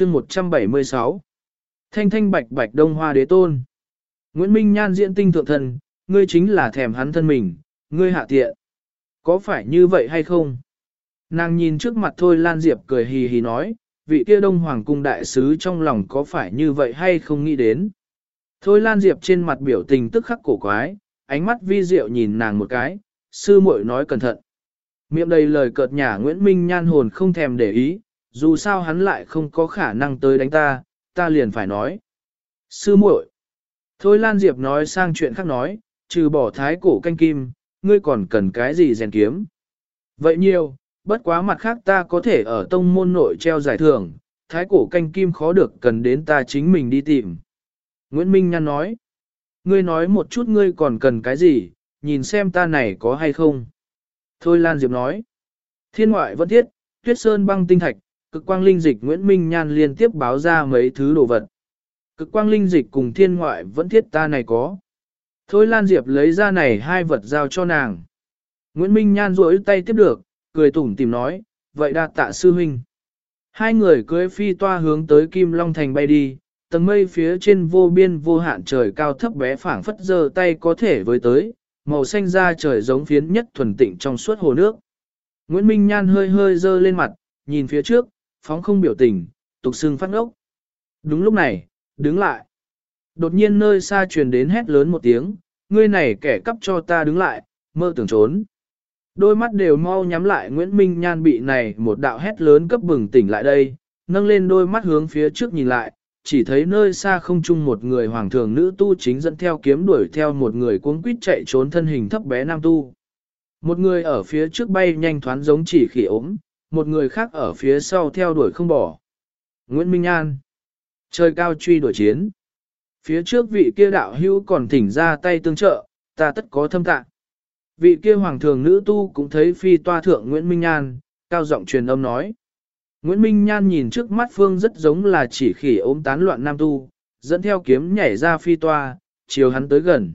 chương 176 Thanh thanh bạch bạch đông hoa đế tôn Nguyễn Minh Nhan diễn tinh thượng thần, ngươi chính là thèm hắn thân mình, ngươi hạ tiện. Có phải như vậy hay không? Nàng nhìn trước mặt thôi Lan Diệp cười hì hì nói, vị kia đông hoàng cung đại sứ trong lòng có phải như vậy hay không nghĩ đến. Thôi Lan Diệp trên mặt biểu tình tức khắc cổ quái, ánh mắt vi diệu nhìn nàng một cái, sư muội nói cẩn thận. Miệng đầy lời cợt nhả Nguyễn Minh nhan hồn không thèm để ý, dù sao hắn lại không có khả năng tới đánh ta, ta liền phải nói. Sư muội. Thôi Lan Diệp nói sang chuyện khác nói, trừ bỏ thái cổ canh kim, ngươi còn cần cái gì rèn kiếm. Vậy nhiều, bất quá mặt khác ta có thể ở tông môn nội treo giải thưởng, thái cổ canh kim khó được cần đến ta chính mình đi tìm. Nguyễn Minh Nhan nói, ngươi nói một chút ngươi còn cần cái gì, nhìn xem ta này có hay không. Thôi Lan Diệp nói, thiên ngoại vẫn thiết, tuyết sơn băng tinh thạch, cực quang linh dịch Nguyễn Minh Nhan liên tiếp báo ra mấy thứ đồ vật. Cực quang linh dịch cùng thiên ngoại vẫn thiết ta này có. Thôi Lan Diệp lấy ra này hai vật giao cho nàng. Nguyễn Minh Nhan rỗi tay tiếp được, cười tủm tìm nói, vậy đa tạ sư huynh. Hai người cưới phi toa hướng tới Kim Long Thành bay đi, tầng mây phía trên vô biên vô hạn trời cao thấp bé phảng phất giơ tay có thể với tới, màu xanh da trời giống phiến nhất thuần tịnh trong suốt hồ nước. Nguyễn Minh Nhan hơi hơi dơ lên mặt, nhìn phía trước, phóng không biểu tình, tục xương phát ngốc. Đúng lúc này, đứng lại. Đột nhiên nơi xa truyền đến hét lớn một tiếng, ngươi này kẻ cắp cho ta đứng lại, mơ tưởng trốn. Đôi mắt đều mau nhắm lại Nguyễn Minh Nhan bị này một đạo hét lớn cấp bừng tỉnh lại đây, nâng lên đôi mắt hướng phía trước nhìn lại, chỉ thấy nơi xa không chung một người hoàng thường nữ tu chính dẫn theo kiếm đuổi theo một người cuống quýt chạy trốn thân hình thấp bé nam tu. Một người ở phía trước bay nhanh thoáng giống chỉ khỉ ốm, một người khác ở phía sau theo đuổi không bỏ. Nguyễn Minh An Trời cao truy đuổi chiến Phía trước vị kia đạo hữu còn thỉnh ra tay tương trợ, ta tất có thâm tạng. Vị kia hoàng thường nữ tu cũng thấy phi toa thượng Nguyễn Minh An, cao giọng truyền âm nói. Nguyễn Minh Nhan nhìn trước mắt phương rất giống là chỉ khỉ ốm tán loạn nam tu, dẫn theo kiếm nhảy ra phi toa, chiều hắn tới gần.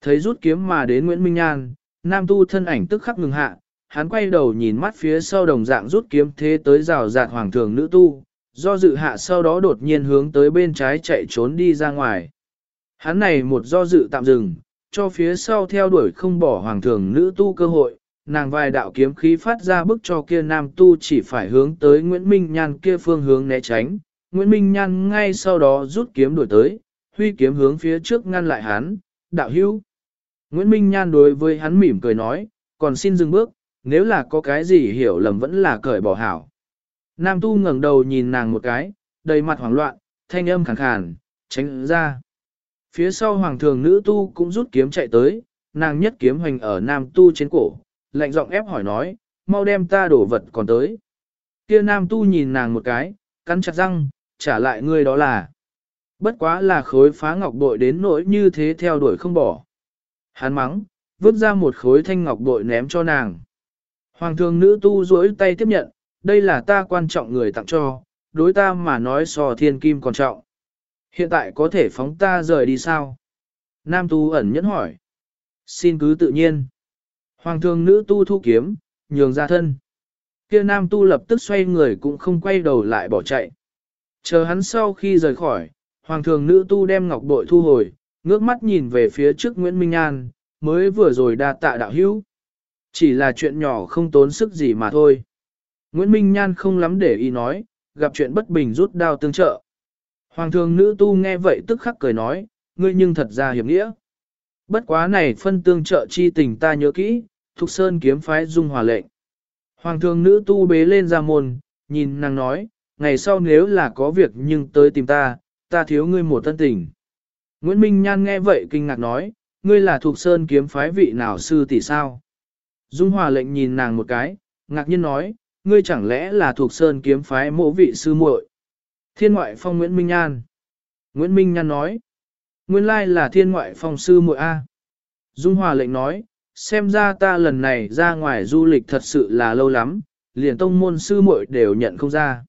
Thấy rút kiếm mà đến Nguyễn Minh Nhan, nam tu thân ảnh tức khắc ngừng hạ, hắn quay đầu nhìn mắt phía sau đồng dạng rút kiếm thế tới rào rạt hoàng thường nữ tu, do dự hạ sau đó đột nhiên hướng tới bên trái chạy trốn đi ra ngoài. Hắn này một do dự tạm dừng, cho phía sau theo đuổi không bỏ hoàng thường nữ tu cơ hội, nàng vài đạo kiếm khí phát ra bức cho kia nam tu chỉ phải hướng tới Nguyễn Minh Nhan kia phương hướng né tránh. Nguyễn Minh Nhan ngay sau đó rút kiếm đuổi tới, huy kiếm hướng phía trước ngăn lại hắn, đạo hữu. Nguyễn Minh Nhan đối với hắn mỉm cười nói, còn xin dừng bước, nếu là có cái gì hiểu lầm vẫn là cởi bỏ hảo. Nam tu ngẩng đầu nhìn nàng một cái, đầy mặt hoảng loạn, thanh âm khàn khàn, tránh ra. Phía sau hoàng thường nữ tu cũng rút kiếm chạy tới, nàng nhất kiếm hoành ở nam tu trên cổ, lạnh giọng ép hỏi nói, mau đem ta đổ vật còn tới. Kia nam tu nhìn nàng một cái, cắn chặt răng, trả lại ngươi đó là. Bất quá là khối phá ngọc bội đến nỗi như thế theo đuổi không bỏ. Hắn mắng, vứt ra một khối thanh ngọc bội ném cho nàng. Hoàng thường nữ tu duỗi tay tiếp nhận, đây là ta quan trọng người tặng cho, đối ta mà nói so thiên kim còn trọng. Hiện tại có thể phóng ta rời đi sao? Nam tu ẩn nhẫn hỏi. Xin cứ tự nhiên. Hoàng thường nữ tu thu kiếm, nhường ra thân. Kia nam tu lập tức xoay người cũng không quay đầu lại bỏ chạy. Chờ hắn sau khi rời khỏi, hoàng thường nữ tu đem ngọc bội thu hồi, ngước mắt nhìn về phía trước Nguyễn Minh An, mới vừa rồi đa tạ đạo hữu. Chỉ là chuyện nhỏ không tốn sức gì mà thôi. Nguyễn Minh Nhan không lắm để ý nói, gặp chuyện bất bình rút đao tương trợ. Hoàng thường nữ tu nghe vậy tức khắc cười nói, ngươi nhưng thật ra hiểm nghĩa. Bất quá này phân tương trợ chi tình ta nhớ kỹ, thuộc Sơn kiếm phái dung hòa lệnh. Hoàng thường nữ tu bế lên ra môn, nhìn nàng nói, ngày sau nếu là có việc nhưng tới tìm ta, ta thiếu ngươi một tân tình. Nguyễn Minh Nhan nghe vậy kinh ngạc nói, ngươi là thuộc Sơn kiếm phái vị nào sư tỷ sao? Dung hòa lệnh nhìn nàng một cái, ngạc nhiên nói, ngươi chẳng lẽ là thuộc Sơn kiếm phái mộ vị sư muội? Thiên ngoại phong Nguyễn Minh Nhan. Nguyễn Minh Nhan nói, nguyên lai là thiên ngoại phong sư muội A. Dung hòa lệnh nói, xem ra ta lần này ra ngoài du lịch thật sự là lâu lắm, liền tông môn sư muội đều nhận không ra.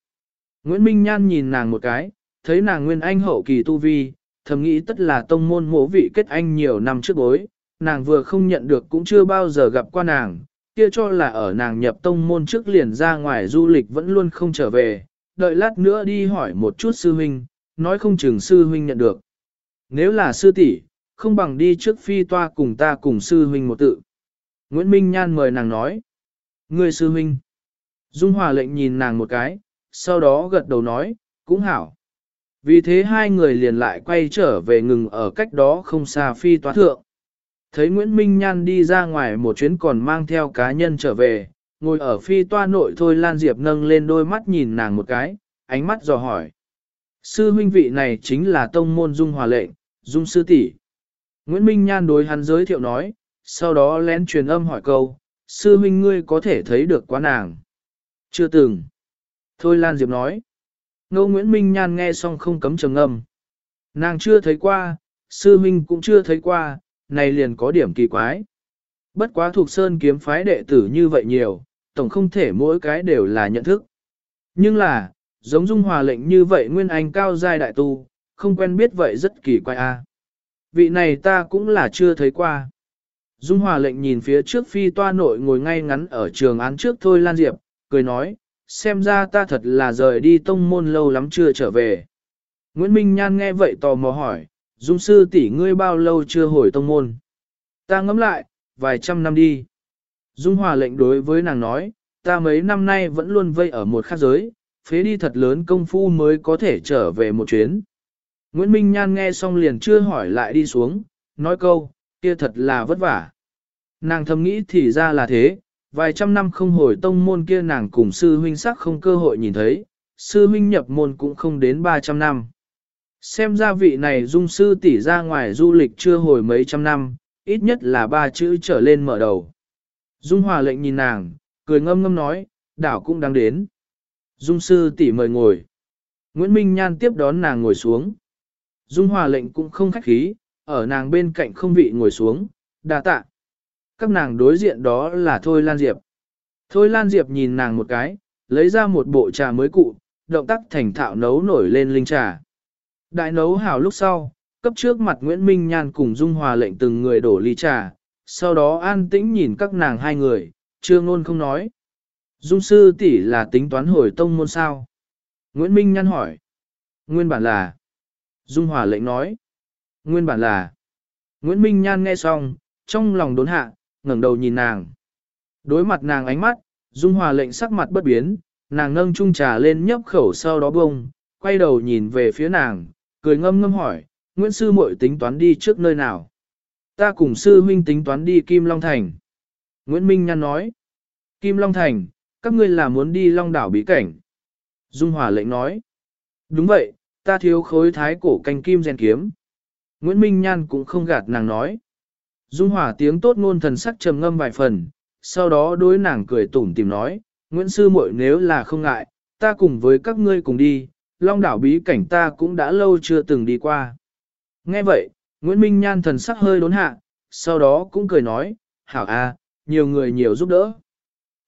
Nguyễn Minh Nhan nhìn nàng một cái, thấy nàng nguyên anh hậu kỳ tu vi, thầm nghĩ tất là tông môn mộ vị kết anh nhiều năm trước bối, nàng vừa không nhận được cũng chưa bao giờ gặp qua nàng, kia cho là ở nàng nhập tông môn trước liền ra ngoài du lịch vẫn luôn không trở về, đợi lát nữa đi hỏi một chút sư huynh, nói không chừng sư huynh nhận được. Nếu là sư tỷ, không bằng đi trước phi toa cùng ta cùng sư huynh một tự. Nguyễn Minh Nhan mời nàng nói. Người sư huynh. Dung Hòa lệnh nhìn nàng một cái, sau đó gật đầu nói, cũng hảo. Vì thế hai người liền lại quay trở về ngừng ở cách đó không xa phi toa thượng. Thấy Nguyễn Minh Nhan đi ra ngoài một chuyến còn mang theo cá nhân trở về, ngồi ở phi toa nội thôi Lan Diệp nâng lên đôi mắt nhìn nàng một cái, ánh mắt dò hỏi. Sư huynh vị này chính là tông môn dung hòa lệnh, dung sư tỷ. Nguyễn Minh Nhan đối hắn giới thiệu nói, sau đó lén truyền âm hỏi câu, sư huynh ngươi có thể thấy được quá nàng. Chưa từng. Thôi Lan Diệp nói. Ngô Nguyễn Minh Nhan nghe xong không cấm trầm âm. Nàng chưa thấy qua, sư huynh cũng chưa thấy qua, này liền có điểm kỳ quái. Bất quá thuộc sơn kiếm phái đệ tử như vậy nhiều, tổng không thể mỗi cái đều là nhận thức. Nhưng là, giống dung hòa lệnh như vậy nguyên anh cao giai đại tu, không quen biết vậy rất kỳ quái a. Vị này ta cũng là chưa thấy qua. Dung hòa lệnh nhìn phía trước phi toa nội ngồi ngay ngắn ở trường án trước thôi Lan Diệp, cười nói, xem ra ta thật là rời đi tông môn lâu lắm chưa trở về. Nguyễn Minh Nhan nghe vậy tò mò hỏi, Dung sư tỷ ngươi bao lâu chưa hồi tông môn? Ta ngẫm lại, vài trăm năm đi. Dung Hòa lệnh đối với nàng nói, ta mấy năm nay vẫn luôn vây ở một khác giới, phế đi thật lớn công phu mới có thể trở về một chuyến. Nguyễn Minh Nhan nghe xong liền chưa hỏi lại đi xuống, nói câu, kia thật là vất vả. Nàng thầm nghĩ thì ra là thế, vài trăm năm không hồi tông môn kia nàng cùng sư huynh sắc không cơ hội nhìn thấy, sư huynh nhập môn cũng không đến 300 năm. Xem ra vị này dung sư tỷ ra ngoài du lịch chưa hồi mấy trăm năm, ít nhất là ba chữ trở lên mở đầu. Dung hòa lệnh nhìn nàng, cười ngâm ngâm nói, đảo cũng đang đến. Dung sư tỷ mời ngồi. Nguyễn Minh Nhan tiếp đón nàng ngồi xuống. Dung hòa lệnh cũng không khách khí, ở nàng bên cạnh không vị ngồi xuống, đa tạ. Các nàng đối diện đó là Thôi Lan Diệp. Thôi Lan Diệp nhìn nàng một cái, lấy ra một bộ trà mới cụ, động tác thành thạo nấu nổi lên linh trà. Đại nấu hảo lúc sau, cấp trước mặt Nguyễn Minh Nhan cùng Dung Hòa lệnh từng người đổ ly trà, sau đó an tĩnh nhìn các nàng hai người, chưa ngôn không nói. Dung sư tỷ là tính toán hồi tông môn sao? Nguyễn Minh Nhan hỏi. Nguyên bản là. Dung Hòa lệnh nói. Nguyên bản là. Nguyễn Minh Nhan nghe xong, trong lòng đốn hạ, ngẩng đầu nhìn nàng. Đối mặt nàng ánh mắt, Dung Hòa lệnh sắc mặt bất biến, nàng nâng chung trà lên nhấp khẩu sau đó bông, quay đầu nhìn về phía nàng, cười ngâm ngâm hỏi, Nguyễn Sư muội tính toán đi trước nơi nào? Ta cùng Sư Huynh tính toán đi Kim Long Thành. Nguyễn Minh Nhan nói, Kim Long Thành, các ngươi là muốn đi Long đảo bí cảnh. Dung Hòa lệnh nói, đúng vậy, ta thiếu khối thái cổ canh kim rèn kiếm. Nguyễn Minh Nhan cũng không gạt nàng nói. Dung Hòa tiếng tốt ngôn thần sắc trầm ngâm vài phần, sau đó đối nàng cười tủm tìm nói, Nguyễn Sư muội nếu là không ngại, ta cùng với các ngươi cùng đi, long đảo bí cảnh ta cũng đã lâu chưa từng đi qua. Nghe vậy, Nguyễn Minh Nhan thần sắc hơi đốn hạ, sau đó cũng cười nói, hảo a, nhiều người nhiều giúp đỡ.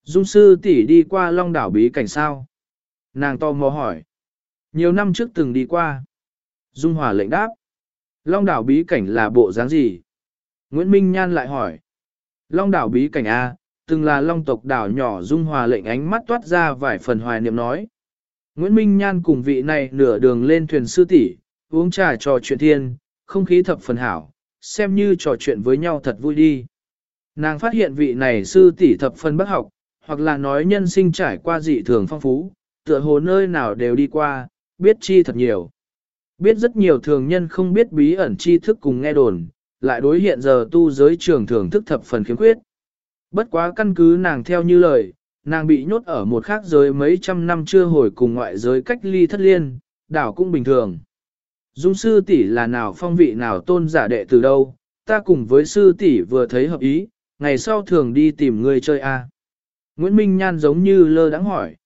Dung sư tỷ đi qua long đảo bí cảnh sao? Nàng to mò hỏi. Nhiều năm trước từng đi qua. Dung Hòa lệnh đáp. Long đảo bí cảnh là bộ dáng gì? Nguyễn Minh Nhan lại hỏi. Long đảo bí cảnh A, từng là long tộc đảo nhỏ Dung Hòa lệnh ánh mắt toát ra vài phần hoài niệm nói. Nguyễn Minh Nhan cùng vị này nửa đường lên thuyền sư tỷ uống trà trò chuyện thiên, không khí thập phần hảo, xem như trò chuyện với nhau thật vui đi. Nàng phát hiện vị này sư tỷ thập phần bất học, hoặc là nói nhân sinh trải qua dị thường phong phú, tựa hồ nơi nào đều đi qua, biết chi thật nhiều. Biết rất nhiều thường nhân không biết bí ẩn chi thức cùng nghe đồn, lại đối hiện giờ tu giới trường thường thức thập phần khiếm khuyết. Bất quá căn cứ nàng theo như lời, nàng bị nhốt ở một khác giới mấy trăm năm chưa hồi cùng ngoại giới cách ly thất liên, đảo cũng bình thường. Dung sư tỷ là nào phong vị nào tôn giả đệ từ đâu, ta cùng với sư tỷ vừa thấy hợp ý, ngày sau thường đi tìm người chơi a. Nguyễn Minh Nhan giống như lơ đắng hỏi.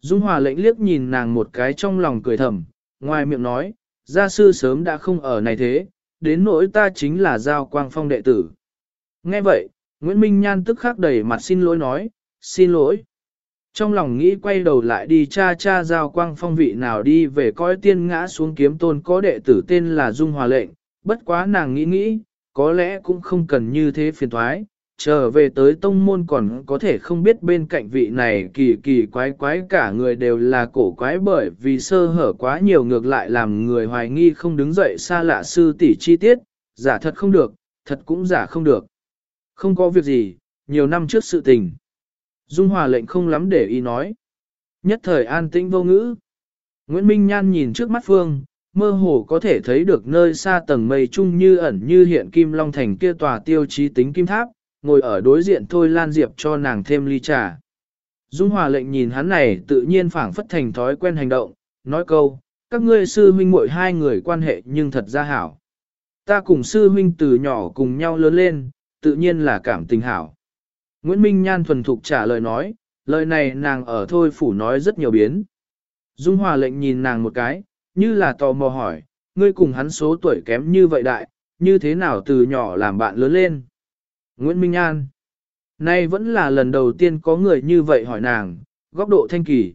Dung Hòa lệnh liếc nhìn nàng một cái trong lòng cười thầm, ngoài miệng nói, gia sư sớm đã không ở này thế, đến nỗi ta chính là giao quang phong đệ tử. Nghe vậy, Nguyễn Minh Nhan tức khắc đầy mặt xin lỗi nói, xin lỗi. Trong lòng nghĩ quay đầu lại đi cha cha giao quang phong vị nào đi về coi tiên ngã xuống kiếm tôn có đệ tử tên là Dung Hòa lệnh, bất quá nàng nghĩ nghĩ, có lẽ cũng không cần như thế phiền thoái, trở về tới tông môn còn có thể không biết bên cạnh vị này kỳ kỳ quái quái cả người đều là cổ quái bởi vì sơ hở quá nhiều ngược lại làm người hoài nghi không đứng dậy xa lạ sư tỷ chi tiết, giả thật không được, thật cũng giả không được. Không có việc gì, nhiều năm trước sự tình. Dung Hòa lệnh không lắm để ý nói. Nhất thời an tĩnh vô ngữ. Nguyễn Minh Nhan nhìn trước mắt Phương, mơ hồ có thể thấy được nơi xa tầng mây chung như ẩn như hiện Kim Long Thành kia tòa tiêu chí tính kim tháp, ngồi ở đối diện thôi Lan Diệp cho nàng thêm ly trà. Dung Hòa lệnh nhìn hắn này tự nhiên phảng phất thành thói quen hành động, nói câu, các ngươi sư huynh muội hai người quan hệ nhưng thật ra hảo. Ta cùng sư huynh từ nhỏ cùng nhau lớn lên, tự nhiên là cảm tình hảo. Nguyễn Minh Nhan thuần thục trả lời nói, lời này nàng ở thôi phủ nói rất nhiều biến. Dung Hòa lệnh nhìn nàng một cái, như là tò mò hỏi, ngươi cùng hắn số tuổi kém như vậy đại, như thế nào từ nhỏ làm bạn lớn lên? Nguyễn Minh An Nay vẫn là lần đầu tiên có người như vậy hỏi nàng, góc độ thanh kỳ.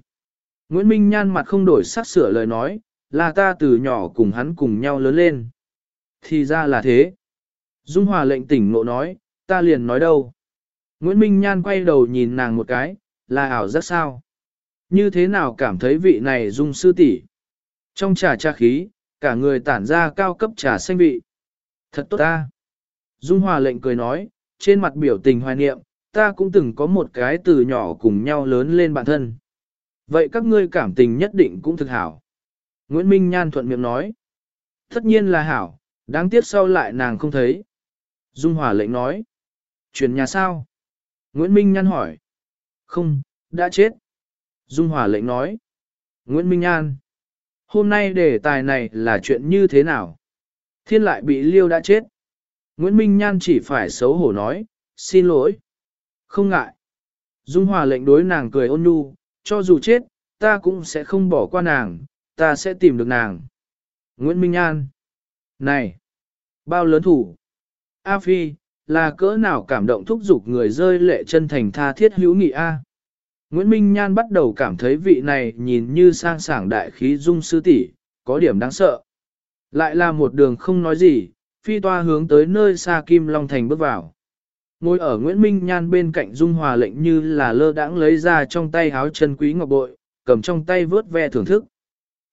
Nguyễn Minh Nhan mặt không đổi sắc sửa lời nói, là ta từ nhỏ cùng hắn cùng nhau lớn lên. Thì ra là thế. Dung Hòa lệnh tỉnh ngộ nói, ta liền nói đâu. Nguyễn Minh Nhan quay đầu nhìn nàng một cái, là ảo rất sao. Như thế nào cảm thấy vị này Dung sư tỷ Trong trà trà khí, cả người tản ra cao cấp trà xanh vị. Thật tốt ta. Dung Hòa lệnh cười nói, trên mặt biểu tình hoài niệm, ta cũng từng có một cái từ nhỏ cùng nhau lớn lên bản thân. Vậy các ngươi cảm tình nhất định cũng thực hảo. Nguyễn Minh Nhan thuận miệng nói. Tất nhiên là hảo, đáng tiếc sau lại nàng không thấy. Dung Hòa lệnh nói. Chuyển nhà sao? Nguyễn Minh Nhan hỏi. Không, đã chết. Dung Hòa lệnh nói. Nguyễn Minh Nhan. Hôm nay đề tài này là chuyện như thế nào? Thiên lại bị liêu đã chết. Nguyễn Minh Nhan chỉ phải xấu hổ nói, xin lỗi. Không ngại. Dung Hòa lệnh đối nàng cười ôn nhu, cho dù chết, ta cũng sẽ không bỏ qua nàng, ta sẽ tìm được nàng. Nguyễn Minh Nhan. Này! Bao lớn thủ! A Phi, là cỡ nào cảm động thúc giục người rơi lệ chân thành tha thiết hữu nghị A. Nguyễn Minh Nhan bắt đầu cảm thấy vị này nhìn như sang sảng đại khí dung sư tỷ có điểm đáng sợ. Lại là một đường không nói gì, phi toa hướng tới nơi xa Kim Long Thành bước vào. Ngồi ở Nguyễn Minh Nhan bên cạnh Dung Hòa lệnh như là lơ đãng lấy ra trong tay háo chân quý ngọc bội, cầm trong tay vớt ve thưởng thức.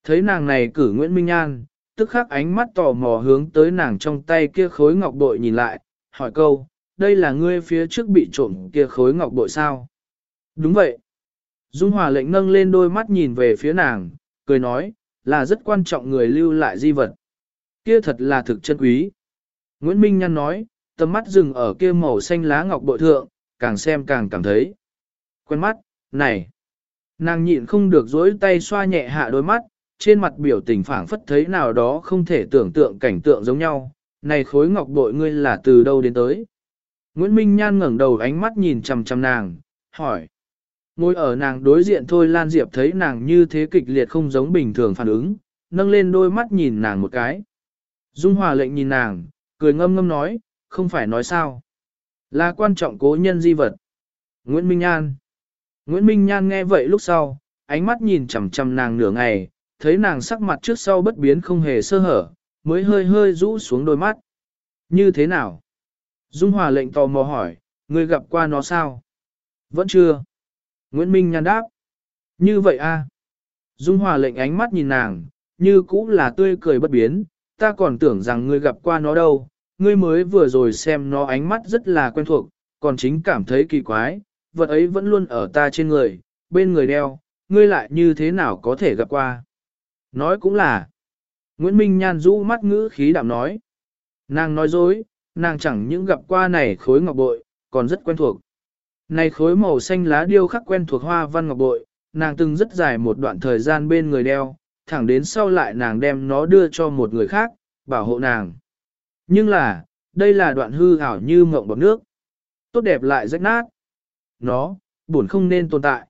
Thấy nàng này cử Nguyễn Minh Nhan, tức khắc ánh mắt tò mò hướng tới nàng trong tay kia khối ngọc bội nhìn lại, hỏi câu, đây là ngươi phía trước bị trộm kia khối ngọc bội sao? Đúng vậy. Dung Hòa lệnh nâng lên đôi mắt nhìn về phía nàng, cười nói, là rất quan trọng người lưu lại di vật. Kia thật là thực chân quý. Nguyễn Minh Nhan nói, tầm mắt dừng ở kia màu xanh lá ngọc bội thượng, càng xem càng cảm thấy. Quen mắt, này. Nàng nhịn không được dối tay xoa nhẹ hạ đôi mắt, trên mặt biểu tình phảng phất thấy nào đó không thể tưởng tượng cảnh tượng giống nhau. Này khối ngọc bội ngươi là từ đâu đến tới? Nguyễn Minh Nhan ngẩng đầu ánh mắt nhìn chằm chằm nàng, hỏi. Ngồi ở nàng đối diện thôi Lan Diệp thấy nàng như thế kịch liệt không giống bình thường phản ứng, nâng lên đôi mắt nhìn nàng một cái. Dung Hòa lệnh nhìn nàng, cười ngâm ngâm nói, không phải nói sao. Là quan trọng cố nhân di vật. Nguyễn Minh Nhan. Nguyễn Minh Nhan nghe vậy lúc sau, ánh mắt nhìn chằm chằm nàng nửa ngày, thấy nàng sắc mặt trước sau bất biến không hề sơ hở, mới hơi hơi rũ xuống đôi mắt. Như thế nào? Dung Hòa lệnh tò mò hỏi, người gặp qua nó sao? Vẫn chưa. Nguyễn Minh nhăn đáp. Như vậy a à? Dung Hòa lệnh ánh mắt nhìn nàng, như cũ là tươi cười bất biến, ta còn tưởng rằng ngươi gặp qua nó đâu, ngươi mới vừa rồi xem nó ánh mắt rất là quen thuộc, còn chính cảm thấy kỳ quái, vật ấy vẫn luôn ở ta trên người, bên người đeo, ngươi lại như thế nào có thể gặp qua. Nói cũng là, Nguyễn Minh Nhan rũ mắt ngữ khí đạm nói, nàng nói dối, nàng chẳng những gặp qua này khối ngọc bội, còn rất quen thuộc. Này khối màu xanh lá điêu khắc quen thuộc hoa văn ngọc bội, nàng từng rất dài một đoạn thời gian bên người đeo, thẳng đến sau lại nàng đem nó đưa cho một người khác, bảo hộ nàng. Nhưng là, đây là đoạn hư ảo như mộng bọc nước. Tốt đẹp lại rách nát. Nó, buồn không nên tồn tại.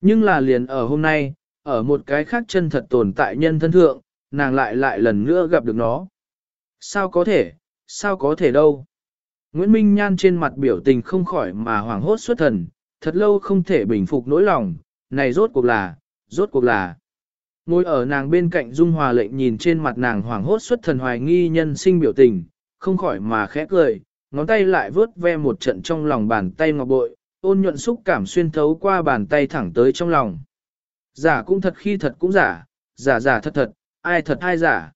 Nhưng là liền ở hôm nay, ở một cái khác chân thật tồn tại nhân thân thượng, nàng lại lại lần nữa gặp được nó. Sao có thể, sao có thể đâu. Nguyễn Minh Nhan trên mặt biểu tình không khỏi mà hoảng hốt xuất thần, thật lâu không thể bình phục nỗi lòng, này rốt cuộc là, rốt cuộc là. Ngồi ở nàng bên cạnh Dung Hòa lệnh nhìn trên mặt nàng hoảng hốt xuất thần hoài nghi nhân sinh biểu tình, không khỏi mà khẽ cười, ngón tay lại vớt ve một trận trong lòng bàn tay ngọc bội, ôn nhuận xúc cảm xuyên thấu qua bàn tay thẳng tới trong lòng. Giả cũng thật khi thật cũng giả, giả giả thật thật, ai thật ai giả.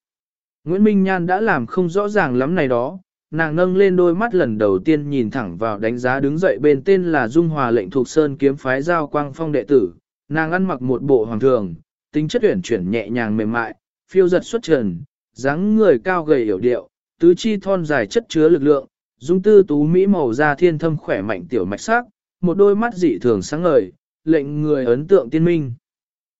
Nguyễn Minh Nhan đã làm không rõ ràng lắm này đó, nàng nâng lên đôi mắt lần đầu tiên nhìn thẳng vào đánh giá đứng dậy bên tên là Dung Hòa lệnh thuộc Sơn kiếm phái giao quang phong đệ tử, nàng ăn mặc một bộ hoàng thường, tính chất tuyển chuyển nhẹ nhàng mềm mại, phiêu giật xuất trần, dáng người cao gầy hiểu điệu, tứ chi thon dài chất chứa lực lượng, dung tư tú mỹ màu da thiên thâm khỏe mạnh tiểu mạch sắc, một đôi mắt dị thường sáng ngời, lệnh người ấn tượng tiên minh.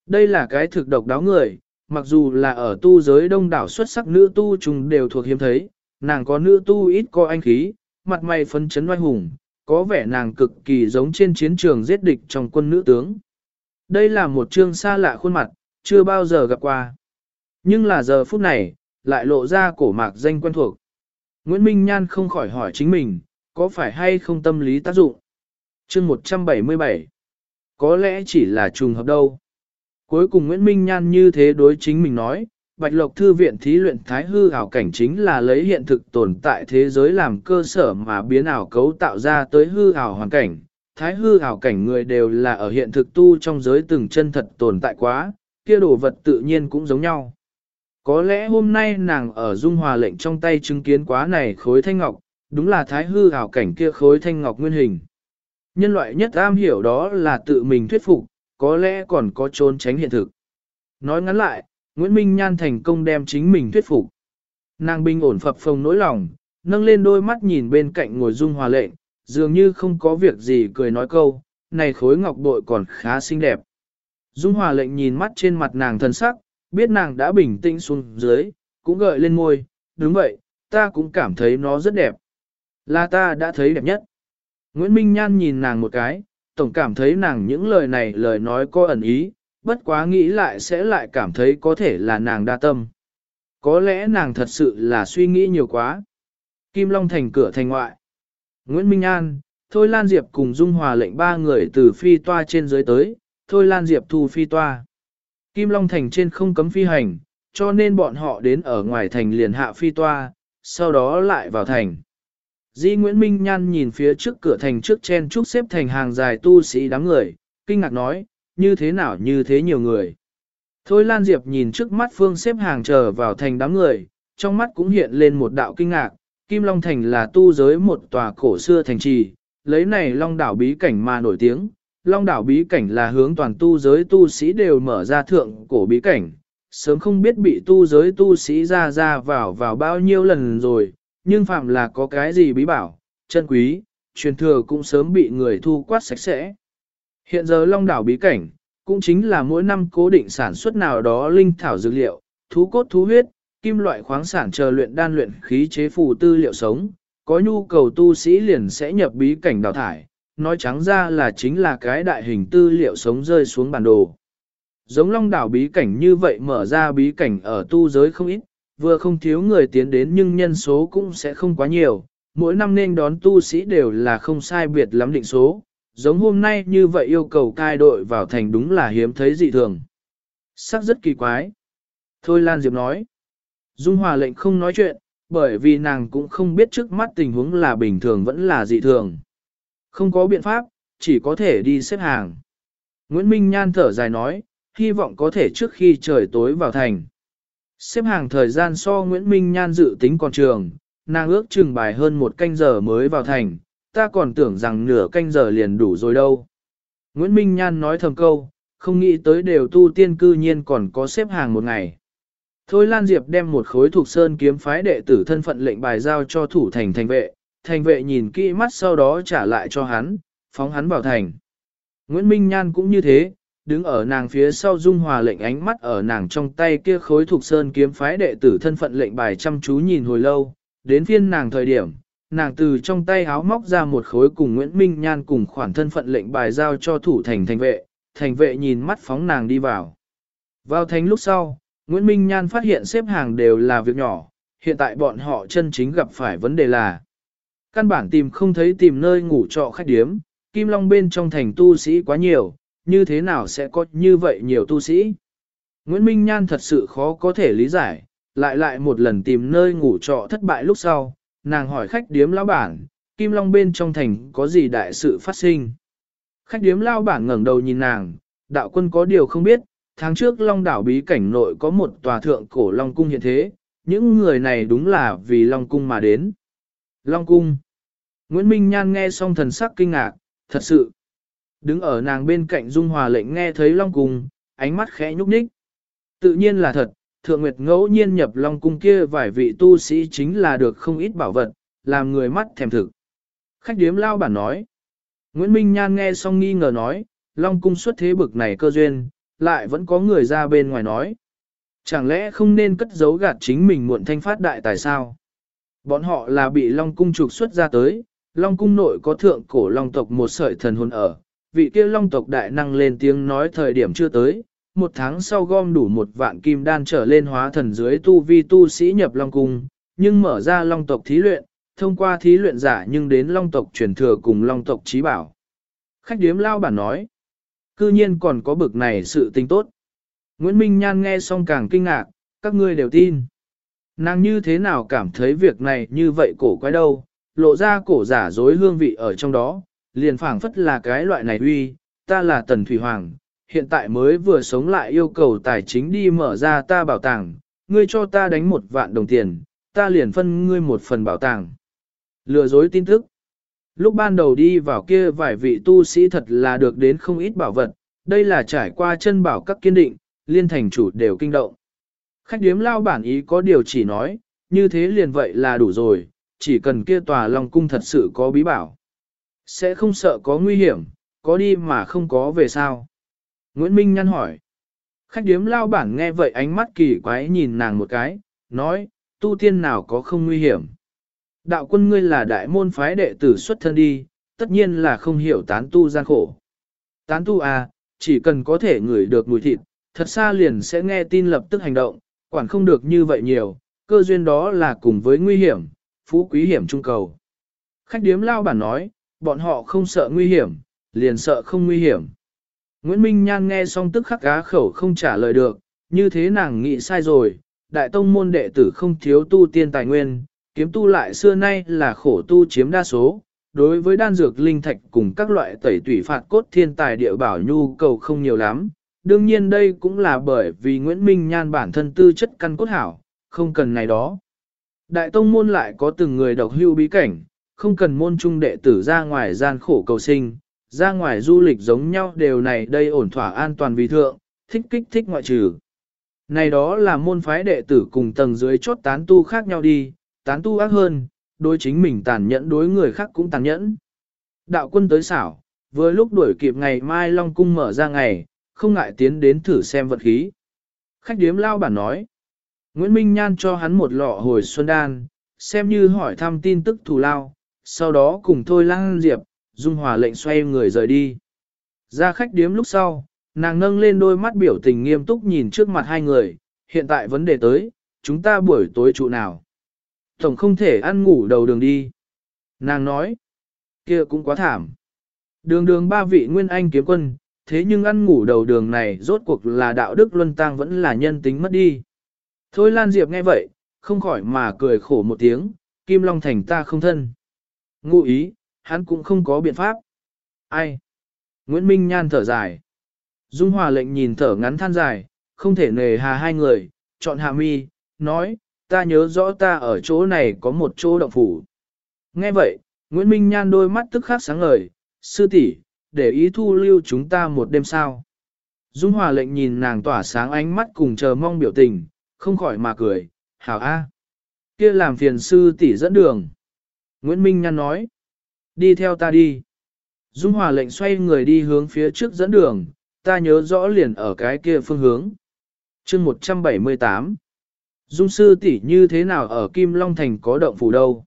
Đây là cái thực độc đáo người, mặc dù là ở tu giới đông đảo xuất sắc nữ tu trùng đều thuộc hiếm thấy, nàng có nữ tu ít có anh khí, mặt mày phấn chấn oai hùng, có vẻ nàng cực kỳ giống trên chiến trường giết địch trong quân nữ tướng. Đây là một chương xa lạ khuôn mặt, chưa bao giờ gặp qua. Nhưng là giờ phút này, lại lộ ra cổ mạc danh quen thuộc. Nguyễn Minh Nhan không khỏi hỏi chính mình, có phải hay không tâm lý tác dụng? chương 177 Có lẽ chỉ là trùng hợp đâu. Cuối cùng Nguyễn Minh Nhan như thế đối chính mình nói, Bạch Lộc Thư viện thí luyện thái hư ảo cảnh chính là lấy hiện thực tồn tại thế giới làm cơ sở mà biến ảo cấu tạo ra tới hư ảo hoàn cảnh. Thái hư ảo cảnh người đều là ở hiện thực tu trong giới từng chân thật tồn tại quá, kia đồ vật tự nhiên cũng giống nhau. Có lẽ hôm nay nàng ở dung hòa lệnh trong tay chứng kiến quá này khối thanh ngọc, đúng là thái hư ảo cảnh kia khối thanh ngọc nguyên hình. Nhân loại nhất am hiểu đó là tự mình thuyết phục, có lẽ còn có trốn tránh hiện thực. Nói ngắn lại, Nguyễn Minh Nhan thành công đem chính mình thuyết phục. Nàng bình ổn phập phồng nỗi lòng, nâng lên đôi mắt nhìn bên cạnh ngồi dung hòa lệnh, dường như không có việc gì cười nói câu, này khối ngọc bội còn khá xinh đẹp. Dung hòa lệnh nhìn mắt trên mặt nàng thân sắc, biết nàng đã bình tĩnh xuống dưới, cũng gợi lên môi, đúng vậy, ta cũng cảm thấy nó rất đẹp. Là ta đã thấy đẹp nhất. Nguyễn Minh Nhan nhìn nàng một cái, tổng cảm thấy nàng những lời này lời nói có ẩn ý, bất quá nghĩ lại sẽ lại cảm thấy có thể là nàng đa tâm. Có lẽ nàng thật sự là suy nghĩ nhiều quá. Kim Long thành cửa thành ngoại. Nguyễn Minh An, Thôi Lan Diệp cùng Dung Hòa lệnh ba người từ phi toa trên dưới tới, Thôi Lan Diệp thu phi toa. Kim Long thành trên không cấm phi hành, cho nên bọn họ đến ở ngoài thành liền hạ phi toa, sau đó lại vào thành. Di Nguyễn Minh Nhan nhìn phía trước cửa thành trước chen trúc xếp thành hàng dài tu sĩ đám người, kinh ngạc nói, như thế nào như thế nhiều người. Thôi Lan Diệp nhìn trước mắt phương xếp hàng chờ vào thành đám người, trong mắt cũng hiện lên một đạo kinh ngạc, Kim Long Thành là tu giới một tòa cổ xưa thành trì, lấy này Long đảo bí cảnh mà nổi tiếng. Long đảo bí cảnh là hướng toàn tu giới tu sĩ đều mở ra thượng cổ bí cảnh, sớm không biết bị tu giới tu sĩ ra ra vào vào bao nhiêu lần rồi, nhưng phạm là có cái gì bí bảo, chân quý, truyền thừa cũng sớm bị người thu quát sạch sẽ. Hiện giờ long đảo bí cảnh, cũng chính là mỗi năm cố định sản xuất nào đó linh thảo dược liệu, thú cốt thú huyết, kim loại khoáng sản chờ luyện đan luyện khí chế phù tư liệu sống, có nhu cầu tu sĩ liền sẽ nhập bí cảnh đào thải, nói trắng ra là chính là cái đại hình tư liệu sống rơi xuống bản đồ. Giống long đảo bí cảnh như vậy mở ra bí cảnh ở tu giới không ít, vừa không thiếu người tiến đến nhưng nhân số cũng sẽ không quá nhiều, mỗi năm nên đón tu sĩ đều là không sai biệt lắm định số, giống hôm nay như vậy yêu cầu cai đội vào thành đúng là hiếm thấy dị thường. Sắc rất kỳ quái. Thôi Lan Diệp nói. Dung Hòa lệnh không nói chuyện, bởi vì nàng cũng không biết trước mắt tình huống là bình thường vẫn là dị thường. Không có biện pháp, chỉ có thể đi xếp hàng. Nguyễn Minh Nhan thở dài nói, hy vọng có thể trước khi trời tối vào thành. Xếp hàng thời gian so Nguyễn Minh Nhan dự tính còn trường, nàng ước chừng bài hơn một canh giờ mới vào thành, ta còn tưởng rằng nửa canh giờ liền đủ rồi đâu. Nguyễn Minh Nhan nói thầm câu, không nghĩ tới đều tu tiên cư nhiên còn có xếp hàng một ngày. Thôi Lan Diệp đem một khối thuộc sơn kiếm phái đệ tử thân phận lệnh bài giao cho thủ thành thành vệ, thành vệ nhìn kỹ mắt sau đó trả lại cho hắn, phóng hắn vào thành. Nguyễn Minh Nhan cũng như thế, đứng ở nàng phía sau dung hòa lệnh ánh mắt ở nàng trong tay kia khối thuộc sơn kiếm phái đệ tử thân phận lệnh bài chăm chú nhìn hồi lâu, đến phiên nàng thời điểm, nàng từ trong tay háo móc ra một khối cùng Nguyễn Minh Nhan cùng khoản thân phận lệnh bài giao cho thủ thành thành vệ, thành vệ nhìn mắt phóng nàng đi vào. Vào thành lúc sau, Nguyễn Minh Nhan phát hiện xếp hàng đều là việc nhỏ, hiện tại bọn họ chân chính gặp phải vấn đề là căn bản tìm không thấy tìm nơi ngủ trọ khách điếm, Kim Long bên trong thành tu sĩ quá nhiều, như thế nào sẽ có như vậy nhiều tu sĩ? Nguyễn Minh Nhan thật sự khó có thể lý giải, lại lại một lần tìm nơi ngủ trọ thất bại lúc sau, nàng hỏi khách điếm lão bản, Kim Long bên trong thành có gì đại sự phát sinh. Khách điếm Lão bản ngẩng đầu nhìn nàng, đạo quân có điều không biết, tháng trước Long đảo bí cảnh nội có một tòa thượng cổ Long cung hiện thế, những người này đúng là vì Long cung mà đến. Long cung. Nguyễn Minh Nhan nghe xong thần sắc kinh ngạc, thật sự. Đứng ở nàng bên cạnh Dung Hòa lệnh nghe thấy Long cung, ánh mắt khẽ nhúc nhích. Tự nhiên là thật, Thượng Nguyệt ngẫu nhiên nhập Long cung kia vài vị tu sĩ chính là được không ít bảo vật, làm người mắt thèm thực. Khách điếm lao bản nói. Nguyễn Minh Nhan nghe xong nghi ngờ nói, Long cung xuất thế bực này cơ duyên, lại vẫn có người ra bên ngoài nói. Chẳng lẽ không nên cất giấu gạt chính mình muộn thanh phát đại tại sao? Bọn họ là bị Long cung trục xuất ra tới, Long cung nội có thượng cổ Long tộc một sợi thần hồn ở, vị kia Long tộc đại năng lên tiếng nói thời điểm chưa tới, một tháng sau gom đủ một vạn kim đan trở lên hóa thần dưới tu vi tu sĩ nhập Long cung, nhưng mở ra Long tộc thí luyện, thông qua thí luyện giả nhưng đến Long tộc truyền thừa cùng Long tộc trí bảo. Khách điếm lao bản nói, cư nhiên còn có bực này sự tình tốt. Nguyễn Minh Nhan nghe xong càng kinh ngạc, các ngươi đều tin. Nàng như thế nào cảm thấy việc này như vậy cổ quái đâu, lộ ra cổ giả dối hương vị ở trong đó, liền phảng phất là cái loại này uy, ta là Tần Thủy Hoàng, hiện tại mới vừa sống lại yêu cầu tài chính đi mở ra ta bảo tàng, ngươi cho ta đánh một vạn đồng tiền, ta liền phân ngươi một phần bảo tàng. Lừa dối tin tức. Lúc ban đầu đi vào kia vài vị tu sĩ thật là được đến không ít bảo vật, đây là trải qua chân bảo các kiên định, liên thành chủ đều kinh động. Khách điếm lao bản ý có điều chỉ nói, như thế liền vậy là đủ rồi, chỉ cần kia tòa lòng cung thật sự có bí bảo. Sẽ không sợ có nguy hiểm, có đi mà không có về sao. Nguyễn Minh nhăn hỏi. Khách điếm lao bản nghe vậy ánh mắt kỳ quái nhìn nàng một cái, nói, tu tiên nào có không nguy hiểm. Đạo quân ngươi là đại môn phái đệ tử xuất thân đi, tất nhiên là không hiểu tán tu gian khổ. Tán tu à, chỉ cần có thể ngửi được mùi thịt, thật xa liền sẽ nghe tin lập tức hành động, quản không được như vậy nhiều, cơ duyên đó là cùng với nguy hiểm, phú quý hiểm trung cầu. Khách điếm lao bản nói, bọn họ không sợ nguy hiểm, liền sợ không nguy hiểm. Nguyễn Minh Nhan nghe xong tức khắc cá khẩu không trả lời được, như thế nàng nghĩ sai rồi, đại tông môn đệ tử không thiếu tu tiên tài nguyên, kiếm tu lại xưa nay là khổ tu chiếm đa số, đối với đan dược linh thạch cùng các loại tẩy tủy phạt cốt thiên tài địa bảo nhu cầu không nhiều lắm. Đương nhiên đây cũng là bởi vì Nguyễn Minh Nhan bản thân tư chất căn cốt hảo, không cần này đó. Đại tông môn lại có từng người độc hưu bí cảnh, không cần môn trung đệ tử ra ngoài gian khổ cầu sinh, ra ngoài du lịch giống nhau đều này đây ổn thỏa an toàn vì thượng, thích kích thích ngoại trừ. Này đó là môn phái đệ tử cùng tầng dưới chốt tán tu khác nhau đi, tán tu ác hơn, đối chính mình tàn nhẫn đối người khác cũng tàn nhẫn. Đạo quân tới xảo, vừa lúc đuổi kịp ngày mai Long Cung mở ra ngày, không ngại tiến đến thử xem vật khí. Khách điếm lao bản nói, Nguyễn Minh Nhan cho hắn một lọ hồi xuân đan, xem như hỏi thăm tin tức thù lao, sau đó cùng Thôi Lang Diệp, Dung Hòa lệnh xoay người rời đi. Ra khách điếm lúc sau, nàng nâng lên đôi mắt biểu tình nghiêm túc nhìn trước mặt hai người, hiện tại vấn đề tới, chúng ta buổi tối trụ nào. Tổng không thể ăn ngủ đầu đường đi. Nàng nói, kia cũng quá thảm. Đường đường ba vị nguyên anh kiếm quân, thế nhưng ăn ngủ đầu đường này rốt cuộc là đạo đức luân tang vẫn là nhân tính mất đi. Thôi Lan Diệp nghe vậy, không khỏi mà cười khổ một tiếng, Kim Long Thành ta không thân. Ngụ ý, hắn cũng không có biện pháp. Ai? Nguyễn Minh Nhan thở dài. Dung Hòa lệnh nhìn thở ngắn than dài, không thể nề hà hai người, chọn hạ mi, nói, ta nhớ rõ ta ở chỗ này có một chỗ động phủ. Nghe vậy, Nguyễn Minh Nhan đôi mắt tức khắc sáng ngời, sư tỷ, để ý thu lưu chúng ta một đêm sao. Dung Hòa lệnh nhìn nàng tỏa sáng ánh mắt cùng chờ mong biểu tình, không khỏi mà cười, hảo a, kia làm phiền sư tỷ dẫn đường. Nguyễn Minh Nhan nói, đi theo ta đi. Dung Hòa lệnh xoay người đi hướng phía trước dẫn đường, ta nhớ rõ liền ở cái kia phương hướng. chương 178 Dung sư tỷ như thế nào ở Kim Long Thành có động phủ đâu?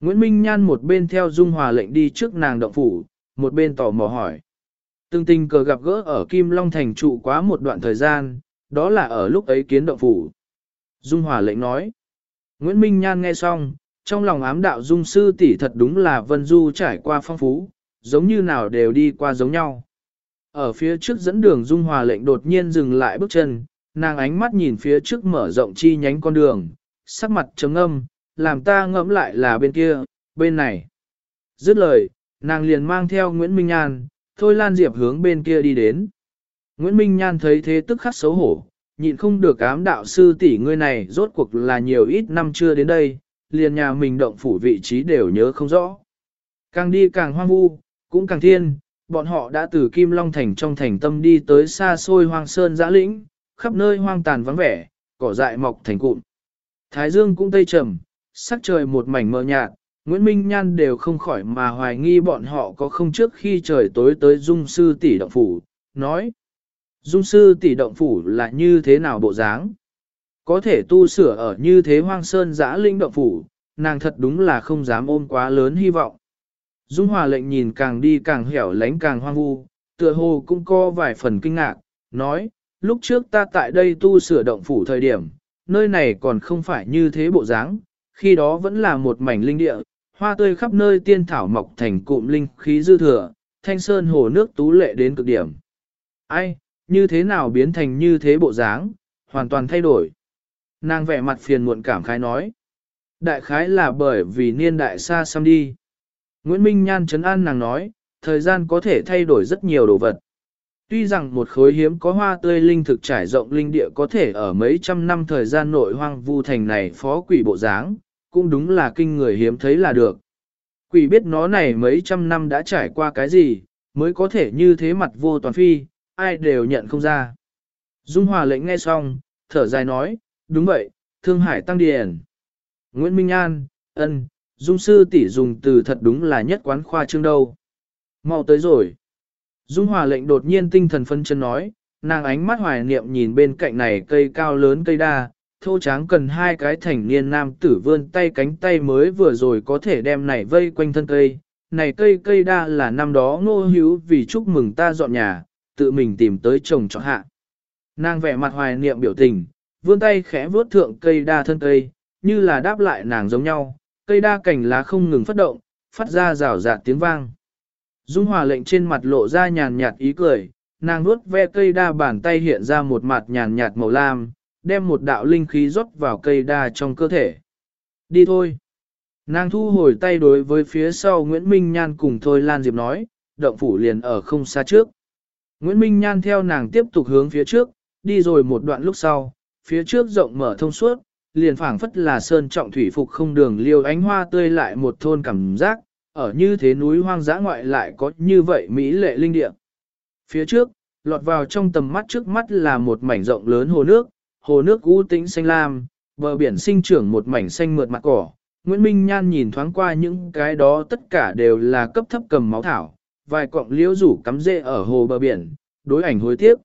Nguyễn Minh Nhan một bên theo Dung Hòa lệnh đi trước nàng động phủ, một bên tò mò hỏi. Từng tình cờ gặp gỡ ở Kim Long Thành trụ quá một đoạn thời gian, đó là ở lúc ấy kiến động phủ. Dung Hòa lệnh nói. Nguyễn Minh Nhan nghe xong, trong lòng ám đạo Dung sư tỷ thật đúng là Vân Du trải qua phong phú, giống như nào đều đi qua giống nhau. Ở phía trước dẫn đường Dung Hòa lệnh đột nhiên dừng lại bước chân, nàng ánh mắt nhìn phía trước mở rộng chi nhánh con đường, sắc mặt trầm âm, làm ta ngẫm lại là bên kia, bên này. Dứt lời, nàng liền mang theo Nguyễn Minh Nhan, thôi Lan Diệp hướng bên kia đi đến. Nguyễn Minh Nhan thấy thế tức khắc xấu hổ, nhịn không được ám đạo sư tỷ ngươi này rốt cuộc là nhiều ít năm chưa đến đây, liền nhà mình động phủ vị trí đều nhớ không rõ. Càng đi càng hoang vu, cũng càng thiên, bọn họ đã từ Kim Long Thành trong thành tâm đi tới xa xôi hoang sơn giã lĩnh, khắp nơi hoang tàn vắng vẻ, cỏ dại mọc thành cụm. Thái dương cũng tây trầm, sắc trời một mảnh mờ nhạt, Nguyễn Minh Nhan đều không khỏi mà hoài nghi bọn họ có không trước khi trời tối tới dung sư tỷ động phủ, nói. Dung sư tỷ động phủ là như thế nào bộ dáng? Có thể tu sửa ở như thế hoang sơn giã linh động phủ, nàng thật đúng là không dám ôm quá lớn hy vọng. Dung hòa lệnh nhìn càng đi càng hẻo lánh càng hoang vu, tựa hồ cũng có vài phần kinh ngạc, nói, lúc trước ta tại đây tu sửa động phủ thời điểm, nơi này còn không phải như thế bộ dáng, khi đó vẫn là một mảnh linh địa, hoa tươi khắp nơi tiên thảo mọc thành cụm linh khí dư thừa, thanh sơn hồ nước tú lệ đến cực điểm. Ai, như thế nào biến thành như thế bộ dáng, hoàn toàn thay đổi. Nàng vẻ mặt phiền muộn cảm khái nói. Đại khái là bởi vì niên đại xa xăm đi. Nguyễn Minh Nhan chấn an nàng nói, thời gian có thể thay đổi rất nhiều đồ vật. Tuy rằng một khối hiếm có hoa tươi linh thực trải rộng linh địa có thể ở mấy trăm năm thời gian nội hoang vu thành này phó quỷ bộ dáng, cũng đúng là kinh người hiếm thấy là được. Quỷ biết nó này mấy trăm năm đã trải qua cái gì, mới có thể như thế mặt vô toàn phi, ai đều nhận không ra. Dung Hòa lệnh nghe xong, thở dài nói, đúng vậy, Thương Hải Tăng Điền. Nguyễn Minh An, ân, Dung Sư tỷ dùng từ thật đúng là nhất quán khoa trương đâu. Mau tới rồi. Dung Hòa lệnh đột nhiên tinh thần phân chân nói, nàng ánh mắt hoài niệm nhìn bên cạnh này cây cao lớn cây đa, thô tráng cần hai cái thành niên nam tử vươn tay cánh tay mới vừa rồi có thể đem này vây quanh thân cây. Này cây cây đa là năm đó ngô hữu vì chúc mừng ta dọn nhà, tự mình tìm tới chồng cho hạ. Nàng vẻ mặt hoài niệm biểu tình, vươn tay khẽ vướt thượng cây đa thân cây, như là đáp lại nàng giống nhau, cây đa cành lá không ngừng phát động, phát ra rào rạt tiếng vang. Dung hòa lệnh trên mặt lộ ra nhàn nhạt ý cười, nàng vuốt ve cây đa bàn tay hiện ra một mặt nhàn nhạt màu lam, đem một đạo linh khí rót vào cây đa trong cơ thể. Đi thôi. Nàng thu hồi tay đối với phía sau Nguyễn Minh Nhan cùng Thôi Lan Diệp nói, động phủ liền ở không xa trước. Nguyễn Minh Nhan theo nàng tiếp tục hướng phía trước, đi rồi một đoạn lúc sau, phía trước rộng mở thông suốt, liền phảng phất là sơn trọng thủy phục không đường liêu ánh hoa tươi lại một thôn cảm giác, ở như thế núi hoang dã ngoại lại có như vậy mỹ lệ linh địa. Phía trước, lọt vào trong tầm mắt trước mắt là một mảnh rộng lớn hồ nước, hồ nước u tĩnh xanh lam, bờ biển sinh trưởng một mảnh xanh mượt mặt cỏ. Nguyễn Minh Nhan nhìn thoáng qua những cái đó tất cả đều là cấp thấp cầm máu thảo, vài cọng liễu rủ cắm rễ ở hồ bờ biển, đối ảnh hối tiếc.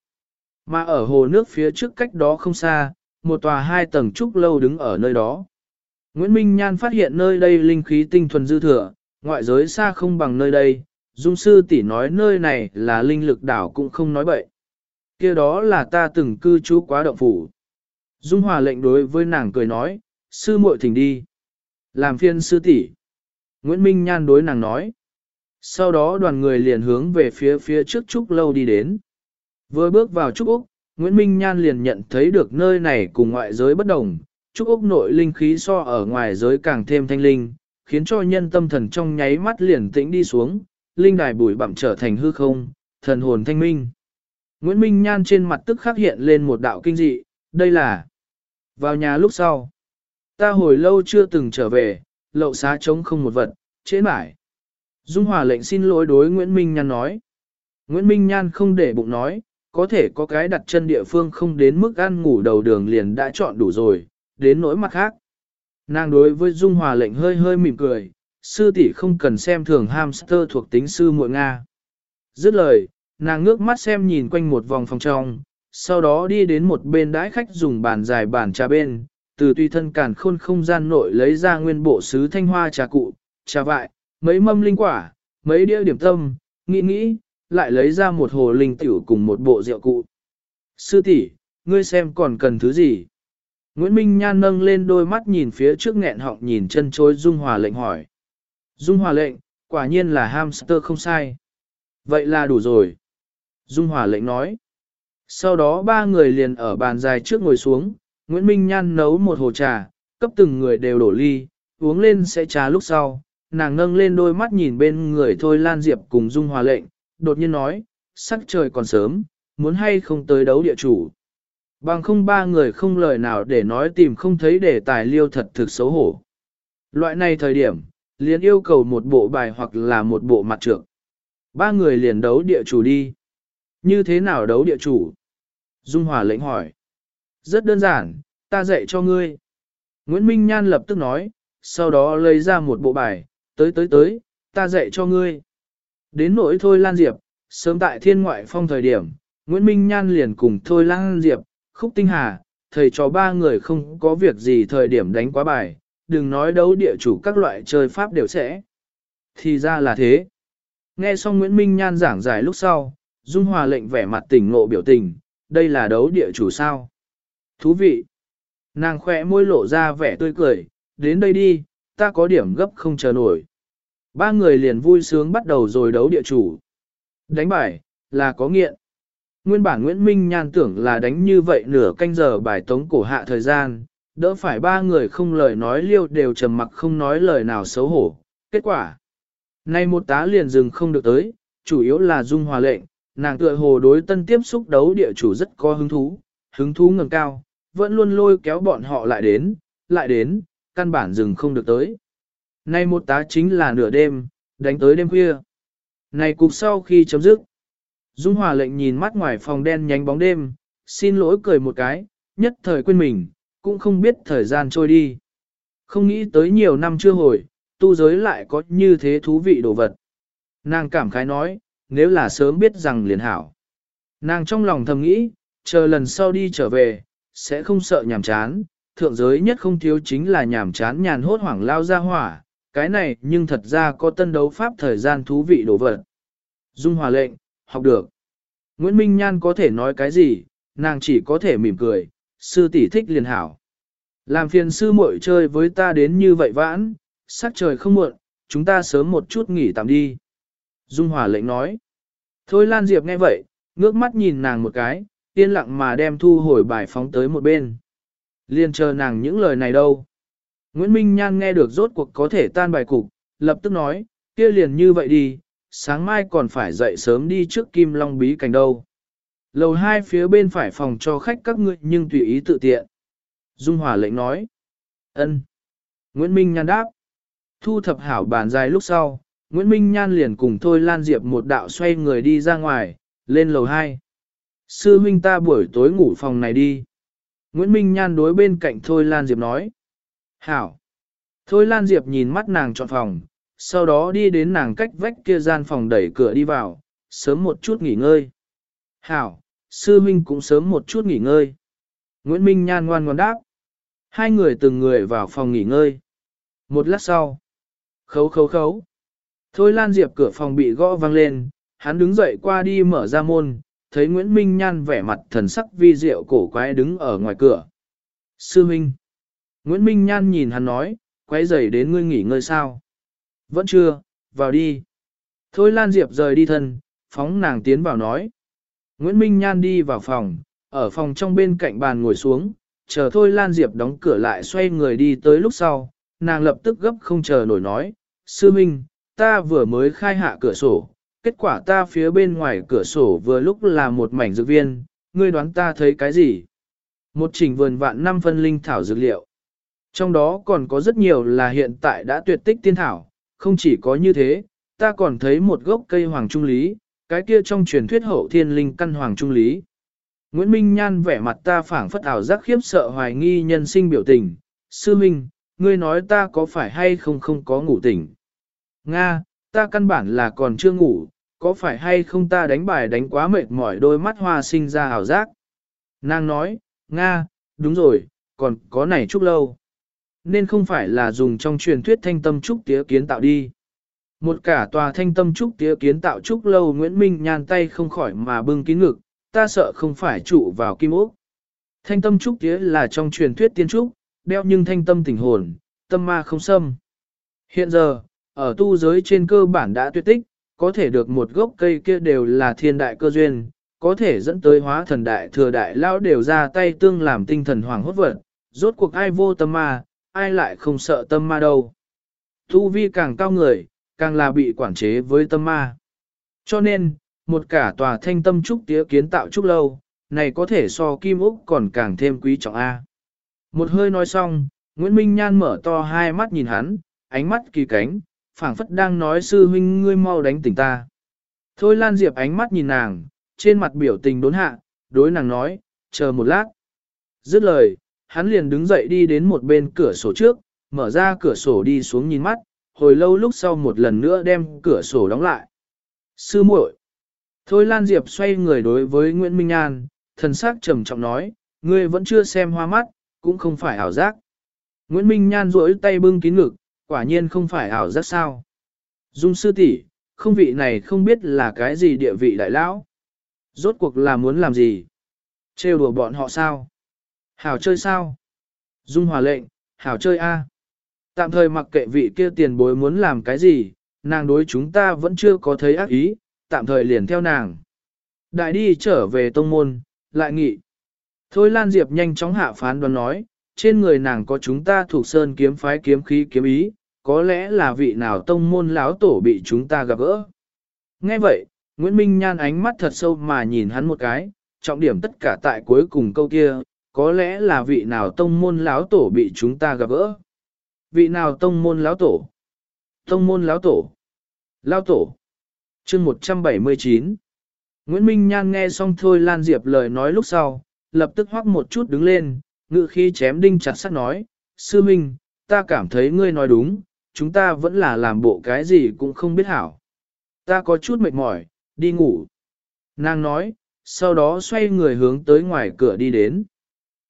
Mà ở hồ nước phía trước cách đó không xa, một tòa hai tầng trúc lâu đứng ở nơi đó. Nguyễn Minh Nhan phát hiện nơi đây linh khí tinh thuần dư thừa, ngoại giới xa không bằng nơi đây, dung sư tỷ nói nơi này là linh lực đảo cũng không nói bậy. kia đó là ta từng cư trú quá động phủ. Dung hòa lệnh đối với nàng cười nói, sư muội thỉnh đi. Làm phiên sư tỷ. Nguyễn Minh Nhan đối nàng nói. Sau đó đoàn người liền hướng về phía phía trước Trúc Lâu đi đến. Vừa bước vào Trúc Úc, Nguyễn Minh Nhan liền nhận thấy được nơi này cùng ngoại giới bất đồng. Trúc Úc nội linh khí so ở ngoài giới càng thêm thanh linh, khiến cho nhân tâm thần trong nháy mắt liền tĩnh đi xuống, linh đài bụi bặm trở thành hư không, thần hồn thanh minh. Nguyễn Minh Nhan trên mặt tức khắc hiện lên một đạo kinh dị, đây là vào nhà lúc sau. Ta hồi lâu chưa từng trở về, lậu xá trống không một vật, chế mãi. Dung Hòa lệnh xin lỗi đối Nguyễn Minh Nhan nói. Nguyễn Minh Nhan không để bụng nói, có thể có cái đặt chân địa phương không đến mức ăn ngủ đầu đường liền đã chọn đủ rồi, đến nỗi mặt khác. Nàng đối với Dung Hòa lệnh hơi hơi mỉm cười, sư tỷ không cần xem thường hamster thuộc tính sư muội Nga. Dứt lời, nàng ngước mắt xem nhìn quanh một vòng phòng trong, sau đó đi đến một bên đãi khách dùng bàn dài bàn trà bên, từ tùy thân cản khôn không gian nội lấy ra nguyên bộ sứ thanh hoa trà cụ, trà vại, mấy mâm linh quả, mấy đĩa điểm tâm, nghĩ nghĩ, lại lấy ra một hồ linh tiểu cùng một bộ rượu cụ. Sư tỷ, ngươi xem còn cần thứ gì? Nguyễn Minh Nhan nâng lên đôi mắt nhìn phía trước nghẹn họng nhìn chân chối Dung Hòa lệnh hỏi. Dung Hòa lệnh, quả nhiên là hamster không sai. Vậy là đủ rồi. Dung Hòa lệnh nói. Sau đó ba người liền ở bàn dài trước ngồi xuống, Nguyễn Minh Nhan nấu một hồ trà, cấp từng người đều đổ ly, uống lên sẽ trà lúc sau, nàng nâng lên đôi mắt nhìn bên người Thôi Lan Diệp cùng Dung Hòa lệnh, đột nhiên nói, sắc trời còn sớm, muốn hay không tới đấu địa chủ. Bằng không ba người không lời nào để nói tìm không thấy để tài liêu thật thực xấu hổ. Loại này thời điểm, liền yêu cầu một bộ bài hoặc là một bộ mặt trược. Ba người liền đấu địa chủ đi. Như thế nào đấu địa chủ? Dung Hòa lệnh hỏi. Rất đơn giản, ta dạy cho ngươi. Nguyễn Minh Nhan lập tức nói, sau đó lấy ra một bộ bài, tới tới tới, ta dạy cho ngươi. Đến nỗi thôi Lan Diệp, sớm tại thiên ngoại phong thời điểm, Nguyễn Minh Nhan liền cùng thôi Lan Diệp, Khúc Tinh Hà, thầy cho ba người không có việc gì thời điểm đánh quá bài, đừng nói đấu địa chủ các loại chơi pháp đều sẽ. Thì ra là thế. Nghe xong Nguyễn Minh Nhan giảng giải lúc sau, Dung Hòa lệnh vẻ mặt tỉnh ngộ biểu tình, đây là đấu địa chủ sao. Thú vị. Nàng khỏe môi lộ ra vẻ tươi cười, đến đây đi, ta có điểm gấp không chờ nổi. Ba người liền vui sướng bắt đầu rồi đấu địa chủ. Đánh bài, là có nghiện. Nguyên bản Nguyễn Minh nhan tưởng là đánh như vậy nửa canh giờ bài tống cổ hạ thời gian, đỡ phải ba người không lời nói liêu đều trầm mặc không nói lời nào xấu hổ. Kết quả, nay một tá liền dừng không được tới, chủ yếu là dung hòa lệnh, nàng tựa hồ đối tân tiếp xúc đấu địa chủ rất có hứng thú, hứng thú ngầm cao, vẫn luôn lôi kéo bọn họ lại đến, lại đến, căn bản dừng không được tới. Nay một tá chính là nửa đêm, đánh tới đêm khuya. Này cục sau khi chấm dứt, Dung Hòa lệnh nhìn mắt ngoài phòng đen nhánh bóng đêm, xin lỗi cười một cái, nhất thời quên mình, cũng không biết thời gian trôi đi. Không nghĩ tới nhiều năm chưa hồi, tu giới lại có như thế thú vị đồ vật. Nàng cảm khái nói, nếu là sớm biết rằng liền hảo. Nàng trong lòng thầm nghĩ, chờ lần sau đi trở về, sẽ không sợ nhàm chán, thượng giới nhất không thiếu chính là nhàm chán nhàn hốt hoảng lao ra hỏa, cái này nhưng thật ra có tân đấu pháp thời gian thú vị đổ vật. Dung hòa lệnh, học được. Nguyễn Minh Nhan có thể nói cái gì, nàng chỉ có thể mỉm cười, sư tỷ thích liền hảo. Làm phiền sư muội chơi với ta đến như vậy vãn, sắc trời không muộn, chúng ta sớm một chút nghỉ tạm đi. Dung Hòa lệnh nói. Thôi Lan Diệp nghe vậy, ngước mắt nhìn nàng một cái, yên lặng mà đem thu hồi bài phóng tới một bên. Liên chờ nàng những lời này đâu. Nguyễn Minh Nhan nghe được rốt cuộc có thể tan bài cục, lập tức nói, kia liền như vậy đi, sáng mai còn phải dậy sớm đi trước Kim Long Bí cảnh đâu. Lầu hai phía bên phải phòng cho khách các ngươi nhưng tùy ý tự tiện. Dung Hòa lệnh nói. ân. Nguyễn Minh Nhan đáp. Thu thập hảo bàn dài lúc sau, Nguyễn Minh Nhan liền cùng Thôi Lan Diệp một đạo xoay người đi ra ngoài, lên lầu hai. Sư huynh ta buổi tối ngủ phòng này đi. Nguyễn Minh Nhan đối bên cạnh Thôi Lan Diệp nói. Hảo. Thôi Lan Diệp nhìn mắt nàng chọn phòng, sau đó đi đến nàng cách vách kia gian phòng đẩy cửa đi vào, sớm một chút nghỉ ngơi. Hảo, sư huynh cũng sớm một chút nghỉ ngơi. Nguyễn Minh Nhan ngoan ngoan đáp. Hai người từng người vào phòng nghỉ ngơi. Một lát sau. Khấu khấu khấu. Thôi Lan Diệp cửa phòng bị gõ vang lên, hắn đứng dậy qua đi mở ra môn, thấy Nguyễn Minh Nhan vẻ mặt thần sắc vi diệu cổ quái đứng ở ngoài cửa. Sư huynh. Nguyễn Minh Nhan nhìn hắn nói, quay dậy đến ngươi nghỉ ngơi sao? Vẫn chưa, vào đi. Thôi Lan Diệp rời đi thân, phóng nàng tiến vào nói. Nguyễn Minh Nhan đi vào phòng, ở phòng trong bên cạnh bàn ngồi xuống, chờ Thôi Lan Diệp đóng cửa lại xoay người đi tới lúc sau, nàng lập tức gấp không chờ nổi nói, Sư Minh, ta vừa mới khai hạ cửa sổ, kết quả ta phía bên ngoài cửa sổ vừa lúc là một mảnh dược viên, ngươi đoán ta thấy cái gì? Một trình vườn vạn năm phân linh thảo dược liệu. Trong đó còn có rất nhiều là hiện tại đã tuyệt tích tiên thảo, không chỉ có như thế, ta còn thấy một gốc cây hoàng trung lý, cái kia trong truyền thuyết hậu thiên linh căn hoàng trung lý. Nguyễn Minh Nhan vẻ mặt ta phảng phất ảo giác khiếp sợ hoài nghi nhân sinh biểu tình. Sư Minh, ngươi nói ta có phải hay không không có ngủ tỉnh? Nga, ta căn bản là còn chưa ngủ, có phải hay không ta đánh bài đánh quá mệt mỏi đôi mắt hoa sinh ra ảo giác? Nàng nói, Nga, đúng rồi, còn có này chút lâu nên không phải là dùng trong truyền thuyết thanh tâm trúc tía kiến tạo đi. Một cả tòa thanh tâm trúc tía kiến tạo trúc lâu Nguyễn Minh nhàn tay không khỏi mà bưng kín ngực, ta sợ không phải trụ vào kim ốc. Thanh tâm trúc tía là trong truyền thuyết tiên trúc, đeo nhưng thanh tâm tình hồn, tâm ma không xâm. Hiện giờ, ở tu giới trên cơ bản đã tuyệt tích, có thể được một gốc cây kia đều là thiên đại cơ duyên, có thể dẫn tới hóa thần đại thừa đại lao đều ra tay tương làm tinh thần hoàng hốt vật, rốt cuộc ai vô tâm ma, ai lại không sợ tâm ma đâu. Tu vi càng cao người, càng là bị quản chế với tâm ma. Cho nên, một cả tòa thanh tâm trúc tía kiến tạo trúc lâu, này có thể so kim úc còn càng thêm quý trọng A. Một hơi nói xong, Nguyễn Minh Nhan mở to hai mắt nhìn hắn, ánh mắt kỳ cánh, phảng phất đang nói sư huynh ngươi mau đánh tỉnh ta. Thôi Lan Diệp ánh mắt nhìn nàng, trên mặt biểu tình đốn hạ, đối nàng nói, chờ một lát. Dứt lời, hắn liền đứng dậy đi đến một bên cửa sổ trước, mở ra cửa sổ đi xuống nhìn mắt, hồi lâu lúc sau một lần nữa đem cửa sổ đóng lại. Sư muội. Thôi Lan Diệp xoay người đối với Nguyễn Minh An, thần sắc trầm trọng nói, ngươi vẫn chưa xem hoa mắt, cũng không phải ảo giác. Nguyễn Minh Nhan duỗi tay bưng kín ngực, quả nhiên không phải ảo giác sao. Dung sư tỷ, không vị này không biết là cái gì địa vị đại lão. Rốt cuộc là muốn làm gì? Trêu đùa bọn họ sao? Hảo chơi sao? Dung hòa lệnh, hảo chơi a. Tạm thời mặc kệ vị kia tiền bối muốn làm cái gì, nàng đối chúng ta vẫn chưa có thấy ác ý, tạm thời liền theo nàng. Đại đi trở về tông môn, lại nghị. Thôi Lan Diệp nhanh chóng hạ phán đoán nói, trên người nàng có chúng ta thuộc sơn kiếm phái kiếm khí kiếm ý, có lẽ là vị nào tông môn lão tổ bị chúng ta gặp gỡ. Nghe vậy, Nguyễn Minh Nhan ánh mắt thật sâu mà nhìn hắn một cái, trọng điểm tất cả tại cuối cùng câu kia, có lẽ là vị nào tông môn lão tổ bị chúng ta gặp gỡ. Vị nào tông môn lão tổ? Tông môn lão tổ. lão tổ. chương 179. Nguyễn Minh Nhan nghe xong thôi Lan Diệp lời nói lúc sau, lập tức hoắc một chút đứng lên, ngự khi chém đinh chặt sắt nói, Sư Minh, ta cảm thấy ngươi nói đúng, chúng ta vẫn là làm bộ cái gì cũng không biết hảo. Ta có chút mệt mỏi, đi ngủ. Nàng nói, sau đó xoay người hướng tới ngoài cửa đi đến.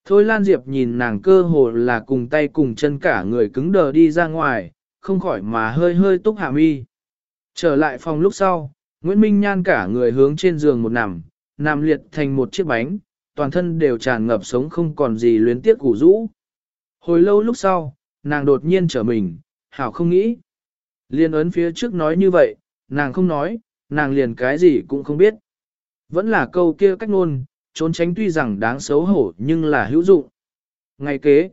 Thôi Lan Diệp nhìn nàng cơ hồ là cùng tay cùng chân cả người cứng đờ đi ra ngoài, không khỏi mà hơi hơi túc hạ mi. Trở lại phòng lúc sau, Nguyễn Minh Nhan cả người hướng trên giường một nằm, nằm liệt thành một chiếc bánh, toàn thân đều tràn ngập sống không còn gì luyến tiếc củ rũ. Hồi lâu lúc sau, nàng đột nhiên trở mình, hảo không nghĩ. Liên ấn phía trước nói như vậy, nàng không nói, nàng liền cái gì cũng không biết. Vẫn là câu kia cách ngôn, trốn tránh tuy rằng đáng xấu hổ nhưng là hữu dụng. Ngày kế,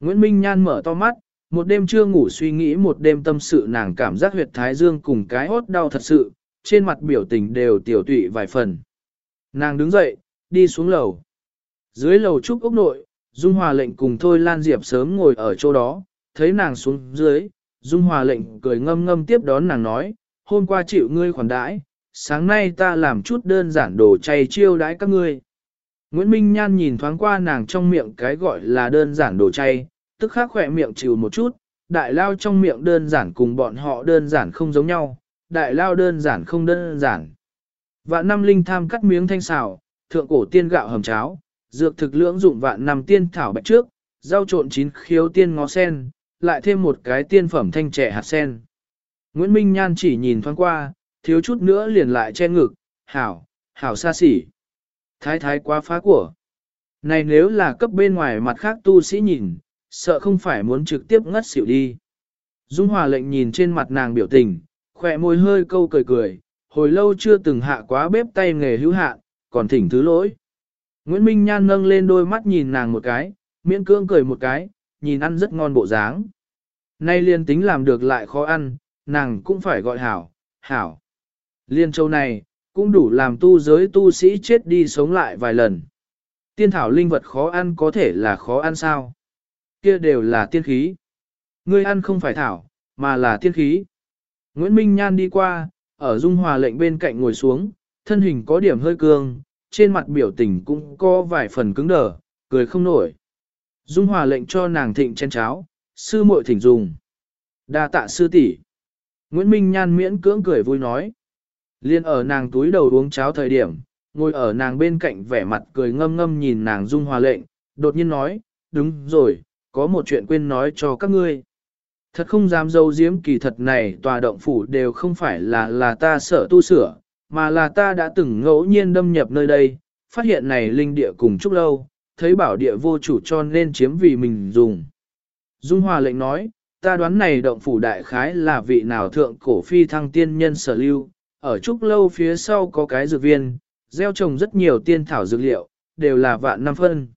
Nguyễn Minh Nhan mở to mắt, một đêm chưa ngủ suy nghĩ một đêm tâm sự nàng cảm giác huyệt thái dương cùng cái hốt đau thật sự, trên mặt biểu tình đều tiểu tụy vài phần. Nàng đứng dậy, đi xuống lầu. Dưới lầu trúc ốc nội, Dung Hòa lệnh cùng Thôi Lan Diệp sớm ngồi ở chỗ đó, thấy nàng xuống dưới, Dung Hòa lệnh cười ngâm ngâm tiếp đón nàng nói, hôm qua chịu ngươi khoản đãi, sáng nay ta làm chút đơn giản đồ chay chiêu đãi các ngươi. Nguyễn Minh Nhan nhìn thoáng qua nàng trong miệng cái gọi là đơn giản đồ chay, tức khắc khỏe miệng chịu một chút, đại lao trong miệng đơn giản cùng bọn họ đơn giản không giống nhau, đại lao đơn giản không đơn giản. Vạn năm linh tham cắt miếng thanh xào, thượng cổ tiên gạo hầm cháo, dược thực lưỡng dụng vạn năm tiên thảo bạch trước, rau trộn chín khiếu tiên ngó sen, lại thêm một cái tiên phẩm thanh trẻ hạt sen. Nguyễn Minh Nhan chỉ nhìn thoáng qua, thiếu chút nữa liền lại che ngực, hảo, hảo xa xỉ. Thái thái quá phá của. Này nếu là cấp bên ngoài mặt khác tu sĩ nhìn, sợ không phải muốn trực tiếp ngất xỉu đi. Dung Hòa lệnh nhìn trên mặt nàng biểu tình, khỏe môi hơi câu cười cười, hồi lâu chưa từng hạ quá bếp tay nghề hữu hạ, còn thỉnh thứ lỗi. Nguyễn Minh Nhan nâng lên đôi mắt nhìn nàng một cái, miễn cưỡng cười một cái, nhìn ăn rất ngon bộ dáng. Nay liên tính làm được lại khó ăn, nàng cũng phải gọi hảo, hảo. Liên châu này, cũng đủ làm tu giới tu sĩ chết đi sống lại vài lần. Tiên thảo linh vật khó ăn có thể là khó ăn sao? Kia đều là tiên khí. Ngươi ăn không phải thảo, mà là tiên khí. Nguyễn Minh Nhan đi qua, ở Dung Hòa lệnh bên cạnh ngồi xuống, thân hình có điểm hơi cương, trên mặt biểu tình cũng có vài phần cứng đờ, cười không nổi. Dung Hòa lệnh cho nàng thịnh chén cháo, sư muội thỉnh dùng. đa tạ sư tỷ. Nguyễn Minh Nhan miễn cưỡng cười vui nói. Liên ở nàng túi đầu uống cháo thời điểm, ngồi ở nàng bên cạnh vẻ mặt cười ngâm ngâm nhìn nàng Dung Hòa lệnh, đột nhiên nói, đúng rồi, có một chuyện quên nói cho các ngươi. Thật không dám dâu diếm kỳ thật này tòa động phủ đều không phải là là ta sợ tu sửa, mà là ta đã từng ngẫu nhiên đâm nhập nơi đây, phát hiện này linh địa cùng chúc lâu, thấy bảo địa vô chủ cho nên chiếm vì mình dùng. Dung Hòa lệnh nói, ta đoán này động phủ đại khái là vị nào thượng cổ phi thăng tiên nhân sở lưu, ở trúc lâu phía sau có cái dược viên, gieo trồng rất nhiều tiên thảo dược liệu, đều là vạn năm phân.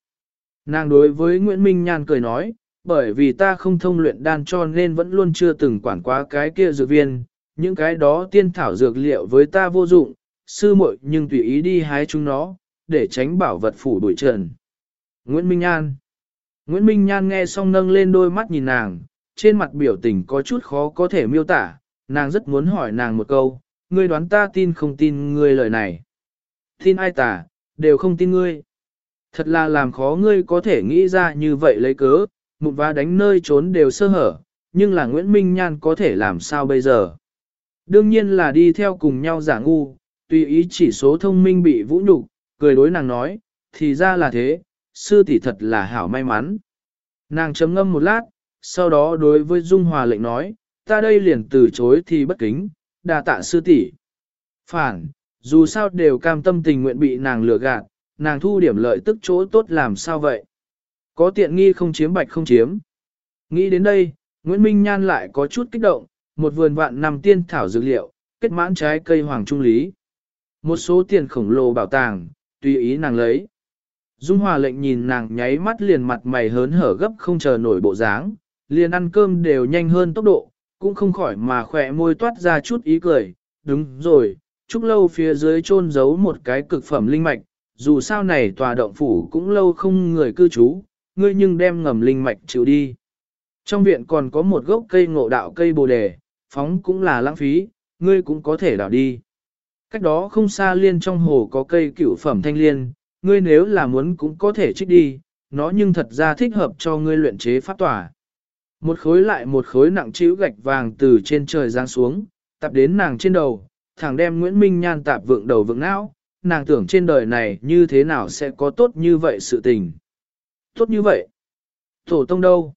Nàng đối với Nguyễn Minh Nhan cười nói, bởi vì ta không thông luyện đan cho nên vẫn luôn chưa từng quản quá cái kia dược viên, những cái đó tiên thảo dược liệu với ta vô dụng, sư muội nhưng tùy ý đi hái chúng nó, để tránh bảo vật phủ đuổi trần. Nguyễn Minh nhan, Nguyễn Minh Nhan nghe xong nâng lên đôi mắt nhìn nàng, trên mặt biểu tình có chút khó có thể miêu tả, nàng rất muốn hỏi nàng một câu, ngươi đoán ta tin không tin ngươi lời này. Tin ai tả, đều không tin ngươi. Thật là làm khó ngươi có thể nghĩ ra như vậy lấy cớ, một vá đánh nơi trốn đều sơ hở, nhưng là Nguyễn Minh Nhan có thể làm sao bây giờ. Đương nhiên là đi theo cùng nhau giả ngu, tùy ý chỉ số thông minh bị vũ nhục, cười đối nàng nói, thì ra là thế, sư tỷ thật là hảo may mắn. Nàng chấm ngâm một lát, sau đó đối với Dung Hòa lệnh nói, ta đây liền từ chối thì bất kính, đa tạ sư tỷ. Phản, dù sao đều cam tâm tình nguyện bị nàng lừa gạt, nàng thu điểm lợi tức chỗ tốt làm sao vậy? Có tiện nghi không chiếm bạch không chiếm. Nghĩ đến đây, Nguyễn Minh Nhan lại có chút kích động, một vườn vạn năm tiên thảo dược liệu, kết mãn trái cây hoàng trung lý. Một số tiền khổng lồ bảo tàng, tùy ý nàng lấy. Dung Hòa lệnh nhìn nàng nháy mắt liền mặt mày hớn hở gấp không chờ nổi bộ dáng, liền ăn cơm đều nhanh hơn tốc độ, cũng không khỏi mà khỏe môi toát ra chút ý cười. Đúng rồi, chúc lâu phía dưới chôn giấu một cái cực phẩm linh mạch, dù sao này tòa động phủ cũng lâu không người cư trú, ngươi nhưng đem ngầm linh mạch chịu đi. Trong viện còn có một gốc cây ngộ đạo cây bồ đề, phóng cũng là lãng phí, ngươi cũng có thể đào đi. Cách đó không xa liên trong hồ có cây cựu phẩm thanh liên, ngươi nếu là muốn cũng có thể trích đi, nó nhưng thật ra thích hợp cho ngươi luyện chế pháp tỏa. Một khối lại một khối nặng trĩu gạch vàng từ trên trời giáng xuống, tập đến nàng trên đầu, thẳng đem Nguyễn Minh Nhan tạp vượng đầu vượng não, nàng tưởng trên đời này như thế nào sẽ có tốt như vậy sự tình. Tốt như vậy? Tổ tông đâu?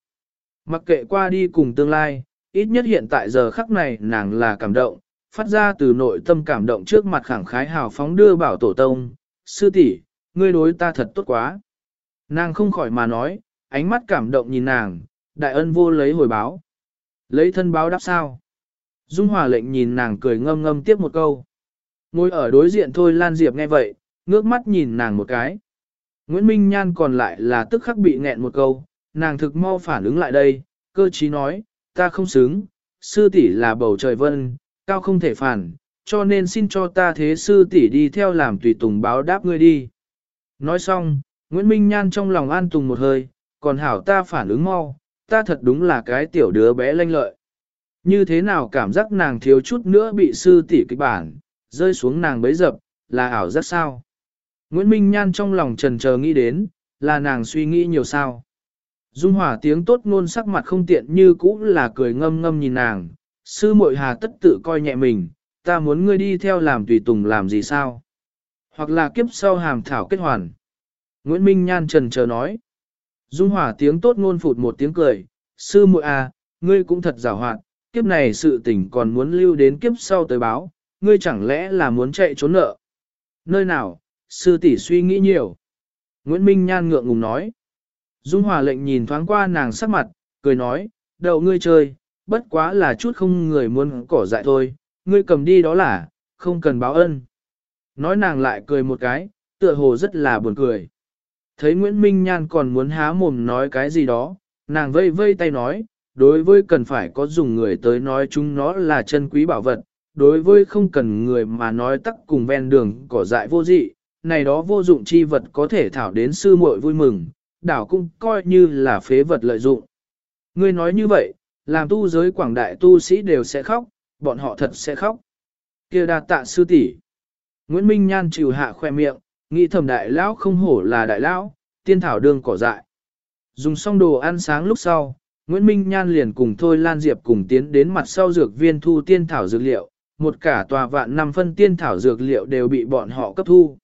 Mặc kệ qua đi cùng tương lai, ít nhất hiện tại giờ khắc này nàng là cảm động, phát ra từ nội tâm cảm động trước mặt khẳng khái hào phóng đưa bảo tổ tông, sư tỷ, ngươi đối ta thật tốt quá. Nàng không khỏi mà nói, ánh mắt cảm động nhìn nàng, đại ân vô lấy hồi báo. Lấy thân báo đáp sao? Dung Hòa lệnh nhìn nàng cười ngâm ngâm tiếp một câu. Ngồi ở đối diện thôi Lan Diệp nghe vậy, ngước mắt nhìn nàng một cái. Nguyễn Minh Nhan còn lại là tức khắc bị nghẹn một câu, nàng thực mau phản ứng lại đây, cơ trí nói, ta không xứng, sư tỷ là bầu trời vân, cao không thể phản, cho nên xin cho ta thế sư tỷ đi theo làm tùy tùng báo đáp ngươi đi. Nói xong, Nguyễn Minh Nhan trong lòng an tùng một hơi, còn hảo ta phản ứng mau, ta thật đúng là cái tiểu đứa bé lanh lợi. Như thế nào cảm giác nàng thiếu chút nữa bị sư tỷ kịch bản, rơi xuống nàng bấy dập, là ảo giác sao? Nguyễn Minh Nhan trong lòng trần chờ nghĩ đến, là nàng suy nghĩ nhiều sao. Dung Hòa tiếng tốt ngôn sắc mặt không tiện như cũ là cười ngâm ngâm nhìn nàng, sư muội hà tất tự coi nhẹ mình, ta muốn ngươi đi theo làm tùy tùng làm gì sao? Hoặc là kiếp sau hàm thảo kết hoàn. Nguyễn Minh Nhan trần chờ nói. Dung Hòa tiếng tốt ngôn phụt một tiếng cười, sư muội à, ngươi cũng thật giàu hoạt, kiếp này sự tình còn muốn lưu đến kiếp sau tới báo, ngươi chẳng lẽ là muốn chạy trốn nợ? Nơi nào, sư tỷ suy nghĩ nhiều. Nguyễn Minh Nhan ngượng ngùng nói. Dung Hòa lệnh nhìn thoáng qua nàng sắc mặt, cười nói, đậu ngươi chơi, bất quá là chút không người muốn cỏ dại thôi, ngươi cầm đi đó là, không cần báo ân. Nói nàng lại cười một cái, tựa hồ rất là buồn cười. Thấy Nguyễn Minh Nhan còn muốn há mồm nói cái gì đó, nàng vây vây tay nói, đối với cần phải có dùng người tới nói chúng nó là chân quý bảo vật, đối với không cần người mà nói tắc cùng ven đường cỏ dại vô dị, này đó vô dụng chi vật có thể thảo đến sư muội vui mừng, đảo cũng coi như là phế vật lợi dụng. Ngươi nói như vậy, làm tu giới quảng đại tu sĩ đều sẽ khóc, bọn họ thật sẽ khóc. kia đa tạ sư tỷ. Nguyễn Minh Nhan chịu hạ khoe miệng, nghĩ thầm đại lão không hổ là đại lão, tiên thảo đương cỏ dại. Dùng xong đồ ăn sáng lúc sau, Nguyễn Minh Nhan liền cùng Thôi Lan Diệp cùng tiến đến mặt sau dược viên thu tiên thảo dược liệu, một cả tòa vạn năm phân tiên thảo dược liệu đều bị bọn họ cấp thu.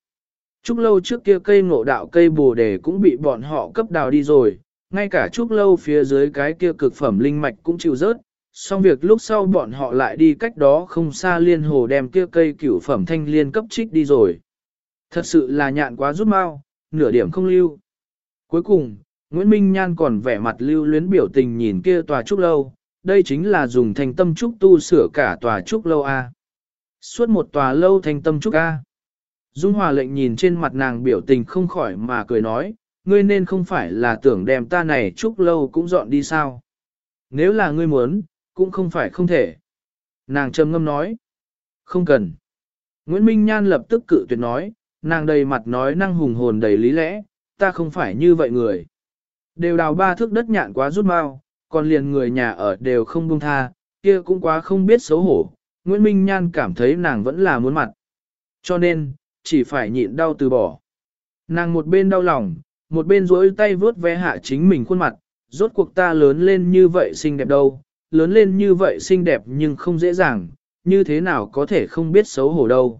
Trúc lâu trước kia cây ngộ đạo cây bồ đề cũng bị bọn họ cấp đào đi rồi, ngay cả trúc lâu phía dưới cái kia cực phẩm linh mạch cũng chịu rớt, xong việc lúc sau bọn họ lại đi cách đó không xa liên hồ đem kia cây cửu phẩm thanh liên cấp trích đi rồi. Thật sự là nhạn quá rút mau, nửa điểm không lưu. Cuối cùng, Nguyễn Minh Nhan còn vẻ mặt lưu luyến biểu tình nhìn kia tòa trúc lâu, đây chính là dùng thành tâm trúc tu sửa cả tòa trúc lâu A. Suốt một tòa lâu thành tâm trúc A. Dung Hòa lệnh nhìn trên mặt nàng biểu tình không khỏi mà cười nói, ngươi nên không phải là tưởng đem ta này trúc lâu cũng dọn đi sao. Nếu là ngươi muốn, cũng không phải không thể. Nàng trầm ngâm nói. Không cần. Nguyễn Minh Nhan lập tức cự tuyệt nói, nàng đầy mặt nói năng hùng hồn đầy lý lẽ, ta không phải như vậy người. Đều đào ba thước đất nhạn quá rút mau, còn liền người nhà ở đều không buông tha, kia cũng quá không biết xấu hổ. Nguyễn Minh Nhan cảm thấy nàng vẫn là muốn mặt. Cho nên, chỉ phải nhịn đau từ bỏ. Nàng một bên đau lòng, một bên duỗi tay vớt vé hạ chính mình khuôn mặt, rốt cuộc ta lớn lên như vậy xinh đẹp đâu, lớn lên như vậy xinh đẹp nhưng không dễ dàng, như thế nào có thể không biết xấu hổ đâu.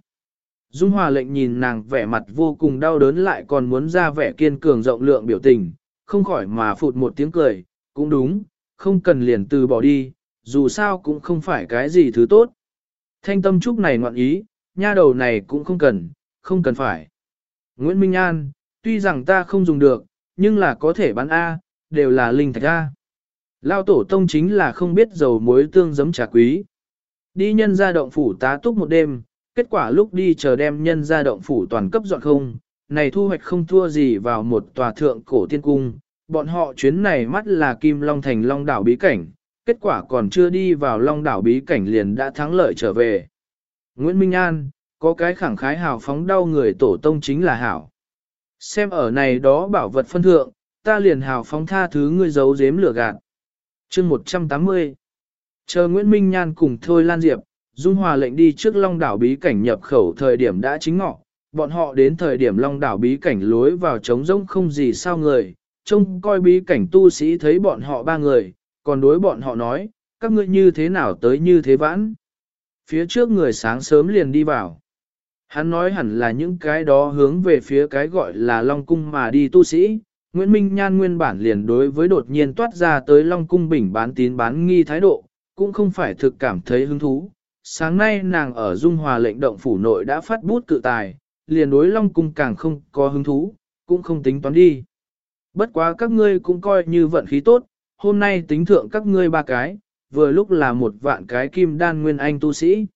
Dung Hòa lệnh nhìn nàng vẻ mặt vô cùng đau đớn lại còn muốn ra vẻ kiên cường rộng lượng biểu tình, không khỏi mà phụt một tiếng cười, cũng đúng, không cần liền từ bỏ đi, dù sao cũng không phải cái gì thứ tốt. Thanh tâm trúc này ngoạn ý, nha đầu này cũng không cần, không cần phải. Nguyễn Minh An, tuy rằng ta không dùng được, nhưng là có thể bán A, đều là linh thạch A. Lao tổ tông chính là không biết dầu muối tương giấm trà quý. Đi nhân ra động phủ tá túc một đêm, kết quả lúc đi chờ đem nhân ra động phủ toàn cấp dọn không, này thu hoạch không thua gì vào một tòa thượng cổ tiên cung. Bọn họ chuyến này mắt là Kim Long Thành Long đảo bí cảnh, kết quả còn chưa đi vào Long đảo bí cảnh liền đã thắng lợi trở về. Nguyễn Minh An, có cái khẳng khái hào phóng đau người tổ tông chính là hảo. Xem ở này đó bảo vật phân thượng, ta liền hào phóng tha thứ ngươi giấu giếm lửa gạt. chương 180 Chờ Nguyễn Minh Nhan cùng Thôi Lan Diệp, Dung Hòa lệnh đi trước Long đảo bí cảnh nhập khẩu thời điểm đã chính ngọ, bọn họ đến thời điểm Long đảo bí cảnh lối vào trống rỗng không gì sao người, trông coi bí cảnh tu sĩ thấy bọn họ ba người, còn đối bọn họ nói, các ngươi như thế nào tới như thế vãn. Phía trước người sáng sớm liền đi vào. Hắn nói hẳn là những cái đó hướng về phía cái gọi là Long Cung mà đi tu sĩ. Nguyễn Minh Nhan nguyên bản liền đối với đột nhiên toát ra tới Long Cung bình bán tín bán nghi thái độ, cũng không phải thực cảm thấy hứng thú. Sáng nay nàng ở Dung Hòa lệnh động phủ nội đã phát bút cự tài, liền đối Long Cung càng không có hứng thú, cũng không tính toán đi. Bất quá các ngươi cũng coi như vận khí tốt, hôm nay tính thượng các ngươi ba cái, vừa lúc là một vạn cái kim đan nguyên anh tu sĩ.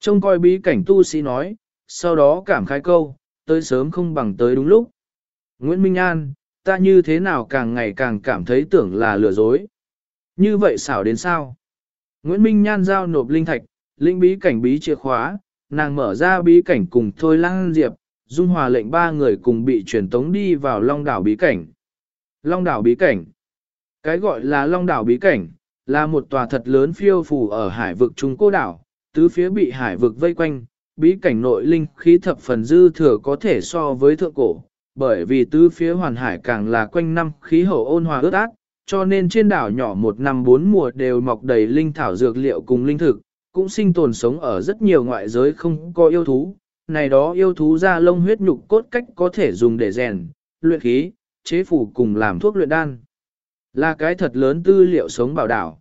Trông coi bí cảnh tu sĩ nói, sau đó cảm khái câu, tới sớm không bằng tới đúng lúc. Nguyễn Minh An, ta như thế nào càng ngày càng cảm thấy tưởng là lừa dối. Như vậy xảo đến sao? Nguyễn Minh Nhan giao nộp linh thạch, linh bí cảnh bí chìa khóa, nàng mở ra bí cảnh cùng Thôi Lang Diệp, Dung Hòa lệnh ba người cùng bị truyền tống đi vào Long đảo bí cảnh. Long đảo bí cảnh. Cái gọi là Long đảo bí cảnh, là một tòa thật lớn phiêu phù ở hải vực Trung Cô đảo, tứ phía bị hải vực vây quanh, bí cảnh nội linh khí thập phần dư thừa có thể so với thượng cổ, bởi vì tứ phía hoàn hải càng là quanh năm khí hậu ôn hòa ướt át, cho nên trên đảo nhỏ một năm bốn mùa đều mọc đầy linh thảo dược liệu cùng linh thực, cũng sinh tồn sống ở rất nhiều ngoại giới không có yêu thú. Này đó yêu thú ra lông huyết nhục cốt cách có thể dùng để rèn, luyện khí, chế phủ cùng làm thuốc luyện đan. Là cái thật lớn tư liệu sống bảo đảo.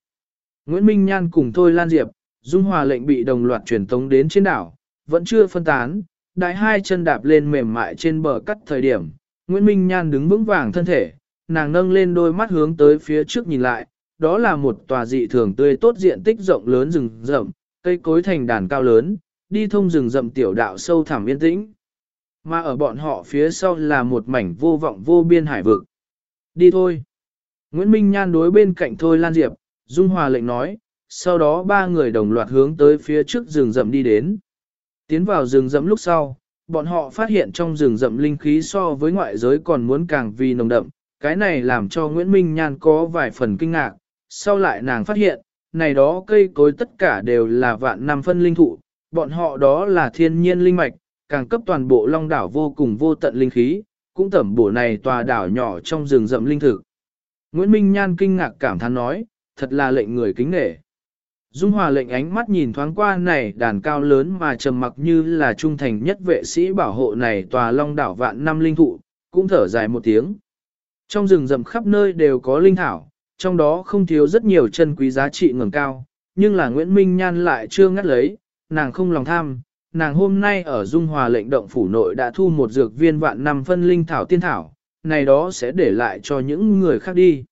Nguyễn Minh Nhan cùng Thôi Lan Diệp, Dung Hòa lệnh bị đồng loạt truyền tống đến trên đảo, vẫn chưa phân tán, đại hai chân đạp lên mềm mại trên bờ cắt thời điểm, Nguyễn Minh Nhan đứng vững vàng thân thể, nàng nâng lên đôi mắt hướng tới phía trước nhìn lại, đó là một tòa dị thường tươi tốt diện tích rộng lớn rừng rậm, cây cối thành đàn cao lớn, đi thông rừng rậm tiểu đạo sâu thẳm yên tĩnh. Mà ở bọn họ phía sau là một mảnh vô vọng vô biên hải vực. Đi thôi. Nguyễn Minh Nhan đối bên cạnh Thôi Lan Diệp, Dung Hòa lệnh nói, sau đó ba người đồng loạt hướng tới phía trước rừng rậm đi đến. Tiến vào rừng rậm lúc sau, bọn họ phát hiện trong rừng rậm linh khí so với ngoại giới còn muốn càng vì nồng đậm, cái này làm cho Nguyễn Minh Nhan có vài phần kinh ngạc, sau lại nàng phát hiện, này đó cây cối tất cả đều là vạn năm phân linh thụ, bọn họ đó là thiên nhiên linh mạch, càng cấp toàn bộ long đảo vô cùng vô tận linh khí, cũng tẩm bổ này tòa đảo nhỏ trong rừng rậm linh thực. Nguyễn Minh Nhan kinh ngạc cảm thán nói, thật là lệnh người kính nể. Dung Hòa lệnh ánh mắt nhìn thoáng qua này đàn cao lớn mà trầm mặc như là trung thành nhất vệ sĩ bảo hộ này tòa long đảo vạn năm linh thụ, cũng thở dài một tiếng. Trong rừng rậm khắp nơi đều có linh thảo, trong đó không thiếu rất nhiều chân quý giá trị ngẩng cao, nhưng là Nguyễn Minh Nhan lại chưa ngắt lấy, nàng không lòng tham, nàng hôm nay ở Dung Hòa lệnh động phủ nội đã thu một dược viên vạn năm phân linh thảo tiên thảo, này đó sẽ để lại cho những người khác đi.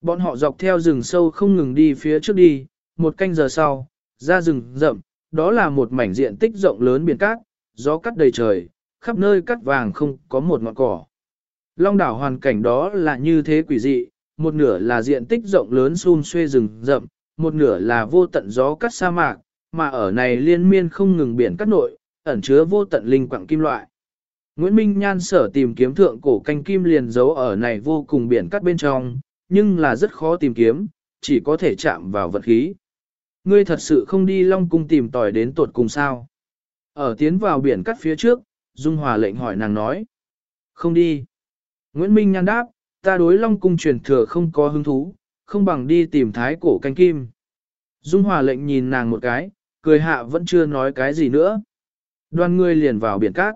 Bọn họ dọc theo rừng sâu không ngừng đi phía trước đi, một canh giờ sau, ra rừng rậm, đó là một mảnh diện tích rộng lớn biển cát, gió cắt đầy trời, khắp nơi cắt vàng không có một ngọn cỏ. Long đảo hoàn cảnh đó là như thế quỷ dị, một nửa là diện tích rộng lớn xun xuê rừng rậm, một nửa là vô tận gió cắt sa mạc, mà ở này liên miên không ngừng biển cắt nội, ẩn chứa vô tận linh quặng kim loại. Nguyễn Minh Nhan sở tìm kiếm thượng cổ canh kim liền giấu ở này vô cùng biển cắt bên trong, nhưng là rất khó tìm kiếm, chỉ có thể chạm vào vật khí. Ngươi thật sự không đi Long Cung tìm tòi đến tột cùng sao. Ở tiến vào biển cắt phía trước, Dung Hòa lệnh hỏi nàng nói. Không đi. Nguyễn Minh Nhan đáp, ta đối Long Cung truyền thừa không có hứng thú, không bằng đi tìm thái cổ canh kim. Dung Hòa lệnh nhìn nàng một cái, cười hạ vẫn chưa nói cái gì nữa. Đoàn người liền vào biển cát.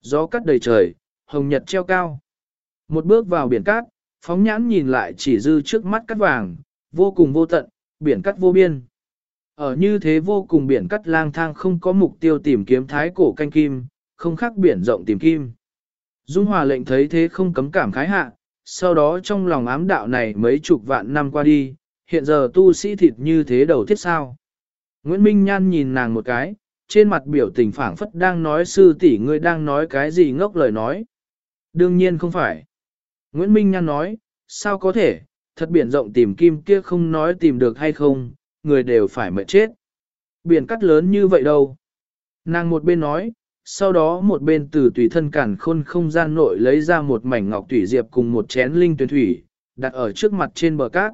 Gió cắt đầy trời, hồng nhật treo cao. Một bước vào biển cát, phóng nhãn nhìn lại chỉ dư trước mắt cát vàng, vô cùng vô tận, biển cát vô biên. Ở như thế vô cùng biển cát lang thang không có mục tiêu tìm kiếm thái cổ canh kim, không khác biển rộng tìm kim. Dung Hòa lệnh thấy thế không cấm cảm khái hạ, sau đó trong lòng ám đạo này mấy chục vạn năm qua đi, hiện giờ tu sĩ thịt như thế đầu thiết sao. Nguyễn Minh Nhan nhìn nàng một cái, trên mặt biểu tình phảng phất đang nói sư tỷ ngươi đang nói cái gì ngốc lời nói. Đương nhiên không phải. Nguyễn Minh Nhan nói, sao có thể, thật biển rộng tìm kim kia không nói tìm được hay không, người đều phải mệt chết. Biển cắt lớn như vậy đâu. Nàng một bên nói, sau đó một bên từ tùy thân cản khôn không gian nội lấy ra một mảnh ngọc thủy diệp cùng một chén linh tuyển thủy, đặt ở trước mặt trên bờ cát.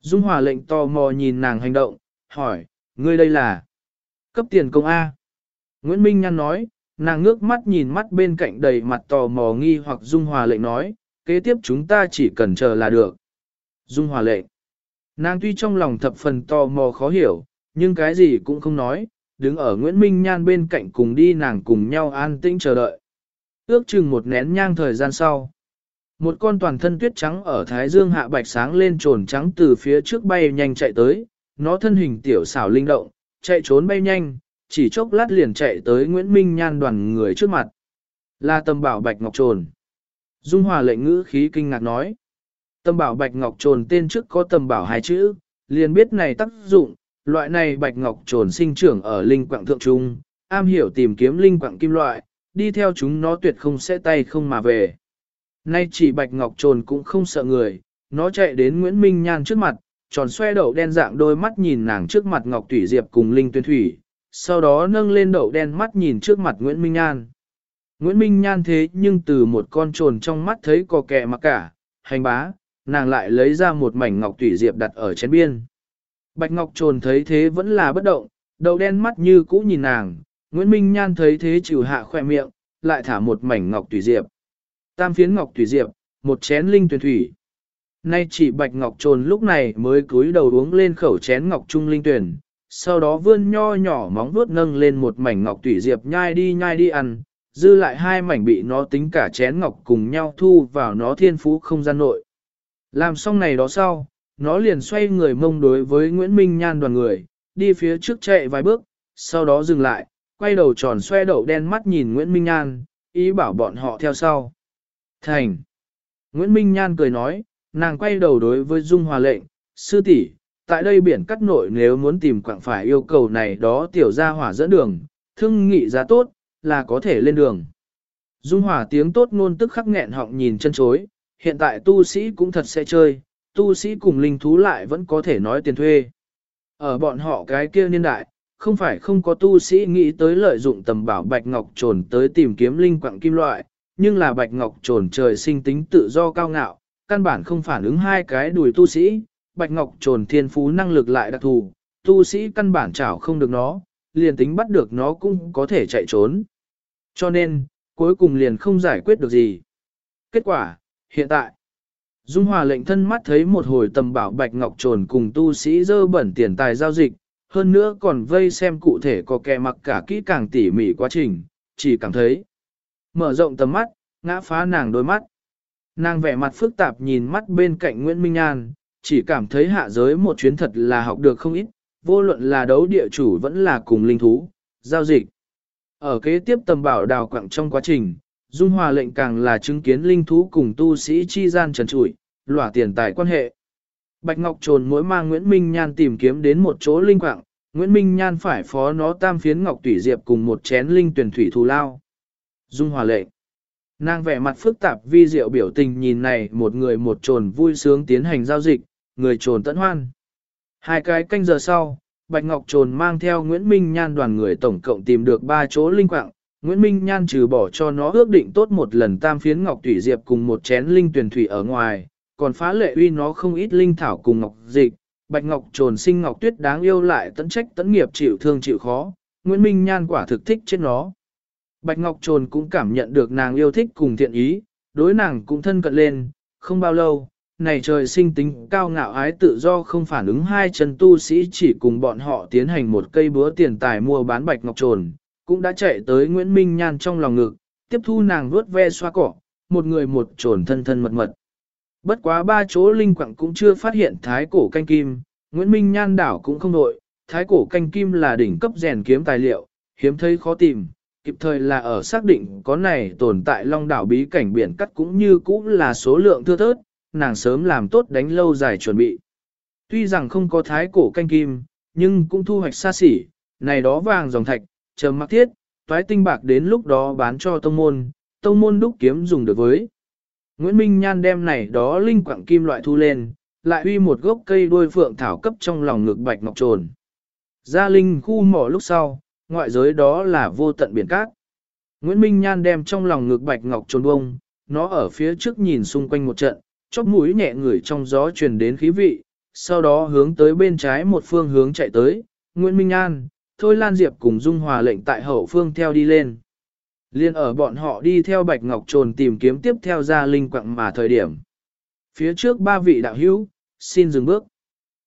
Dung Hòa lệnh tò mò nhìn nàng hành động, hỏi, ngươi đây là cấp tiền công A. Nguyễn Minh Nhăn nói, nàng ngước mắt nhìn mắt bên cạnh đầy mặt tò mò nghi hoặc Dung Hòa lệnh nói, kế tiếp chúng ta chỉ cần chờ là được. Dung Hòa lệnh. Nàng tuy trong lòng thập phần tò mò khó hiểu, nhưng cái gì cũng không nói, đứng ở Nguyễn Minh Nhan bên cạnh cùng đi nàng cùng nhau an tĩnh chờ đợi. Ước chừng một nén nhang thời gian sau. Một con toàn thân tuyết trắng ở Thái Dương hạ bạch sáng lên trồn trắng từ phía trước bay nhanh chạy tới, nó thân hình tiểu xảo linh động, chạy trốn bay nhanh, chỉ chốc lát liền chạy tới Nguyễn Minh Nhan đoàn người trước mặt. Là tâm bảo bạch ngọc trồn. Dung Hòa lệnh ngữ khí kinh ngạc nói. Tâm bảo bạch ngọc trồn tên trước có tâm bảo hai chữ, liền biết này tác dụng, loại này bạch ngọc trồn sinh trưởng ở linh quạng thượng trung, am hiểu tìm kiếm linh quạng kim loại, đi theo chúng nó tuyệt không sẽ tay không mà về. Nay chỉ bạch ngọc trồn cũng không sợ người, nó chạy đến Nguyễn Minh Nhan trước mặt, tròn xoe đậu đen dạng đôi mắt nhìn nàng trước mặt ngọc thủy diệp cùng linh tuyên thủy, sau đó nâng lên đậu đen mắt nhìn trước mặt Nguyễn Minh Nhan. Nguyễn Minh Nhan thế nhưng từ một con trồn trong mắt thấy có kẹ mà cả, hành bá, nàng lại lấy ra một mảnh ngọc thủy diệp đặt ở chén biên. Bạch Ngọc Trồn thấy thế vẫn là bất động, đầu đen mắt như cũ nhìn nàng, Nguyễn Minh Nhan thấy thế chịu hạ khỏe miệng, lại thả một mảnh ngọc tùy diệp. Tam phiến ngọc tùy diệp, một chén linh tuyển thủy. Nay chỉ Bạch Ngọc Trồn lúc này mới cúi đầu uống lên khẩu chén ngọc trung linh tuyển, sau đó vươn nho nhỏ móng vuốt nâng lên một mảnh ngọc tùy diệp nhai đi nhai đi ăn, dư lại hai mảnh bị nó tính cả chén ngọc cùng nhau thu vào nó thiên phú không gian nội. Làm xong này đó sau, nó liền xoay người mông đối với Nguyễn Minh Nhan đoàn người, đi phía trước chạy vài bước, sau đó dừng lại, quay đầu tròn xoe đậu đen mắt nhìn Nguyễn Minh Nhan, ý bảo bọn họ theo sau. Thành! Nguyễn Minh Nhan cười nói, nàng quay đầu đối với Dung Hòa lệnh, sư tỷ, tại đây biển cắt nội nếu muốn tìm quảng phải yêu cầu này đó tiểu ra hỏa dẫn đường, thương nghị giá tốt, là có thể lên đường. Dung Hòa tiếng tốt ngôn tức khắc nghẹn họng nhìn chân chối, hiện tại tu sĩ cũng thật sẽ chơi, tu sĩ cùng linh thú lại vẫn có thể nói tiền thuê. Ở bọn họ cái kia niên đại, không phải không có tu sĩ nghĩ tới lợi dụng tầm bảo bạch ngọc trồn tới tìm kiếm linh quặng kim loại, nhưng là bạch ngọc trồn trời sinh tính tự do cao ngạo, căn bản không phản ứng hai cái đùi tu sĩ, bạch ngọc trồn thiên phú năng lực lại đặc thù, tu sĩ căn bản chảo không được nó, liền tính bắt được nó cũng có thể chạy trốn. Cho nên, cuối cùng liền không giải quyết được gì. Kết quả, hiện tại, Dung Hòa lệnh thân mắt thấy một hồi tầm bảo bạch ngọc trồn cùng tu sĩ dơ bẩn tiền tài giao dịch, hơn nữa còn vây xem cụ thể có kẻ mặc cả kỹ càng tỉ mỉ quá trình, chỉ cảm thấy. Mở rộng tầm mắt, ngã phá nàng đôi mắt. Nàng vẻ mặt phức tạp nhìn mắt bên cạnh Nguyễn Minh An, chỉ cảm thấy hạ giới một chuyến thật là học được không ít, vô luận là đấu địa chủ vẫn là cùng linh thú, giao dịch. Ở kế tiếp tầm bảo đào quặng trong quá trình, Dung Hòa lệnh càng là chứng kiến linh thú cùng tu sĩ chi gian trần trụi, lỏa tiền tài quan hệ. Bạch Ngọc Trồn mỗi mang Nguyễn Minh Nhan tìm kiếm đến một chỗ linh quạng, Nguyễn Minh Nhan phải phó nó tam phiến Ngọc Tủy Diệp cùng một chén linh tuyển thủy thù lao. Dung Hòa lệnh. Nàng vẻ mặt phức tạp vi diệu biểu tình nhìn này một người một trồn vui sướng tiến hành giao dịch, người trồn tận hoan. Hai cái canh giờ sau, Bạch Ngọc Trồn mang theo Nguyễn Minh Nhan đoàn người tổng cộng tìm được ba chỗ linh quạng. Nguyễn Minh Nhan trừ bỏ cho nó ước định tốt một lần tam phiến Ngọc Thủy Diệp cùng một chén linh tuyển thủy ở ngoài, còn phá lệ uy nó không ít linh thảo cùng Ngọc Dịch. Bạch Ngọc Trồn sinh Ngọc Tuyết đáng yêu lại tận trách tận nghiệp chịu thương chịu khó, Nguyễn Minh Nhan quả thực thích trên nó. Bạch Ngọc Trồn cũng cảm nhận được nàng yêu thích cùng thiện ý, đối nàng cũng thân cận lên, không bao lâu, này trời sinh tính cao ngạo ái tự do không phản ứng hai chân tu sĩ chỉ cùng bọn họ tiến hành một cây búa tiền tài mua bán Bạch Ngọc Trồn, cũng đã chạy tới Nguyễn Minh Nhan trong lòng ngực, tiếp thu nàng vuốt ve xoa cỏ, một người một trồn thân thân mật mật. Bất quá ba chỗ linh quặng cũng chưa phát hiện thái cổ canh kim, Nguyễn Minh Nhan đảo cũng không nội, thái cổ canh kim là đỉnh cấp rèn kiếm tài liệu, hiếm thấy khó tìm, kịp thời là ở xác định có này tồn tại long đảo bí cảnh biển cắt cũng như cũng là số lượng thưa thớt, nàng sớm làm tốt đánh lâu dài chuẩn bị. Tuy rằng không có thái cổ canh kim, nhưng cũng thu hoạch xa xỉ, này đó vàng dòng thạch, trầm mặc thiết, toái tinh bạc đến lúc đó bán cho tông môn, tông môn đúc kiếm dùng được với. Nguyễn Minh Nhan đem này đó linh quặng kim loại thu lên, lại huy một gốc cây đuôi phượng thảo cấp trong lòng ngực bạch ngọc trồn. Ra linh khu mỏ lúc sau, ngoại giới đó là vô tận biển cát. Nguyễn Minh Nhan đem trong lòng ngực bạch ngọc trồn bông, nó ở phía trước nhìn xung quanh một trận, chóp mũi nhẹ người trong gió truyền đến khí vị, sau đó hướng tới bên trái một phương hướng chạy tới, Nguyễn Minh Nhan, Thôi Lan Diệp cùng Dung Hòa lệnh tại hậu phương theo đi lên. Liên ở bọn họ đi theo Bạch Ngọc Trồn tìm kiếm tiếp theo ra linh quặng mà thời điểm. Phía trước ba vị đạo hữu, xin dừng bước.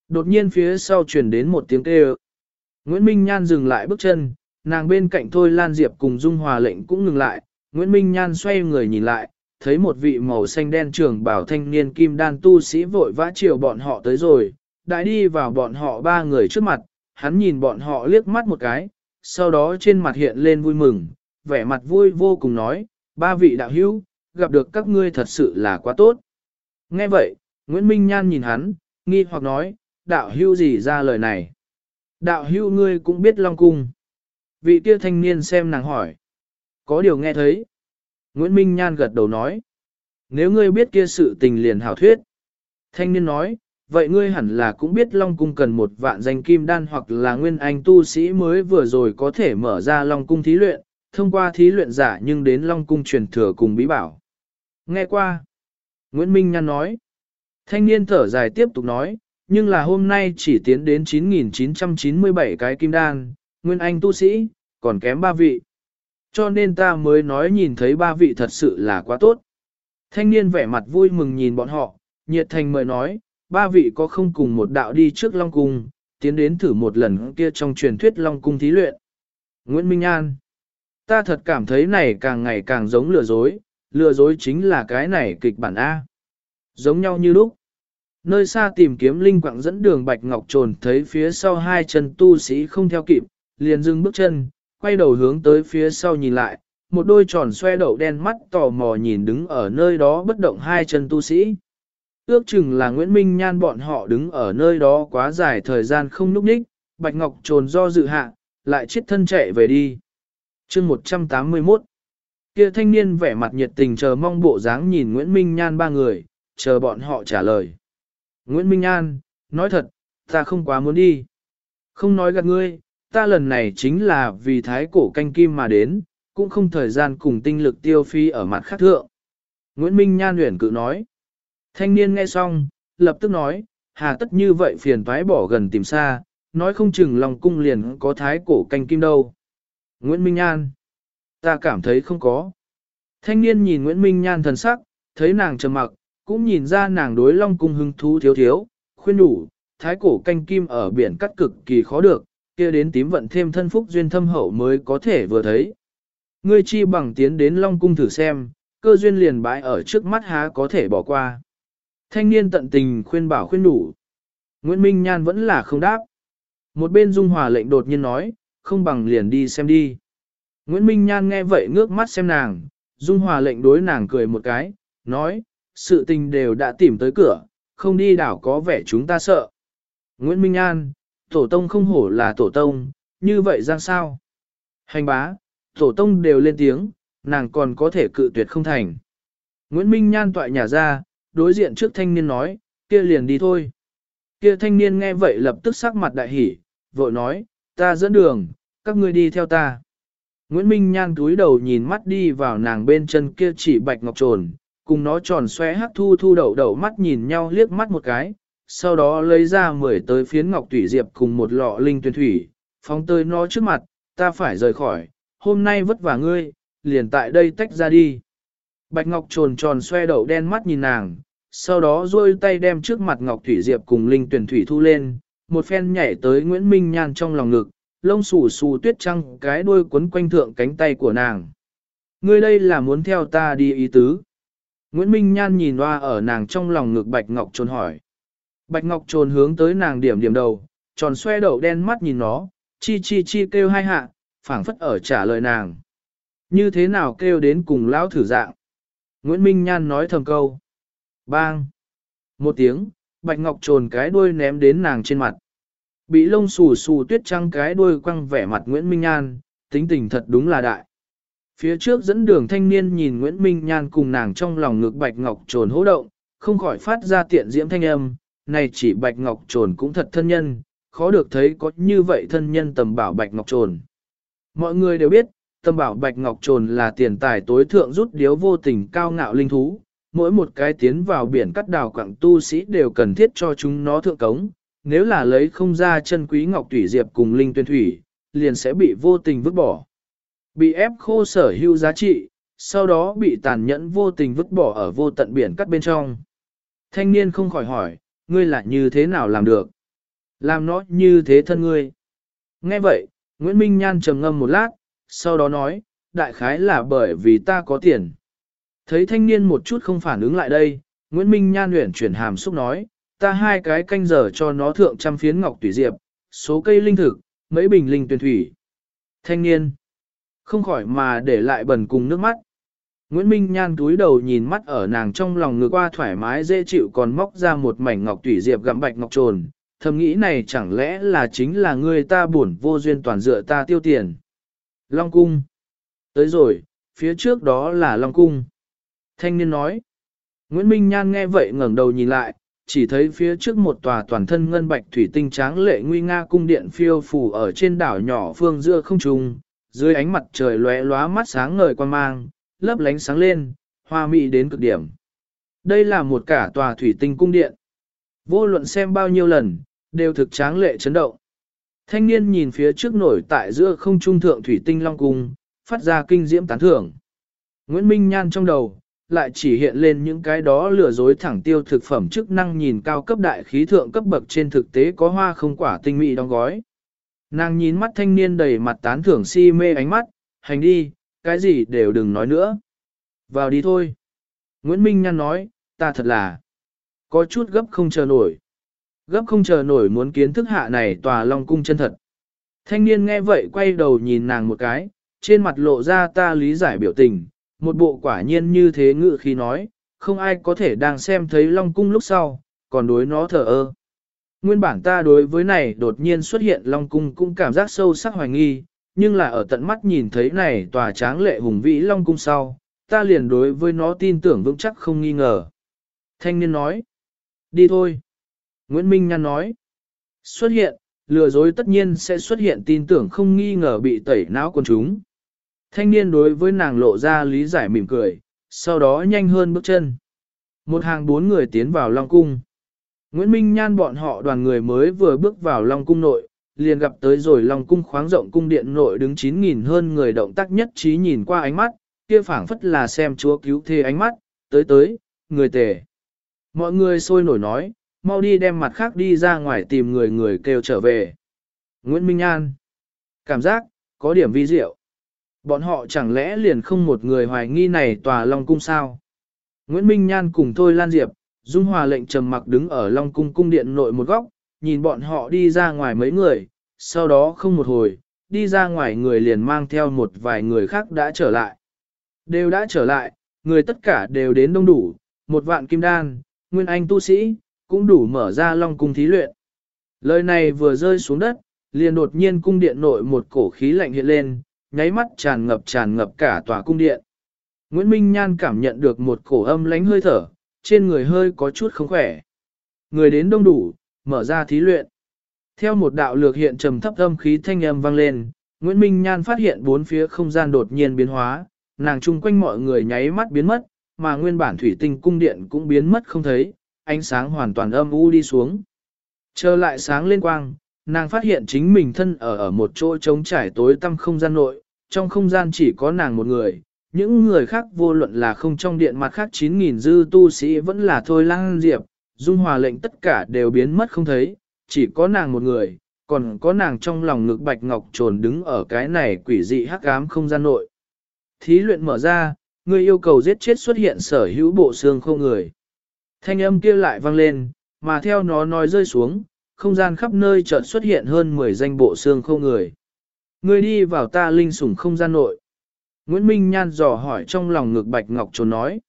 Đột nhiên phía sau truyền đến một tiếng kêu. Nguyễn Minh Nhan dừng lại bước chân, nàng bên cạnh Thôi Lan Diệp cùng Dung Hòa lệnh cũng ngừng lại. Nguyễn Minh Nhan xoay người nhìn lại, thấy một vị màu xanh đen trường bảo thanh niên kim đan tu sĩ vội vã chiều bọn họ tới rồi, đại đi vào bọn họ ba người trước mặt, hắn nhìn bọn họ liếc mắt một cái, sau đó trên mặt hiện lên vui mừng, vẻ mặt vui vô cùng nói, ba vị đạo hữu, gặp được các ngươi thật sự là quá tốt. Nghe vậy, Nguyễn Minh Nhan nhìn hắn, nghi hoặc nói, đạo hữu gì ra lời này? Đạo hữu ngươi cũng biết Long Cung. Vị kia thanh niên xem nàng hỏi. Có điều nghe thấy. Nguyễn Minh Nhan gật đầu nói. Nếu ngươi biết kia sự tình liền hảo thuyết. Thanh niên nói, vậy ngươi hẳn là cũng biết Long Cung cần một vạn danh kim đan hoặc là nguyên anh tu sĩ mới vừa rồi có thể mở ra Long Cung thí luyện, thông qua thí luyện giả nhưng đến Long Cung truyền thừa cùng bí bảo. Nghe qua. Nguyễn Minh Nhan nói. Thanh niên thở dài tiếp tục nói, nhưng là hôm nay chỉ tiến đến 9.997 cái kim đan, nguyên anh tu sĩ, còn kém ba vị. Cho nên ta mới nói nhìn thấy ba vị thật sự là quá tốt. Thanh niên vẻ mặt vui mừng nhìn bọn họ, nhiệt thành mời nói, ba vị có không cùng một đạo đi trước Long Cung, tiến đến thử một lần kia trong truyền thuyết Long Cung thí luyện. Nguyễn Minh An Ta thật cảm thấy này càng ngày càng giống lừa dối, lừa dối chính là cái này kịch bản A. Giống nhau như lúc. Nơi xa tìm kiếm linh quạng dẫn đường Bạch Ngọc Trồn thấy phía sau hai chân tu sĩ không theo kịp, liền dừng bước chân, quay đầu hướng tới phía sau nhìn lại, một đôi tròn xoe đậu đen mắt tò mò nhìn đứng ở nơi đó bất động hai chân tu sĩ. Ước chừng là Nguyễn Minh Nhan bọn họ đứng ở nơi đó quá dài thời gian không núp ních, Bạch Ngọc trồn do dự hạ, lại chết thân chạy về đi chương 181 kia thanh niên vẻ mặt nhiệt tình chờ mong bộ dáng nhìn Nguyễn Minh Nhan ba người, chờ bọn họ trả lời. Nguyễn Minh Nhan, nói thật, ta không quá muốn đi. Không nói gạt ngươi, ta lần này chính là vì thái cổ canh kim mà đến, cũng không thời gian cùng tinh lực tiêu phi ở mặt khác thượng. Nguyễn Minh Nhan huyền cự nói. Thanh niên nghe xong, lập tức nói, hà tất như vậy phiền toái bỏ gần tìm xa, nói không chừng lòng cung liền có thái cổ canh kim đâu. Nguyễn Minh Nhan. Ta cảm thấy không có. Thanh niên nhìn Nguyễn Minh Nhan thần sắc, thấy nàng trầm mặc, cũng nhìn ra nàng đối long cung hứng thú thiếu thiếu, khuyên đủ, thái cổ canh kim ở biển cắt cực kỳ khó được, kia đến tím vận thêm thân phúc duyên thâm hậu mới có thể vừa thấy. Ngươi chi bằng tiến đến long cung thử xem, cơ duyên liền bãi ở trước mắt há có thể bỏ qua. Thanh niên tận tình khuyên bảo khuyên đủ. Nguyễn Minh Nhan vẫn là không đáp. Một bên Dung Hòa lệnh đột nhiên nói, không bằng liền đi xem đi. Nguyễn Minh Nhan nghe vậy ngước mắt xem nàng, Dung Hòa lệnh đối nàng cười một cái, nói, sự tình đều đã tìm tới cửa, không đi đảo có vẻ chúng ta sợ. Nguyễn Minh An, tổ tông không hổ là tổ tông, như vậy ra sao? Hành bá, tổ tông đều lên tiếng, nàng còn có thể cự tuyệt không thành. Nguyễn Minh Nhan tọa nhà ra, đối diện trước thanh niên nói, kia liền đi thôi. Kia thanh niên nghe vậy lập tức sắc mặt đại hỉ, vội nói, ta dẫn đường, các ngươi đi theo ta. Nguyễn Minh Nhan túi đầu nhìn mắt đi vào nàng bên chân kia chỉ bạch ngọc trồn, cùng nó tròn xoe hắc thu thu đậu đậu mắt nhìn nhau liếc mắt một cái, sau đó lấy ra mười tới phiến ngọc tủy diệp cùng một lọ linh tuyển thủy, phóng tới nó trước mặt, ta phải rời khỏi, hôm nay vất vả ngươi, liền tại đây tách ra đi. Bạch ngọc trồn tròn xoe đậu đen mắt nhìn nàng, sau đó duỗi tay đem trước mặt ngọc thủy diệp cùng linh tuyển thủy thu lên, một phen nhảy tới Nguyễn Minh Nhan trong lòng ngực, lông xù xù tuyết trăng cái đuôi quấn quanh thượng cánh tay của nàng. Ngươi đây là muốn theo ta đi ý tứ. Nguyễn Minh Nhan nhìn hoa ở nàng trong lòng ngực Bạch Ngọc trồn hỏi. Bạch Ngọc trồn hướng tới nàng điểm điểm đầu, tròn xoe đậu đen mắt nhìn nó, chi chi chi kêu hai hạ, phảng phất ở trả lời nàng. Như thế nào kêu đến cùng lão thử dạng? Nguyễn Minh Nhan nói thầm câu. Bang! Một tiếng, Bạch Ngọc trồn cái đuôi ném đến nàng trên mặt. Bị lông xù xù tuyết trăng cái đuôi quăng vẻ mặt Nguyễn Minh Nhan, tính tình thật đúng là đại. Phía trước dẫn đường thanh niên nhìn Nguyễn Minh Nhan cùng nàng trong lòng ngực Bạch Ngọc trồn hỗ động, không khỏi phát ra tiện diễm thanh âm, này chỉ Bạch Ngọc trồn cũng thật thân nhân, khó được thấy có như vậy thân nhân tầm bảo Bạch Ngọc trồn. Mọi người đều biết, tầm bảo Bạch Ngọc trồn là tiền tài tối thượng rút điếu vô tình cao ngạo linh thú, mỗi một cái tiến vào biển cắt đào quảng tu sĩ đều cần thiết cho chúng nó thượng cống, nếu là lấy không ra chân quý ngọc thủy diệp cùng linh tuyên thủy, liền sẽ bị vô tình vứt bỏ. Bị ép khô sở hữu giá trị, sau đó bị tàn nhẫn vô tình vứt bỏ ở vô tận biển cắt bên trong. Thanh niên không khỏi hỏi, ngươi là như thế nào làm được? Làm nó như thế thân ngươi. Nghe vậy, Nguyễn Minh Nhan trầm ngâm một lát, sau đó nói, đại khái là bởi vì ta có tiền. Thấy thanh niên một chút không phản ứng lại đây, Nguyễn Minh Nhan luyện chuyển hàm xúc nói, ta hai cái canh giờ cho nó thượng trăm phiến ngọc tùy diệp, số cây linh thực, mấy bình linh tuyển thủy. Thanh niên, không khỏi mà để lại bẩn cùng nước mắt. Nguyễn Minh Nhan túi đầu nhìn mắt ở nàng trong lòng ngược qua thoải mái dễ chịu còn móc ra một mảnh ngọc tủy diệp gặm bạch ngọc trồn, thầm nghĩ này chẳng lẽ là chính là người ta buồn vô duyên toàn dựa ta tiêu tiền. Long cung. Tới rồi, phía trước đó là Long cung. Thanh niên nói. Nguyễn Minh Nhan nghe vậy ngẩng đầu nhìn lại, chỉ thấy phía trước một tòa toàn thân ngân bạch thủy tinh tráng lệ nguy nga cung điện phiêu phù ở trên đảo nhỏ phương giữa không trung, dưới ánh mặt trời lóe lóa mắt sáng ngời quan mang, lấp lánh sáng lên, hoa mỹ đến cực điểm. Đây là một cả tòa thủy tinh cung điện. Vô luận xem bao nhiêu lần, đều thực tráng lệ chấn động. Thanh niên nhìn phía trước nổi tại giữa không trung thượng thủy tinh long cung, phát ra kinh diễm tán thưởng. Nguyễn Minh Nhan trong đầu, lại chỉ hiện lên những cái đó lừa dối thẳng tiêu thực phẩm chức năng nhìn cao cấp đại khí thượng cấp bậc trên thực tế có hoa không quả tinh mỹ đóng gói. Nàng nhìn mắt thanh niên đầy mặt tán thưởng si mê ánh mắt, hành đi, cái gì đều đừng nói nữa. Vào đi thôi. Nguyễn Minh Nhan nói, ta thật là có chút gấp không chờ nổi. Gấp không chờ nổi muốn kiến thức hạ này tòa long cung chân thật. Thanh niên nghe vậy quay đầu nhìn nàng một cái, trên mặt lộ ra ta lý giải biểu tình, một bộ quả nhiên như thế ngự khi nói, không ai có thể đang xem thấy long cung lúc sau, còn đối nó thở ơ. Nguyên bản ta đối với này đột nhiên xuất hiện long cung cũng cảm giác sâu sắc hoài nghi, nhưng là ở tận mắt nhìn thấy này tòa tráng lệ hùng vĩ long cung sau, ta liền đối với nó tin tưởng vững chắc không nghi ngờ. Thanh niên nói, đi thôi. Nguyễn Minh Nhan nói, xuất hiện, lừa dối tất nhiên sẽ xuất hiện tin tưởng không nghi ngờ bị tẩy não quần chúng. Thanh niên đối với nàng lộ ra lý giải mỉm cười, sau đó nhanh hơn bước chân. Một hàng bốn người tiến vào Long Cung. Nguyễn Minh Nhan bọn họ đoàn người mới vừa bước vào Long Cung nội, liền gặp tới rồi Long Cung khoáng rộng cung điện nội đứng 9.000 hơn người động tác nhất trí nhìn qua ánh mắt, kia phảng phất là xem chúa cứu thế ánh mắt, tới tới, người tề. Mọi người sôi nổi nói, mau đi đem mặt khác đi ra ngoài tìm người người kêu trở về. Nguyễn Minh Nhan. Cảm giác, có điểm vi diệu. Bọn họ chẳng lẽ liền không một người hoài nghi này tòa Long Cung sao? Nguyễn Minh Nhan cùng Thôi Lan Diệp, Dung Hòa lệnh trầm mặc đứng ở Long Cung cung điện nội một góc, nhìn bọn họ đi ra ngoài mấy người, sau đó không một hồi, đi ra ngoài người liền mang theo một vài người khác đã trở lại. Đều đã trở lại, người tất cả đều đến đông đủ, một vạn kim đan, nguyên anh tu sĩ, cũng đủ mở ra Long Cung thí luyện. Lời này vừa rơi xuống đất, liền đột nhiên cung điện nội một cổ khí lạnh hiện lên, nháy mắt tràn ngập tràn ngập cả tòa cung điện. Nguyễn Minh Nhan cảm nhận được một cổ âm lánh hơi thở, trên người hơi có chút không khỏe. Người đến đông đủ, mở ra thí luyện. Theo một đạo lược hiện trầm thấp âm khí thanh âm vang lên, Nguyễn Minh Nhan phát hiện bốn phía không gian đột nhiên biến hóa, nàng chung quanh mọi người nháy mắt biến mất, mà nguyên bản thủy tinh cung điện cũng biến mất không thấy, ánh sáng hoàn toàn âm u đi xuống. Trở lại sáng lên quang, nàng phát hiện chính mình thân ở ở một chỗ trống trải tối tăm không gian nội, trong không gian chỉ có nàng một người, những người khác vô luận là không trong điện mặt khác 9.000 dư tu sĩ vẫn là thôi lang diệp, dung hòa lệnh tất cả đều biến mất không thấy, chỉ có nàng một người, còn có nàng trong lòng ngực bạch ngọc trồn đứng ở cái này quỷ dị hắc ám không gian nội. Thí luyện mở ra, người yêu cầu giết chết xuất hiện sở hữu bộ xương không người. Thanh âm kia lại vang lên, mà theo nó nói rơi xuống, không gian khắp nơi chợt xuất hiện hơn 10 danh bộ xương không người. Ngươi đi vào ta linh sủng không gian nội. Nguyễn Minh Nhan dò hỏi trong lòng ngực Bạch Ngọc Trồn nói.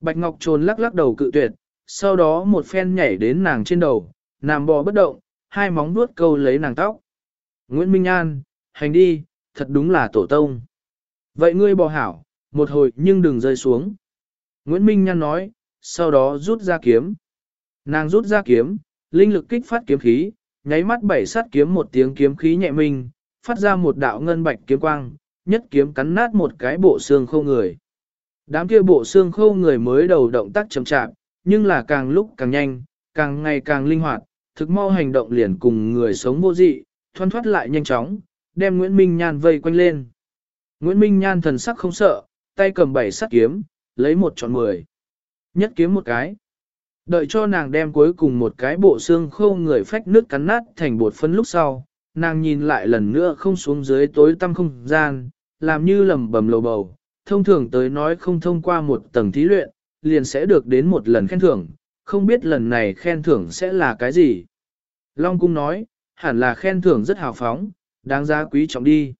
Bạch Ngọc Trồn lắc lắc đầu cự tuyệt, sau đó một phen nhảy đến nàng trên đầu, nằm bò bất động, hai móng vuốt câu lấy nàng tóc. Nguyễn Minh Nhan, hành đi, thật đúng là tổ tông. Vậy ngươi bò hảo, một hồi nhưng đừng rơi xuống. Nguyễn Minh Nhan nói, sau đó rút ra kiếm. Nàng rút ra kiếm, linh lực kích phát kiếm khí, nháy mắt bảy sát kiếm một tiếng kiếm khí nhẹ mình phát ra một đạo ngân bạch kiếm quang, nhất kiếm cắn nát một cái bộ xương khô người. Đám kia bộ xương khô người mới đầu động tác chậm chạp, nhưng là càng lúc càng nhanh, càng ngày càng linh hoạt, thực mau hành động liền cùng người sống vô dị, thoăn thoát lại nhanh chóng, đem Nguyễn Minh Nhan vây quanh lên. Nguyễn Minh Nhan thần sắc không sợ, tay cầm bảy sắt kiếm, lấy một chọn mười. Nhất kiếm một cái. Đợi cho nàng đem cuối cùng một cái bộ xương khô người phách nước cắn nát thành bột phân lúc sau, nàng nhìn lại lần nữa không xuống dưới tối tăm không gian, làm như lầm bầm lầu bầu. Thông thường tới nói không thông qua một tầng thí luyện, liền sẽ được đến một lần khen thưởng, không biết lần này khen thưởng sẽ là cái gì. Long Cung nói, hẳn là khen thưởng rất hào phóng, đáng giá quý trọng đi.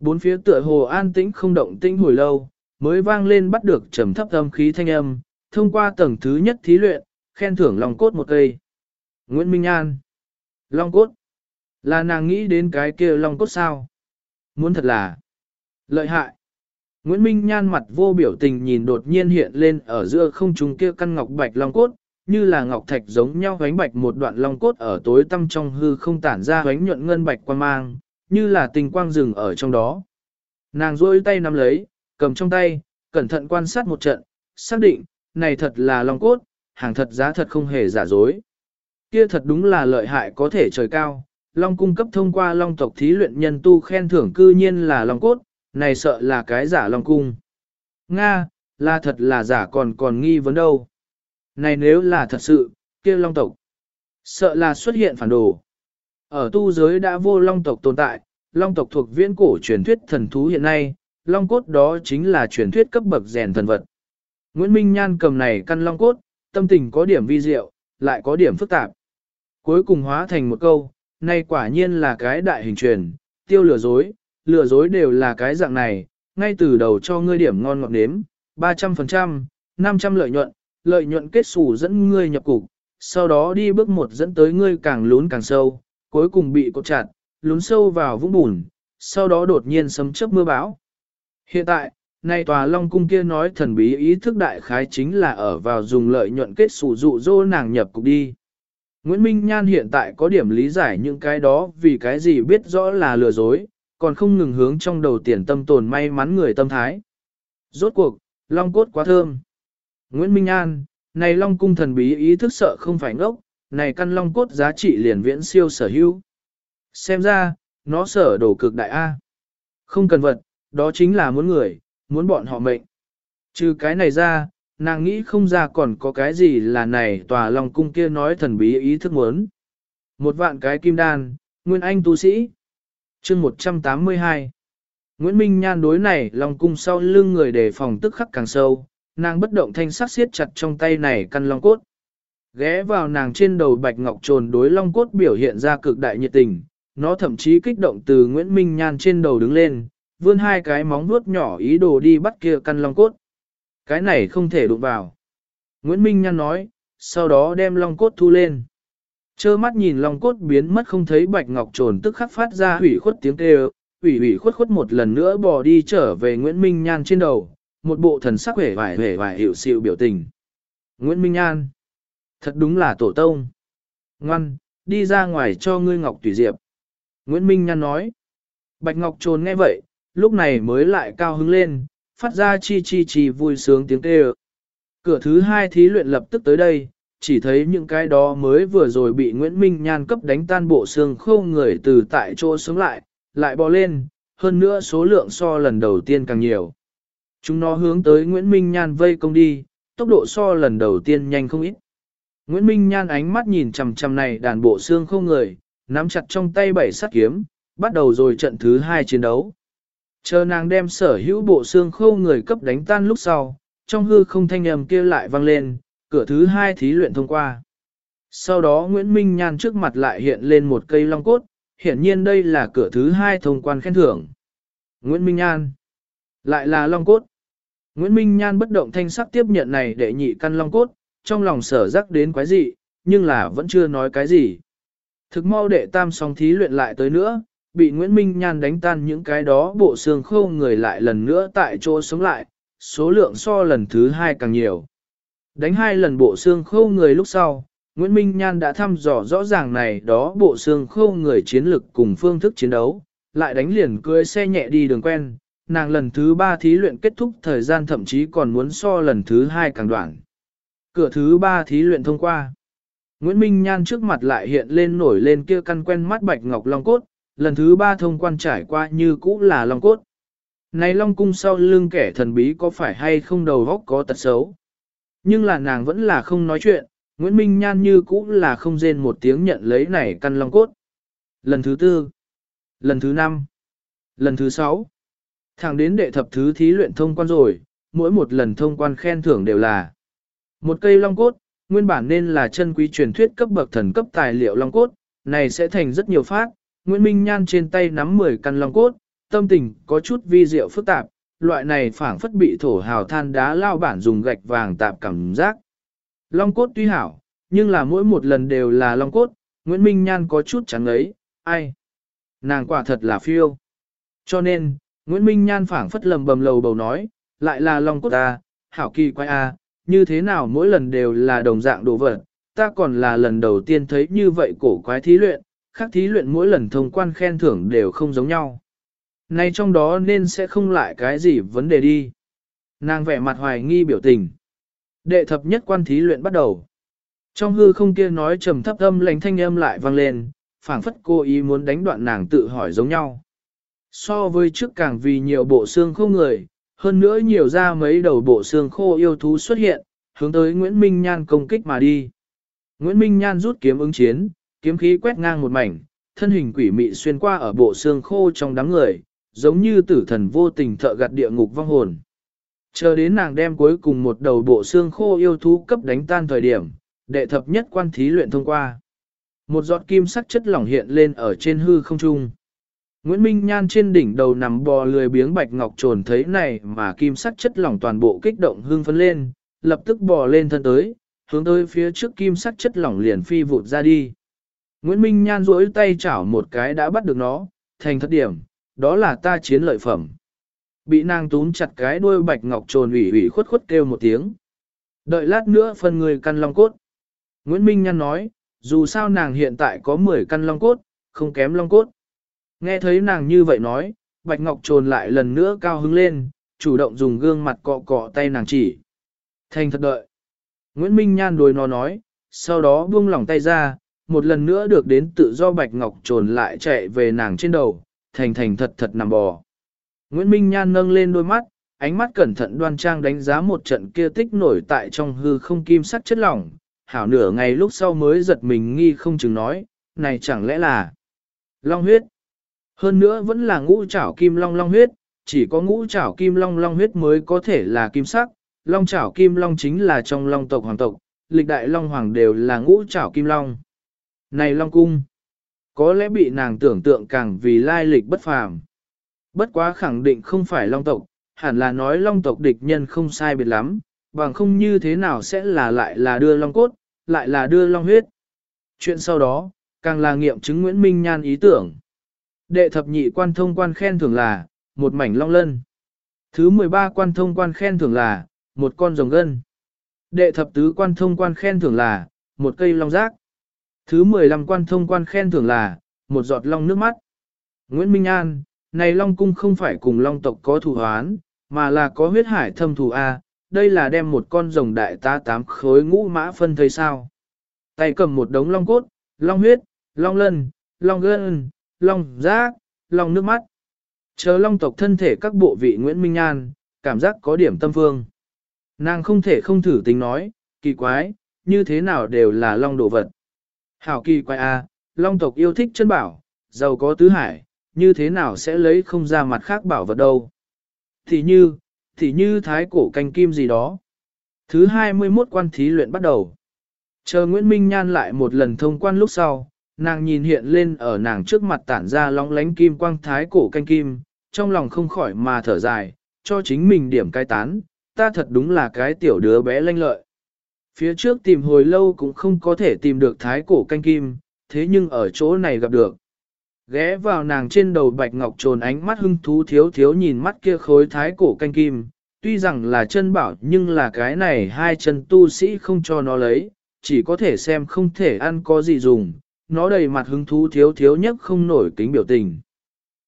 Bốn phía tựa hồ an tĩnh không động tĩnh hồi lâu, mới vang lên bắt được trầm thấp âm khí thanh âm, thông qua tầng thứ nhất thí luyện, khen thưởng Long Cốt một cây. Nguyễn Minh An Long Cốt là nàng nghĩ đến cái kia Long Cốt sao? Muốn thật là lợi hại. Nguyễn Minh Nhan mặt vô biểu tình nhìn đột nhiên hiện lên ở giữa không trung kia căn ngọc bạch long cốt, như là ngọc thạch giống nhau hoánh bạch một đoạn long cốt ở tối tăm trong hư không tản ra hoánh nhuận ngân bạch quang mang, như là tình quang rừng ở trong đó. Nàng rôi tay nắm lấy, cầm trong tay, cẩn thận quan sát một trận, xác định, này thật là long cốt, hàng thật giá thật không hề giả dối. Kia thật đúng là lợi hại có thể trời cao, long cung cấp thông qua long tộc thí luyện nhân tu khen thưởng cư nhiên là long cốt, này sợ là cái giả long cung. Nga, là thật là giả còn còn nghi vấn đâu. Này nếu là thật sự, kia long tộc. Sợ là xuất hiện phản đồ. Ở tu giới đã vô long tộc tồn tại, long tộc thuộc viễn cổ truyền thuyết thần thú hiện nay, long cốt đó chính là truyền thuyết cấp bậc rèn thần vật. Nguyễn Minh Nhan cầm này căn long cốt, tâm tình có điểm vi diệu, lại có điểm phức tạp. Cuối cùng hóa thành một câu, này quả nhiên là cái đại hình truyền, tiêu lừa dối, lừa dối đều là cái dạng này, ngay từ đầu cho ngươi điểm ngon ngọt nếm, 300%, 500 lợi nhuận, lợi nhuận kết xù dẫn ngươi nhập cục, sau đó đi bước một dẫn tới ngươi càng lún càng sâu, cuối cùng bị cột chặt, lún sâu vào vũng bùn, sau đó đột nhiên sấm chớp mưa bão. Hiện tại, nay tòa Long Cung kia nói thần bí ý thức đại khái chính là ở vào dùng lợi nhuận kết xù dụ dỗ nàng nhập cục đi. Nguyễn Minh Nhan hiện tại có điểm lý giải những cái đó vì cái gì biết rõ là lừa dối, còn không ngừng hướng trong đầu tiền tâm tồn may mắn người tâm thái. Rốt cuộc, long cốt quá thơm. Nguyễn Minh An, này long cung thần bí ý thức sợ không phải ngốc, này căn long cốt giá trị liền viễn siêu sở hữu. Xem ra, nó sở đổ cực đại A. Không cần vật, đó chính là muốn người, muốn bọn họ mệnh. Trừ cái này ra, nàng nghĩ không ra còn có cái gì là này tòa long cung kia nói thần bí ý thức muốn. Một vạn cái kim đan, nguyên anh tu sĩ chương 182 Nguyễn Minh Nhan đối này lòng cung sau lưng người để phòng tức khắc càng sâu, nàng bất động thanh sắc siết chặt trong tay này căn long cốt. Ghé vào nàng trên đầu bạch ngọc trồn đối long cốt biểu hiện ra cực đại nhiệt tình, nó thậm chí kích động từ Nguyễn Minh Nhan trên đầu đứng lên, vươn hai cái móng vuốt nhỏ ý đồ đi bắt kia căn long cốt. Cái này không thể đụng vào. Nguyễn Minh Nhan nói, sau đó đem long cốt thu lên. Chơ mắt nhìn long cốt biến mất không thấy bạch ngọc trồn tức khắc phát ra hủy khuất tiếng kêu, hủy hủy khuất khuất một lần nữa bò đi trở về Nguyễn Minh Nhan trên đầu, một bộ thần sắc vẻ vải vẻ vải hiệu xịu biểu tình. Nguyễn Minh Nhan, Thật đúng là tổ tông. Ngoan, đi ra ngoài cho ngươi Ngọc Tùy Diệp. Nguyễn Minh Nhan nói. Bạch Ngọc trồn nghe vậy, lúc này mới lại cao hứng lên, phát ra chi chi chi vui sướng tiếng kêu. Cửa thứ hai thí luyện lập tức tới đây, chỉ thấy những cái đó mới vừa rồi bị Nguyễn Minh Nhan cấp đánh tan bộ xương khô người từ tại chỗ sống lại, lại bò lên, hơn nữa số lượng so lần đầu tiên càng nhiều. Chúng nó hướng tới Nguyễn Minh Nhan vây công đi, tốc độ so lần đầu tiên nhanh không ít. Nguyễn Minh Nhan ánh mắt nhìn chằm chằm này đàn bộ xương khô người, nắm chặt trong tay bảy sắt kiếm, bắt đầu rồi trận thứ hai chiến đấu. Chờ nàng đem sở hữu bộ xương khô người cấp đánh tan lúc sau, trong hư không thanh âm kia lại vang lên, cửa thứ hai thí luyện thông qua. Sau đó Nguyễn Minh Nhan trước mặt lại hiện lên một cây long cốt, hiển nhiên đây là cửa thứ hai thông quan khen thưởng. Nguyễn Minh Nhan lại là long cốt. Nguyễn Minh Nhan bất động thanh sắc tiếp nhận này để nhị căn long cốt, trong lòng sở rắc đến quái dị nhưng là vẫn chưa nói cái gì. Thực mau đệ tam song thí luyện lại tới nữa, bị Nguyễn Minh Nhan đánh tan những cái đó bộ xương khô người lại lần nữa tại chỗ sống lại, số lượng so lần thứ hai càng nhiều. Đánh hai lần bộ xương khô người lúc sau, Nguyễn Minh Nhan đã thăm dò rõ ràng này đó bộ xương khô người chiến lực cùng phương thức chiến đấu, lại đánh liền cưới xe nhẹ đi đường quen, nàng lần thứ ba thí luyện kết thúc thời gian thậm chí còn muốn so lần thứ hai càng đoạn. Cửa thứ ba thí luyện thông qua. Nguyễn Minh Nhan trước mặt lại hiện lên nổi lên kia căn quen mắt bạch ngọc long cốt, lần thứ ba thông quan trải qua như cũ là long cốt. Này long cung sau lưng kẻ thần bí có phải hay không đầu góc có tật xấu. Nhưng là nàng vẫn là không nói chuyện, Nguyễn Minh Nhan như cũ là không rên một tiếng nhận lấy này căn long cốt. Lần thứ tư, lần thứ năm, lần thứ sáu, thẳng đến đệ thập thứ thí luyện thông quan rồi, mỗi một lần thông quan khen thưởng đều là một cây long cốt, nguyên bản nên là chân quý truyền thuyết cấp bậc thần cấp tài liệu long cốt, này sẽ thành rất nhiều phát. Nguyễn Minh Nhan trên tay nắm 10 căn long cốt, tâm tình có chút vi diệu phức tạp, loại này phảng phất bị thổ hào than đá lao bản dùng gạch vàng tạp cảm giác. Long cốt tuy hảo, nhưng là mỗi một lần đều là long cốt, Nguyễn Minh Nhan có chút chẳng ấy, ai? Nàng quả thật là phiêu. Cho nên, Nguyễn Minh Nhan phảng phất lầm bầm lầu bầu nói, lại là long cốt ta, hảo kỳ quay a, như thế nào mỗi lần đều là đồng dạng đồ vật, ta còn là lần đầu tiên thấy như vậy cổ quái thí luyện, khác thí luyện mỗi lần thông quan khen thưởng đều không giống nhau. nay trong đó nên sẽ không lại cái gì vấn đề đi. Nàng vẻ mặt hoài nghi biểu tình. Đệ thập nhất quan thí luyện bắt đầu. Trong hư không kia nói trầm thấp âm lành thanh âm lại vang lên, phảng phất cô ý muốn đánh đoạn nàng tự hỏi giống nhau. So với trước càng vì nhiều bộ xương khô người, hơn nữa nhiều ra mấy đầu bộ xương khô yêu thú xuất hiện, hướng tới Nguyễn Minh Nhan công kích mà đi. Nguyễn Minh Nhan rút kiếm ứng chiến, kiếm khí quét ngang một mảnh, thân hình quỷ mị xuyên qua ở bộ xương khô trong đám người, giống như tử thần vô tình thợ gặt địa ngục vong hồn. Chờ đến nàng đem cuối cùng một đầu bộ xương khô yêu thú cấp đánh tan thời điểm, đệ thập nhất quan thí luyện thông qua. Một giọt kim sắc chất lỏng hiện lên ở trên hư không trung. Nguyễn Minh Nhan trên đỉnh đầu nằm bò lười biếng bạch ngọc trồn thấy này mà kim sắc chất lỏng toàn bộ kích động hương phấn lên, lập tức bò lên thân tới, hướng tới phía trước kim sắc chất lỏng liền phi vụt ra đi. Nguyễn Minh Nhan duỗi tay chảo một cái đã bắt được nó, thành thất điểm, đó là ta chiến lợi phẩm. Bị nàng túm chặt cái đuôi bạch ngọc trồn ủy ủy khuất khuất kêu một tiếng. Đợi lát nữa phần người căn long cốt. Nguyễn Minh Nhan nói, dù sao nàng hiện tại có 10 căn long cốt, không kém long cốt. Nghe thấy nàng như vậy nói, Bạch Ngọc trồn lại lần nữa cao hứng lên, chủ động dùng gương mặt cọ cọ tay nàng chỉ. Thành thật đợi. Nguyễn Minh Nhan đối nó nói, sau đó buông lỏng tay ra, một lần nữa được đến tự do Bạch Ngọc trồn lại chạy về nàng trên đầu, thành thành thật thật nằm bò. Nguyễn Minh Nhan nâng lên đôi mắt, ánh mắt cẩn thận đoan trang đánh giá một trận kia tích nổi tại trong hư không kim sắc chất lỏng, hảo nửa ngày lúc sau mới giật mình nghi không chừng nói, này chẳng lẽ là long huyết. Hơn nữa vẫn là ngũ trảo kim long long huyết, chỉ có ngũ trảo kim long long huyết mới có thể là kim sắc, long trảo kim long chính là trong long tộc hoàng tộc, lịch đại long hoàng đều là ngũ trảo kim long. Này long cung, có lẽ bị nàng tưởng tượng càng vì lai lịch bất phàm. Bất quá khẳng định không phải long tộc, hẳn là nói long tộc địch nhân không sai biệt lắm, bằng không như thế nào sẽ là lại là đưa long cốt, lại là đưa long huyết. Chuyện sau đó, càng là nghiệm chứng Nguyễn Minh Nhan ý tưởng. Đệ thập nhị quan thông quan khen thường là, một mảnh long lân. Thứ 13 quan thông quan khen thưởng là, một con rồng gân. Đệ thập tứ quan thông quan khen thưởng là, một cây long rác. Thứ 15 quan thông quan khen thưởng là, một giọt long nước mắt. Nguyễn Minh An, này long cung không phải cùng long tộc có thù hoán, mà là có huyết hải thâm thù A, đây là đem một con rồng đại tá tám khối ngũ mã phân thấy sao. Tay cầm một đống long cốt, long huyết, long lân, long gân, long giác, long nước mắt. Chờ long tộc thân thể các bộ vị Nguyễn Minh An, cảm giác có điểm tâm phương. Nàng không thể không thử tính nói, kỳ quái, như thế nào đều là long đồ vật. Hảo kỳ quái a, long tộc yêu thích chân bảo, giàu có tứ hải, như thế nào sẽ lấy không ra mặt khác bảo vật đâu. Thì như, thì như thái cổ canh kim gì đó. Thứ 21 quan thí luyện bắt đầu. Chờ Nguyễn Minh Nhan lại một lần thông quan lúc sau, nàng nhìn hiện lên ở nàng trước mặt tản ra lóng lánh kim quang thái cổ canh kim, trong lòng không khỏi mà thở dài, cho chính mình điểm cai tán, ta thật đúng là cái tiểu đứa bé lanh lợi. Phía trước tìm hồi lâu cũng không có thể tìm được thái cổ canh kim, thế nhưng ở chỗ này gặp được. Ghé vào nàng trên đầu bạch ngọc trồn ánh mắt hưng thú thiếu thiếu nhìn mắt kia khối thái cổ canh kim, tuy rằng là chân bảo nhưng là cái này hai chân tu sĩ không cho nó lấy, chỉ có thể xem không thể ăn có gì dùng, nó đầy mặt hứng thú thiếu thiếu nhất không nổi kính biểu tình.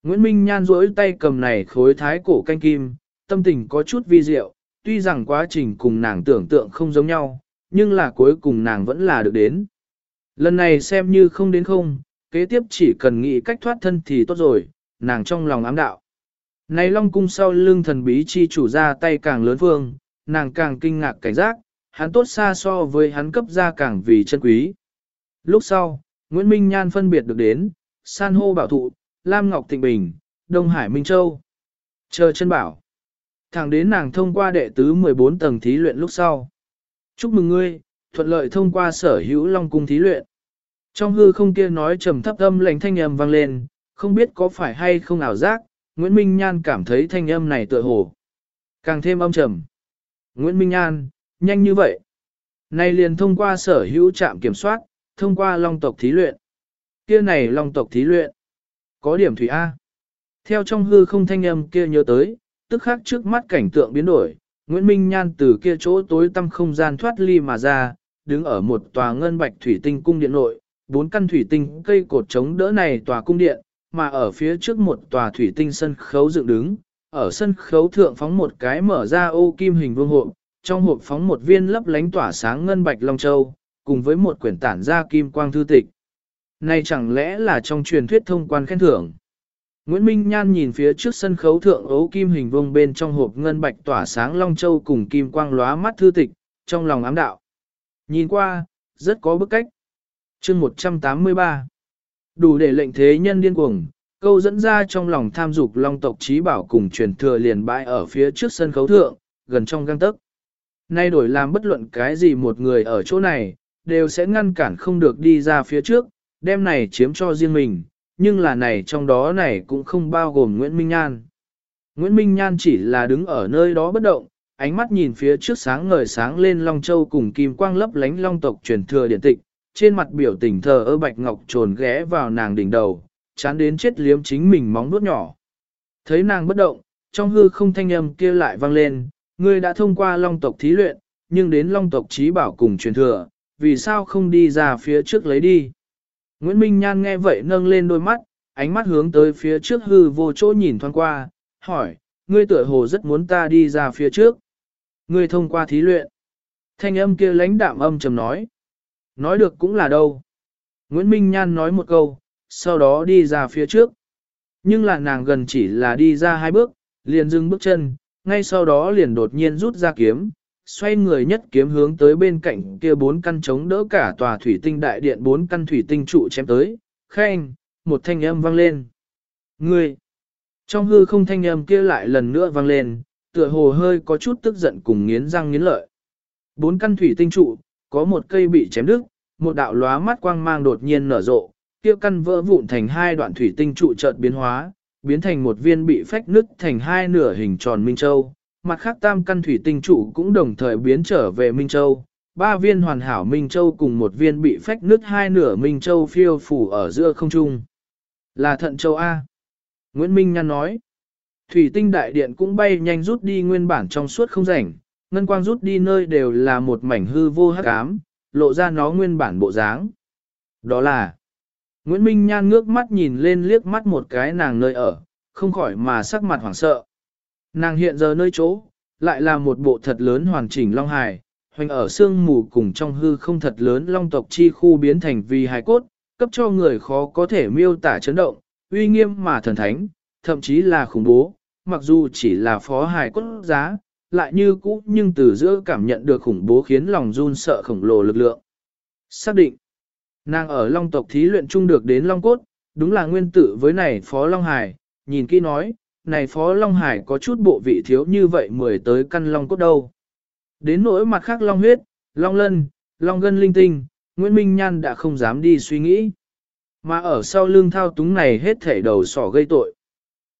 Nguyễn Minh Nhan rỗi tay cầm này khối thái cổ canh kim, tâm tình có chút vi diệu, tuy rằng quá trình cùng nàng tưởng tượng không giống nhau, nhưng là cuối cùng nàng vẫn là được đến. Lần này xem như không đến không, kế tiếp chỉ cần nghĩ cách thoát thân thì tốt rồi, nàng trong lòng ám đạo. Này Long Cung sau lưng thần bí chi chủ ra tay càng lớn phương, nàng càng kinh ngạc cảnh giác, hắn tốt xa so với hắn cấp ra càng vì chân quý. Lúc sau, Nguyễn Minh Nhan phân biệt được đến, San hô bảo thụ, Lam Ngọc Tịnh Bình, Đông Hải Minh Châu. Chờ chân bảo. Thẳng đến nàng thông qua đệ tứ 14 tầng thí luyện lúc sau. Chúc mừng ngươi, thuận lợi thông qua sở hữu Long Cung thí luyện. Trong hư không kia nói trầm thấp âm lệnh thanh âm vang lên, không biết có phải hay không ảo giác, Nguyễn Minh Nhan cảm thấy thanh âm này tựa hồ. Càng thêm âm trầm. Nguyễn Minh Nhan, nhanh như vậy. nay liền thông qua sở hữu trạm kiểm soát, thông qua long tộc thí luyện. Kia này long tộc thí luyện. Có điểm thủy A. Theo trong hư không thanh âm kia nhớ tới, tức khắc trước mắt cảnh tượng biến đổi, Nguyễn Minh Nhan từ kia chỗ tối tăm không gian thoát ly mà ra, đứng ở một tòa ngân bạch thủy tinh cung điện nội, bốn căn thủy tinh cây cột chống đỡ này tòa cung điện, mà ở phía trước một tòa thủy tinh sân khấu dựng đứng, ở sân khấu thượng phóng một cái mở ra ô kim hình vương hộp, trong hộp phóng một viên lấp lánh tỏa sáng ngân bạch long châu, cùng với một quyển tản ra kim quang thư tịch. Này chẳng lẽ là trong truyền thuyết thông quan khen thưởng? Nguyễn Minh Nhan nhìn phía trước sân khấu thượng ấu kim hình vuông bên trong hộp ngân bạch tỏa sáng long châu cùng kim quang lóa mắt thư tịch, trong lòng ám đạo. Nhìn qua, rất có bức cách. chương 183 Đủ để lệnh thế nhân điên cuồng, câu dẫn ra trong lòng tham dục long tộc trí bảo cùng truyền thừa liền bãi ở phía trước sân khấu thượng, gần trong găng tấc. Nay đổi làm bất luận cái gì một người ở chỗ này, đều sẽ ngăn cản không được đi ra phía trước, đem này chiếm cho riêng mình, nhưng là này trong đó này cũng không bao gồm Nguyễn Minh Nhan. Nguyễn Minh Nhan chỉ là đứng ở nơi đó bất động, ánh mắt nhìn phía trước sáng ngời sáng lên Long Châu cùng kim quang lấp lánh Long tộc truyền thừa điện tịch, trên mặt biểu tình thờ ơ bạch ngọc trồn ghé vào nàng đỉnh đầu, chán đến chết liếm chính mình móng nuốt nhỏ. Thấy nàng bất động, trong hư không thanh âm kia lại vang lên, ngươi đã thông qua long tộc thí luyện, nhưng đến long tộc trí bảo cùng truyền thừa, vì sao không đi ra phía trước lấy đi. Nguyễn Minh Nhan nghe vậy nâng lên đôi mắt, ánh mắt hướng tới phía trước hư vô chỗ nhìn thoáng qua, hỏi, ngươi tựa hồ rất muốn ta đi ra phía trước. Ngươi thông qua thí luyện. Thanh âm kia lãnh đạm âm trầm nói. Nói được cũng là đâu. Nguyễn Minh Nhan nói một câu, sau đó đi ra phía trước. Nhưng là nàng gần chỉ là đi ra hai bước, liền dừng bước chân, ngay sau đó liền đột nhiên rút ra kiếm, xoay người nhất kiếm hướng tới bên cạnh kia bốn căn chống đỡ cả tòa thủy tinh đại điện bốn căn thủy tinh trụ chém tới, khen, một thanh âm vang lên. Ngươi! Trong hư không thanh âm kia lại lần nữa vang lên, tựa hồ hơi có chút tức giận cùng nghiến răng nghiến lợi. Bốn căn thủy tinh trụ, có một cây bị chém đứt, một đạo lóa mắt quang mang đột nhiên nở rộ, kia căn vỡ vụn thành hai đoạn thủy tinh trụ chợt biến hóa, biến thành một viên bị phách nứt thành hai nửa hình tròn Minh Châu. Mặt khác tam căn thủy tinh trụ cũng đồng thời biến trở về Minh Châu. Ba viên hoàn hảo Minh Châu cùng một viên bị phách nứt hai nửa Minh Châu phiêu phủ ở giữa không trung. Là thận châu A. Nguyễn Minh Nhan nói. Thủy tinh đại điện cũng bay nhanh rút đi nguyên bản trong suốt không rảnh, ngân quang rút đi nơi đều là một mảnh hư vô hắc ám, lộ ra nó nguyên bản bộ dáng. Đó là Nguyễn Minh Nhan ngước mắt nhìn lên liếc mắt một cái nàng nơi ở, không khỏi mà sắc mặt hoảng sợ. Nàng hiện giờ nơi chỗ, lại là một bộ thật lớn hoàn chỉnh long hài, hoành ở xương mù cùng trong hư không thật lớn long tộc chi khu biến thành vì hài cốt, cấp cho người khó có thể miêu tả chấn động, uy nghiêm mà thần thánh, thậm chí là khủng bố, mặc dù chỉ là phó hài cốt giá, lại như cũ nhưng từ giữa cảm nhận được khủng bố khiến lòng run sợ khổng lồ lực lượng. Xác định, nàng ở long tộc thí luyện chung được đến long cốt, đúng là nguyên tử với này phó long hài, nhìn kỹ nói, này phó long hải có chút bộ vị thiếu như vậy mười tới căn long cốt đâu. Đến nỗi mặt khác long huyết, long lân, long gân linh tinh, Nguyễn Minh Nhan đã không dám đi suy nghĩ. Mà ở sau lưng thao túng này hết thể đầu sỏ gây tội.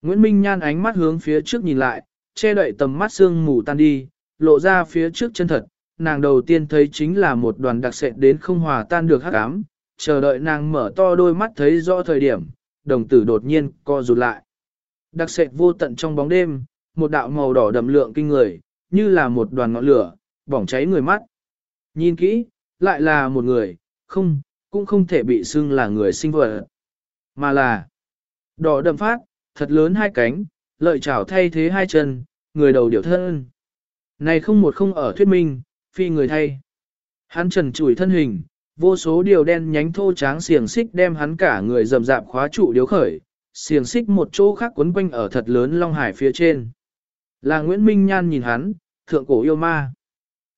Nguyễn Minh Nhan ánh mắt hướng phía trước nhìn lại, che đậy tầm mắt xương mù tan đi, lộ ra phía trước chân thật, nàng đầu tiên thấy chính là một đoàn đặc sệt đến không hòa tan được hắc ám, chờ đợi nàng mở to đôi mắt thấy rõ thời điểm, đồng tử đột nhiên co rụt lại. Đặc sệt vô tận trong bóng đêm, một đạo màu đỏ đậm lượng kinh người, như là một đoàn ngọn lửa, bỏng cháy người mắt. Nhìn kỹ, lại là một người, không, cũng không thể bị xưng là người sinh vật, mà là đỏ đậm phát, thật lớn hai cánh, lợi chảo thay thế hai chân, người đầu điểu thân. Này không một không ở thuyết minh, phi người thay. Hắn trần chủi thân hình, vô số điều đen nhánh thô tráng xiềng xích đem hắn cả người rầm rạp khóa trụ điếu khởi, xiềng xích một chỗ khác quấn quanh ở thật lớn Long Hải phía trên. Là Nguyễn Minh Nhan nhìn hắn, thượng cổ yêu ma.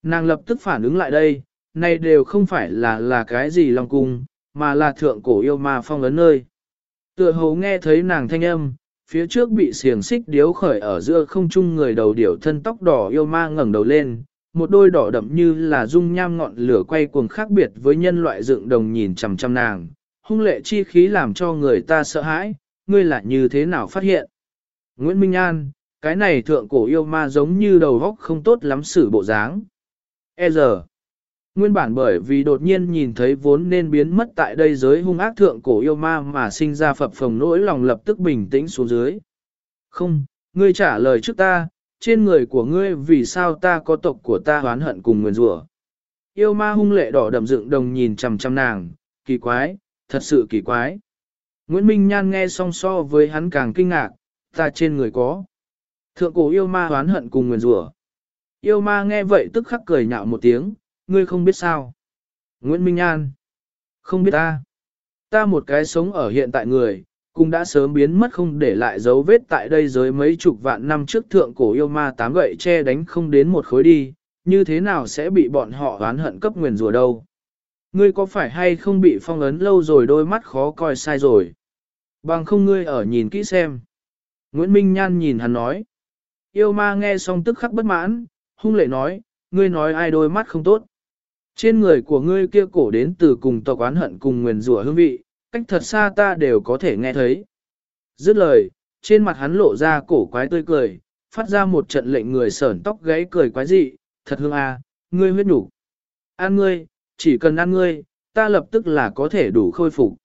Nàng lập tức phản ứng lại đây, này đều không phải là là cái gì Long Cung, mà là thượng cổ yêu ma phong ấn nơi. Tựa hồ nghe thấy nàng thanh âm, phía trước bị xiềng xích điếu khởi ở giữa không trung người đầu điểu thân tóc đỏ yêu ma ngẩng đầu lên, một đôi đỏ đậm như là dung nham ngọn lửa quay cuồng khác biệt với nhân loại dựng đồng nhìn chằm chằm nàng, hung lệ chi khí làm cho người ta sợ hãi, ngươi là như thế nào phát hiện? Nguyễn Minh An, cái này thượng cổ yêu ma giống như đầu góc không tốt lắm xử bộ dáng. E giờ, nguyên bản bởi vì đột nhiên nhìn thấy vốn nên biến mất tại đây giới hung ác thượng cổ yêu ma mà sinh ra phập phồng nỗi lòng lập tức bình tĩnh xuống dưới. Không, ngươi trả lời trước ta, trên người của ngươi vì sao ta có tộc của ta oán hận cùng nguyền rủa Yêu ma hung lệ đỏ đậm dựng đồng nhìn chằm chằm nàng, kỳ quái, thật sự kỳ quái. Nguyễn Minh Nhan nghe song so với hắn càng kinh ngạc, ta trên người có. Thượng cổ yêu ma hoán hận cùng nguyền rủa. Yêu ma nghe vậy tức khắc cười nhạo một tiếng, ngươi không biết sao. Nguyễn Minh Nhan. Không biết ta. Ta một cái sống ở hiện tại người, cũng đã sớm biến mất không để lại dấu vết tại đây giới mấy chục vạn năm trước thượng cổ yêu ma tám gậy che đánh không đến một khối đi, như thế nào sẽ bị bọn họ oán hận cấp nguyền rủa đâu. Ngươi có phải hay không bị phong ấn lâu rồi đôi mắt khó coi sai rồi? Bằng không ngươi ở nhìn kỹ xem. Nguyễn Minh Nhan nhìn hắn nói. Yêu ma nghe xong tức khắc bất mãn, hung lệ nói, ngươi nói ai đôi mắt không tốt. Trên người của ngươi kia cổ đến từ cùng tộc oán hận cùng nguyền rủa hương vị, cách thật xa ta đều có thể nghe thấy. Dứt lời, trên mặt hắn lộ ra cổ quái tươi cười, phát ra một trận lệnh người sởn tóc gáy cười quái dị, thật hương a, ngươi huyết nhục An ngươi, chỉ cần ăn ngươi, ta lập tức là có thể đủ khôi phục.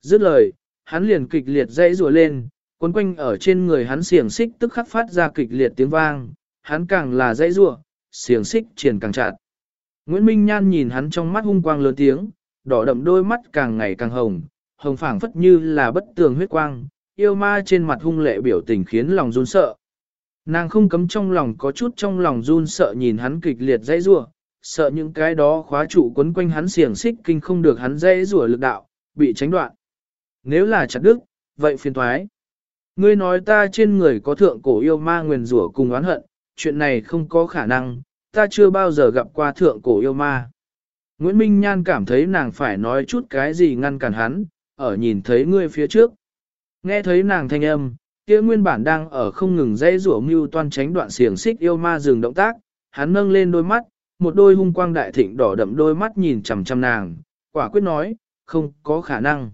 Dứt lời, hắn liền kịch liệt dãy rùa lên, quấn quanh ở trên người hắn xiềng xích tức khắc phát ra kịch liệt tiếng vang, hắn càng là dãy rùa, xiềng xích triển càng chặt. Nguyễn Minh Nhan nhìn hắn trong mắt hung quang lớn tiếng, đỏ đậm đôi mắt càng ngày càng hồng, hồng phảng phất như là bất tường huyết quang, yêu ma trên mặt hung lệ biểu tình khiến lòng run sợ. Nàng không cấm trong lòng có chút trong lòng run sợ nhìn hắn kịch liệt dãy rủa, sợ những cái đó khóa trụ quấn quanh hắn xiềng xích kinh không được hắn dễ rủa lực đạo, bị tránh đoạn. Nếu là chặt đức, vậy phiền thoái. Ngươi nói ta trên người có thượng cổ yêu ma nguyền rủa cùng oán hận, chuyện này không có khả năng, ta chưa bao giờ gặp qua thượng cổ yêu ma. Nguyễn Minh Nhan cảm thấy nàng phải nói chút cái gì ngăn cản hắn, ở nhìn thấy ngươi phía trước. Nghe thấy nàng thanh âm, kia nguyên bản đang ở không ngừng dây rủa mưu toan tránh đoạn xiềng xích yêu ma dừng động tác, hắn nâng lên đôi mắt, một đôi hung quang đại thịnh đỏ đậm đôi mắt nhìn chằm chằm nàng, quả quyết nói, không có khả năng.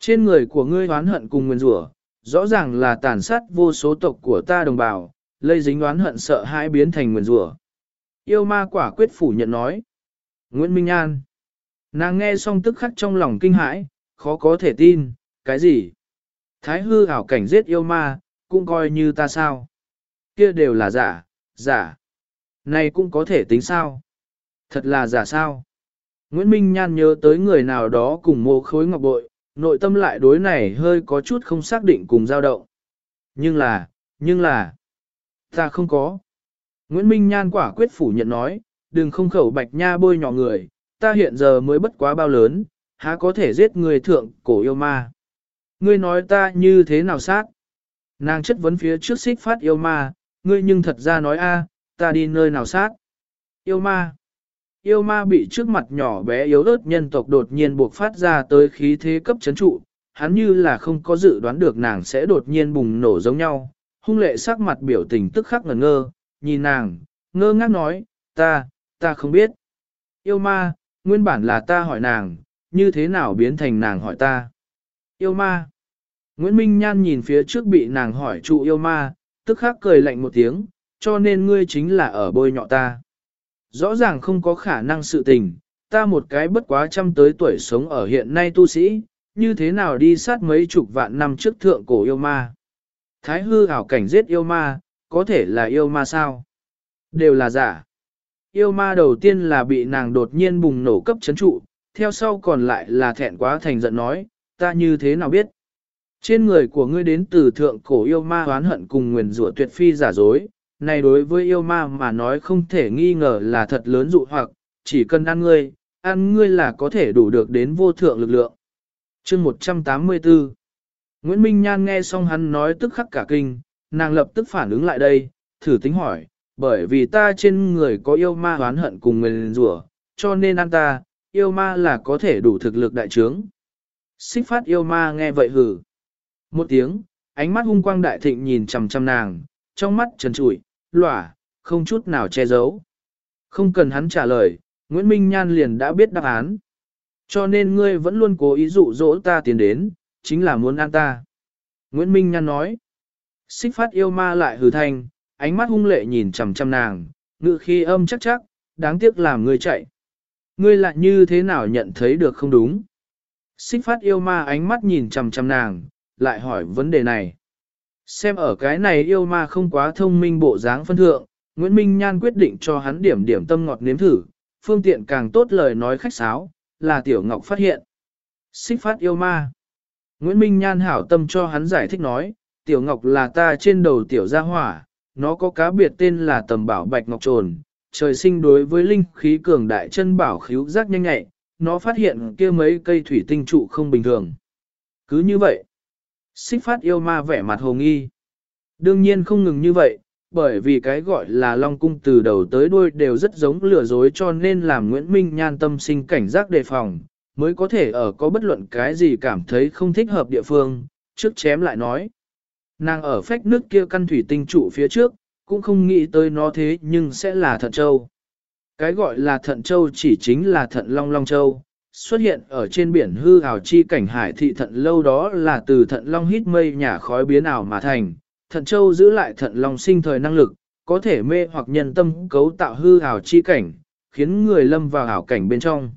Trên người của ngươi oán hận cùng nguyên rủa, rõ ràng là tàn sát vô số tộc của ta đồng bào, lây dính oán hận sợ hãi biến thành nguyên rủa. Yêu ma quả quyết phủ nhận nói. Nguyễn Minh An. Nàng nghe xong tức khắc trong lòng kinh hãi, khó có thể tin, cái gì? Thái hư ảo cảnh giết yêu ma, cũng coi như ta sao. Kia đều là giả, giả. Này cũng có thể tính sao? Thật là giả sao? Nguyễn Minh Nhan nhớ tới người nào đó cùng mô khối ngọc bội, nội tâm lại đối này hơi có chút không xác định cùng dao động. Nhưng là, nhưng là, ta không có. Nguyễn Minh Nhan quả quyết phủ nhận nói, đừng không khẩu bạch nha bôi nhỏ người, ta hiện giờ mới bất quá bao lớn, há có thể giết người thượng cổ yêu ma. Ngươi nói ta như thế nào sát? Nàng chất vấn phía trước xích phát yêu ma, ngươi nhưng thật ra nói a, ta đi nơi nào sát? Yêu ma. Yêu ma bị trước mặt nhỏ bé yếu ớt nhân tộc đột nhiên buộc phát ra tới khí thế cấp chấn trụ, hắn như là không có dự đoán được nàng sẽ đột nhiên bùng nổ giống nhau, hung lệ sắc mặt biểu tình tức khắc ngẩn ngơ, nhìn nàng, ngơ ngác nói, ta, ta không biết. Yêu ma, nguyên bản là ta hỏi nàng, như thế nào biến thành nàng hỏi ta. Yêu ma. Nguyễn Minh Nhan nhìn phía trước bị nàng hỏi trụ yêu ma, tức khắc cười lạnh một tiếng, cho nên ngươi chính là ở bôi nhọ ta. Rõ ràng không có khả năng sự tình, ta một cái bất quá trăm tới tuổi sống ở hiện nay tu sĩ, như thế nào đi sát mấy chục vạn năm trước thượng cổ yêu ma. Thái hư ảo cảnh giết yêu ma, có thể là yêu ma sao? Đều là giả. Yêu ma đầu tiên là bị nàng đột nhiên bùng nổ cấp chấn trụ, theo sau còn lại là thẹn quá thành giận nói, ta như thế nào biết? Trên người của ngươi đến từ thượng cổ yêu ma oán hận cùng nguyền rủa tuyệt phi giả dối, này đối với yêu ma mà nói không thể nghi ngờ là thật lớn dụ hoặc, chỉ cần ăn ngươi, ăn ngươi là có thể đủ được đến vô thượng lực lượng. Chương 184 Nguyễn Minh Nhan nghe xong hắn nói tức khắc cả kinh, nàng lập tức phản ứng lại đây, thử tính hỏi, bởi vì ta trên người có yêu ma oán hận cùng người rủa, cho nên ăn ta, yêu ma là có thể đủ thực lực đại trướng. Xích phát yêu ma nghe vậy hử. Một tiếng, ánh mắt hung quang đại thịnh nhìn chằm chằm nàng, trong mắt trần trụi, lỏa, không chút nào che giấu. Không cần hắn trả lời, Nguyễn Minh Nhan liền đã biết đáp án. Cho nên ngươi vẫn luôn cố ý dụ dỗ ta tiến đến, chính là muốn ăn ta. Nguyễn Minh Nhan nói. Xích phát yêu ma lại hừ thanh, ánh mắt hung lệ nhìn chằm chằm nàng, ngự khi âm chắc chắc, đáng tiếc làm ngươi chạy. Ngươi lại như thế nào nhận thấy được không đúng? Xích phát yêu ma ánh mắt nhìn chằm chằm nàng, lại hỏi vấn đề này. Xem ở cái này yêu ma không quá thông minh bộ dáng phân thượng, Nguyễn Minh Nhan quyết định cho hắn điểm điểm tâm ngọt nếm thử, phương tiện càng tốt lời nói khách sáo, là Tiểu Ngọc phát hiện. Xích phát yêu ma. Nguyễn Minh Nhan hảo tâm cho hắn giải thích nói, Tiểu Ngọc là ta trên đầu Tiểu gia hỏa, nó có cá biệt tên là tầm bảo bạch ngọc trồn, trời sinh đối với linh khí cường đại chân bảo khíu giác nhanh nhạy, nó phát hiện kia mấy cây thủy tinh trụ không bình thường. Cứ như vậy, xích phát yêu ma vẻ mặt hồ nghi. Đương nhiên không ngừng như vậy, bởi vì cái gọi là Long Cung từ đầu tới đuôi đều rất giống lừa dối cho nên làm Nguyễn Minh Nhan tâm sinh cảnh giác đề phòng, mới có thể ở có bất luận cái gì cảm thấy không thích hợp địa phương, trước chém lại nói. Nàng ở phách nước kia căn thủy tinh trụ phía trước, cũng không nghĩ tới nó thế nhưng sẽ là thận châu. Cái gọi là thận châu chỉ chính là thận long long châu, xuất hiện ở trên biển hư ảo chi cảnh hải thị thận lâu đó là từ thận long hít mây nhả khói biến ảo mà thành. Thận châu giữ lại thận long sinh thời năng lực, có thể mê hoặc nhân tâm cấu tạo hư ảo chi cảnh, khiến người lâm vào ảo cảnh bên trong.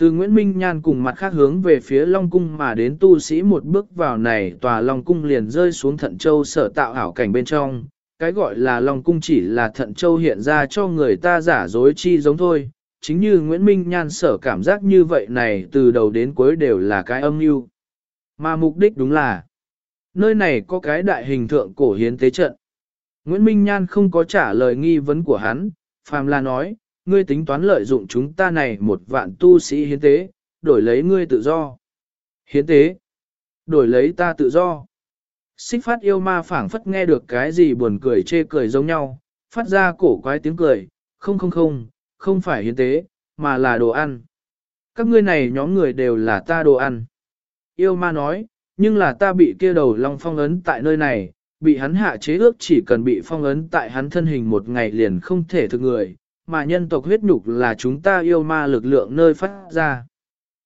Từ Nguyễn Minh Nhan cùng mặt khác hướng về phía Long Cung mà đến tu sĩ một bước vào này tòa Long Cung liền rơi xuống thận châu sở tạo ảo cảnh bên trong. Cái gọi là Long Cung chỉ là thận châu hiện ra cho người ta giả dối chi giống thôi. Chính như Nguyễn Minh Nhan sở cảm giác như vậy này từ đầu đến cuối đều là cái âm mưu Mà mục đích đúng là nơi này có cái đại hình thượng cổ hiến tế trận. Nguyễn Minh Nhan không có trả lời nghi vấn của hắn, phàm là nói, ngươi tính toán lợi dụng chúng ta này một vạn tu sĩ hiến tế, đổi lấy ngươi tự do. Hiến tế, đổi lấy ta tự do. Xích phát yêu ma phảng phất nghe được cái gì buồn cười chê cười giống nhau, phát ra cổ quái tiếng cười, không không không, không phải hiến tế, mà là đồ ăn. Các ngươi này nhóm người đều là ta đồ ăn. Yêu ma nói, nhưng là ta bị kia đầu long phong ấn tại nơi này, bị hắn hạ chế ước chỉ cần bị phong ấn tại hắn thân hình một ngày liền không thể thực người, mà nhân tộc huyết nhục là chúng ta yêu ma lực lượng nơi phát ra.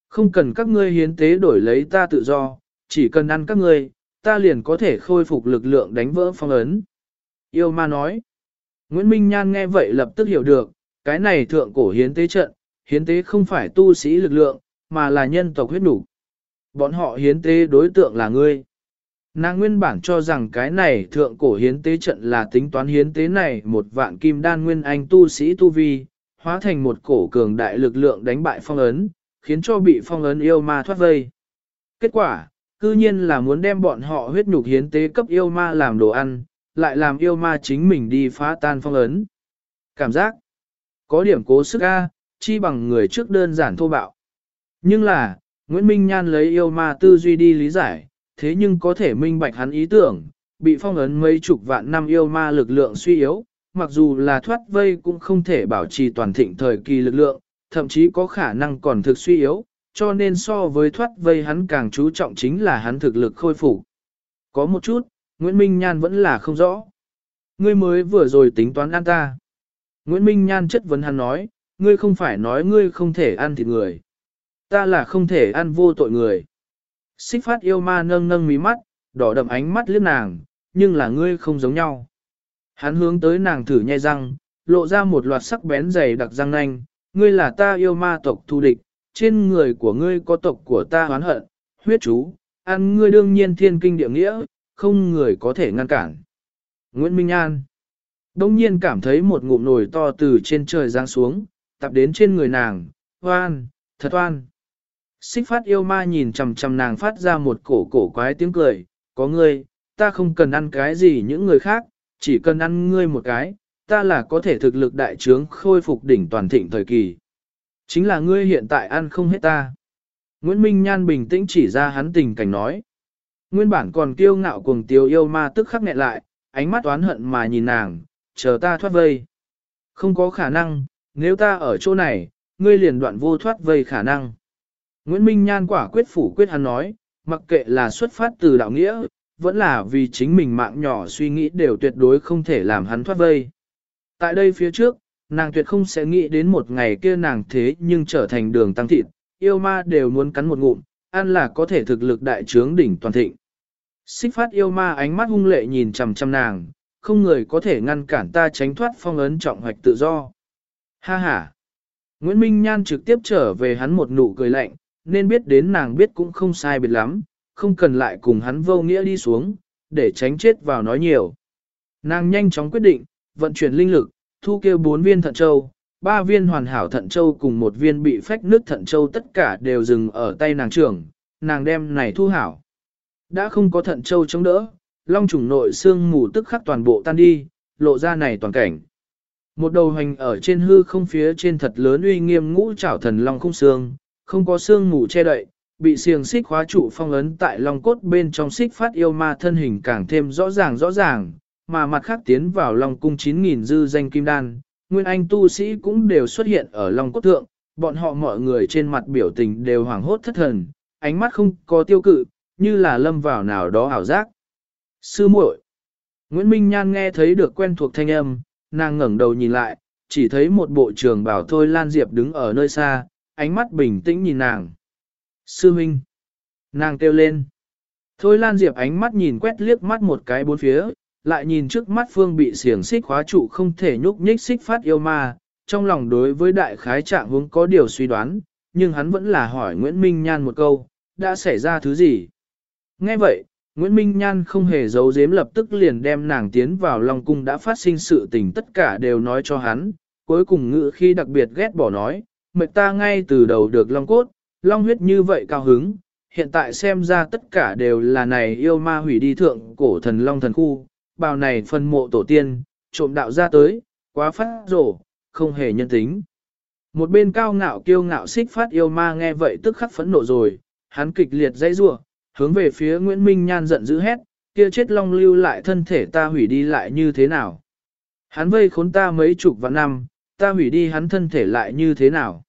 Không cần các ngươi hiến tế đổi lấy ta tự do, chỉ cần ăn các ngươi, ta liền có thể khôi phục lực lượng đánh vỡ phong ấn. Yêu ma nói. Nguyễn Minh Nhan nghe vậy lập tức hiểu được, cái này thượng cổ hiến tế trận, hiến tế không phải tu sĩ lực lượng, mà là nhân tộc huyết nhục. Bọn họ hiến tế đối tượng là ngươi. Nàng nguyên bản cho rằng cái này thượng cổ hiến tế trận là tính toán hiến tế này một vạn kim đan nguyên anh tu sĩ tu vi, hóa thành một cổ cường đại lực lượng đánh bại phong ấn, khiến cho bị phong ấn yêu ma thoát vây. Kết quả, cư nhiên là muốn đem bọn họ huyết nhục hiến tế cấp yêu ma làm đồ ăn, lại làm yêu ma chính mình đi phá tan phong ấn. Cảm giác, có điểm cố sức A, chi bằng người trước đơn giản thô bạo. Nhưng là, Nguyễn Minh Nhan lấy yêu ma tư duy đi lý giải, thế nhưng có thể minh bạch hắn ý tưởng, bị phong ấn mấy chục vạn năm yêu ma lực lượng suy yếu, mặc dù là thoát vây cũng không thể bảo trì toàn thịnh thời kỳ lực lượng, thậm chí có khả năng còn thực suy yếu, cho nên so với thoát vây hắn càng chú trọng chính là hắn thực lực khôi phục. Có một chút, Nguyễn Minh Nhan vẫn là không rõ. Ngươi mới vừa rồi tính toán an ta. Nguyễn Minh Nhan chất vấn hắn nói, ngươi không phải nói ngươi không thể ăn thịt người. Ta là không thể ăn vô tội người. Xích phát yêu ma nâng nâng mí mắt, đỏ đậm ánh mắt liếc nàng, nhưng là ngươi không giống nhau. Hắn hướng tới nàng thử nhai răng, lộ ra một loạt sắc bén dày đặc răng nanh, ngươi là ta yêu ma tộc thù địch, trên người của ngươi có tộc của ta oán hận, huyết chú, ăn ngươi đương nhiên thiên kinh địa nghĩa, không người có thể ngăn cản. Nguyễn Minh An Đông nhiên cảm thấy một ngụm nồi to từ trên trời giáng xuống, tập đến trên người nàng, oan, thật oan. Xích phát yêu ma nhìn chầm chầm nàng phát ra một cổ cổ quái tiếng cười, có ngươi, ta không cần ăn cái gì những người khác, chỉ cần ăn ngươi một cái, ta là có thể thực lực đại trướng khôi phục đỉnh toàn thịnh thời kỳ. Chính là ngươi hiện tại ăn không hết ta. Nguyễn Minh Nhan bình tĩnh chỉ ra hắn tình cảnh nói. Nguyên bản còn kiêu ngạo cuồng tiêu yêu ma tức khắc nghẹn lại, ánh mắt oán hận mà nhìn nàng, chờ ta thoát vây. Không có khả năng, nếu ta ở chỗ này, ngươi liền đoạn vô thoát vây khả năng. Nguyễn Minh Nhan quả quyết phủ quyết hắn nói, mặc kệ là xuất phát từ đạo nghĩa, vẫn là vì chính mình mạng nhỏ suy nghĩ đều tuyệt đối không thể làm hắn thoát vây. Tại đây phía trước, nàng tuyệt không sẽ nghĩ đến một ngày kia nàng thế nhưng trở thành đường tăng thịt, yêu ma đều muốn cắn một ngụm, ăn là có thể thực lực đại trướng đỉnh toàn thịnh. Xích phát yêu ma ánh mắt hung lệ nhìn chằm chằm nàng, không người có thể ngăn cản ta tránh thoát phong ấn trọng hoạch tự do. Ha ha! Nguyễn Minh Nhan trực tiếp trở về hắn một nụ cười lạnh, nên biết đến nàng biết cũng không sai biệt lắm, không cần lại cùng hắn vô nghĩa đi xuống, để tránh chết vào nói nhiều. Nàng nhanh chóng quyết định, vận chuyển linh lực, thu kêu bốn viên thận châu, ba viên hoàn hảo thận châu cùng một viên bị phách nước thận châu tất cả đều dừng ở tay nàng trưởng, nàng đem này thu hảo. Đã không có thận châu chống đỡ, long trùng nội xương mù tức khắc toàn bộ tan đi, lộ ra này toàn cảnh. Một đầu hành ở trên hư không phía trên thật lớn uy nghiêm ngũ trảo thần long không xương, không có xương mù che đậy, bị xiềng xích khóa trụ phong ấn tại long cốt bên trong xích phát yêu ma thân hình càng thêm rõ ràng rõ ràng, mà mặt khác tiến vào long cung 9.000 dư danh kim đan, nguyên anh tu sĩ cũng đều xuất hiện ở long cốt thượng, bọn họ mọi người trên mặt biểu tình đều hoảng hốt thất thần, ánh mắt không có tiêu cự, như là lâm vào nào đó ảo giác. Sư muội Nguyễn Minh Nhan nghe thấy được quen thuộc thanh âm, nàng ngẩng đầu nhìn lại, chỉ thấy một bộ trường bảo thôi Lan Diệp đứng ở nơi xa, ánh mắt bình tĩnh nhìn nàng. Sư Minh! Nàng kêu lên. Thôi Lan Diệp ánh mắt nhìn quét liếc mắt một cái bốn phía, lại nhìn trước mắt phương bị xiềng xích khóa trụ không thể nhúc nhích xích phát yêu ma, trong lòng đối với đại khái trạng hướng có điều suy đoán, nhưng hắn vẫn là hỏi Nguyễn Minh Nhan một câu, đã xảy ra thứ gì? Nghe vậy, Nguyễn Minh Nhan không hề giấu giếm lập tức liền đem nàng tiến vào Long Cung đã phát sinh sự tình tất cả đều nói cho hắn, cuối cùng ngự khi đặc biệt ghét bỏ nói, mệt ta ngay từ đầu được Long Cốt, Long huyết như vậy cao hứng, hiện tại xem ra tất cả đều là này yêu ma hủy đi thượng cổ thần Long thần khu, bào này phân mộ tổ tiên, trộm đạo ra tới, quá phát rổ, không hề nhân tính. Một bên cao ngạo kiêu ngạo xích phát yêu ma nghe vậy tức khắc phẫn nộ rồi, hắn kịch liệt dãy rủa, hướng về phía Nguyễn Minh Nhan giận dữ hét, kia chết long lưu lại thân thể ta hủy đi lại như thế nào? Hắn vây khốn ta mấy chục vạn năm, ta hủy đi hắn thân thể lại như thế nào?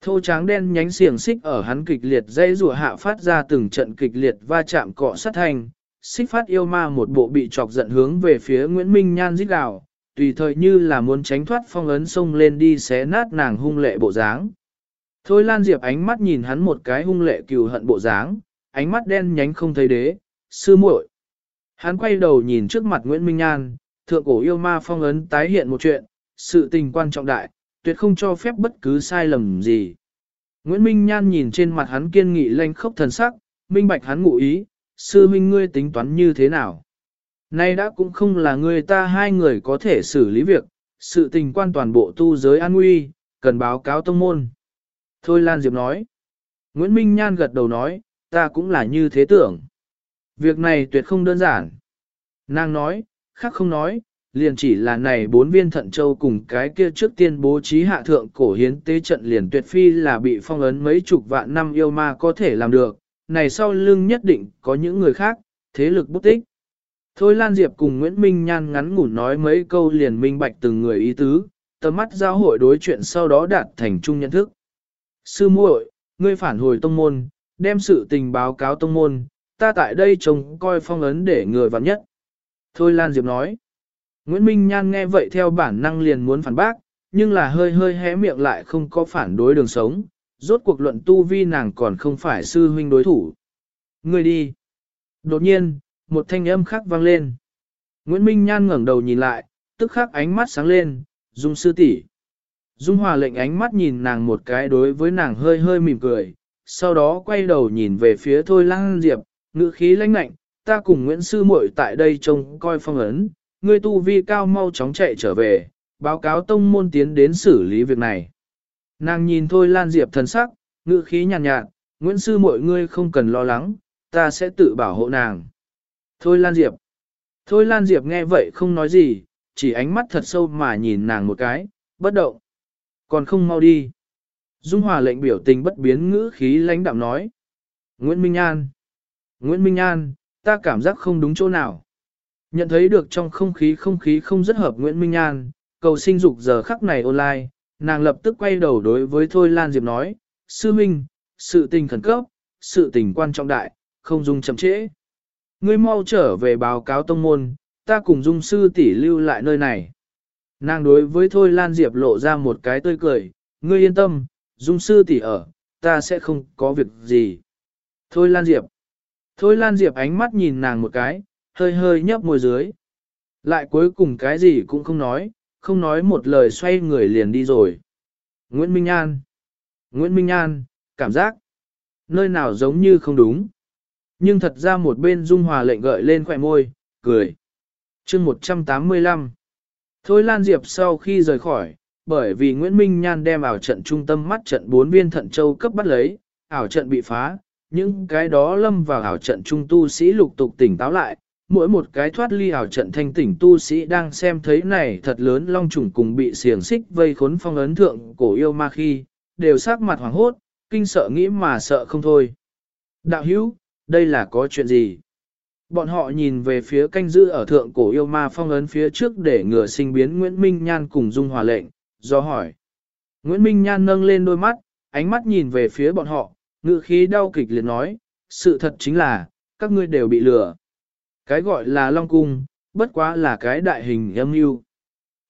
Thô tráng đen nhánh xiềng xích ở hắn kịch liệt dây rùa hạ phát ra từng trận kịch liệt va chạm cọ sát thành xích phát yêu ma một bộ bị chọc giận hướng về phía Nguyễn Minh Nhan rít gào, tùy thời như là muốn tránh thoát phong ấn sông lên đi xé nát nàng hung lệ bộ dáng. Thôi Lan Diệp ánh mắt nhìn hắn một cái hung lệ cừu hận bộ dáng, ánh mắt đen nhánh không thấy đế, sư muội. Hắn quay đầu nhìn trước mặt Nguyễn Minh Nhan, thượng cổ yêu ma phong ấn tái hiện một chuyện, sự tình quan trọng đại, tuyệt không cho phép bất cứ sai lầm gì. Nguyễn Minh Nhan nhìn trên mặt hắn kiên nghị lanh khốc thần sắc, minh bạch hắn ngụ ý, sư huynh ngươi tính toán như thế nào? Nay đã cũng không là người ta hai người có thể xử lý việc, sự tình quan toàn bộ tu giới an nguy, cần báo cáo tông môn. Thôi Lan Diệp nói. Nguyễn Minh Nhan gật đầu nói, ta cũng là như thế tưởng. Việc này tuyệt không đơn giản. Nàng nói, khác không nói, liền chỉ là này bốn viên thận châu cùng cái kia trước tiên bố trí hạ thượng cổ hiến tế trận liền tuyệt phi là bị phong ấn mấy chục vạn năm yêu ma có thể làm được, này sau lưng nhất định có những người khác, thế lực bút tích. Thôi Lan Diệp cùng Nguyễn Minh Nhan ngắn ngủn nói mấy câu liền minh bạch từng người ý tứ, tầm mắt giao hội đối chuyện sau đó đạt thành chung nhận thức. Sư muội, ngươi phản hồi tông môn, đem sự tình báo cáo tông môn, ta tại đây trông coi phong ấn để người vặn nhất. Thôi Lan Diệp nói. Nguyễn Minh Nhan nghe vậy theo bản năng liền muốn phản bác, nhưng là hơi hơi hé miệng lại không có phản đối đường sống, rốt cuộc luận tu vi nàng còn không phải sư huynh đối thủ. Người đi. Đột nhiên, một thanh âm khác vang lên. Nguyễn Minh Nhan ngẩng đầu nhìn lại, tức khắc ánh mắt sáng lên, Dung sư tỷ. Dung Hòa lệnh ánh mắt nhìn nàng một cái đối với nàng hơi hơi mỉm cười, sau đó quay đầu nhìn về phía Thôi Lang Diệp, ngữ khí lãnh lạnh, ta cùng Nguyễn Sư muội tại đây trông coi phong ấn, ngươi tu vi cao mau chóng chạy trở về, báo cáo tông môn tiến đến xử lý việc này. Nàng nhìn Thôi Lan Diệp thần sắc, ngữ khí nhàn nhạt, nhạt, Nguyễn Sư muội ngươi không cần lo lắng, ta sẽ tự bảo hộ nàng. Thôi Lan Diệp. Thôi Lan Diệp nghe vậy không nói gì, chỉ ánh mắt thật sâu mà nhìn nàng một cái, bất động. Còn không mau đi. Dung Hòa lệnh biểu tình bất biến ngữ khí lãnh đạm nói. Nguyễn Minh An. Nguyễn Minh An, ta cảm giác không đúng chỗ nào. Nhận thấy được trong không khí không khí không rất hợp Nguyễn Minh An, cầu sinh dục giờ khắc này online, nàng lập tức quay đầu đối với Thôi Lan Diệp nói, Sư Minh, sự tình khẩn cấp, sự tình quan trọng đại, không dung chậm trễ. Ngươi mau trở về báo cáo tông môn, ta cùng dung sư tỷ lưu lại nơi này. Nàng đối với Thôi Lan Diệp lộ ra một cái tươi cười, ngươi yên tâm, dung sư tỷ ở, ta sẽ không có việc gì. Thôi Lan Diệp. Thôi Lan Diệp ánh mắt nhìn nàng một cái, hơi hơi nhấp môi dưới. Lại cuối cùng cái gì cũng không nói, không nói một lời xoay người liền đi rồi. Nguyễn Minh An. Nguyễn Minh An, cảm giác. Nơi nào giống như không đúng. Nhưng thật ra một bên Dung Hòa lệnh gợi lên khỏe môi, cười. chương 185. Thôi Lan Diệp sau khi rời khỏi, bởi vì Nguyễn Minh Nhan đem ảo trận trung tâm mắt trận bốn viên thận châu cấp bắt lấy, ảo trận bị phá, những cái đó lâm vào ảo trận trung tu sĩ lục tục tỉnh táo lại, mỗi một cái thoát ly ảo trận thanh tỉnh tu sĩ đang xem thấy này thật lớn long trùng cùng bị xiềng xích vây khốn phong ấn thượng cổ yêu ma khi, đều sắc mặt hoàng hốt, kinh sợ nghĩ mà sợ không thôi. Đạo hữu, đây là có chuyện gì? Bọn họ nhìn về phía canh giữ ở thượng cổ yêu ma phong ấn phía trước để ngừa sinh biến Nguyễn Minh Nhan cùng Dung Hòa lệnh, do hỏi. Nguyễn Minh Nhan nâng lên đôi mắt, ánh mắt nhìn về phía bọn họ, ngự khí đau kịch liệt nói, sự thật chính là, các ngươi đều bị lừa. Cái gọi là Long Cung, bất quá là cái đại hình âm mưu.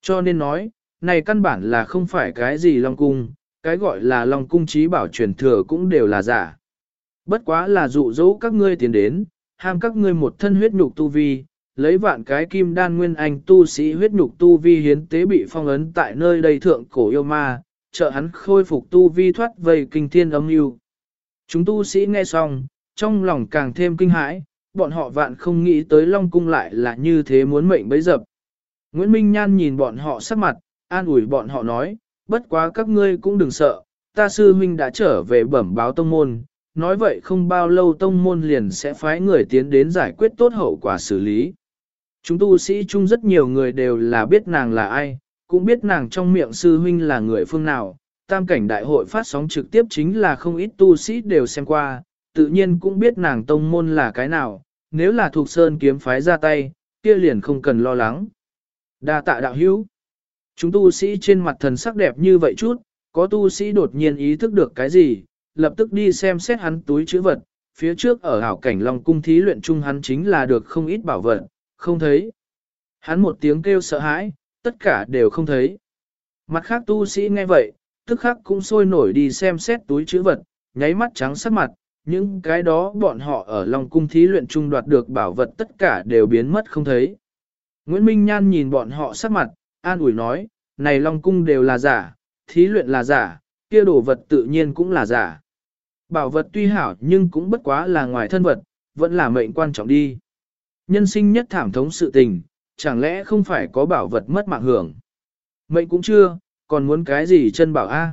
Cho nên nói, này căn bản là không phải cái gì Long Cung, cái gọi là Long Cung trí bảo truyền thừa cũng đều là giả. Bất quá là dụ dỗ các ngươi tiến đến, ham các ngươi một thân huyết nhục tu vi, lấy vạn cái kim đan nguyên anh tu sĩ huyết nhục tu vi hiến tế bị phong ấn tại nơi đầy thượng cổ yêu ma, trợ hắn khôi phục tu vi thoát vây kinh thiên âm yêu Chúng tu sĩ nghe xong, trong lòng càng thêm kinh hãi, bọn họ vạn không nghĩ tới Long Cung lại là như thế muốn mệnh bấy dập. Nguyễn Minh Nhan nhìn bọn họ sắc mặt, an ủi bọn họ nói, bất quá các ngươi cũng đừng sợ, ta sư huynh đã trở về bẩm báo tông môn, nói vậy không bao lâu tông môn liền sẽ phái người tiến đến giải quyết tốt hậu quả xử lý. Chúng tu sĩ chung rất nhiều người đều là biết nàng là ai, cũng biết nàng trong miệng sư huynh là người phương nào, tam cảnh đại hội phát sóng trực tiếp chính là không ít tu sĩ đều xem qua, tự nhiên cũng biết nàng tông môn là cái nào, nếu là thuộc sơn kiếm phái ra tay, kia liền không cần lo lắng. Đa tạ đạo hữu. Chúng tu sĩ trên mặt thần sắc đẹp như vậy chút, có tu sĩ đột nhiên ý thức được cái gì, lập tức đi xem xét hắn túi chữ vật, phía trước ở hảo cảnh Long cung thí luyện chung hắn chính là được không ít bảo vật, không thấy. Hắn một tiếng kêu sợ hãi, tất cả đều không thấy. Mặt khác tu sĩ nghe vậy, tức khắc cũng sôi nổi đi xem xét túi chữ vật, nháy mắt trắng sắc mặt, những cái đó bọn họ ở Long cung thí luyện trung đoạt được bảo vật tất cả đều biến mất không thấy. Nguyễn Minh Nhan nhìn bọn họ sắc mặt, an ủi nói, này Long cung đều là giả, thí luyện là giả, kia đồ vật tự nhiên cũng là giả. Bảo vật tuy hảo nhưng cũng bất quá là ngoài thân vật, vẫn là mệnh quan trọng đi. Nhân sinh nhất thảm thống sự tình, chẳng lẽ không phải có bảo vật mất mạng hưởng. Mệnh cũng chưa, còn muốn cái gì chân bảo A.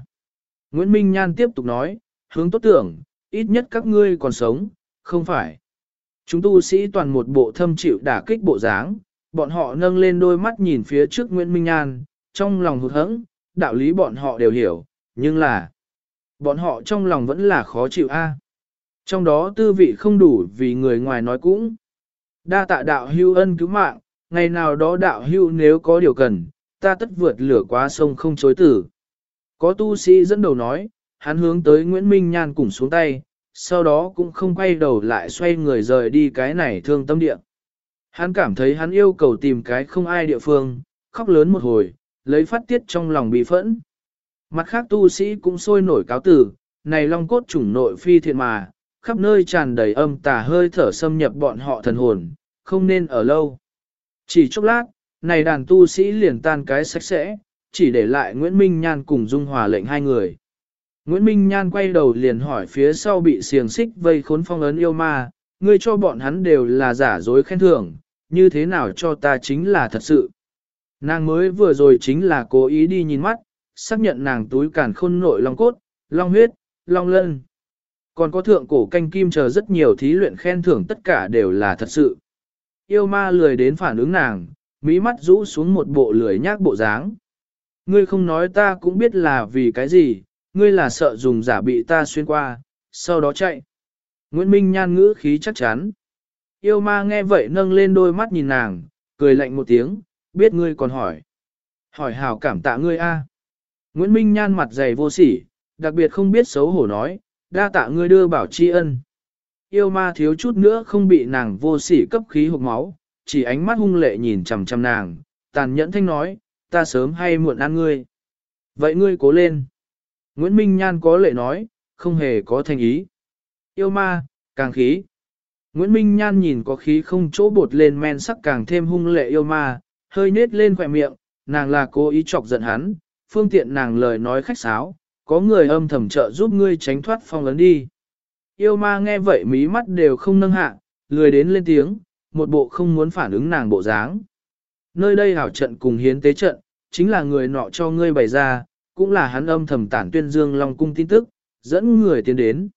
Nguyễn Minh Nhan tiếp tục nói, hướng tốt tưởng, ít nhất các ngươi còn sống, không phải. Chúng tu sĩ toàn một bộ thâm chịu đả kích bộ dáng, bọn họ nâng lên đôi mắt nhìn phía trước Nguyễn Minh Nhan, trong lòng hụt hẫng, đạo lý bọn họ đều hiểu, nhưng là, bọn họ trong lòng vẫn là khó chịu a. Trong đó tư vị không đủ vì người ngoài nói cũng. Đa tạ đạo hưu ân cứu mạng, ngày nào đó đạo hưu nếu có điều cần, ta tất vượt lửa qua sông không chối tử. Có tu sĩ dẫn đầu nói, hắn hướng tới Nguyễn Minh Nhan cùng xuống tay, sau đó cũng không quay đầu lại xoay người rời đi cái này thương tâm địa. Hắn cảm thấy hắn yêu cầu tìm cái không ai địa phương, khóc lớn một hồi, lấy phát tiết trong lòng bị phẫn. Mặt khác tu sĩ cũng sôi nổi cáo tử, này long cốt chủng nội phi thiện mà, khắp nơi tràn đầy âm tà hơi thở xâm nhập bọn họ thần hồn, không nên ở lâu. Chỉ chốc lát, này đàn tu sĩ liền tan cái sạch sẽ, chỉ để lại Nguyễn Minh Nhan cùng Dung Hòa lệnh hai người. Nguyễn Minh Nhan quay đầu liền hỏi phía sau bị xiềng xích vây khốn phong ấn yêu ma, ngươi cho bọn hắn đều là giả dối khen thưởng, như thế nào cho ta chính là thật sự. Nàng mới vừa rồi chính là cố ý đi nhìn mắt, xác nhận nàng túi cản khôn nội long cốt, long huyết, long lân. Còn có thượng cổ canh kim chờ rất nhiều thí luyện khen thưởng tất cả đều là thật sự. Yêu ma lười đến phản ứng nàng, mỹ mắt rũ xuống một bộ lười nhác bộ dáng. Ngươi không nói ta cũng biết là vì cái gì, ngươi là sợ dùng giả bị ta xuyên qua, sau đó chạy. Nguyễn Minh nhan ngữ khí chắc chắn. Yêu ma nghe vậy nâng lên đôi mắt nhìn nàng, cười lạnh một tiếng, biết ngươi còn hỏi. Hỏi hào cảm tạ ngươi a. Nguyễn Minh nhan mặt dày vô sỉ, đặc biệt không biết xấu hổ nói, đa tạ ngươi đưa bảo tri ân. Yêu ma thiếu chút nữa không bị nàng vô sỉ cấp khí hộp máu, chỉ ánh mắt hung lệ nhìn chằm chằm nàng, tàn nhẫn thanh nói, ta sớm hay muộn ăn ngươi. Vậy ngươi cố lên. Nguyễn Minh Nhan có lệ nói, không hề có thành ý. Yêu ma, càng khí. Nguyễn Minh Nhan nhìn có khí không chỗ bột lên men sắc càng thêm hung lệ yêu ma, hơi nết lên khỏe miệng, nàng là cố ý chọc giận hắn, phương tiện nàng lời nói khách sáo, có người âm thầm trợ giúp ngươi tránh thoát phong lớn đi. Yêu ma nghe vậy mí mắt đều không nâng hạ, lười đến lên tiếng, một bộ không muốn phản ứng nàng bộ dáng. Nơi đây hảo trận cùng hiến tế trận, chính là người nọ cho ngươi bày ra, cũng là hắn âm thầm tản tuyên dương Long cung tin tức, dẫn người tiến đến.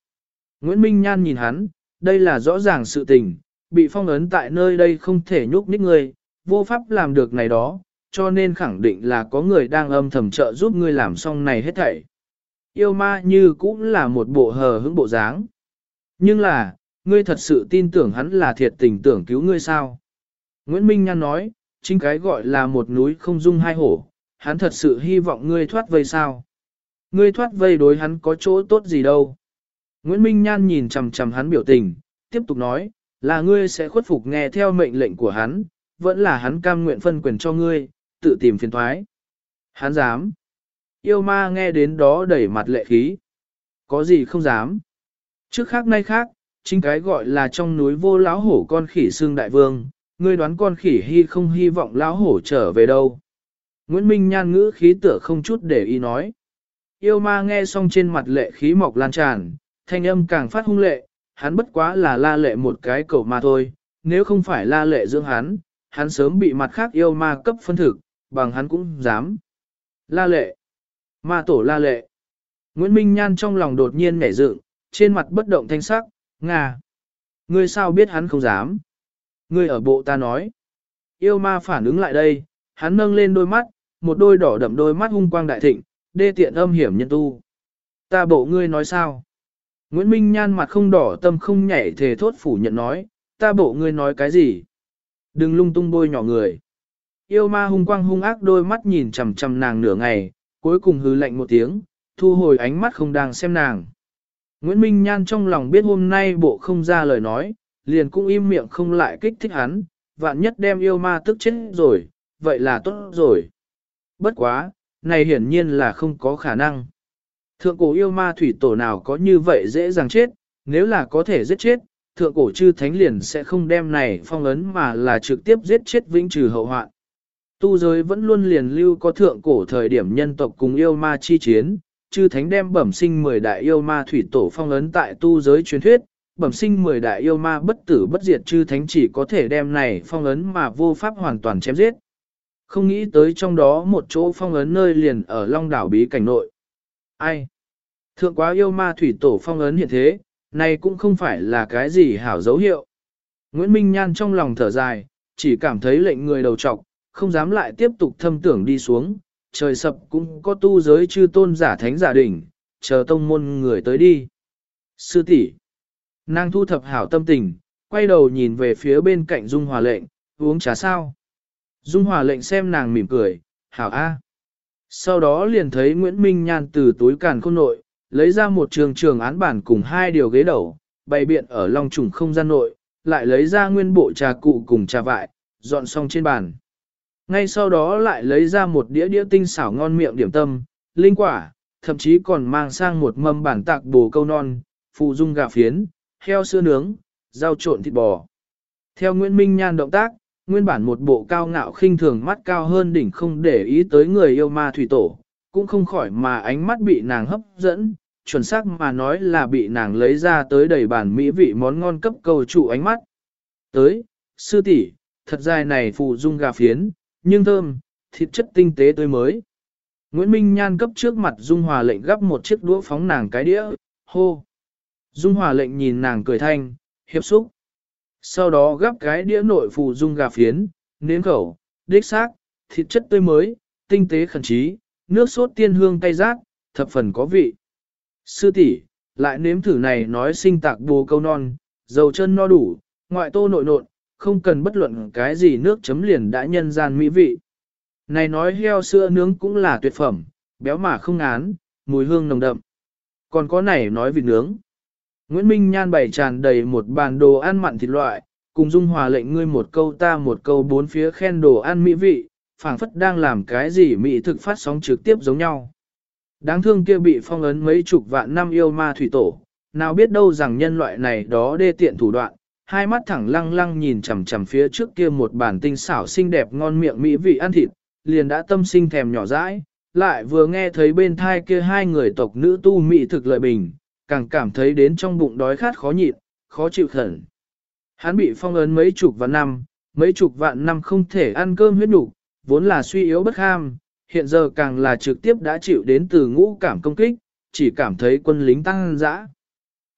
Nguyễn Minh Nhan nhìn hắn, đây là rõ ràng sự tình, bị phong ấn tại nơi đây không thể nhúc nhích ngươi, vô pháp làm được này đó, cho nên khẳng định là có người đang âm thầm trợ giúp ngươi làm xong này hết thảy. Yêu ma như cũng là một bộ hờ hững bộ dáng. Nhưng là, ngươi thật sự tin tưởng hắn là thiệt tình tưởng cứu ngươi sao? Nguyễn Minh Nhan nói, chính cái gọi là một núi không dung hai hổ, hắn thật sự hy vọng ngươi thoát vây sao? Ngươi thoát vây đối hắn có chỗ tốt gì đâu? Nguyễn Minh Nhan nhìn chằm chằm hắn biểu tình, tiếp tục nói, là ngươi sẽ khuất phục nghe theo mệnh lệnh của hắn, vẫn là hắn cam nguyện phân quyền cho ngươi, tự tìm phiền thoái. Hắn dám. Yêu ma nghe đến đó đẩy mặt lệ khí. Có gì không dám. Trước khác nay khác, chính cái gọi là trong núi vô lão hổ con khỉ xương đại vương, ngươi đoán con khỉ hy không hy vọng lão hổ trở về đâu. Nguyễn Minh nhan ngữ khí tựa không chút để ý nói. Yêu ma nghe xong trên mặt lệ khí mọc lan tràn, thanh âm càng phát hung lệ, hắn bất quá là la lệ một cái cầu mà thôi, nếu không phải la lệ dưỡng hắn, hắn sớm bị mặt khác yêu ma cấp phân thực, bằng hắn cũng dám. La lệ. Ma tổ la lệ. Nguyễn Minh Nhan trong lòng đột nhiên nảy dựng, trên mặt bất động thanh sắc, ngà. Ngươi sao biết hắn không dám? Ngươi ở bộ ta nói. Yêu ma phản ứng lại đây, hắn nâng lên đôi mắt, một đôi đỏ đậm đôi mắt hung quang đại thịnh, đê tiện âm hiểm nhân tu. Ta bộ ngươi nói sao? Nguyễn Minh Nhan mặt không đỏ tâm không nhảy thề thốt phủ nhận nói, ta bộ ngươi nói cái gì? Đừng lung tung bôi nhỏ người. Yêu ma hung quang hung ác đôi mắt nhìn chằm chằm nàng nửa ngày, cuối cùng hứ lạnh một tiếng, thu hồi ánh mắt không đang xem nàng. Nguyễn Minh Nhan trong lòng biết hôm nay bộ không ra lời nói, liền cũng im miệng không lại kích thích hắn, vạn nhất đem yêu ma tức chết rồi, vậy là tốt rồi. Bất quá, này hiển nhiên là không có khả năng. Thượng cổ yêu ma thủy tổ nào có như vậy dễ dàng chết, nếu là có thể giết chết, thượng cổ chư thánh liền sẽ không đem này phong ấn mà là trực tiếp giết chết vĩnh trừ hậu hoạn. Tu giới vẫn luôn liền lưu có thượng cổ thời điểm nhân tộc cùng yêu ma chi chiến, chư thánh đem bẩm sinh 10 đại yêu ma thủy tổ phong ấn tại tu giới truyền thuyết, bẩm sinh mười đại yêu ma bất tử bất diệt chư thánh chỉ có thể đem này phong ấn mà vô pháp hoàn toàn chém giết. Không nghĩ tới trong đó một chỗ phong ấn nơi liền ở long đảo bí cảnh nội. Ai? Thượng quá yêu ma thủy tổ phong ấn hiện thế, này cũng không phải là cái gì hảo dấu hiệu. Nguyễn Minh Nhan trong lòng thở dài, chỉ cảm thấy lệnh người đầu trọc, không dám lại tiếp tục thâm tưởng đi xuống, trời sập cũng có tu giới chư tôn giả thánh giả đỉnh, chờ tông môn người tới đi. Sư tỷ, Nàng thu thập hảo tâm tình, quay đầu nhìn về phía bên cạnh Dung Hòa lệnh, uống trà sao. Dung Hòa lệnh xem nàng mỉm cười, hảo a. Sau đó liền thấy Nguyễn Minh Nhan từ túi càn khôn nội, lấy ra một trường trường án bản cùng hai điều ghế đầu, bày biện ở long trùng không gian nội, lại lấy ra nguyên bộ trà cụ cùng trà vại, dọn xong trên bàn. Ngay sau đó lại lấy ra một đĩa đĩa tinh xảo ngon miệng điểm tâm, linh quả, thậm chí còn mang sang một mâm bản tạc bồ câu non, phụ dung gà phiến, heo sữa nướng, rau trộn thịt bò. Theo Nguyễn Minh Nhan động tác, nguyên bản một bộ cao ngạo khinh thường mắt cao hơn đỉnh không để ý tới người yêu ma thủy tổ, cũng không khỏi mà ánh mắt bị nàng hấp dẫn, chuẩn xác mà nói là bị nàng lấy ra tới đầy bản mỹ vị món ngon cấp cầu trụ ánh mắt. Tới, sư tỷ, thật dài này phụ dung gà phiến, nhưng thơm, thịt chất tinh tế tươi mới. Nguyễn Minh Nhan cấp trước mặt Dung Hòa lệnh gấp một chiếc đũa phóng nàng cái đĩa, hô. Dung Hòa lệnh nhìn nàng cười thanh, hiệp xúc. Sau đó gấp cái đĩa nội phụ dung gà phiến, nếm khẩu, đích xác, thịt chất tươi mới, tinh tế khẩn trí, nước sốt tiên hương cay rát, thập phần có vị. Sư tỷ lại nếm thử này nói sinh tạc bồ câu non, dầu chân no đủ, ngoại tô nội nộn, không cần bất luận cái gì nước chấm liền đã nhân gian mỹ vị. Này nói heo sữa nướng cũng là tuyệt phẩm, béo mà không ngán, mùi hương nồng đậm. Còn có này nói vịt nướng. Nguyễn Minh Nhan bày tràn đầy một bàn đồ ăn mặn thịt loại, cùng dung hòa lệnh ngươi một câu ta một câu bốn phía khen đồ ăn mỹ vị, phảng phất đang làm cái gì mỹ thực phát sóng trực tiếp giống nhau. Đáng thương kia bị phong ấn mấy chục vạn năm yêu ma thủy tổ, nào biết đâu rằng nhân loại này đó đê tiện thủ đoạn, hai mắt thẳng lăng lăng nhìn chằm chằm phía trước kia một bàn tinh xảo xinh đẹp ngon miệng mỹ vị ăn thịt, liền đã tâm sinh thèm nhỏ dãi, lại vừa nghe thấy bên thai kia hai người tộc nữ tu mỹ thực lợi bình, càng cảm thấy đến trong bụng đói khát khó nhịn, khó chịu khẩn. Hắn bị phong ấn mấy chục vạn năm, mấy chục vạn năm không thể ăn cơm huyết đủ vốn là suy yếu bất ham, hiện giờ càng là trực tiếp đã chịu đến từ ngũ cảm công kích, chỉ cảm thấy quân lính tăng dã.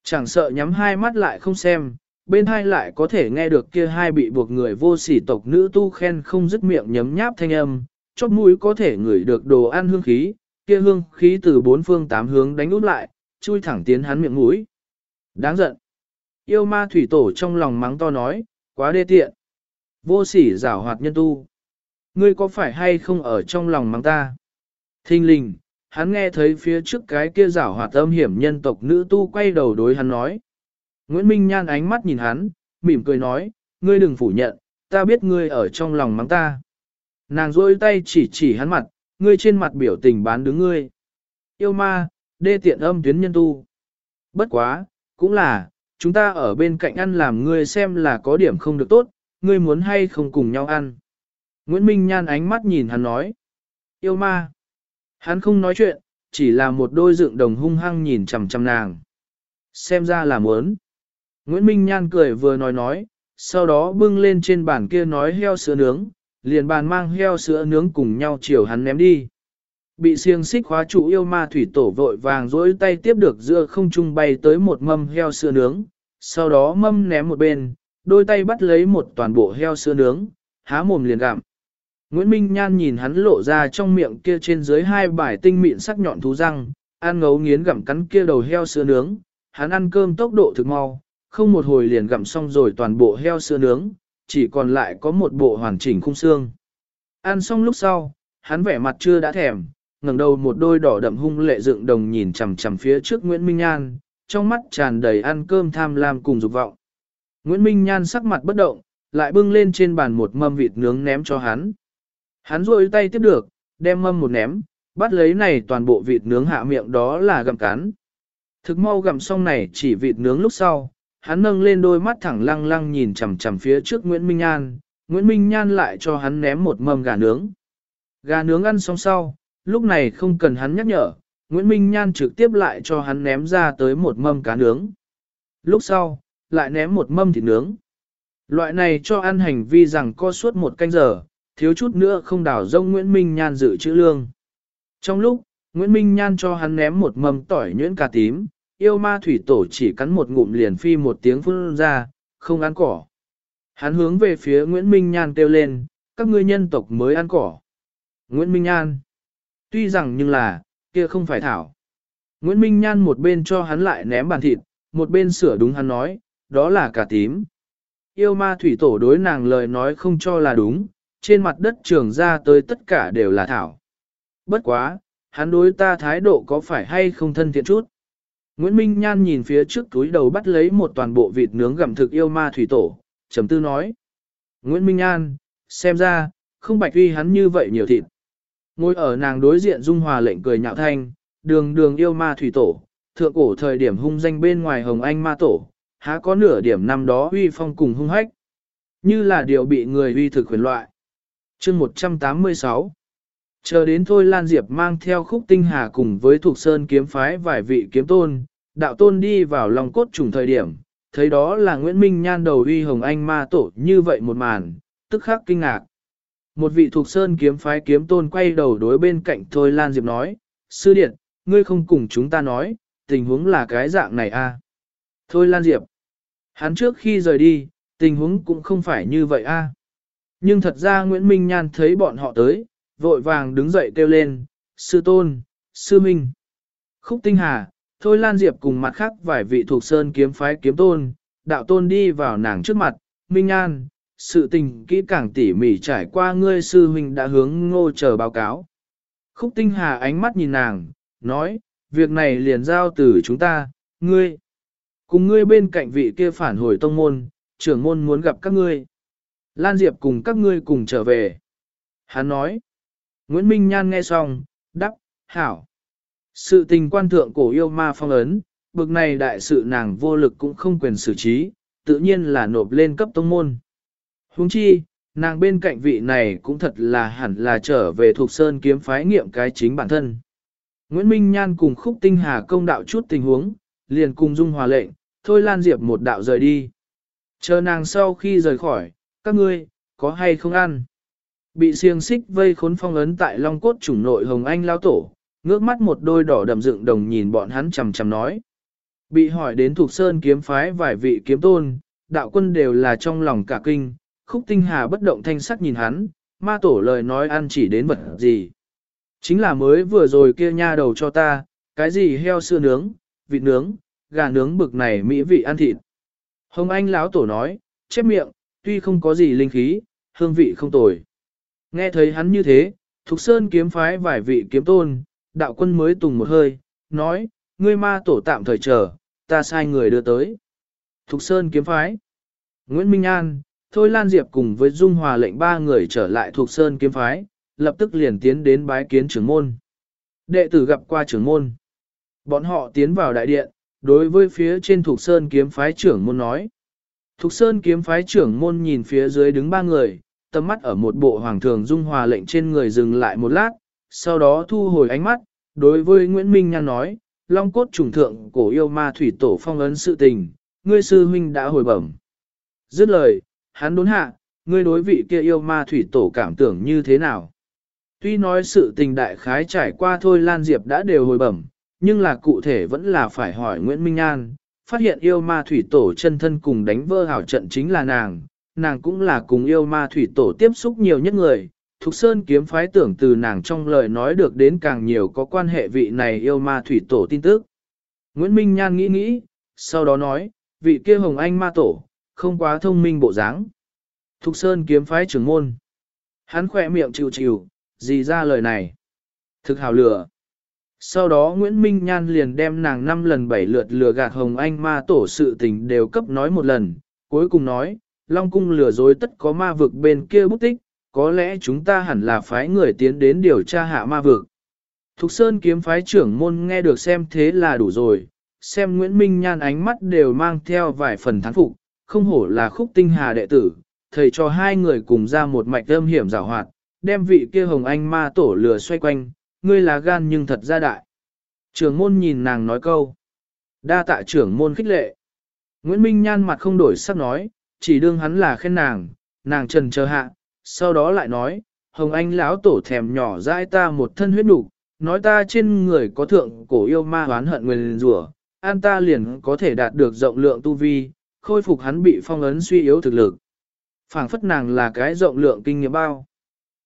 Chẳng sợ nhắm hai mắt lại không xem, bên hai lại có thể nghe được kia hai bị buộc người vô sỉ tộc nữ tu khen không dứt miệng nhấm nháp thanh âm, chót mũi có thể ngửi được đồ ăn hương khí, kia hương khí từ bốn phương tám hướng đánh út lại, chui thẳng tiến hắn miệng mũi. Đáng giận. Yêu ma thủy tổ trong lòng mắng to nói, quá đê tiện. Vô sỉ giảo hoạt nhân tu. Ngươi có phải hay không ở trong lòng mắng ta? Thinh linh, hắn nghe thấy phía trước cái kia giảo hoạt âm hiểm nhân tộc nữ tu quay đầu đối hắn nói. Nguyễn Minh Nhan ánh mắt nhìn hắn, mỉm cười nói, ngươi đừng phủ nhận, ta biết ngươi ở trong lòng mắng ta. Nàng rôi tay chỉ chỉ hắn mặt, ngươi trên mặt biểu tình bán đứng ngươi. Yêu ma, đê tiện âm tuyến nhân tu. Bất quá, cũng là, chúng ta ở bên cạnh ăn làm ngươi xem là có điểm không được tốt, ngươi muốn hay không cùng nhau ăn. Nguyễn Minh Nhan ánh mắt nhìn hắn nói. Yêu ma. Hắn không nói chuyện, chỉ là một đôi dựng đồng hung hăng nhìn chằm chằm nàng. Xem ra là muốn. Nguyễn Minh Nhan cười vừa nói nói, sau đó bưng lên trên bàn kia nói heo sữa nướng, liền bàn mang heo sữa nướng cùng nhau chiều hắn ném đi. Bị xiềng xích khóa trụ yêu ma thủy tổ vội vàng dỗi tay tiếp được giữa không trung bay tới một mâm heo sữa nướng, sau đó mâm ném một bên, đôi tay bắt lấy một toàn bộ heo sữa nướng, há mồm liền gặm. Nguyễn Minh Nhan nhìn hắn lộ ra trong miệng kia trên dưới hai bài tinh mịn sắc nhọn thú răng, ăn ngấu nghiến gặm cắn kia đầu heo sữa nướng, hắn ăn cơm tốc độ thực mau, không một hồi liền gặm xong rồi toàn bộ heo sữa nướng, chỉ còn lại có một bộ hoàn chỉnh khung xương. Ăn xong lúc sau, hắn vẻ mặt chưa đã thèm, ngẩng đầu một đôi đỏ đậm hung lệ dựng đồng nhìn chằm chằm phía trước Nguyễn Minh Nhan, trong mắt tràn đầy ăn cơm tham lam cùng dục vọng. Nguyễn Minh Nhan sắc mặt bất động, lại bưng lên trên bàn một mâm vịt nướng ném cho hắn. Hắn rôi tay tiếp được, đem mâm một ném, bắt lấy này toàn bộ vịt nướng hạ miệng đó là gặm cắn. Thực mau gặm xong này chỉ vịt nướng lúc sau, hắn nâng lên đôi mắt thẳng lăng lăng nhìn chằm chằm phía trước Nguyễn Minh Nhan, Nguyễn Minh Nhan lại cho hắn ném một mâm gà nướng. Gà nướng ăn xong sau, lúc này không cần hắn nhắc nhở, Nguyễn Minh Nhan trực tiếp lại cho hắn ném ra tới một mâm cá nướng. Lúc sau, lại ném một mâm thịt nướng. Loại này cho ăn hành vi rằng co suốt một canh giờ, thiếu chút nữa không đảo rông Nguyễn Minh Nhan dự trữ lương. Trong lúc, Nguyễn Minh Nhan cho hắn ném một mâm tỏi nhuyễn cà tím, yêu ma thủy tổ chỉ cắn một ngụm liền phi một tiếng phun ra, không ăn cỏ. Hắn hướng về phía Nguyễn Minh Nhan kêu lên, các ngươi nhân tộc mới ăn cỏ. Nguyễn Minh Nhan. Tuy rằng nhưng là, kia không phải thảo. Nguyễn Minh Nhan một bên cho hắn lại ném bàn thịt, một bên sửa đúng hắn nói, đó là cả tím. Yêu ma thủy tổ đối nàng lời nói không cho là đúng, trên mặt đất trường ra tới tất cả đều là thảo. Bất quá, hắn đối ta thái độ có phải hay không thân thiện chút. Nguyễn Minh Nhan nhìn phía trước túi đầu bắt lấy một toàn bộ vịt nướng gặm thực yêu ma thủy tổ, trầm tư nói. Nguyễn Minh Nhan, xem ra, không bạch uy hắn như vậy nhiều thịt. Ngồi ở nàng đối diện Dung Hòa lệnh cười nhạo thanh, đường đường yêu ma thủy tổ, thượng cổ thời điểm hung danh bên ngoài Hồng Anh ma tổ, há có nửa điểm năm đó uy phong cùng hung hách. Như là điều bị người uy thực quyền loại. chương 186 Chờ đến thôi Lan Diệp mang theo khúc tinh hà cùng với thuộc sơn kiếm phái vài vị kiếm tôn, đạo tôn đi vào lòng cốt trùng thời điểm, thấy đó là Nguyễn Minh Nhan đầu uy hồng anh ma tổ như vậy một màn, tức khắc kinh ngạc. Một vị thuộc sơn kiếm phái kiếm tôn quay đầu đối bên cạnh Thôi Lan Diệp nói, Sư Điện, ngươi không cùng chúng ta nói, tình huống là cái dạng này a à? Thôi Lan Diệp, hắn trước khi rời đi, tình huống cũng không phải như vậy a à? Nhưng thật ra Nguyễn Minh Nhan thấy bọn họ tới, vội vàng đứng dậy kêu lên, Sư Tôn, Sư Minh. Khúc Tinh Hà, Thôi Lan Diệp cùng mặt khác vài vị thuộc sơn kiếm phái kiếm tôn, đạo tôn đi vào nàng trước mặt, Minh An sự tình kỹ càng tỉ mỉ trải qua ngươi sư huynh đã hướng ngô chờ báo cáo. Khúc tinh hà ánh mắt nhìn nàng, nói, việc này liền giao từ chúng ta, ngươi. Cùng ngươi bên cạnh vị kia phản hồi tông môn, trưởng môn muốn gặp các ngươi. Lan Diệp cùng các ngươi cùng trở về. Hắn nói. Nguyễn Minh Nhan nghe xong, đắp, hảo. Sự tình quan thượng cổ yêu ma phong ấn, bực này đại sự nàng vô lực cũng không quyền xử trí, tự nhiên là nộp lên cấp tông môn. Huống chi, nàng bên cạnh vị này cũng thật là hẳn là trở về thuộc sơn kiếm phái nghiệm cái chính bản thân. Nguyễn Minh Nhan cùng khúc tinh hà công đạo chút tình huống, liền cùng dung hòa lệnh, thôi Lan Diệp một đạo rời đi. Chờ nàng sau khi rời khỏi, các ngươi, có hay không ăn? Bị siêng xích vây khốn phong ấn tại long cốt chủng nội Hồng Anh lao tổ, ngước mắt một đôi đỏ đậm dựng đồng nhìn bọn hắn chầm chầm nói. Bị hỏi đến thuộc sơn kiếm phái vài vị kiếm tôn, đạo quân đều là trong lòng cả kinh, khúc tinh hà bất động thanh sắc nhìn hắn, ma tổ lời nói ăn chỉ đến vật gì. Chính là mới vừa rồi kia nha đầu cho ta, cái gì heo sữa nướng, vịt nướng, gà nướng bực này mỹ vị ăn thịt. Hồng Anh lão tổ nói, chép miệng, tuy không có gì linh khí, hương vị không tồi. Nghe thấy hắn như thế, Thục Sơn kiếm phái vài vị kiếm tôn, đạo quân mới tùng một hơi, nói, ngươi ma tổ tạm thời chờ, ta sai người đưa tới. Thục Sơn kiếm phái. Nguyễn Minh An, Thôi Lan Diệp cùng với Dung Hòa lệnh ba người trở lại thuộc Sơn Kiếm Phái, lập tức liền tiến đến bái kiến trưởng môn. Đệ tử gặp qua trưởng môn. Bọn họ tiến vào đại điện, đối với phía trên thuộc Sơn Kiếm Phái trưởng môn nói. Thục Sơn Kiếm Phái trưởng môn nhìn phía dưới đứng ba người, tầm mắt ở một bộ hoàng thường Dung Hòa lệnh trên người dừng lại một lát, sau đó thu hồi ánh mắt, đối với Nguyễn Minh Nhan nói, Long cốt trùng thượng cổ yêu ma thủy tổ phong ấn sự tình, ngươi sư huynh đã hồi bẩm. Dứt lời, hắn đốn hạ, ngươi đối vị kia yêu ma thủy tổ cảm tưởng như thế nào. Tuy nói sự tình đại khái trải qua thôi Lan Diệp đã đều hồi bẩm, nhưng là cụ thể vẫn là phải hỏi Nguyễn Minh An, phát hiện yêu ma thủy tổ chân thân cùng đánh vơ hảo trận chính là nàng, nàng cũng là cùng yêu ma thủy tổ tiếp xúc nhiều nhất người. Thục Sơn kiếm phái tưởng từ nàng trong lời nói được đến càng nhiều có quan hệ vị này yêu ma thủy tổ tin tức. Nguyễn Minh Nhan nghĩ nghĩ, sau đó nói, vị kia hồng anh ma tổ, không quá thông minh bộ dáng. Thục Sơn kiếm phái trưởng môn. Hắn khỏe miệng chịu chịu, gì ra lời này. Thực hào lửa. Sau đó Nguyễn Minh Nhan liền đem nàng năm lần bảy lượt lừa gạt Hồng Anh ma tổ sự tình đều cấp nói một lần, cuối cùng nói, Long Cung lừa dối tất có ma vực bên kia bút tích, có lẽ chúng ta hẳn là phái người tiến đến điều tra hạ ma vực. Thục Sơn kiếm phái trưởng môn nghe được xem thế là đủ rồi, xem Nguyễn Minh Nhan ánh mắt đều mang theo vài phần thán phục, không hổ là khúc tinh hà đệ tử, thầy cho hai người cùng ra một mạch âm hiểm rào hoạt, đem vị kia hồng anh ma tổ lừa xoay quanh, ngươi là gan nhưng thật ra đại. Trưởng môn nhìn nàng nói câu. Đa tạ trưởng môn khích lệ. Nguyễn Minh Nhan mặt không đổi sắc nói, chỉ đương hắn là khen nàng, nàng trần chờ hạ, sau đó lại nói, Hồng Anh lão tổ thèm nhỏ dãi ta một thân huyết đủ, nói ta trên người có thượng cổ yêu ma hoán hận nguyên rủa, an ta liền có thể đạt được rộng lượng tu vi, khôi phục hắn bị phong ấn suy yếu thực lực. phảng phất nàng là cái rộng lượng kinh nghiệm bao.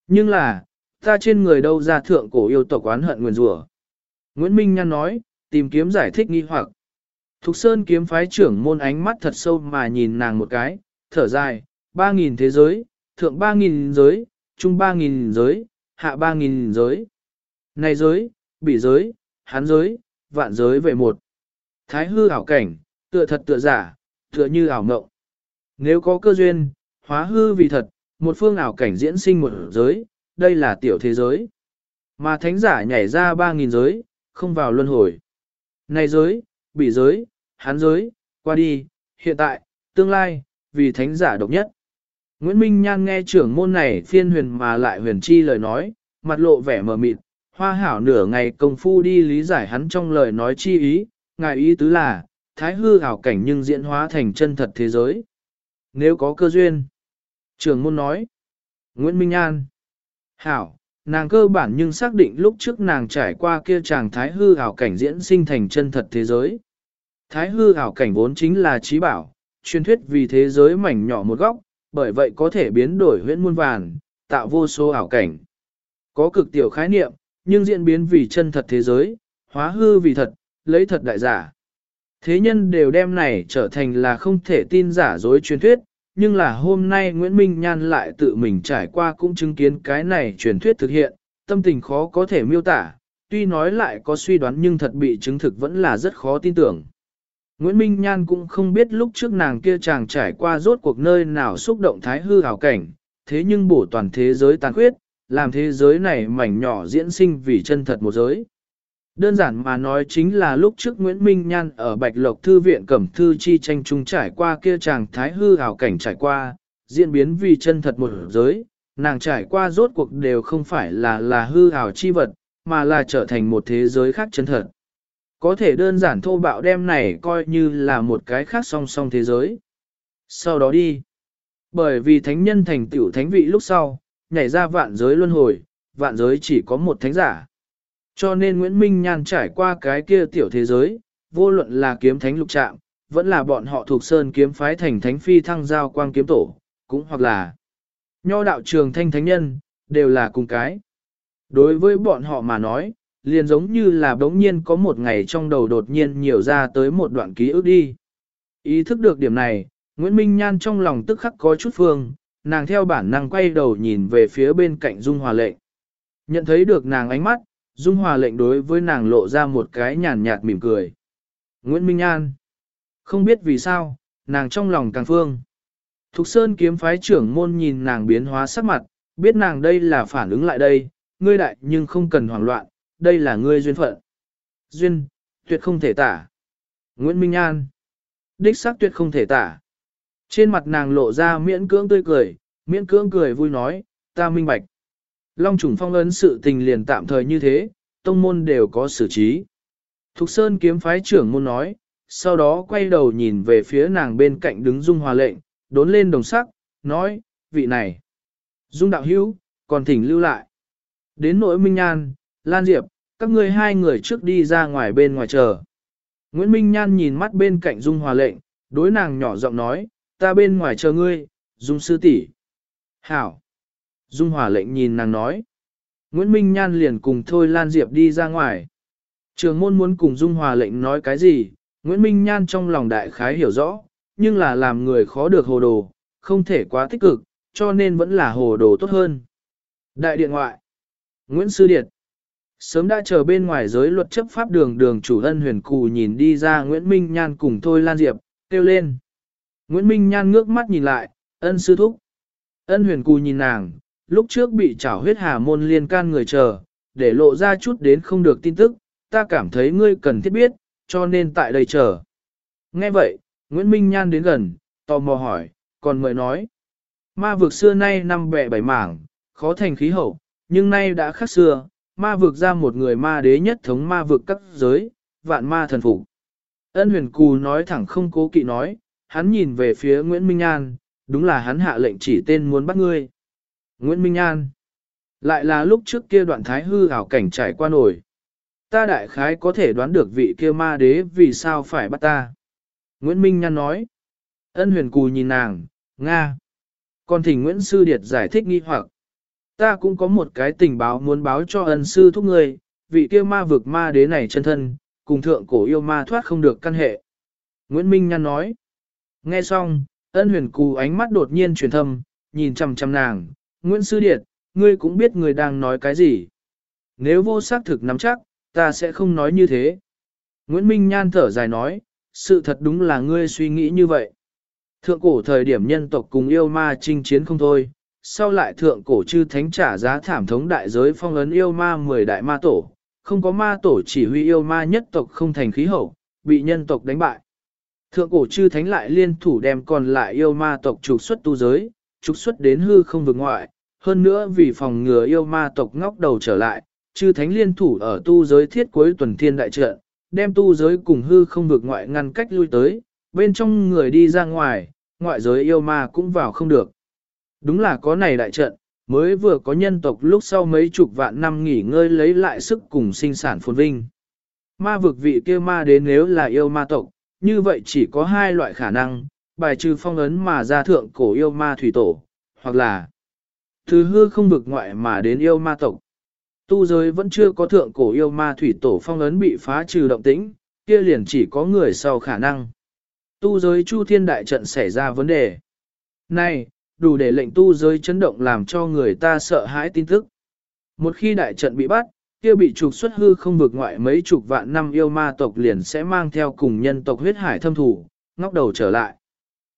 Nhưng là, ta trên người đâu ra thượng cổ yêu tộc oán hận nguyên rủa. Nguyễn Minh Nhan nói, tìm kiếm giải thích nghi hoặc. Thục Sơn kiếm phái trưởng môn ánh mắt thật sâu mà nhìn nàng một cái, thở dài, ba nghìn thế giới, thượng ba nghìn giới, trung ba nghìn giới, hạ ba nghìn giới. Này giới, bị giới, hán giới, vạn giới về một. Thái hư ảo cảnh, tựa thật tựa giả, tựa như ảo mộng. Nếu có cơ duyên, hóa hư vì thật, một phương ảo cảnh diễn sinh một giới, đây là tiểu thế giới. Mà thánh giả nhảy ra ba nghìn giới, không vào luân hồi. Này giới, bị giới, hán giới, qua đi, hiện tại, tương lai, vì thánh giả độc nhất. Nguyễn Minh Nhan nghe trưởng môn này phiên huyền mà lại huyền chi lời nói, mặt lộ vẻ mờ mịt, hoa hảo nửa ngày công phu đi lý giải hắn trong lời nói chi ý, ngài ý tứ là, thái hư hảo cảnh nhưng diễn hóa thành chân thật thế giới. Nếu có cơ duyên, trưởng môn nói, Nguyễn Minh Nhan, hảo, nàng cơ bản nhưng xác định lúc trước nàng trải qua kia chàng thái hư hảo cảnh diễn sinh thành chân thật thế giới. Thái hư hảo cảnh vốn chính là trí bảo, truyền thuyết vì thế giới mảnh nhỏ một góc, bởi vậy có thể biến đổi huyễn muôn vàn, tạo vô số ảo cảnh. Có cực tiểu khái niệm, nhưng diễn biến vì chân thật thế giới, hóa hư vì thật, lấy thật đại giả. Thế nhân đều đem này trở thành là không thể tin giả dối truyền thuyết, nhưng là hôm nay Nguyễn Minh Nhan lại tự mình trải qua cũng chứng kiến cái này truyền thuyết thực hiện, tâm tình khó có thể miêu tả, tuy nói lại có suy đoán nhưng thật bị chứng thực vẫn là rất khó tin tưởng. Nguyễn Minh Nhan cũng không biết lúc trước nàng kia chàng trải qua rốt cuộc nơi nào xúc động thái hư hảo cảnh, thế nhưng bổ toàn thế giới tàn khuyết, làm thế giới này mảnh nhỏ diễn sinh vì chân thật một giới. Đơn giản mà nói chính là lúc trước Nguyễn Minh Nhan ở Bạch Lộc Thư viện Cẩm Thư Chi tranh trung trải qua kia chàng thái hư hảo cảnh trải qua, diễn biến vì chân thật một giới, nàng trải qua rốt cuộc đều không phải là là hư hảo chi vật, mà là trở thành một thế giới khác chân thật. Có thể đơn giản thô bạo đem này coi như là một cái khác song song thế giới. Sau đó đi. Bởi vì thánh nhân thành tiểu thánh vị lúc sau, nhảy ra vạn giới luân hồi, vạn giới chỉ có một thánh giả. Cho nên Nguyễn Minh Nhan trải qua cái kia tiểu thế giới, vô luận là kiếm thánh lục trạng, vẫn là bọn họ thuộc sơn kiếm phái thành thánh phi thăng giao quang kiếm tổ, cũng hoặc là nho đạo trường thanh thánh nhân, đều là cùng cái. Đối với bọn họ mà nói, liền giống như là đống nhiên có một ngày trong đầu đột nhiên nhiều ra tới một đoạn ký ức đi. Ý thức được điểm này, Nguyễn Minh Nhan trong lòng tức khắc có chút phương, nàng theo bản năng quay đầu nhìn về phía bên cạnh Dung Hòa lệnh. Nhận thấy được nàng ánh mắt, Dung Hòa lệnh đối với nàng lộ ra một cái nhàn nhạt mỉm cười. Nguyễn Minh Nhan. Không biết vì sao, nàng trong lòng càng phương. Thục Sơn kiếm phái trưởng môn nhìn nàng biến hóa sắc mặt, biết nàng đây là phản ứng lại đây, ngươi đại nhưng không cần hoảng loạn, đây là ngươi duyên phận. Duyên, tuyệt không thể tả. Nguyễn Minh An. Đích xác tuyệt không thể tả. Trên mặt nàng lộ ra miễn cưỡng tươi cười, miễn cưỡng cười vui nói, ta minh bạch. Long trùng phong ấn sự tình liền tạm thời như thế, tông môn đều có xử trí. Thục Sơn kiếm phái trưởng môn nói, sau đó quay đầu nhìn về phía nàng bên cạnh đứng dung hòa lệnh, đốn lên đồng sắc, nói, vị này. Dung đạo hữu, còn thỉnh lưu lại. Đến nỗi Minh An, Lan Diệp, các ngươi hai người trước đi ra ngoài bên ngoài chờ. Nguyễn Minh Nhan nhìn mắt bên cạnh Dung Hòa lệnh, đối nàng nhỏ giọng nói, ta bên ngoài chờ ngươi, Dung sư tỷ. Hảo. Dung Hòa lệnh nhìn nàng nói. Nguyễn Minh Nhan liền cùng Thôi Lan Diệp đi ra ngoài. Trường môn muốn cùng Dung Hòa lệnh nói cái gì, Nguyễn Minh Nhan trong lòng đại khái hiểu rõ, nhưng là làm người khó được hồ đồ, không thể quá tích cực, cho nên vẫn là hồ đồ tốt hơn. Đại điện ngoại. Nguyễn Sư Điệt. Sớm đã chờ bên ngoài giới luật chấp pháp đường đường chủ ân huyền cù nhìn đi ra Nguyễn Minh Nhan cùng Thôi Lan Diệp, kêu lên. Nguyễn Minh Nhan ngước mắt nhìn lại, ân sư thúc. Ân huyền cù nhìn nàng, lúc trước bị trảo huyết hà môn liên can người chờ, để lộ ra chút đến không được tin tức, ta cảm thấy ngươi cần thiết biết, cho nên tại đây chờ. Nghe vậy, Nguyễn Minh Nhan đến gần, tò mò hỏi, còn mời nói. Ma vực xưa nay năm bẻ bảy mảng, khó thành khí hậu, nhưng nay đã khác xưa, ma vực ra một người ma đế nhất thống ma vực các giới, vạn ma thần phục. Ân huyền cù nói thẳng không cố kỵ nói, hắn nhìn về phía Nguyễn Minh An, đúng là hắn hạ lệnh chỉ tên muốn bắt ngươi. Nguyễn Minh An. Lại là lúc trước kia đoạn thái hư ảo cảnh trải qua nổi. Ta đại khái có thể đoán được vị kia ma đế vì sao phải bắt ta. Nguyễn Minh Nhan nói. Ân huyền cù nhìn nàng, Nga. Còn thỉnh Nguyễn Sư Điệt giải thích nghi hoặc. Ta cũng có một cái tình báo muốn báo cho ân sư thúc người, vị kia ma vực ma đế này chân thân, cùng thượng cổ yêu ma thoát không được căn hệ. Nguyễn Minh Nhan nói. Nghe xong, ân huyền cù ánh mắt đột nhiên chuyển thâm, nhìn chằm chằm nàng. Nguyễn Sư Điệt, ngươi cũng biết người đang nói cái gì. Nếu vô xác thực nắm chắc, ta sẽ không nói như thế. Nguyễn Minh Nhan thở dài nói, sự thật đúng là ngươi suy nghĩ như vậy. Thượng cổ thời điểm nhân tộc cùng yêu ma chinh chiến không thôi, sau lại thượng cổ chư thánh trả giá thảm thống đại giới phong ấn yêu ma 10 đại ma tổ, không có ma tổ chỉ huy yêu ma nhất tộc không thành khí hậu, bị nhân tộc đánh bại. Thượng cổ chư thánh lại liên thủ đem còn lại yêu ma tộc trục xuất tu giới, trục xuất đến hư không vực ngoại, hơn nữa vì phòng ngừa yêu ma tộc ngóc đầu trở lại, chư thánh liên thủ ở tu giới thiết cuối tuần thiên đại trận, đem tu giới cùng hư không vực ngoại ngăn cách lui tới, bên trong người đi ra ngoài, ngoại giới yêu ma cũng vào không được. Đúng là có này đại trận, mới vừa có nhân tộc lúc sau mấy chục vạn năm nghỉ ngơi lấy lại sức cùng sinh sản phồn vinh. Ma vực vị kia ma đến nếu là yêu ma tộc, như vậy chỉ có hai loại khả năng, bài trừ phong ấn mà ra thượng cổ yêu ma thủy tổ, hoặc là thứ hư không vực ngoại mà đến yêu ma tộc. Tu giới vẫn chưa có thượng cổ yêu ma thủy tổ phong ấn bị phá trừ động tĩnh, kia liền chỉ có người sau khả năng. Tu giới chu thiên đại trận xảy ra vấn đề. Này, đủ để lệnh tu giới chấn động làm cho người ta sợ hãi tin tức. Một khi đại trận bị bắt, kia bị trục xuất hư không vực ngoại mấy chục vạn năm yêu ma tộc liền sẽ mang theo cùng nhân tộc huyết hải thâm thủ, ngóc đầu trở lại.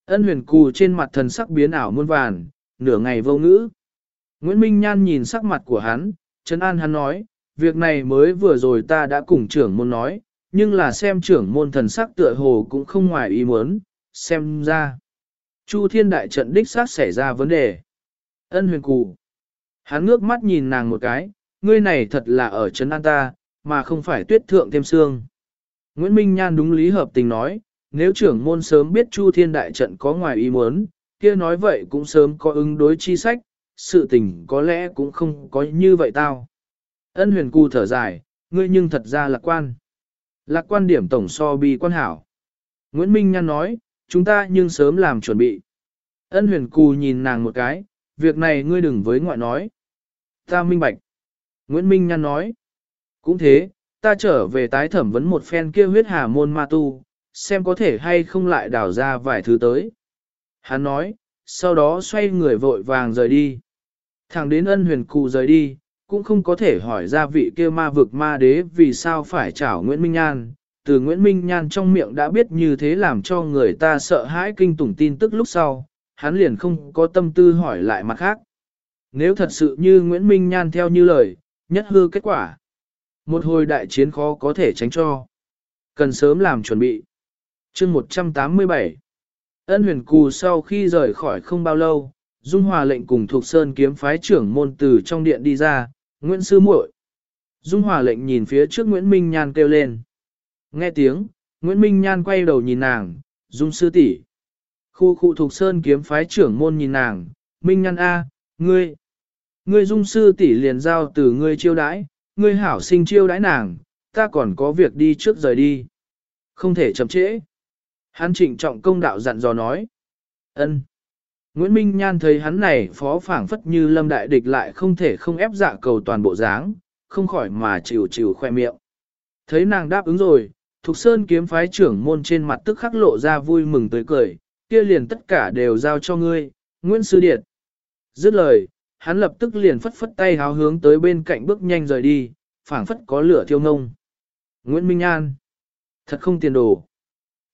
Ân huyền cù trên mặt thần sắc biến ảo muôn vàn, nửa ngày vô ngữ. Nguyễn Minh Nhan nhìn sắc mặt của hắn, Trấn An hắn nói, việc này mới vừa rồi ta đã cùng trưởng môn nói, nhưng là xem trưởng môn thần sắc tựa hồ cũng không ngoài ý muốn, xem ra. Chu thiên đại trận đích xác xảy ra vấn đề. Ân huyền cù. Hắn ngước mắt nhìn nàng một cái, ngươi này thật là ở Trấn An ta, mà không phải tuyết thượng thêm xương. Nguyễn Minh Nhan đúng lý hợp tình nói, nếu trưởng môn sớm biết Chu Thiên Đại Trận có ngoài ý muốn, kia nói vậy cũng sớm có ứng đối chi sách, sự tình có lẽ cũng không có như vậy tao. Ân huyền cu thở dài, ngươi nhưng thật ra lạc quan. Lạc quan điểm tổng so bi quan hảo. Nguyễn Minh Nhan nói, chúng ta nhưng sớm làm chuẩn bị. Ân huyền cù nhìn nàng một cái, việc này ngươi đừng với ngoại nói. Ta minh bạch. Nguyễn Minh Nhan nói, cũng thế, ta trở về tái thẩm vấn một phen kia huyết hà môn ma tu, xem có thể hay không lại đào ra vài thứ tới. Hắn nói, sau đó xoay người vội vàng rời đi. Thẳng đến ân huyền cụ rời đi, cũng không có thể hỏi ra vị kia ma vực ma đế vì sao phải chảo Nguyễn Minh Nhan. Từ Nguyễn Minh Nhan trong miệng đã biết như thế làm cho người ta sợ hãi kinh tủng tin tức lúc sau, hắn liền không có tâm tư hỏi lại mặt khác. Nếu thật sự như Nguyễn Minh Nhan theo như lời, nhất hư kết quả. Một hồi đại chiến khó có thể tránh cho. Cần sớm làm chuẩn bị. chương 187 Ân huyền cù sau khi rời khỏi không bao lâu, Dung Hòa lệnh cùng thuộc Sơn kiếm phái trưởng môn từ trong điện đi ra, Nguyễn Sư muội. Dung Hòa lệnh nhìn phía trước Nguyễn Minh Nhan kêu lên. Nghe tiếng, Nguyễn Minh Nhan quay đầu nhìn nàng, Dung Sư tỷ. Khu khu thuộc Sơn kiếm phái trưởng môn nhìn nàng, Minh Nhan A, ngươi. Ngươi Dung Sư tỷ liền giao từ ngươi chiêu đãi, ngươi hảo sinh chiêu đãi nàng, ta còn có việc đi trước rời đi. Không thể chậm trễ. Hắn trịnh trọng công đạo dặn dò nói. ân. Nguyễn Minh Nhan thấy hắn này phó phảng phất như lâm đại địch lại không thể không ép dạ cầu toàn bộ dáng, không khỏi mà chịu chịu khoe miệng. Thấy nàng đáp ứng rồi, Thục Sơn kiếm phái trưởng môn trên mặt tức khắc lộ ra vui mừng tới cười, kia liền tất cả đều giao cho ngươi, Nguyễn Sư Điệt. Dứt lời, hắn lập tức liền phất phất tay háo hướng tới bên cạnh bước nhanh rời đi, phảng phất có lửa thiêu ngông. Nguyễn Minh An. Thật không tiền đồ.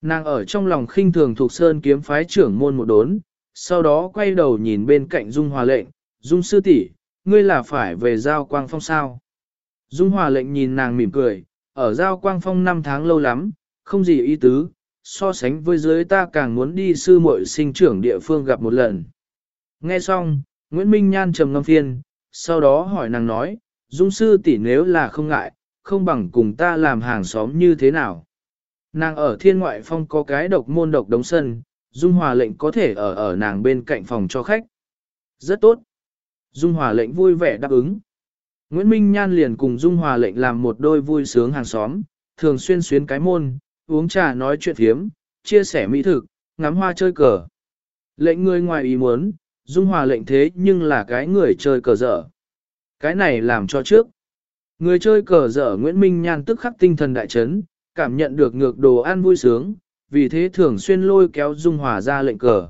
Nàng ở trong lòng khinh thường thuộc sơn kiếm phái trưởng môn một đốn, sau đó quay đầu nhìn bên cạnh Dung Hòa lệnh, Dung sư tỷ, ngươi là phải về giao quang phong sao. Dung Hòa lệnh nhìn nàng mỉm cười, ở giao quang phong năm tháng lâu lắm, không gì ý tứ, so sánh với dưới ta càng muốn đi sư muội sinh trưởng địa phương gặp một lần. Nghe xong, Nguyễn Minh Nhan trầm ngâm phiên, sau đó hỏi nàng nói, Dung sư tỷ nếu là không ngại, không bằng cùng ta làm hàng xóm như thế nào. Nàng ở thiên ngoại phong có cái độc môn độc đống sân, Dung Hòa lệnh có thể ở ở nàng bên cạnh phòng cho khách. Rất tốt. Dung Hòa lệnh vui vẻ đáp ứng. Nguyễn Minh Nhan liền cùng Dung Hòa lệnh làm một đôi vui sướng hàng xóm, thường xuyên xuyến cái môn, uống trà nói chuyện thiếm, chia sẻ mỹ thực, ngắm hoa chơi cờ. Lệnh người ngoài ý muốn, Dung Hòa lệnh thế nhưng là cái người chơi cờ dở. Cái này làm cho trước. Người chơi cờ dở Nguyễn Minh Nhan tức khắc tinh thần đại chấn, cảm nhận được ngược đồ ăn vui sướng, vì thế thường xuyên lôi kéo Dung Hòa ra lệnh cờ.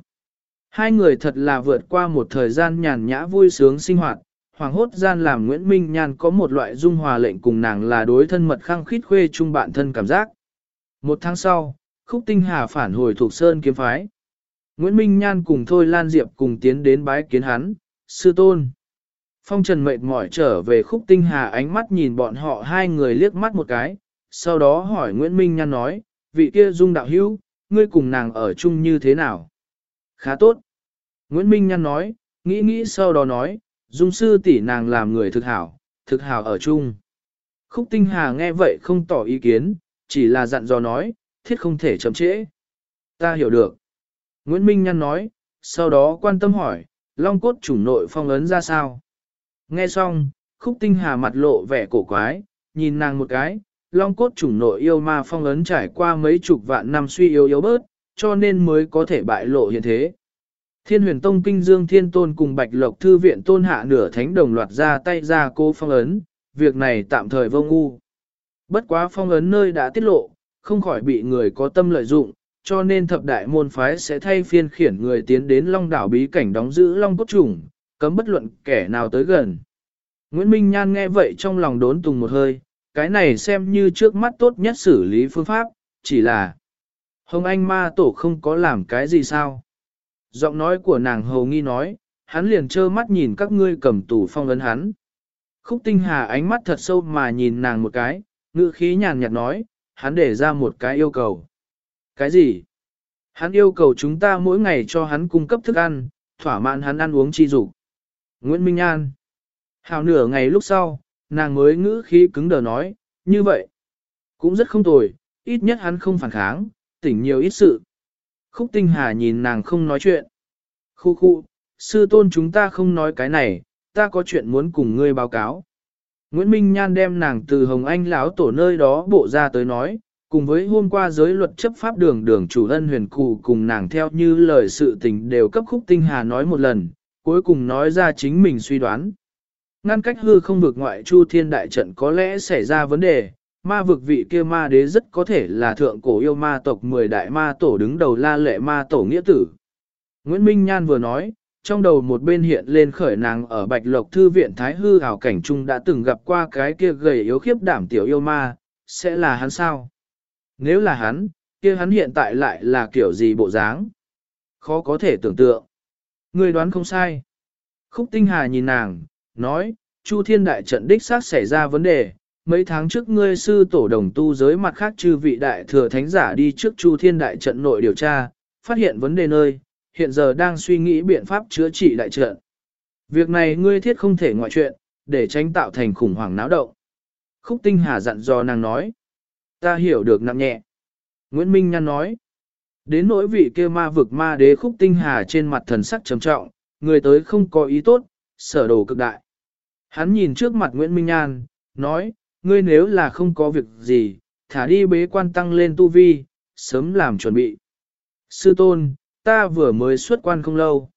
Hai người thật là vượt qua một thời gian nhàn nhã vui sướng sinh hoạt, hoàng hốt gian làm Nguyễn Minh Nhan có một loại Dung Hòa lệnh cùng nàng là đối thân mật khăng khít khuê chung bạn thân cảm giác. Một tháng sau, Khúc Tinh Hà phản hồi thuộc Sơn kiếm phái. Nguyễn Minh Nhan cùng Thôi Lan Diệp cùng tiến đến bái kiến hắn, sư tôn. Phong Trần mệt mỏi trở về Khúc Tinh Hà ánh mắt nhìn bọn họ hai người liếc mắt một cái, sau đó hỏi Nguyễn Minh Nhan nói, vị kia dung đạo hữu, ngươi cùng nàng ở chung như thế nào? Khá tốt. Nguyễn Minh Nhan nói, nghĩ nghĩ sau đó nói, dung sư tỷ nàng làm người thực hảo, thực hảo ở chung. Khúc Tinh Hà nghe vậy không tỏ ý kiến, chỉ là dặn dò nói, thiết không thể chậm trễ. Ta hiểu được. Nguyễn Minh Nhan nói, sau đó quan tâm hỏi, long cốt chủng nội phong ấn ra sao? Nghe xong, khúc tinh hà mặt lộ vẻ cổ quái, nhìn nàng một cái, long cốt chủng nội yêu ma phong ấn trải qua mấy chục vạn năm suy yếu yếu bớt, cho nên mới có thể bại lộ hiện thế. Thiên huyền tông kinh dương thiên tôn cùng bạch lộc thư viện tôn hạ nửa thánh đồng loạt ra tay ra cô phong ấn, việc này tạm thời vô ngu. Bất quá phong ấn nơi đã tiết lộ, không khỏi bị người có tâm lợi dụng, cho nên thập đại môn phái sẽ thay phiên khiển người tiến đến long đảo bí cảnh đóng giữ long cốt trùng, cấm bất luận kẻ nào tới gần. Nguyễn Minh Nhan nghe vậy trong lòng đốn tùng một hơi, cái này xem như trước mắt tốt nhất xử lý phương pháp, chỉ là Hồng Anh ma tổ không có làm cái gì sao. Giọng nói của nàng hầu nghi nói, hắn liền trơ mắt nhìn các ngươi cầm tủ phong ấn hắn. Khúc tinh hà ánh mắt thật sâu mà nhìn nàng một cái, ngữ khí nhàn nhạt nói, hắn để ra một cái yêu cầu. Cái gì? Hắn yêu cầu chúng ta mỗi ngày cho hắn cung cấp thức ăn, thỏa mãn hắn ăn uống chi dục. Nguyễn Minh An. Hào nửa ngày lúc sau, nàng mới ngữ khí cứng đờ nói, như vậy. Cũng rất không tồi, ít nhất hắn không phản kháng, tỉnh nhiều ít sự. Khúc tinh hà nhìn nàng không nói chuyện. Khu khu, sư tôn chúng ta không nói cái này, ta có chuyện muốn cùng ngươi báo cáo. Nguyễn Minh Nhan đem nàng từ Hồng Anh lão tổ nơi đó bộ ra tới nói, cùng với hôm qua giới luật chấp pháp đường đường chủ ân huyền cụ cùng nàng theo như lời sự tình đều cấp khúc tinh hà nói một lần, cuối cùng nói ra chính mình suy đoán. Ngăn cách hư không vực ngoại chu thiên đại trận có lẽ xảy ra vấn đề, ma vực vị kia ma đế rất có thể là thượng cổ yêu ma tộc 10 đại ma tổ đứng đầu la lệ ma tổ nghĩa tử. Nguyễn Minh Nhan vừa nói, trong đầu một bên hiện lên khởi nàng ở Bạch Lộc Thư viện Thái Hư ảo cảnh trung đã từng gặp qua cái kia gầy yếu khiếp đảm tiểu yêu ma, sẽ là hắn sao? Nếu là hắn, kia hắn hiện tại lại là kiểu gì bộ dáng? Khó có thể tưởng tượng. Người đoán không sai. Khúc Tinh Hà nhìn nàng, nói, Chu Thiên Đại trận đích xác xảy ra vấn đề. Mấy tháng trước ngươi sư tổ đồng tu giới mặt khác chư vị đại thừa thánh giả đi trước Chu Thiên Đại trận nội điều tra, phát hiện vấn đề nơi, hiện giờ đang suy nghĩ biện pháp chữa trị đại trận. Việc này ngươi thiết không thể ngoại chuyện, để tránh tạo thành khủng hoảng náo động. Khúc Tinh Hà dặn dò nàng nói. Ta hiểu được nặng nhẹ. Nguyễn Minh Nhan nói. Đến nỗi vị kia ma vực ma đế khúc tinh hà trên mặt thần sắc trầm trọng, người tới không có ý tốt, sở đồ cực đại. Hắn nhìn trước mặt Nguyễn Minh Nhan, nói, ngươi nếu là không có việc gì, thả đi bế quan tăng lên tu vi, sớm làm chuẩn bị. Sư tôn, ta vừa mới xuất quan không lâu.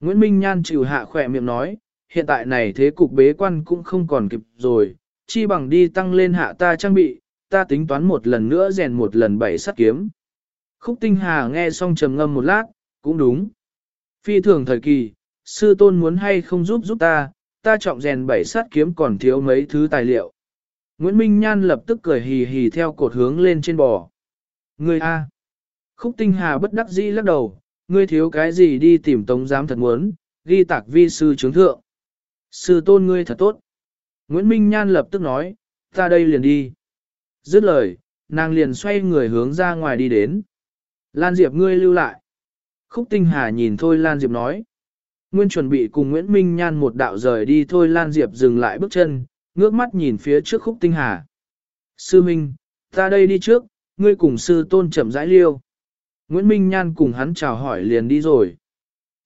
Nguyễn Minh Nhan chịu hạ khỏe miệng nói, hiện tại này thế cục bế quan cũng không còn kịp rồi, chi bằng đi tăng lên hạ ta trang bị, ta tính toán một lần nữa rèn một lần bảy sắt kiếm. Khúc tinh hà nghe xong trầm ngâm một lát, cũng đúng. Phi thường thời kỳ, sư tôn muốn hay không giúp giúp ta, ta trọng rèn bảy sắt kiếm còn thiếu mấy thứ tài liệu. Nguyễn Minh Nhan lập tức cười hì hì theo cột hướng lên trên bò. Ngươi A. Khúc tinh hà bất đắc dĩ lắc đầu, ngươi thiếu cái gì đi tìm tống giám thật muốn, ghi tạc vi sư chứng thượng. Sư tôn ngươi thật tốt. Nguyễn Minh Nhan lập tức nói, ta đây liền đi. Dứt lời, nàng liền xoay người hướng ra ngoài đi đến. Lan Diệp ngươi lưu lại. Khúc Tinh Hà nhìn Thôi Lan Diệp nói. Nguyên chuẩn bị cùng Nguyễn Minh Nhan một đạo rời đi Thôi Lan Diệp dừng lại bước chân, ngước mắt nhìn phía trước Khúc Tinh Hà. Sư Minh, ta đây đi trước, ngươi cùng sư tôn chậm rãi liêu. Nguyễn Minh Nhan cùng hắn chào hỏi liền đi rồi.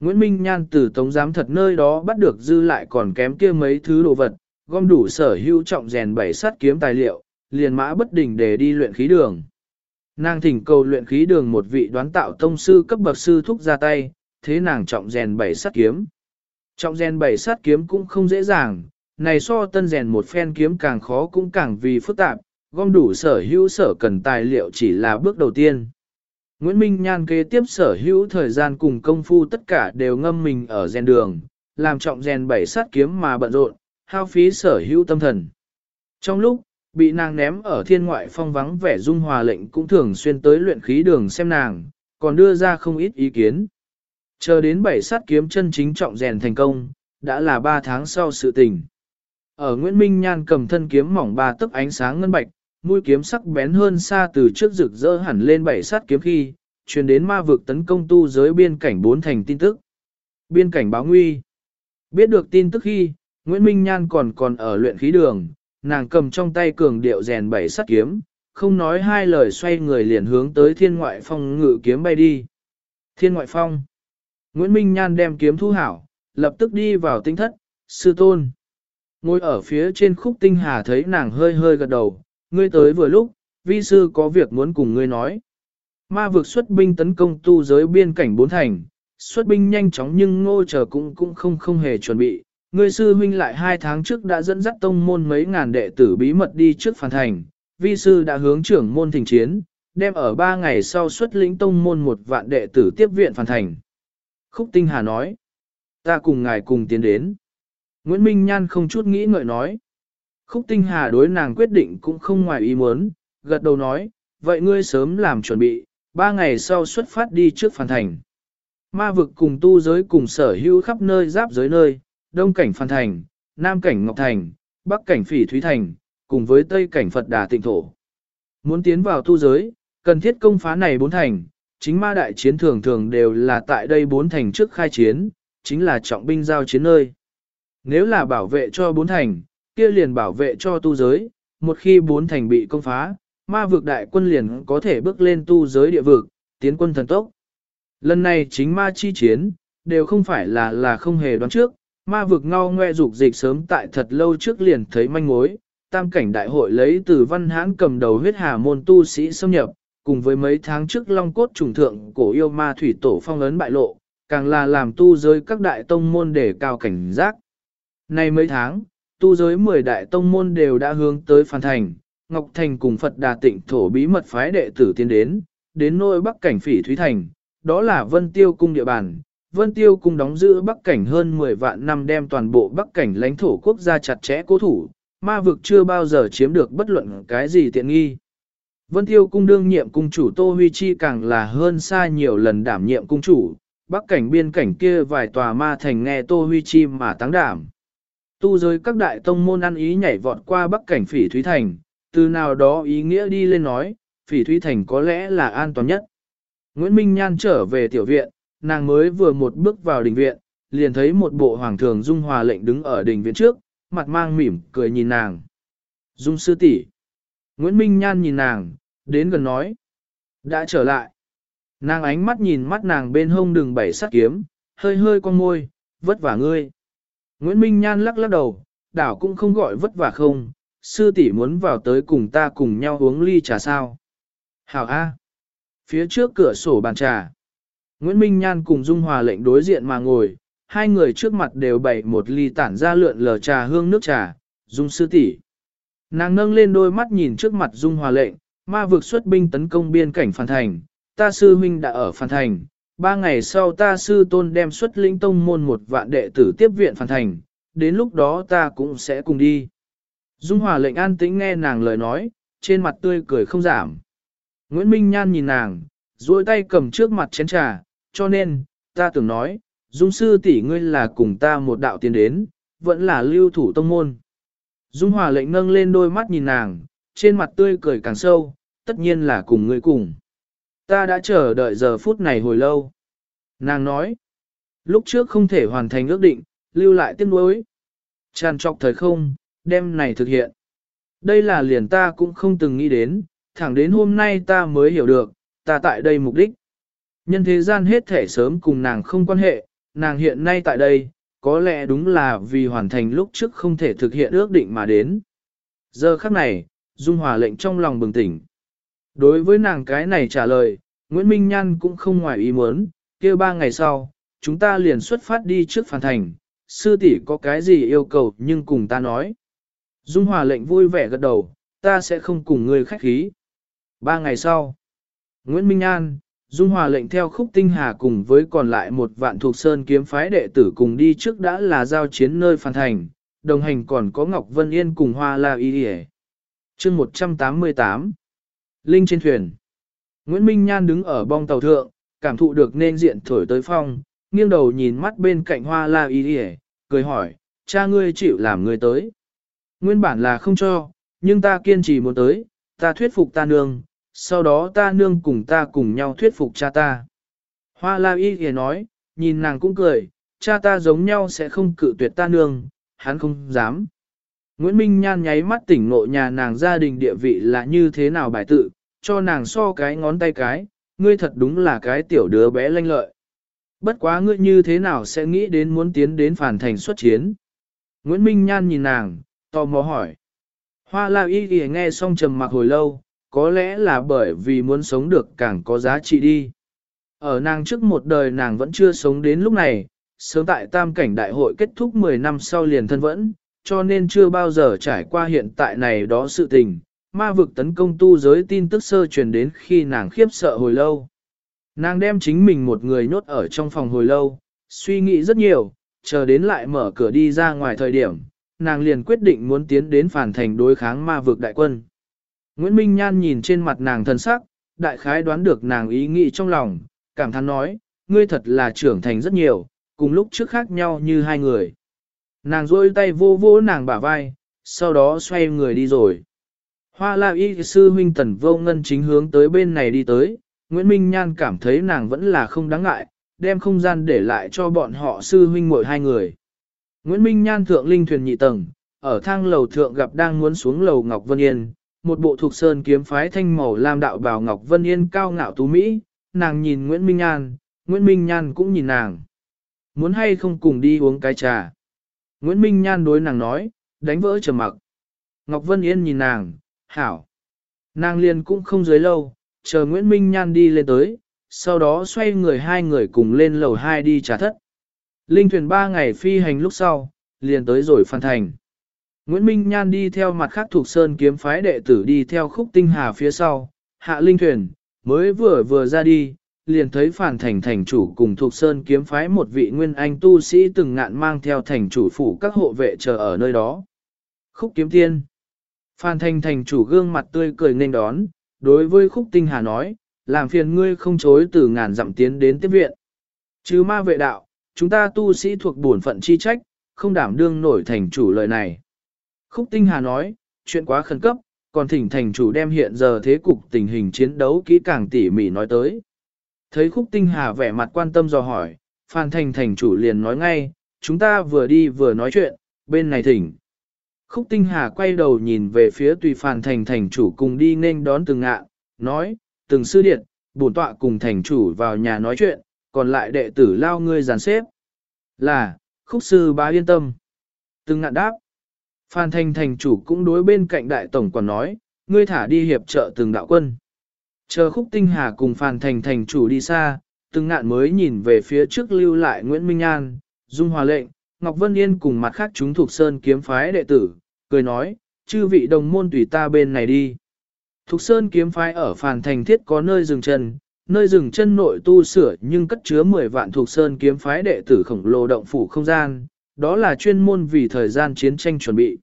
Nguyễn Minh Nhan từ tống giám thật nơi đó bắt được dư lại còn kém kia mấy thứ đồ vật, gom đủ sở hữu trọng rèn bảy sắt kiếm tài liệu, liền mã bất đình để đi luyện khí đường. Nàng thỉnh cầu luyện khí đường một vị đoán tạo tông sư cấp bậc sư thúc ra tay, thế nàng trọng rèn bảy sắt kiếm. Trọng rèn bảy sắt kiếm cũng không dễ dàng, này so tân rèn một phen kiếm càng khó cũng càng vì phức tạp, gom đủ sở hữu sở cần tài liệu chỉ là bước đầu tiên. Nguyễn Minh Nhan kế tiếp sở hữu thời gian cùng công phu tất cả đều ngâm mình ở rèn đường, làm trọng rèn bảy sát kiếm mà bận rộn, hao phí sở hữu tâm thần. Trong lúc, bị nàng ném ở thiên ngoại phong vắng vẻ dung hòa lệnh cũng thường xuyên tới luyện khí đường xem nàng, còn đưa ra không ít ý kiến. Chờ đến bảy sát kiếm chân chính trọng rèn thành công, đã là ba tháng sau sự tình. Ở Nguyễn Minh Nhan cầm thân kiếm mỏng ba tấc ánh sáng ngân bạch, mũi kiếm sắc bén hơn xa từ trước rực rỡ hẳn lên bảy sát kiếm khi, truyền đến ma vực tấn công tu giới biên cảnh bốn thành tin tức. Biên cảnh báo nguy. Biết được tin tức khi, Nguyễn Minh Nhan còn còn ở luyện khí đường, nàng cầm trong tay cường điệu rèn bảy sắt kiếm, không nói hai lời xoay người liền hướng tới thiên ngoại phong ngự kiếm bay đi. Thiên ngoại phong. Nguyễn Minh Nhan đem kiếm thu hảo, lập tức đi vào tinh thất, sư tôn. Ngồi ở phía trên khúc tinh hà thấy nàng hơi hơi gật đầu, ngươi tới vừa lúc, vi sư có việc muốn cùng ngươi nói. Ma vực xuất binh tấn công tu giới biên cảnh bốn thành, xuất binh nhanh chóng nhưng ngô chờ cũng cũng không không hề chuẩn bị. Ngươi sư huynh lại hai tháng trước đã dẫn dắt tông môn mấy ngàn đệ tử bí mật đi trước phản thành, vi sư đã hướng trưởng môn thỉnh chiến, đem ở ba ngày sau xuất lĩnh tông môn một vạn đệ tử tiếp viện phản thành. Khúc Tinh Hà nói, ta cùng ngài cùng tiến đến. Nguyễn Minh Nhan không chút nghĩ ngợi nói. Khúc Tinh Hà đối nàng quyết định cũng không ngoài ý muốn, gật đầu nói, vậy ngươi sớm làm chuẩn bị, ba ngày sau xuất phát đi trước Phan thành. Ma vực cùng tu giới cùng sở hữu khắp nơi giáp giới nơi, đông cảnh Phan thành, nam cảnh ngọc thành, bắc cảnh phỉ thúy thành, cùng với tây cảnh Phật đà tịnh thổ. Muốn tiến vào tu giới, cần thiết công phá này bốn thành, chính ma đại chiến thường thường đều là tại đây bốn thành trước khai chiến, chính là trọng binh giao chiến nơi. Nếu là bảo vệ cho bốn thành, kia liền bảo vệ cho tu giới, một khi bốn thành bị công phá, ma vực đại quân liền có thể bước lên tu giới địa vực, tiến quân thần tốc. Lần này chính ma chi chiến, đều không phải là là không hề đoán trước, ma vực ngao ngoe dục dịch sớm tại thật lâu trước liền thấy manh mối, tam cảnh đại hội lấy từ văn hãn cầm đầu huyết hà môn tu sĩ xâm nhập, cùng với mấy tháng trước long cốt trùng thượng cổ yêu ma thủy tổ phong ấn bại lộ, càng là làm tu giới các đại tông môn để cao cảnh giác. Nay mấy tháng, tu giới 10 đại tông môn đều đã hướng tới phan thành, Ngọc Thành cùng Phật Đà Tịnh thổ bí mật phái đệ tử tiến đến, đến nơi Bắc cảnh Phỉ Thúy Thành, đó là Vân Tiêu cung địa bàn. Vân Tiêu cung đóng giữ Bắc cảnh hơn 10 vạn năm đem toàn bộ Bắc cảnh lãnh thổ quốc gia chặt chẽ cố thủ, ma vực chưa bao giờ chiếm được bất luận cái gì tiện nghi. Vân Tiêu cung đương nhiệm cung chủ Tô Huy Chi càng là hơn xa nhiều lần đảm nhiệm cung chủ, Bắc cảnh biên cảnh kia vài tòa ma thành nghe Tô Huy Chi mà táng đảm. Tu giới các đại tông môn ăn ý nhảy vọt qua Bắc cảnh Phỉ Thúy Thành, từ nào đó ý nghĩa đi lên nói, phỉ thúy thành có lẽ là an toàn nhất. Nguyễn Minh Nhan trở về tiểu viện, nàng mới vừa một bước vào đình viện, liền thấy một bộ hoàng thường dung hòa lệnh đứng ở đình viện trước, mặt mang mỉm, cười nhìn nàng. Dung sư tỷ. Nguyễn Minh Nhan nhìn nàng, đến gần nói. Đã trở lại. Nàng ánh mắt nhìn mắt nàng bên hông đường bảy sắt kiếm, hơi hơi con môi, vất vả ngươi. Nguyễn Minh Nhan lắc lắc đầu, đảo cũng không gọi vất vả không, sư tỷ muốn vào tới cùng ta cùng nhau uống ly trà sao. Hảo A. Phía trước cửa sổ bàn trà. Nguyễn Minh Nhan cùng Dung Hòa lệnh đối diện mà ngồi, hai người trước mặt đều bày một ly tản ra lượn lờ trà hương nước trà, Dung sư tỷ. Nàng nâng lên đôi mắt nhìn trước mặt Dung Hòa lệnh, ma vực xuất binh tấn công biên cảnh Phan Thành, ta sư huynh đã ở Phan Thành, ba ngày sau ta sư tôn đem xuất linh tông môn một vạn đệ tử tiếp viện phản Thành, đến lúc đó ta cũng sẽ cùng đi. Dung Hòa lệnh an tĩnh nghe nàng lời nói, trên mặt tươi cười không giảm. Nguyễn Minh Nhan nhìn nàng, duỗi tay cầm trước mặt chén trà, cho nên, ta tưởng nói, Dung sư tỷ ngươi là cùng ta một đạo tiến đến, vẫn là lưu thủ tông môn. Dung Hòa lệnh nâng lên đôi mắt nhìn nàng, trên mặt tươi cười càng sâu, tất nhiên là cùng ngươi cùng. Ta đã chờ đợi giờ phút này hồi lâu. Nàng nói, lúc trước không thể hoàn thành ước định, lưu lại tiếc nuối. Tràn trọc thời không, đem này thực hiện. Đây là liền ta cũng không từng nghĩ đến, thẳng đến hôm nay ta mới hiểu được, ta tại đây mục đích. Nhân thế gian hết thể sớm cùng nàng không quan hệ, nàng hiện nay tại đây, có lẽ đúng là vì hoàn thành lúc trước không thể thực hiện ước định mà đến. Giờ khắc này, Dung Hòa lệnh trong lòng bừng tỉnh. Đối với nàng cái này trả lời, Nguyễn Minh Nhan cũng không ngoài ý muốn, kia ba ngày sau, chúng ta liền xuất phát đi trước phản thành, sư tỷ có cái gì yêu cầu nhưng cùng ta nói. Dung Hòa lệnh vui vẻ gật đầu, ta sẽ không cùng ngươi khách khí. Ba ngày sau, Nguyễn Minh An, Dung Hòa lệnh theo khúc tinh hà cùng với còn lại một vạn thuộc sơn kiếm phái đệ tử cùng đi trước đã là giao chiến nơi phản thành, đồng hành còn có Ngọc Vân Yên cùng Hoa La Y Điề. chương 188 Linh trên thuyền Nguyễn Minh Nhan đứng ở bong tàu thượng, cảm thụ được nên diện thổi tới phong, nghiêng đầu nhìn mắt bên cạnh Hoa La Y đi cười hỏi, cha ngươi chịu làm ngươi tới. Nguyên bản là không cho, nhưng ta kiên trì muốn tới, ta thuyết phục ta nương, sau đó ta nương cùng ta cùng nhau thuyết phục cha ta. Hoa la y thì nói, nhìn nàng cũng cười, cha ta giống nhau sẽ không cự tuyệt ta nương, hắn không dám. Nguyễn Minh Nhan nháy mắt tỉnh ngộ nhà nàng gia đình địa vị là như thế nào bài tự, cho nàng so cái ngón tay cái, ngươi thật đúng là cái tiểu đứa bé lanh lợi. Bất quá ngươi như thế nào sẽ nghĩ đến muốn tiến đến phản thành xuất chiến. Nguyễn Minh Nhan nhìn nàng, tò mò hỏi. Hoa la y Y nghe xong trầm mặc hồi lâu, có lẽ là bởi vì muốn sống được càng có giá trị đi. Ở nàng trước một đời nàng vẫn chưa sống đến lúc này, sớm tại tam cảnh đại hội kết thúc 10 năm sau liền thân vẫn, cho nên chưa bao giờ trải qua hiện tại này đó sự tình. Ma vực tấn công tu giới tin tức sơ truyền đến khi nàng khiếp sợ hồi lâu. Nàng đem chính mình một người nhốt ở trong phòng hồi lâu, suy nghĩ rất nhiều, chờ đến lại mở cửa đi ra ngoài thời điểm, nàng liền quyết định muốn tiến đến phản thành đối kháng ma vực đại quân. Nguyễn Minh Nhan nhìn trên mặt nàng thân sắc, đại khái đoán được nàng ý nghĩ trong lòng, cảm thán nói, ngươi thật là trưởng thành rất nhiều, cùng lúc trước khác nhau như hai người. Nàng rôi tay vô vô nàng bả vai, sau đó xoay người đi rồi. Hoa la y sư huynh tần vô ngân chính hướng tới bên này đi tới, Nguyễn Minh Nhan cảm thấy nàng vẫn là không đáng ngại, đem không gian để lại cho bọn họ sư huynh mỗi hai người. Nguyễn Minh Nhan thượng linh thuyền nhị tầng, ở thang lầu thượng gặp đang muốn xuống lầu Ngọc Vân Yên, một bộ thuộc sơn kiếm phái thanh màu lam đạo bào Ngọc Vân Yên cao ngạo tú Mỹ, nàng nhìn Nguyễn Minh Nhan, Nguyễn Minh Nhan cũng nhìn nàng. Muốn hay không cùng đi uống cái trà. Nguyễn Minh Nhan đối nàng nói, đánh vỡ trầm mặc. Ngọc Vân Yên nhìn nàng, hảo. Nàng liền cũng không dưới lâu, chờ Nguyễn Minh Nhan đi lên tới, sau đó xoay người hai người cùng lên lầu hai đi trà thất. Linh thuyền ba ngày phi hành lúc sau, liền tới rồi phan thành. Nguyễn Minh Nhan đi theo mặt khác thuộc sơn kiếm phái đệ tử đi theo khúc tinh hà phía sau, hạ linh thuyền, mới vừa vừa ra đi, liền thấy phản thành thành chủ cùng thuộc sơn kiếm phái một vị nguyên anh tu sĩ từng ngạn mang theo thành chủ phủ các hộ vệ chờ ở nơi đó. Khúc kiếm tiên. Phan thành thành chủ gương mặt tươi cười nên đón, đối với khúc tinh hà nói, làm phiền ngươi không chối từ ngàn dặm tiến đến tiếp viện. Chứ ma vệ đạo, chúng ta tu sĩ thuộc bổn phận chi trách, không đảm đương nổi thành chủ lời này. Khúc Tinh Hà nói, chuyện quá khẩn cấp, còn thỉnh thành chủ đem hiện giờ thế cục tình hình chiến đấu kỹ càng tỉ mỉ nói tới. Thấy Khúc Tinh Hà vẻ mặt quan tâm dò hỏi, Phan Thành thành chủ liền nói ngay, chúng ta vừa đi vừa nói chuyện, bên này thỉnh. Khúc Tinh Hà quay đầu nhìn về phía tùy Phan Thành thành chủ cùng đi nên đón từng ngạ, nói, từng sư điện, bổn tọa cùng thành chủ vào nhà nói chuyện, còn lại đệ tử lao ngươi giàn xếp. Là, khúc sư bá yên tâm. Từng ngạn đáp. Phan thành thành chủ cũng đối bên cạnh đại tổng quản nói, ngươi thả đi hiệp trợ từng đạo quân. Chờ khúc tinh hà cùng phàn Thành thành chủ đi xa, từng ngạn mới nhìn về phía trước lưu lại Nguyễn Minh An, Dung Hòa Lệnh, Ngọc Vân Yên cùng mặt khác chúng thuộc Sơn kiếm phái đệ tử, cười nói, chư vị đồng môn tùy ta bên này đi. Thục Sơn kiếm phái ở phàn Thành thiết có nơi dừng chân, nơi dừng chân nội tu sửa nhưng cất chứa 10 vạn Thục Sơn kiếm phái đệ tử khổng lồ động phủ không gian, đó là chuyên môn vì thời gian chiến tranh chuẩn bị.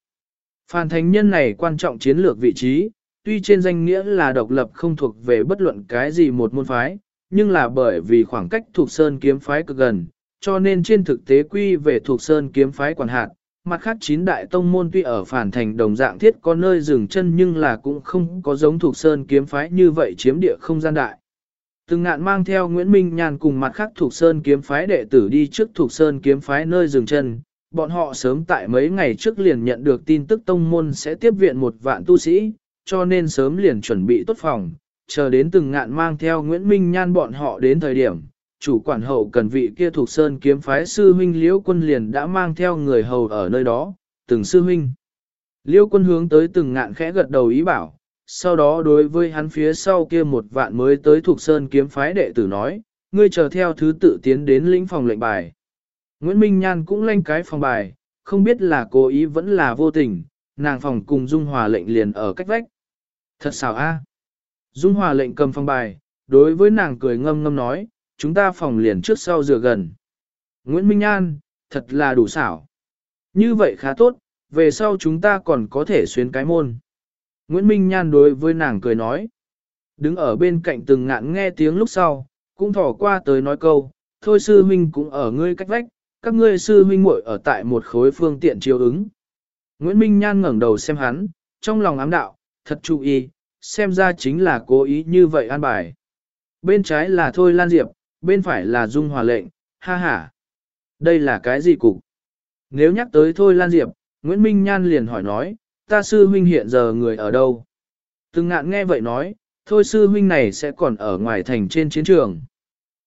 phàn thành Nhân này quan trọng chiến lược vị trí, tuy trên danh nghĩa là độc lập không thuộc về bất luận cái gì một môn phái, nhưng là bởi vì khoảng cách thuộc Sơn kiếm phái cực gần, cho nên trên thực tế quy về thuộc Sơn kiếm phái quản hạt. Mặt khác chín đại tông môn tuy ở phản thành đồng dạng thiết có nơi dừng chân nhưng là cũng không có giống thuộc Sơn kiếm phái như vậy chiếm địa không gian đại. Từng ngạn mang theo Nguyễn Minh Nhàn cùng mặt khác thuộc Sơn kiếm phái đệ tử đi trước thuộc Sơn kiếm phái nơi dừng chân, bọn họ sớm tại mấy ngày trước liền nhận được tin tức tông môn sẽ tiếp viện một vạn tu sĩ, cho nên sớm liền chuẩn bị tốt phòng, chờ đến từng ngạn mang theo Nguyễn Minh Nhan bọn họ đến thời điểm, chủ quản hậu cần vị kia thuộc sơn kiếm phái sư huynh liễu quân liền đã mang theo người hầu ở nơi đó, từng sư huynh. Liễu quân hướng tới từng ngạn khẽ gật đầu ý bảo, sau đó đối với hắn phía sau kia một vạn mới tới thuộc sơn kiếm phái đệ tử nói, ngươi chờ theo thứ tự tiến đến lĩnh phòng lệnh bài. Nguyễn Minh Nhan cũng lên cái phòng bài, không biết là cố ý vẫn là vô tình, nàng phòng cùng Dung Hòa lệnh liền ở cách vách. Thật xảo a. Dung Hòa lệnh cầm phong bài, đối với nàng cười ngâm ngâm nói, chúng ta phòng liền trước sau dựa gần. Nguyễn Minh an thật là đủ xảo. Như vậy khá tốt, về sau chúng ta còn có thể xuyến cái môn. Nguyễn Minh Nhan đối với nàng cười nói. Đứng ở bên cạnh từng ngạn nghe tiếng lúc sau, cũng thỏ qua tới nói câu, thôi sư huynh cũng ở ngươi cách vách, các ngươi sư huynh muội ở tại một khối phương tiện chiếu ứng. Nguyễn Minh Nhan ngẩng đầu xem hắn, trong lòng ám đạo, thật chú ý, xem ra chính là cố ý như vậy an bài. Bên trái là Thôi Lan Diệp, bên phải là Dung Hòa lệnh, ha ha. Đây là cái gì cục? Nếu nhắc tới Thôi Lan Diệp, Nguyễn Minh Nhan liền hỏi nói, ta sư huynh hiện giờ người ở đâu? Từng ngạn nghe vậy nói, thôi sư huynh này sẽ còn ở ngoài thành trên chiến trường.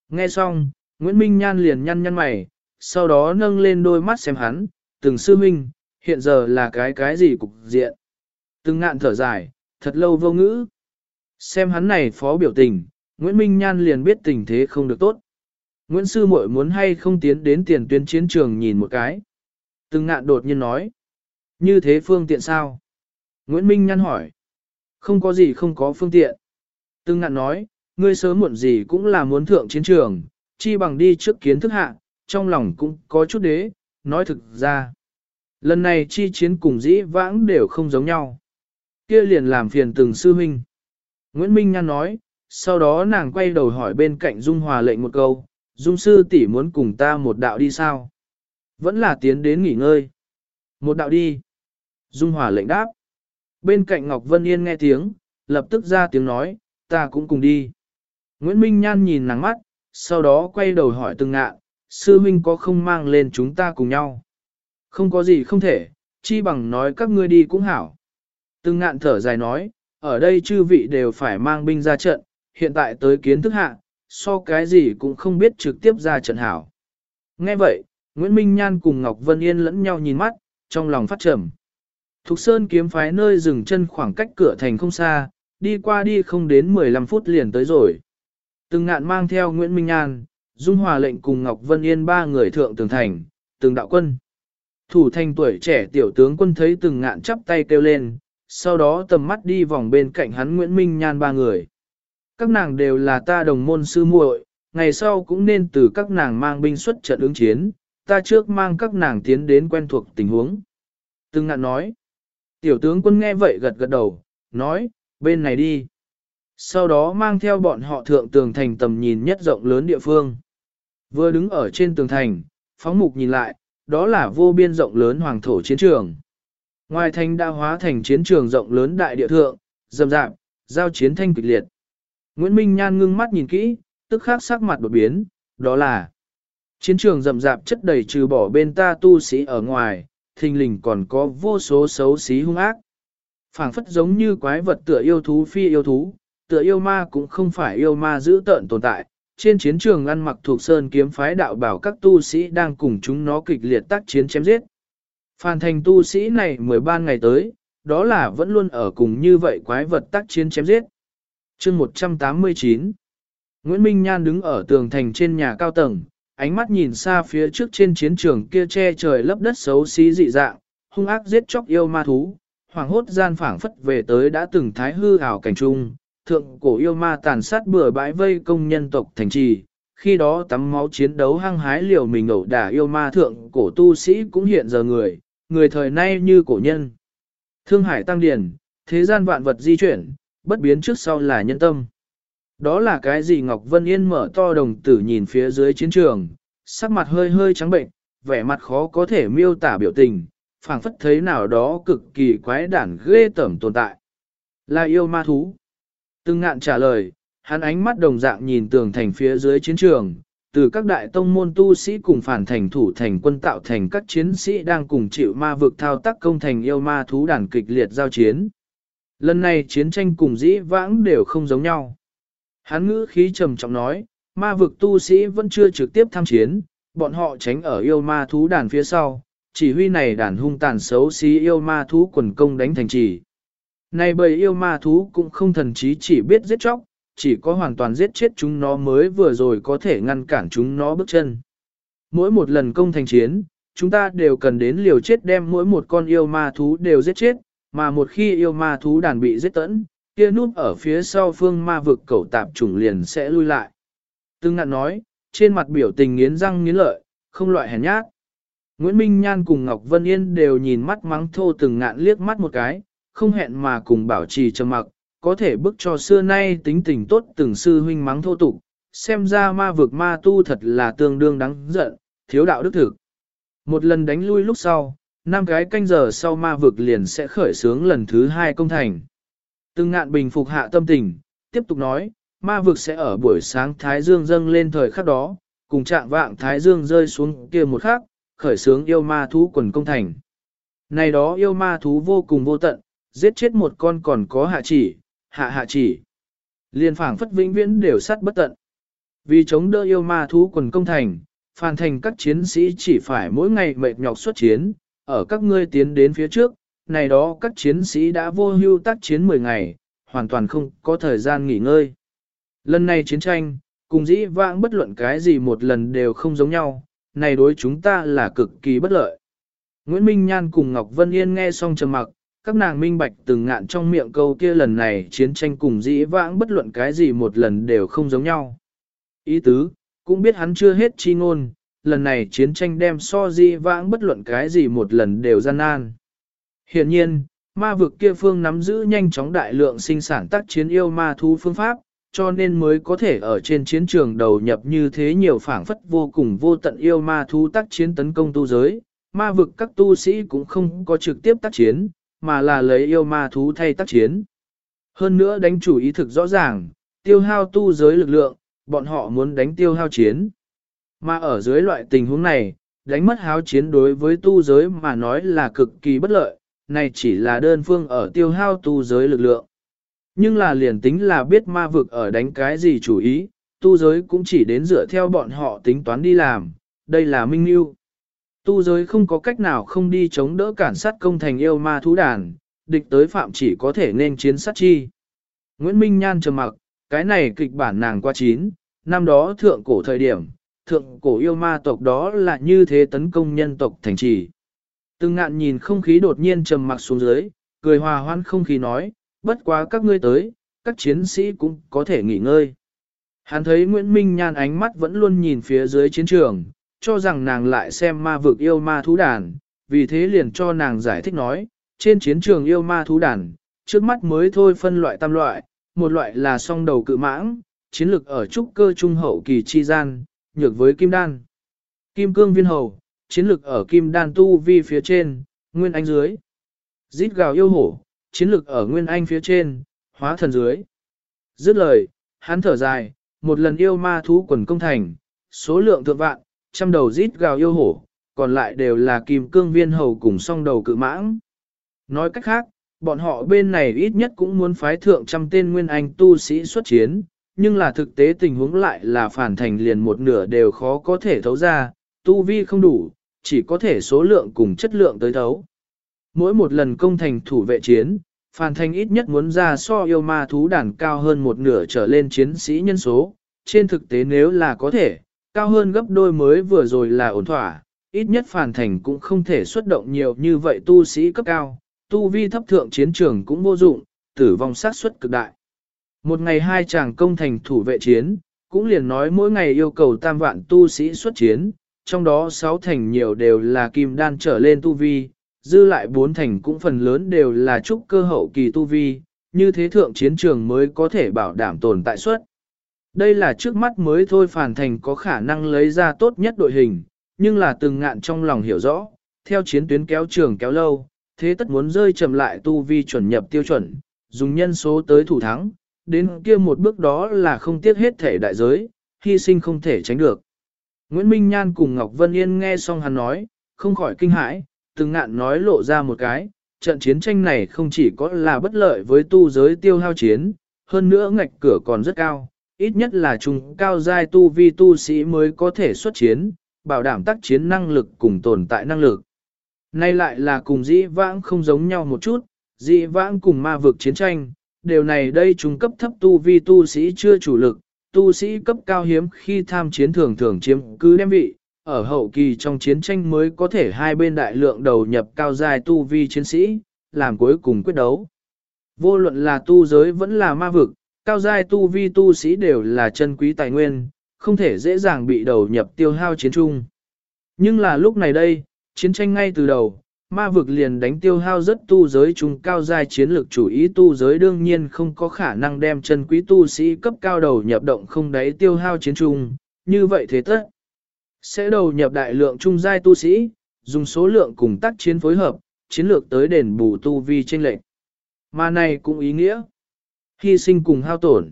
Nghe xong, Nguyễn Minh Nhan liền nhăn nhăn mày, sau đó nâng lên đôi mắt xem hắn, từng sư huynh, hiện giờ là cái cái gì cục diện. Từng ngạn thở dài, thật lâu vô ngữ. Xem hắn này phó biểu tình, Nguyễn Minh Nhan liền biết tình thế không được tốt. Nguyễn Sư muội muốn hay không tiến đến tiền tuyến chiến trường nhìn một cái. Từng ngạn đột nhiên nói. Như thế phương tiện sao? Nguyễn Minh Nhan hỏi. Không có gì không có phương tiện. Từng ngạn nói, ngươi sớm muộn gì cũng là muốn thượng chiến trường, chi bằng đi trước kiến thức hạ, trong lòng cũng có chút đế, nói thực ra. Lần này chi chiến cùng dĩ vãng đều không giống nhau. Kia liền làm phiền từng sư huynh. Nguyễn Minh Nhan nói, sau đó nàng quay đầu hỏi bên cạnh Dung Hòa lệnh một câu, Dung sư tỷ muốn cùng ta một đạo đi sao? Vẫn là tiến đến nghỉ ngơi. Một đạo đi. Dung Hòa lệnh đáp. Bên cạnh Ngọc Vân Yên nghe tiếng, lập tức ra tiếng nói, ta cũng cùng đi. Nguyễn Minh Nhan nhìn nắng mắt, sau đó quay đầu hỏi từng ngạ, sư huynh có không mang lên chúng ta cùng nhau. Không có gì không thể, chi bằng nói các ngươi đi cũng hảo. Từng ngạn thở dài nói, ở đây chư vị đều phải mang binh ra trận, hiện tại tới kiến thức hạ, so cái gì cũng không biết trực tiếp ra trận hảo. Nghe vậy, Nguyễn Minh Nhan cùng Ngọc Vân Yên lẫn nhau nhìn mắt, trong lòng phát trầm. Thục Sơn kiếm phái nơi dừng chân khoảng cách cửa thành không xa, đi qua đi không đến 15 phút liền tới rồi. Từng ngạn mang theo Nguyễn Minh Nhan, Dung Hòa lệnh cùng Ngọc Vân Yên ba người thượng tường thành, từng đạo quân. Thủ thành tuổi trẻ tiểu tướng quân thấy từng ngạn chắp tay kêu lên, sau đó tầm mắt đi vòng bên cạnh hắn Nguyễn Minh Nhan ba người. Các nàng đều là ta đồng môn sư muội, ngày sau cũng nên từ các nàng mang binh xuất trận ứng chiến, ta trước mang các nàng tiến đến quen thuộc tình huống. Từng ngạn nói, tiểu tướng quân nghe vậy gật gật đầu, nói, bên này đi. Sau đó mang theo bọn họ thượng tường thành tầm nhìn nhất rộng lớn địa phương. Vừa đứng ở trên tường thành, phóng mục nhìn lại, đó là vô biên rộng lớn hoàng thổ chiến trường. Ngoài thành đã hóa thành chiến trường rộng lớn đại địa thượng, dầm rạp, giao chiến thanh kịch liệt. Nguyễn Minh Nhan ngưng mắt nhìn kỹ, tức khắc sắc mặt đột biến, đó là chiến trường rầm rạp chất đầy trừ bỏ bên ta tu sĩ ở ngoài, thình lình còn có vô số xấu xí hung ác phảng phất giống như quái vật tựa yêu thú phi yêu thú, tựa yêu ma cũng không phải yêu ma giữ tợn tồn tại. Trên chiến trường ăn mặc thuộc sơn kiếm phái đạo bảo các tu sĩ đang cùng chúng nó kịch liệt tác chiến chém giết. Phàn thành tu sĩ này 13 ngày tới, đó là vẫn luôn ở cùng như vậy quái vật tác chiến chém giết. chương 189 Nguyễn Minh Nhan đứng ở tường thành trên nhà cao tầng, ánh mắt nhìn xa phía trước trên chiến trường kia che trời lấp đất xấu xí dị dạng, hung ác giết chóc yêu ma thú, hoàng hốt gian phảng phất về tới đã từng thái hư ảo cảnh trung, thượng cổ yêu ma tàn sát bừa bãi vây công nhân tộc thành trì, khi đó tắm máu chiến đấu hăng hái liều mình ẩu đả yêu ma thượng cổ tu sĩ cũng hiện giờ người, người thời nay như cổ nhân. Thương hải tăng điển, thế gian vạn vật di chuyển, bất biến trước sau là nhân tâm. Đó là cái gì Ngọc Vân Yên mở to đồng tử nhìn phía dưới chiến trường, sắc mặt hơi hơi trắng bệnh, vẻ mặt khó có thể miêu tả biểu tình, phảng phất thấy nào đó cực kỳ quái đản ghê tởm tồn tại. Là yêu ma thú. Từng ngạn trả lời, hắn ánh mắt đồng dạng nhìn tường thành phía dưới chiến trường, từ các đại tông môn tu sĩ cùng phản thành thủ thành quân tạo thành các chiến sĩ đang cùng chịu ma vực thao tác công thành yêu ma thú đàn kịch liệt giao chiến. Lần này chiến tranh cùng dĩ vãng đều không giống nhau. Hắn ngữ khí trầm trọng nói, ma vực tu sĩ vẫn chưa trực tiếp tham chiến, bọn họ tránh ở yêu ma thú đàn phía sau, chỉ huy này đàn hung tàn xấu xí yêu ma thú quần công đánh thành trì. Này bầy yêu ma thú cũng không thần trí chỉ biết giết chóc, chỉ có hoàn toàn giết chết chúng nó mới vừa rồi có thể ngăn cản chúng nó bước chân. Mỗi một lần công thành chiến, chúng ta đều cần đến liều chết đem mỗi một con yêu ma thú đều giết chết, mà một khi yêu ma thú đàn bị giết tẫn, kia núp ở phía sau phương ma vực cẩu tạp trùng liền sẽ lui lại. tương ngạn nói, trên mặt biểu tình nghiến răng nghiến lợi, không loại hèn nhát. Nguyễn Minh Nhan cùng Ngọc Vân Yên đều nhìn mắt mắng thô từng ngạn liếc mắt một cái, không hẹn mà cùng bảo trì trầm mặc, có thể bức cho xưa nay tính tình tốt từng sư huynh mắng thô tục, xem ra ma vực ma tu thật là tương đương đáng giận, thiếu đạo đức thực. Một lần đánh lui lúc sau, năm cái canh giờ sau ma vực liền sẽ khởi sướng lần thứ hai công thành. Từng ngạn bình phục hạ tâm tình, tiếp tục nói, ma vực sẽ ở buổi sáng Thái Dương dâng lên thời khắc đó, cùng trạng vạng Thái Dương rơi xuống kia một khắc, khởi sướng yêu ma thú quần công thành. Này đó yêu ma thú vô cùng vô tận, giết chết một con còn có hạ chỉ, hạ hạ chỉ. Liên phảng phất vĩnh viễn đều sát bất tận. Vì chống đỡ yêu ma thú quần công thành, phàn thành các chiến sĩ chỉ phải mỗi ngày mệt nhọc xuất chiến, ở các ngươi tiến đến phía trước, này đó các chiến sĩ đã vô hưu tác chiến 10 ngày, hoàn toàn không có thời gian nghỉ ngơi. Lần này chiến tranh, cùng dĩ vãng bất luận cái gì một lần đều không giống nhau, này đối chúng ta là cực kỳ bất lợi. Nguyễn Minh Nhan cùng Ngọc Vân Yên nghe xong trầm mặc, các nàng minh bạch từng ngạn trong miệng câu kia lần này chiến tranh cùng dĩ vãng bất luận cái gì một lần đều không giống nhau. Ý tứ, cũng biết hắn chưa hết chi ngôn, lần này chiến tranh đem so dĩ vãng bất luận cái gì một lần đều gian nan. Hiện nhiên, ma vực kia phương nắm giữ nhanh chóng đại lượng sinh sản tác chiến yêu ma thú phương pháp, cho nên mới có thể ở trên chiến trường đầu nhập như thế nhiều phảng phất vô cùng vô tận yêu ma thú tác chiến tấn công tu giới. Ma vực các tu sĩ cũng không có trực tiếp tác chiến, mà là lấy yêu ma thú thay tác chiến. Hơn nữa đánh chủ ý thực rõ ràng, tiêu hao tu giới lực lượng, bọn họ muốn đánh tiêu hao chiến. Mà ở dưới loại tình huống này, đánh mất háo chiến đối với tu giới mà nói là cực kỳ bất lợi, này chỉ là đơn phương ở tiêu hao tu giới lực lượng. Nhưng là liền tính là biết ma vực ở đánh cái gì chủ ý, tu giới cũng chỉ đến dựa theo bọn họ tính toán đi làm, đây là minh yêu. Tu giới không có cách nào không đi chống đỡ cản sát công thành yêu ma thú đàn, địch tới phạm chỉ có thể nên chiến sát chi. Nguyễn Minh Nhan trầm mặc, cái này kịch bản nàng qua chín, năm đó thượng cổ thời điểm, thượng cổ yêu ma tộc đó là như thế tấn công nhân tộc thành trì. Từng ngạn nhìn không khí đột nhiên trầm mặc xuống dưới, cười hòa hoan không khí nói, bất quá các ngươi tới, các chiến sĩ cũng có thể nghỉ ngơi. Hắn thấy Nguyễn Minh Nhan ánh mắt vẫn luôn nhìn phía dưới chiến trường, cho rằng nàng lại xem ma vực yêu ma thú đàn, vì thế liền cho nàng giải thích nói, trên chiến trường yêu ma thú đàn, trước mắt mới thôi phân loại tam loại, một loại là song đầu cự mãng, chiến lực ở trúc cơ trung hậu kỳ chi gian, nhược với kim đan. Kim cương viên hầu, chiến lực ở kim đan tu vi phía trên, nguyên anh dưới. dít gào yêu hổ, chiến lực ở nguyên anh phía trên, hóa thần dưới. Dứt lời, hắn thở dài, một lần yêu ma thú quần công thành, số lượng thượng vạn, trăm đầu rít gào yêu hổ, còn lại đều là kim cương viên hầu cùng song đầu cự mãng. Nói cách khác, bọn họ bên này ít nhất cũng muốn phái thượng trăm tên nguyên anh tu sĩ xuất chiến, nhưng là thực tế tình huống lại là phản thành liền một nửa đều khó có thể thấu ra, tu vi không đủ, chỉ có thể số lượng cùng chất lượng tới thấu. Mỗi một lần công thành thủ vệ chiến, phản thành ít nhất muốn ra so yêu ma thú đàn cao hơn một nửa trở lên chiến sĩ nhân số, trên thực tế nếu là có thể, cao hơn gấp đôi mới vừa rồi là ổn thỏa, ít nhất phản thành cũng không thể xuất động nhiều như vậy tu sĩ cấp cao, tu vi thấp thượng chiến trường cũng vô dụng, tử vong sát suất cực đại. Một ngày hai chàng công thành thủ vệ chiến, cũng liền nói mỗi ngày yêu cầu tam vạn tu sĩ xuất chiến, trong đó sáu thành nhiều đều là kim đan trở lên tu vi, dư lại bốn thành cũng phần lớn đều là trúc cơ hậu kỳ tu vi, như thế thượng chiến trường mới có thể bảo đảm tồn tại suất. Đây là trước mắt mới thôi phản thành có khả năng lấy ra tốt nhất đội hình, nhưng là từng ngạn trong lòng hiểu rõ, theo chiến tuyến kéo trường kéo lâu, thế tất muốn rơi chậm lại tu vi chuẩn nhập tiêu chuẩn, dùng nhân số tới thủ thắng, đến kia một bước đó là không tiếc hết thể đại giới, hy sinh không thể tránh được. Nguyễn Minh Nhan cùng Ngọc Vân Yên nghe xong hắn nói, không khỏi kinh hãi, từng ngạn nói lộ ra một cái, trận chiến tranh này không chỉ có là bất lợi với tu giới tiêu hao chiến, hơn nữa ngạch cửa còn rất cao, ít nhất là trung cao giai tu vi tu sĩ mới có thể xuất chiến, bảo đảm tác chiến năng lực cùng tồn tại năng lực. Nay lại là cùng dĩ vãng không giống nhau một chút, dĩ vãng cùng ma vực chiến tranh, điều này đây trung cấp thấp tu vi tu sĩ chưa chủ lực, tu sĩ cấp cao hiếm khi tham chiến thường thường chiếm cứ đem vị, ở hậu kỳ trong chiến tranh mới có thể hai bên đại lượng đầu nhập cao dài tu vi chiến sĩ, làm cuối cùng quyết đấu. Vô luận là tu giới vẫn là ma vực, cao giai tu vi tu sĩ đều là chân quý tài nguyên, không thể dễ dàng bị đầu nhập tiêu hao chiến trung. Nhưng là lúc này đây, chiến tranh ngay từ đầu, ma vực liền đánh tiêu hao rất tu giới trung cao giai chiến lược chủ ý tu giới đương nhiên không có khả năng đem chân quý tu sĩ cấp cao đầu nhập động không đáy tiêu hao chiến trung, như vậy thế tất. Sẽ đầu nhập đại lượng trung giai tu sĩ, dùng số lượng cùng tác chiến phối hợp, chiến lược tới đền bù tu vi tranh lệch. Mà này cũng ý nghĩa. Hy sinh cùng hao tổn.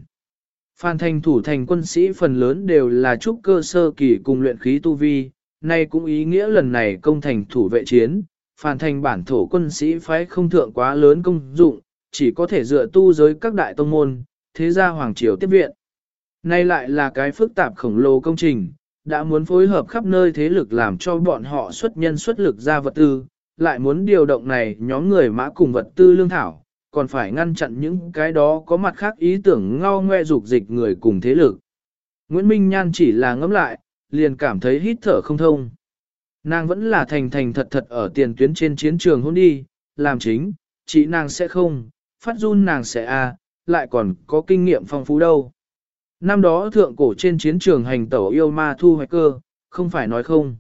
Phan thành thủ thành quân sĩ phần lớn đều là trúc cơ sơ kỳ cùng luyện khí tu vi, nay cũng ý nghĩa lần này công thành thủ vệ chiến, phản thành bản thổ quân sĩ phái không thượng quá lớn công dụng, chỉ có thể dựa tu giới các đại tông môn, thế gia hoàng triều tiếp viện. Nay lại là cái phức tạp khổng lồ công trình, đã muốn phối hợp khắp nơi thế lực làm cho bọn họ xuất nhân xuất lực ra vật tư, lại muốn điều động này nhóm người mã cùng vật tư lương thảo, còn phải ngăn chặn những cái đó có mặt khác ý tưởng ngao ngoe dục dịch người cùng thế lực. Nguyễn Minh Nhan chỉ là ngẫm lại, liền cảm thấy hít thở không thông. Nàng vẫn là thành thành thật thật ở tiền tuyến trên chiến trường hôn đi, làm chính, chỉ nàng sẽ không, phát run nàng sẽ a, à, lại còn có kinh nghiệm phong phú đâu. Năm đó thượng cổ trên chiến trường hành tẩu yêu ma thu hoạch cơ, không phải nói không.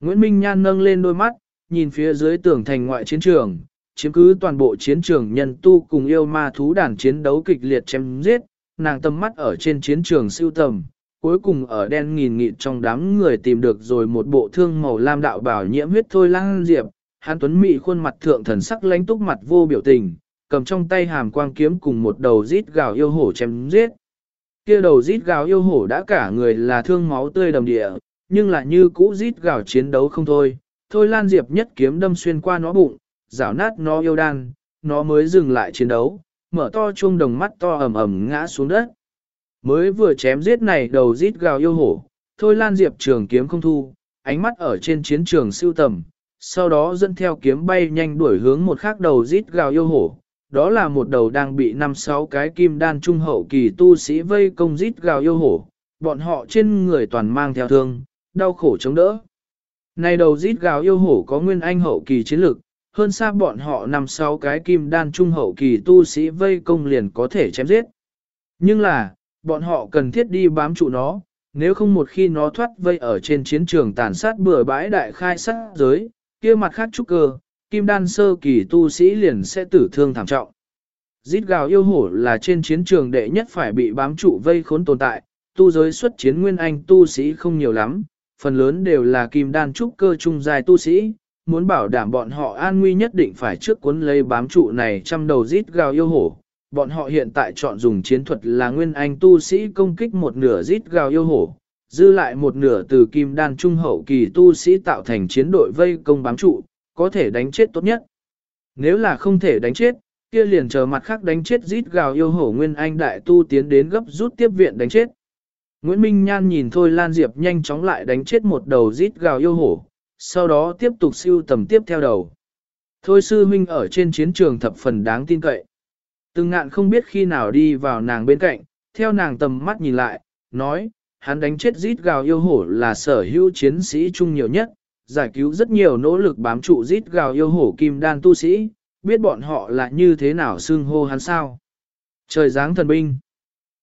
Nguyễn Minh Nhan nâng lên đôi mắt, nhìn phía dưới tường thành ngoại chiến trường, chiếm cứ toàn bộ chiến trường nhân tu cùng yêu ma thú đàn chiến đấu kịch liệt chém giết, nàng tâm mắt ở trên chiến trường siêu tầm, cuối cùng ở đen nghìn nghịt trong đám người tìm được rồi một bộ thương màu lam đạo bảo nhiễm huyết thôi lang diệp, hán tuấn mị khuôn mặt thượng thần sắc lãnh túc mặt vô biểu tình, cầm trong tay hàm quang kiếm cùng một đầu rít gào yêu hổ chém giết. Kia đầu rít gào yêu hổ đã cả người là thương máu tươi đầm địa, nhưng là như cũ rít gào chiến đấu không thôi. Thôi Lan Diệp nhất kiếm đâm xuyên qua nó bụng, rảo nát nó yêu đan, nó mới dừng lại chiến đấu, mở to chuông đồng mắt to ầm ầm ngã xuống đất. Mới vừa chém giết này đầu rít gào yêu hổ, Thôi Lan Diệp trường kiếm không thu, ánh mắt ở trên chiến trường siêu tầm, sau đó dẫn theo kiếm bay nhanh đuổi hướng một khác đầu rít gào yêu hổ, đó là một đầu đang bị năm sáu cái kim đan trung hậu kỳ tu sĩ vây công rít gào yêu hổ, bọn họ trên người toàn mang theo thương, đau khổ chống đỡ. Này đầu rít gào yêu hổ có nguyên anh hậu kỳ chiến lực, hơn xa bọn họ nằm sau cái kim đan trung hậu kỳ tu sĩ vây công liền có thể chém giết. Nhưng là, bọn họ cần thiết đi bám trụ nó, nếu không một khi nó thoát vây ở trên chiến trường tàn sát bừa bãi đại khai sát giới, kia mặt khác trúc cơ, kim đan sơ kỳ tu sĩ liền sẽ tử thương thảm trọng. Giết gào yêu hổ là trên chiến trường đệ nhất phải bị bám trụ vây khốn tồn tại, tu giới xuất chiến nguyên anh tu sĩ không nhiều lắm, phần lớn đều là kim đan trúc cơ trung dài tu sĩ, muốn bảo đảm bọn họ an nguy nhất định phải trước cuốn lấy bám trụ này trăm đầu giết gào yêu hổ. Bọn họ hiện tại chọn dùng chiến thuật là nguyên anh tu sĩ công kích một nửa giết gào yêu hổ, dư lại một nửa từ kim đan trung hậu kỳ tu sĩ tạo thành chiến đội vây công bám trụ, có thể đánh chết tốt nhất. Nếu là không thể đánh chết, kia liền chờ mặt khác đánh chết rít gào yêu hổ nguyên anh đại tu tiến đến gấp rút tiếp viện đánh chết. Nguyễn Minh Nhan nhìn Thôi Lan Diệp nhanh chóng lại đánh chết một đầu rít gào yêu hổ, sau đó tiếp tục siêu tầm tiếp theo đầu. Thôi sư huynh ở trên chiến trường thập phần đáng tin cậy. Từng ngạn không biết khi nào đi vào nàng bên cạnh, theo nàng tầm mắt nhìn lại, nói, hắn đánh chết rít gào yêu hổ là sở hữu chiến sĩ chung nhiều nhất, giải cứu rất nhiều nỗ lực bám trụ rít gào yêu hổ kim đan tu sĩ, biết bọn họ là như thế nào xưng hô hắn sao. Trời giáng thần binh.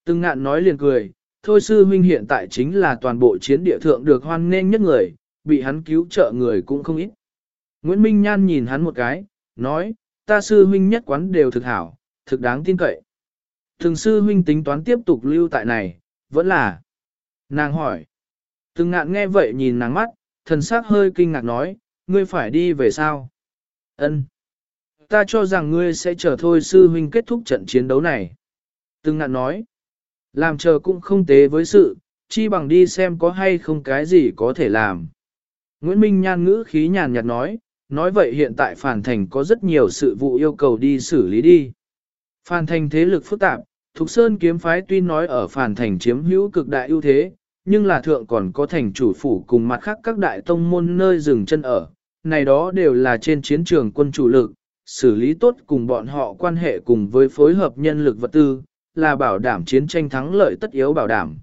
Từng ngạn nói liền cười, thôi sư huynh hiện tại chính là toàn bộ chiến địa thượng được hoan nghênh nhất người, bị hắn cứu trợ người cũng không ít. Nguyễn Minh Nhan nhìn hắn một cái, nói, ta sư huynh nhất quán đều thực hảo, thực đáng tin cậy. Thường sư huynh tính toán tiếp tục lưu tại này, vẫn là. Nàng hỏi. Từng ngạn nghe vậy nhìn nàng mắt, thần sắc hơi kinh ngạc nói, ngươi phải đi về sao? Ân. Ta cho rằng ngươi sẽ chờ thôi sư huynh kết thúc trận chiến đấu này. Từng ngạn nói. Làm chờ cũng không tế với sự, chi bằng đi xem có hay không cái gì có thể làm. Nguyễn Minh nhan ngữ khí nhàn nhạt nói, nói vậy hiện tại Phản Thành có rất nhiều sự vụ yêu cầu đi xử lý đi. Phản Thành thế lực phức tạp, Thục Sơn kiếm phái tuy nói ở Phản Thành chiếm hữu cực đại ưu thế, nhưng là thượng còn có thành chủ phủ cùng mặt khác các đại tông môn nơi dừng chân ở, này đó đều là trên chiến trường quân chủ lực, xử lý tốt cùng bọn họ quan hệ cùng với phối hợp nhân lực vật tư, là bảo đảm chiến tranh thắng lợi tất yếu bảo đảm.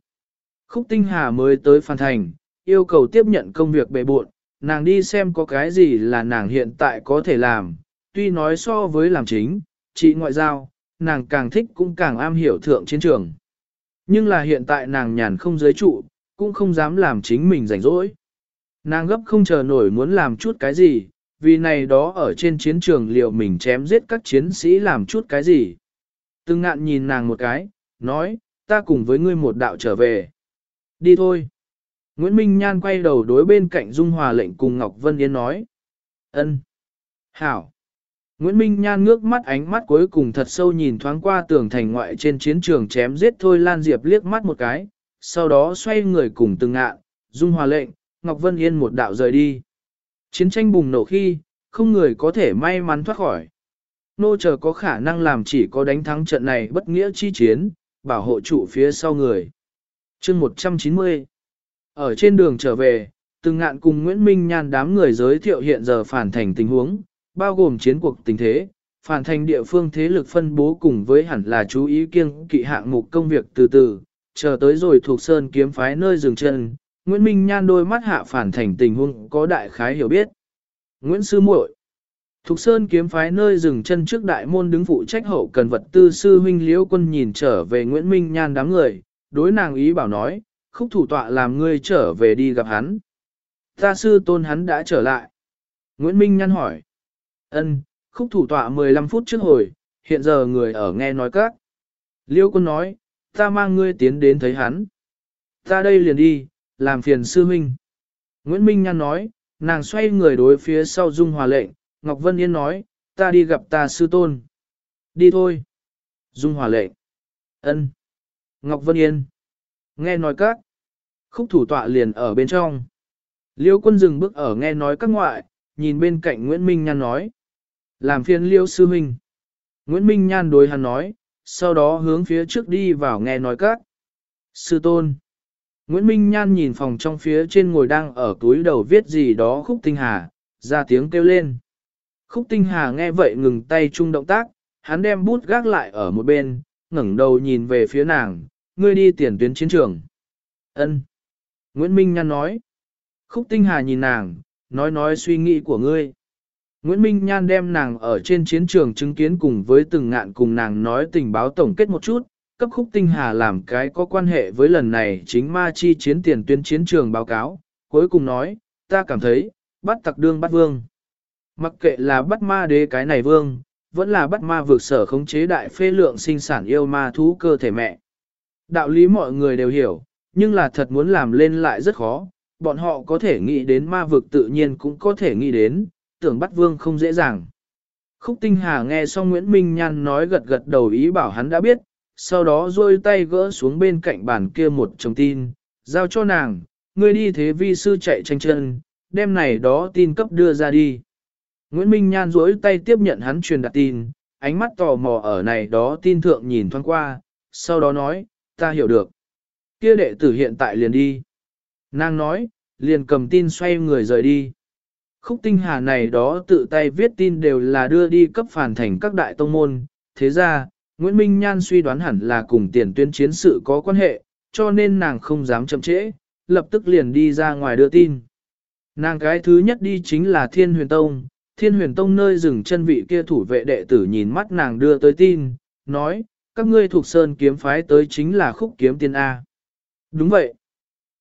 Khúc Tinh Hà mới tới Phan Thành, yêu cầu tiếp nhận công việc bề bộn, nàng đi xem có cái gì là nàng hiện tại có thể làm, tuy nói so với làm chính, chị ngoại giao, nàng càng thích cũng càng am hiểu thượng chiến trường. Nhưng là hiện tại nàng nhàn không giới trụ, cũng không dám làm chính mình rảnh rỗi. Nàng gấp không chờ nổi muốn làm chút cái gì, vì này đó ở trên chiến trường liệu mình chém giết các chiến sĩ làm chút cái gì. Từng ngạn nhìn nàng một cái, nói, ta cùng với ngươi một đạo trở về. Đi thôi. Nguyễn Minh Nhan quay đầu đối bên cạnh Dung Hòa lệnh cùng Ngọc Vân Yên nói. ân, Hảo. Nguyễn Minh Nhan ngước mắt ánh mắt cuối cùng thật sâu nhìn thoáng qua tường thành ngoại trên chiến trường chém giết thôi Lan Diệp liếc mắt một cái, sau đó xoay người cùng từng ngạn, Dung Hòa lệnh, Ngọc Vân Yên một đạo rời đi. Chiến tranh bùng nổ khi, không người có thể may mắn thoát khỏi. Nô chờ có khả năng làm chỉ có đánh thắng trận này bất nghĩa chi chiến, bảo hộ trụ phía sau người. chương 190 ở trên đường trở về, từng ngạn cùng Nguyễn Minh Nhan đám người giới thiệu hiện giờ phản thành tình huống, bao gồm chiến cuộc tình thế, phản thành địa phương thế lực phân bố cùng với hẳn là chú ý kiêng kỵ hạng mục công việc từ từ, chờ tới rồi thuộc sơn kiếm phái nơi dừng chân, Nguyễn Minh Nhan đôi mắt hạ phản thành tình huống có đại khái hiểu biết. Nguyễn Sư muội Thục Sơn kiếm phái nơi dừng chân trước đại môn đứng phụ trách hậu cần vật tư sư huynh liễu quân nhìn trở về Nguyễn Minh Nhan đám người, đối nàng ý bảo nói, khúc thủ tọa làm ngươi trở về đi gặp hắn. Ta sư tôn hắn đã trở lại. Nguyễn Minh Nhan hỏi. ân khúc thủ tọa 15 phút trước hồi, hiện giờ người ở nghe nói các. Liêu quân nói, ta mang ngươi tiến đến thấy hắn. Ta đây liền đi, làm phiền sư huynh. Nguyễn Minh Nhan nói, nàng xoay người đối phía sau Dung Hòa lệnh, Ngọc Vân Yên nói, ta đi gặp ta sư tôn. Đi thôi. Dung Hòa lệnh. ân. Ngọc Vân Yên. Nghe nói các. Khúc thủ tọa liền ở bên trong. Liêu quân dừng bước ở nghe nói các ngoại, nhìn bên cạnh Nguyễn Minh Nhan nói. Làm phiền liêu sư huynh. Nguyễn Minh Nhan đối hắn nói, sau đó hướng phía trước đi vào nghe nói các. Sư tôn. Nguyễn Minh Nhan nhìn phòng trong phía trên ngồi đang ở túi đầu viết gì đó khúc tinh hà, ra tiếng kêu lên. Khúc tinh hà nghe vậy ngừng tay chung động tác, hắn đem bút gác lại ở một bên, ngẩng đầu nhìn về phía nàng, ngươi đi tiền tuyến chiến trường. Ân. Nguyễn Minh Nhan nói. Khúc tinh hà nhìn nàng, nói nói suy nghĩ của ngươi. Nguyễn Minh Nhan đem nàng ở trên chiến trường chứng kiến cùng với từng ngạn cùng nàng nói tình báo tổng kết một chút, cấp khúc tinh hà làm cái có quan hệ với lần này chính ma chi chiến tiền tuyến chiến trường báo cáo, cuối cùng nói, ta cảm thấy, bắt tặc đương bắt vương. Mặc kệ là bắt ma đế cái này vương, vẫn là bắt ma vượt sở khống chế đại phê lượng sinh sản yêu ma thú cơ thể mẹ. Đạo lý mọi người đều hiểu, nhưng là thật muốn làm lên lại rất khó, bọn họ có thể nghĩ đến ma vực tự nhiên cũng có thể nghĩ đến, tưởng bắt vương không dễ dàng. Khúc Tinh Hà nghe xong Nguyễn Minh Nhan nói gật gật đầu ý bảo hắn đã biết, sau đó rôi tay gỡ xuống bên cạnh bàn kia một chồng tin, giao cho nàng, ngươi đi thế vi sư chạy tranh chân, đem này đó tin cấp đưa ra đi. Nguyễn Minh Nhan rỗi tay tiếp nhận hắn truyền đạt tin, ánh mắt tò mò ở này đó tin thượng nhìn thoáng qua, sau đó nói, ta hiểu được. Kia đệ tử hiện tại liền đi. Nàng nói, liền cầm tin xoay người rời đi. Khúc tinh hà này đó tự tay viết tin đều là đưa đi cấp phản thành các đại tông môn, thế ra, Nguyễn Minh Nhan suy đoán hẳn là cùng tiền tuyến chiến sự có quan hệ, cho nên nàng không dám chậm trễ, lập tức liền đi ra ngoài đưa tin. Nàng cái thứ nhất đi chính là Thiên Huyền Tông, Thiên Huyền Tông nơi dừng chân vị kia thủ vệ đệ tử nhìn mắt nàng đưa tới tin, nói, các ngươi thuộc sơn kiếm phái tới chính là khúc kiếm tiên A. Đúng vậy.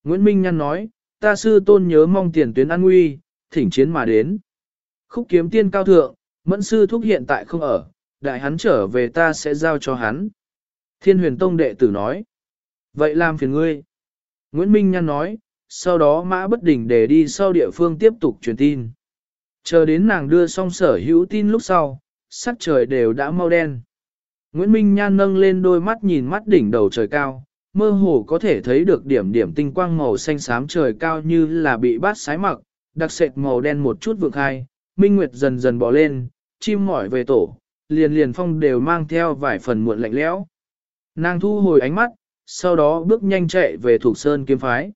Nguyễn Minh Nhan nói, ta sư tôn nhớ mong tiền tuyến an nguy, thỉnh chiến mà đến. Khúc kiếm tiên cao thượng, mẫn sư thúc hiện tại không ở, đại hắn trở về ta sẽ giao cho hắn. Thiên huyền tông đệ tử nói. Vậy làm phiền ngươi. Nguyễn Minh Nhan nói, sau đó mã bất đỉnh để đi sau địa phương tiếp tục truyền tin. Chờ đến nàng đưa xong sở hữu tin lúc sau, sắc trời đều đã mau đen. Nguyễn Minh Nhan nâng lên đôi mắt nhìn mắt đỉnh đầu trời cao, mơ hồ có thể thấy được điểm điểm tinh quang màu xanh xám trời cao như là bị bát sái mặc, đặc sệt màu đen một chút vượng hai, Minh Nguyệt dần dần bỏ lên, chim mỏi về tổ, liền liền phong đều mang theo vài phần muộn lạnh lẽo. Nàng thu hồi ánh mắt, sau đó bước nhanh chạy về thuộc sơn kiếm phái.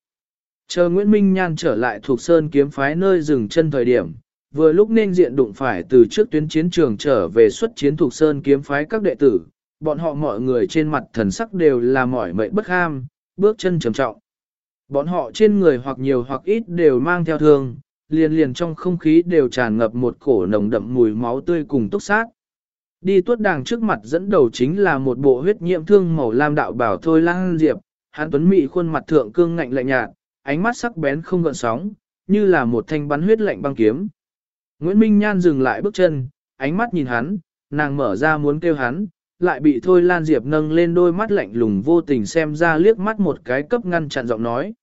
Chờ Nguyễn Minh Nhan trở lại thuộc sơn kiếm phái nơi dừng chân thời điểm, vừa lúc nên diện đụng phải từ trước tuyến chiến trường trở về xuất chiến thuộc sơn kiếm phái các đệ tử, bọn họ mọi người trên mặt thần sắc đều là mỏi mệt bất ham, bước chân trầm trọng. Bọn họ trên người hoặc nhiều hoặc ít đều mang theo thương, liền liền trong không khí đều tràn ngập một cổ nồng đậm mùi máu tươi cùng túc sát. Đi tuốt đàng trước mặt dẫn đầu chính là một bộ huyết nhiễm thương màu lam đạo bảo thôi lang diệp, hán tuấn mị khuôn mặt thượng cương ngạnh lạnh nhạt, ánh mắt sắc bén không gợn sóng, như là một thanh bắn huyết lạnh băng kiếm. Nguyễn Minh Nhan dừng lại bước chân, ánh mắt nhìn hắn, nàng mở ra muốn kêu hắn, lại bị Thôi Lan Diệp nâng lên đôi mắt lạnh lùng vô tình xem ra liếc mắt một cái cấp ngăn chặn giọng nói.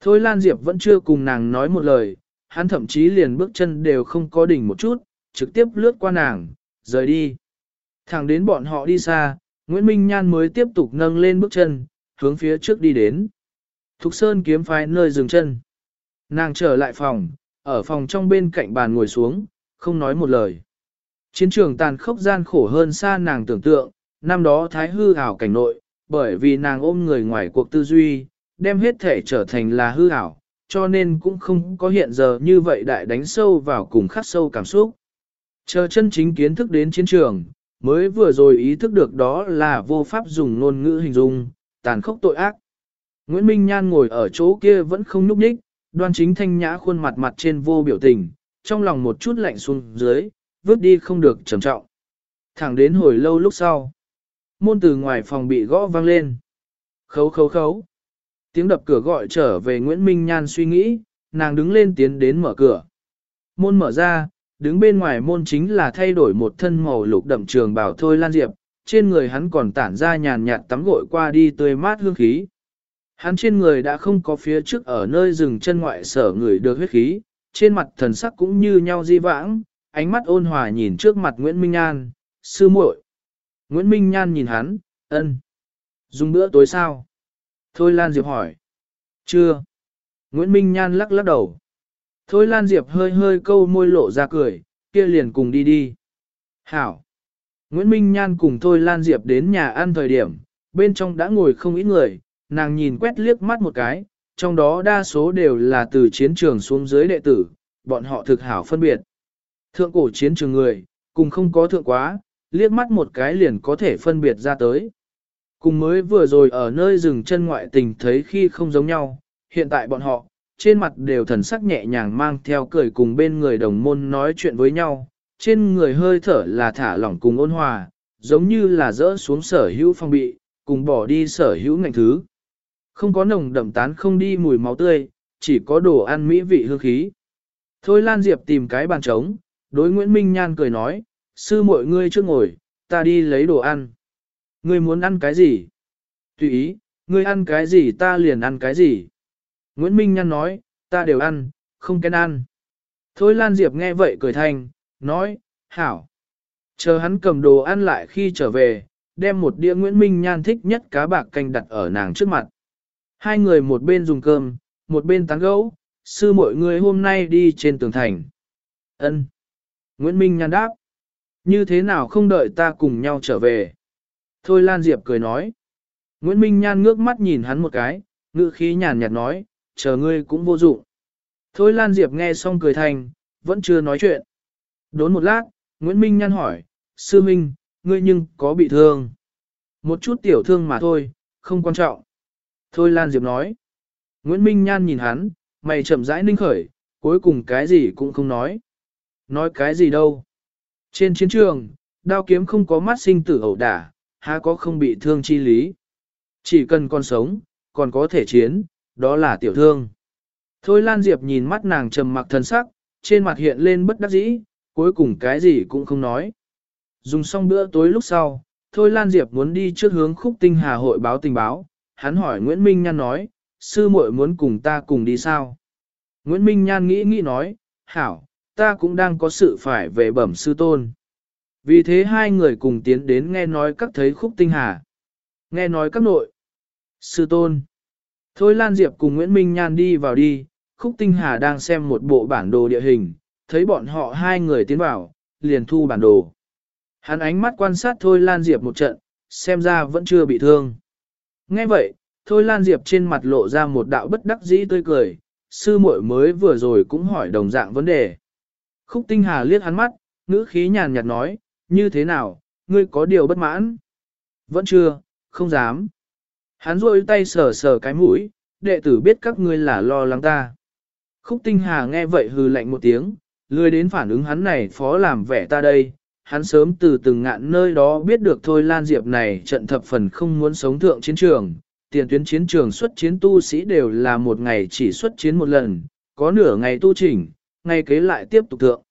Thôi Lan Diệp vẫn chưa cùng nàng nói một lời, hắn thậm chí liền bước chân đều không có đỉnh một chút, trực tiếp lướt qua nàng, rời đi. Thẳng đến bọn họ đi xa, Nguyễn Minh Nhan mới tiếp tục nâng lên bước chân, hướng phía trước đi đến. Thục Sơn kiếm phái nơi dừng chân. Nàng trở lại phòng, ở phòng trong bên cạnh bàn ngồi xuống, không nói một lời. Chiến trường tàn khốc gian khổ hơn xa nàng tưởng tượng, năm đó thái hư ảo cảnh nội, bởi vì nàng ôm người ngoài cuộc tư duy, đem hết thể trở thành là hư ảo, cho nên cũng không có hiện giờ như vậy đại đánh sâu vào cùng khắc sâu cảm xúc. Chờ chân chính kiến thức đến chiến trường, mới vừa rồi ý thức được đó là vô pháp dùng ngôn ngữ hình dung, tàn khốc tội ác. Nguyễn Minh Nhan ngồi ở chỗ kia vẫn không nhúc nhích, đoan chính thanh nhã khuôn mặt mặt trên vô biểu tình, trong lòng một chút lạnh xuống dưới, vứt đi không được trầm trọng. Thẳng đến hồi lâu lúc sau, môn từ ngoài phòng bị gõ vang lên. Khấu khấu khấu. Tiếng đập cửa gọi trở về Nguyễn Minh Nhan suy nghĩ, nàng đứng lên tiến đến mở cửa. Môn mở ra, đứng bên ngoài môn chính là thay đổi một thân màu lục đậm trường bảo thôi lan diệp, trên người hắn còn tản ra nhàn nhạt tắm gội qua đi tươi mát hương khí. Hắn trên người đã không có phía trước ở nơi rừng chân ngoại sở người được huyết khí, trên mặt thần sắc cũng như nhau di vãng, ánh mắt ôn hòa nhìn trước mặt Nguyễn Minh Nhan, sư muội. Nguyễn Minh Nhan nhìn hắn, ân. Dùng bữa tối sao? Thôi Lan Diệp hỏi. Chưa. Nguyễn Minh Nhan lắc lắc đầu. Thôi Lan Diệp hơi hơi câu môi lộ ra cười, kia liền cùng đi đi. Hảo. Nguyễn Minh Nhan cùng Thôi Lan Diệp đến nhà ăn thời điểm, bên trong đã ngồi không ít người, nàng nhìn quét liếc mắt một cái, trong đó đa số đều là từ chiến trường xuống dưới đệ tử, bọn họ thực hảo phân biệt. Thượng cổ chiến trường người, cùng không có thượng quá, liếc mắt một cái liền có thể phân biệt ra tới. Cùng mới vừa rồi ở nơi rừng chân ngoại tình thấy khi không giống nhau, hiện tại bọn họ, trên mặt đều thần sắc nhẹ nhàng mang theo cười cùng bên người đồng môn nói chuyện với nhau, trên người hơi thở là thả lỏng cùng ôn hòa, giống như là dỡ xuống sở hữu phong bị, cùng bỏ đi sở hữu ngành thứ. Không có nồng đậm tán không đi mùi máu tươi, chỉ có đồ ăn mỹ vị hương khí. Thôi Lan Diệp tìm cái bàn trống, đối Nguyễn Minh Nhan cười nói, sư muội ngươi trước ngồi, ta đi lấy đồ ăn. Ngươi muốn ăn cái gì? Tùy ý, ngươi ăn cái gì ta liền ăn cái gì. Nguyễn Minh Nhan nói, ta đều ăn, không kén ăn. Thôi Lan Diệp nghe vậy cười thành, nói, hảo. Chờ hắn cầm đồ ăn lại khi trở về, đem một đĩa Nguyễn Minh Nhan thích nhất cá bạc canh đặt ở nàng trước mặt. Hai người một bên dùng cơm, một bên tán gẫu, sư mọi người hôm nay đi trên tường thành. Ân. Nguyễn Minh Nhan đáp. Như thế nào không đợi ta cùng nhau trở về? Thôi Lan Diệp cười nói. Nguyễn Minh Nhan ngước mắt nhìn hắn một cái, ngữ khí nhàn nhạt nói, chờ ngươi cũng vô dụng. Thôi Lan Diệp nghe xong cười thành, vẫn chưa nói chuyện. Đốn một lát, Nguyễn Minh Nhan hỏi, sư minh, ngươi nhưng có bị thương? Một chút tiểu thương mà thôi, không quan trọng. Thôi Lan Diệp nói. Nguyễn Minh Nhan nhìn hắn, mày chậm rãi ninh khởi, cuối cùng cái gì cũng không nói. Nói cái gì đâu. Trên chiến trường, đao kiếm không có mắt sinh tử ẩu đả, há có không bị thương chi lý. Chỉ cần còn sống, còn có thể chiến, đó là tiểu thương. Thôi Lan Diệp nhìn mắt nàng trầm mặc thần sắc, trên mặt hiện lên bất đắc dĩ, cuối cùng cái gì cũng không nói. Dùng xong bữa tối lúc sau, Thôi Lan Diệp muốn đi trước hướng khúc tinh hà hội báo tình báo, hắn hỏi Nguyễn Minh Nhan nói, sư muội muốn cùng ta cùng đi sao? Nguyễn Minh Nhan nghĩ nghĩ nói, hảo, ta cũng đang có sự phải về bẩm sư tôn. Vì thế hai người cùng tiến đến nghe nói các thấy khúc tinh hà. Nghe nói các nội. Sư tôn. Thôi Lan Diệp cùng Nguyễn Minh Nhan đi vào đi, khúc tinh hà đang xem một bộ bản đồ địa hình, thấy bọn họ hai người tiến vào, liền thu bản đồ. Hắn ánh mắt quan sát Thôi Lan Diệp một trận, xem ra vẫn chưa bị thương. Nghe vậy, Thôi Lan Diệp trên mặt lộ ra một đạo bất đắc dĩ tươi cười, sư muội mới vừa rồi cũng hỏi đồng dạng vấn đề. Khúc Tinh Hà liếc hắn mắt, ngữ khí nhàn nhạt nói, như thế nào, ngươi có điều bất mãn? Vẫn chưa, không dám. Hắn rôi tay sờ sờ cái mũi, đệ tử biết các ngươi là lo lắng ta. Khúc Tinh Hà nghe vậy hừ lạnh một tiếng, lười đến phản ứng hắn này phó làm vẻ ta đây. Hắn sớm từ từng ngạn nơi đó biết được thôi Lan Diệp này trận thập phần không muốn sống thượng chiến trường, tiền tuyến chiến trường xuất chiến tu sĩ đều là một ngày chỉ xuất chiến một lần, có nửa ngày tu chỉnh, ngay kế lại tiếp tục thượng.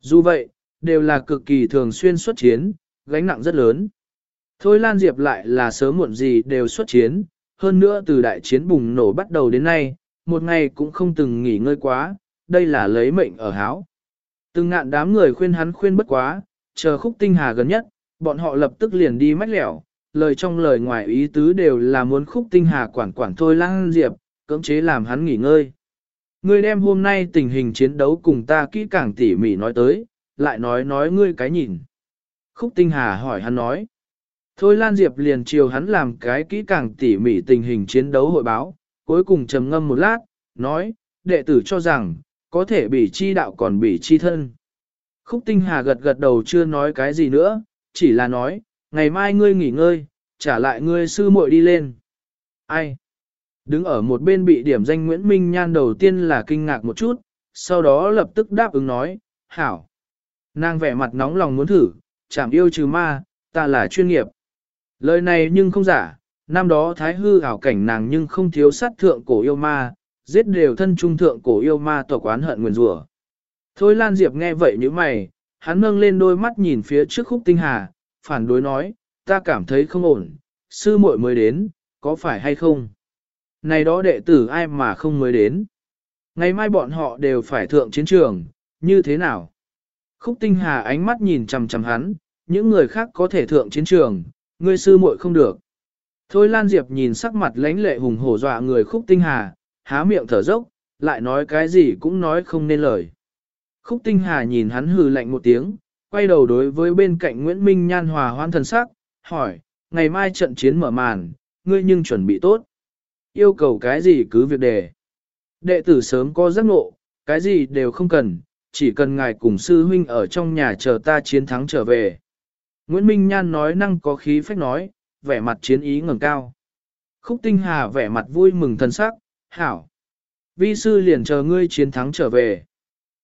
Dù vậy, đều là cực kỳ thường xuyên xuất chiến, gánh nặng rất lớn. Thôi Lan Diệp lại là sớm muộn gì đều xuất chiến, hơn nữa từ đại chiến bùng nổ bắt đầu đến nay, một ngày cũng không từng nghỉ ngơi quá, đây là lấy mệnh ở háo. Từng ngạn đám người khuyên hắn khuyên bất quá, chờ khúc tinh hà gần nhất, bọn họ lập tức liền đi mách lẻo, lời trong lời ngoài ý tứ đều là muốn khúc tinh hà quản quản thôi Lan Diệp, cưỡng chế làm hắn nghỉ ngơi. Ngươi đem hôm nay tình hình chiến đấu cùng ta kỹ càng tỉ mỉ nói tới, lại nói nói ngươi cái nhìn. Khúc Tinh Hà hỏi hắn nói. Thôi Lan Diệp liền chiều hắn làm cái kỹ càng tỉ mỉ tình hình chiến đấu hội báo, cuối cùng trầm ngâm một lát, nói, đệ tử cho rằng, có thể bị chi đạo còn bị chi thân. Khúc Tinh Hà gật gật đầu chưa nói cái gì nữa, chỉ là nói, ngày mai ngươi nghỉ ngơi, trả lại ngươi sư muội đi lên. Ai? Đứng ở một bên bị điểm danh Nguyễn Minh Nhan đầu tiên là kinh ngạc một chút, sau đó lập tức đáp ứng nói, hảo. Nàng vẻ mặt nóng lòng muốn thử, chảm yêu trừ ma, ta là chuyên nghiệp. Lời này nhưng không giả, năm đó thái hư ảo cảnh nàng nhưng không thiếu sát thượng cổ yêu ma, giết đều thân trung thượng cổ yêu ma tộc quán hận nguyền rủa. Thôi Lan Diệp nghe vậy như mày, hắn nâng lên đôi mắt nhìn phía trước khúc tinh hà, phản đối nói, ta cảm thấy không ổn, sư muội mới đến, có phải hay không? Này đó đệ tử ai mà không mới đến? Ngày mai bọn họ đều phải thượng chiến trường, như thế nào? Khúc tinh hà ánh mắt nhìn chằm chằm hắn, những người khác có thể thượng chiến trường, ngươi sư muội không được. Thôi Lan Diệp nhìn sắc mặt lãnh lệ hùng hổ dọa người khúc tinh hà, há miệng thở dốc, lại nói cái gì cũng nói không nên lời. Khúc tinh hà nhìn hắn hừ lạnh một tiếng, quay đầu đối với bên cạnh Nguyễn Minh Nhan hòa hoan thần sắc, hỏi, ngày mai trận chiến mở màn, ngươi nhưng chuẩn bị tốt. Yêu cầu cái gì cứ việc đề. Đệ tử sớm có giác ngộ, cái gì đều không cần, chỉ cần ngài cùng sư huynh ở trong nhà chờ ta chiến thắng trở về. Nguyễn Minh Nhan nói năng có khí phách nói, vẻ mặt chiến ý ngẩng cao. Khúc Tinh Hà vẻ mặt vui mừng thân sắc, hảo. Vi sư liền chờ ngươi chiến thắng trở về.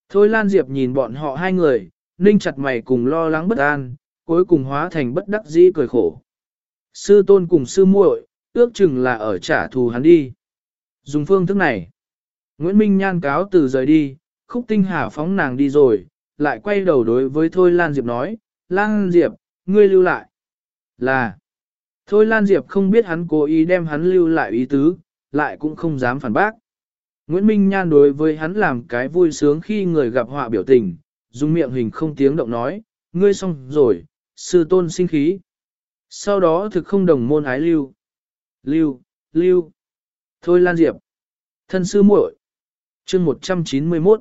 Thôi Lan Diệp nhìn bọn họ hai người, ninh chặt mày cùng lo lắng bất an, cuối cùng hóa thành bất đắc dĩ cười khổ. Sư tôn cùng sư muội, ước chừng là ở trả thù hắn đi. Dùng phương thức này, Nguyễn Minh Nhan cáo từ rời đi, khúc tinh hà phóng nàng đi rồi, lại quay đầu đối với Thôi Lan Diệp nói, Lan Diệp, ngươi lưu lại. Là, Thôi Lan Diệp không biết hắn cố ý đem hắn lưu lại ý tứ, lại cũng không dám phản bác. Nguyễn Minh Nhan đối với hắn làm cái vui sướng khi người gặp họa biểu tình, dùng miệng hình không tiếng động nói, ngươi xong rồi, sư tôn sinh khí. Sau đó thực không đồng môn ái lưu. Lưu, lưu. Thôi Lan Diệp. Thân sư muội. chương 191.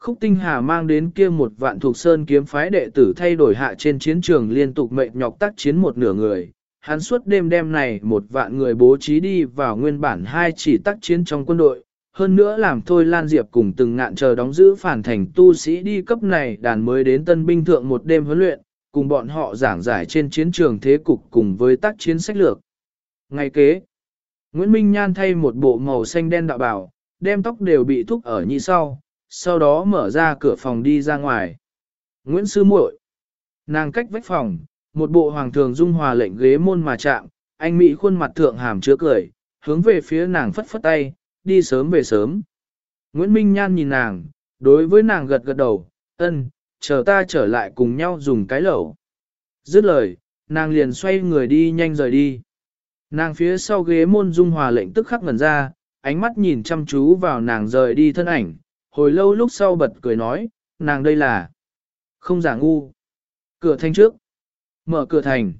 Khúc Tinh Hà mang đến kia một vạn thuộc sơn kiếm phái đệ tử thay đổi hạ trên chiến trường liên tục mệnh nhọc tác chiến một nửa người. Hắn suốt đêm đêm này một vạn người bố trí đi vào nguyên bản hai chỉ tác chiến trong quân đội. Hơn nữa làm thôi Lan Diệp cùng từng ngạn chờ đóng giữ phản thành tu sĩ đi cấp này đàn mới đến tân binh thượng một đêm huấn luyện, cùng bọn họ giảng giải trên chiến trường thế cục cùng với tác chiến sách lược. Ngày kế, Nguyễn Minh Nhan thay một bộ màu xanh đen đạo bảo, đem tóc đều bị thúc ở như sau, sau đó mở ra cửa phòng đi ra ngoài. Nguyễn Sư muội, Nàng cách vách phòng, một bộ hoàng thường dung hòa lệnh ghế môn mà chạm, anh Mỹ khuôn mặt thượng hàm chứa cười, hướng về phía nàng phất phất tay, đi sớm về sớm. Nguyễn Minh Nhan nhìn nàng, đối với nàng gật gật đầu, ân, chờ ta trở lại cùng nhau dùng cái lẩu. Dứt lời, nàng liền xoay người đi nhanh rời đi. Nàng phía sau ghế môn dung hòa lệnh tức khắc ngẩn ra, ánh mắt nhìn chăm chú vào nàng rời đi thân ảnh, hồi lâu lúc sau bật cười nói, nàng đây là không giả ngu. Cửa thành trước. Mở cửa thành.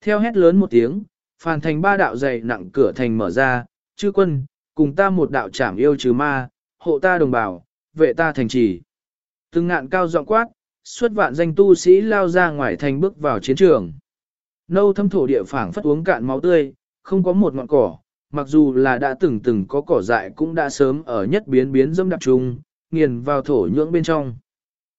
Theo hét lớn một tiếng, phàn thành ba đạo dày nặng cửa thành mở ra, chư quân, cùng ta một đạo trảm yêu trừ ma, hộ ta đồng bào, vệ ta thành trì. Từng ngạn cao giọng quát, xuất vạn danh tu sĩ lao ra ngoài thành bước vào chiến trường. Nâu thâm thổ địa phảng phất uống cạn máu tươi, không có một ngọn cỏ, mặc dù là đã từng từng có cỏ dại cũng đã sớm ở nhất biến biến dâm đặc trùng, nghiền vào thổ nhưỡng bên trong.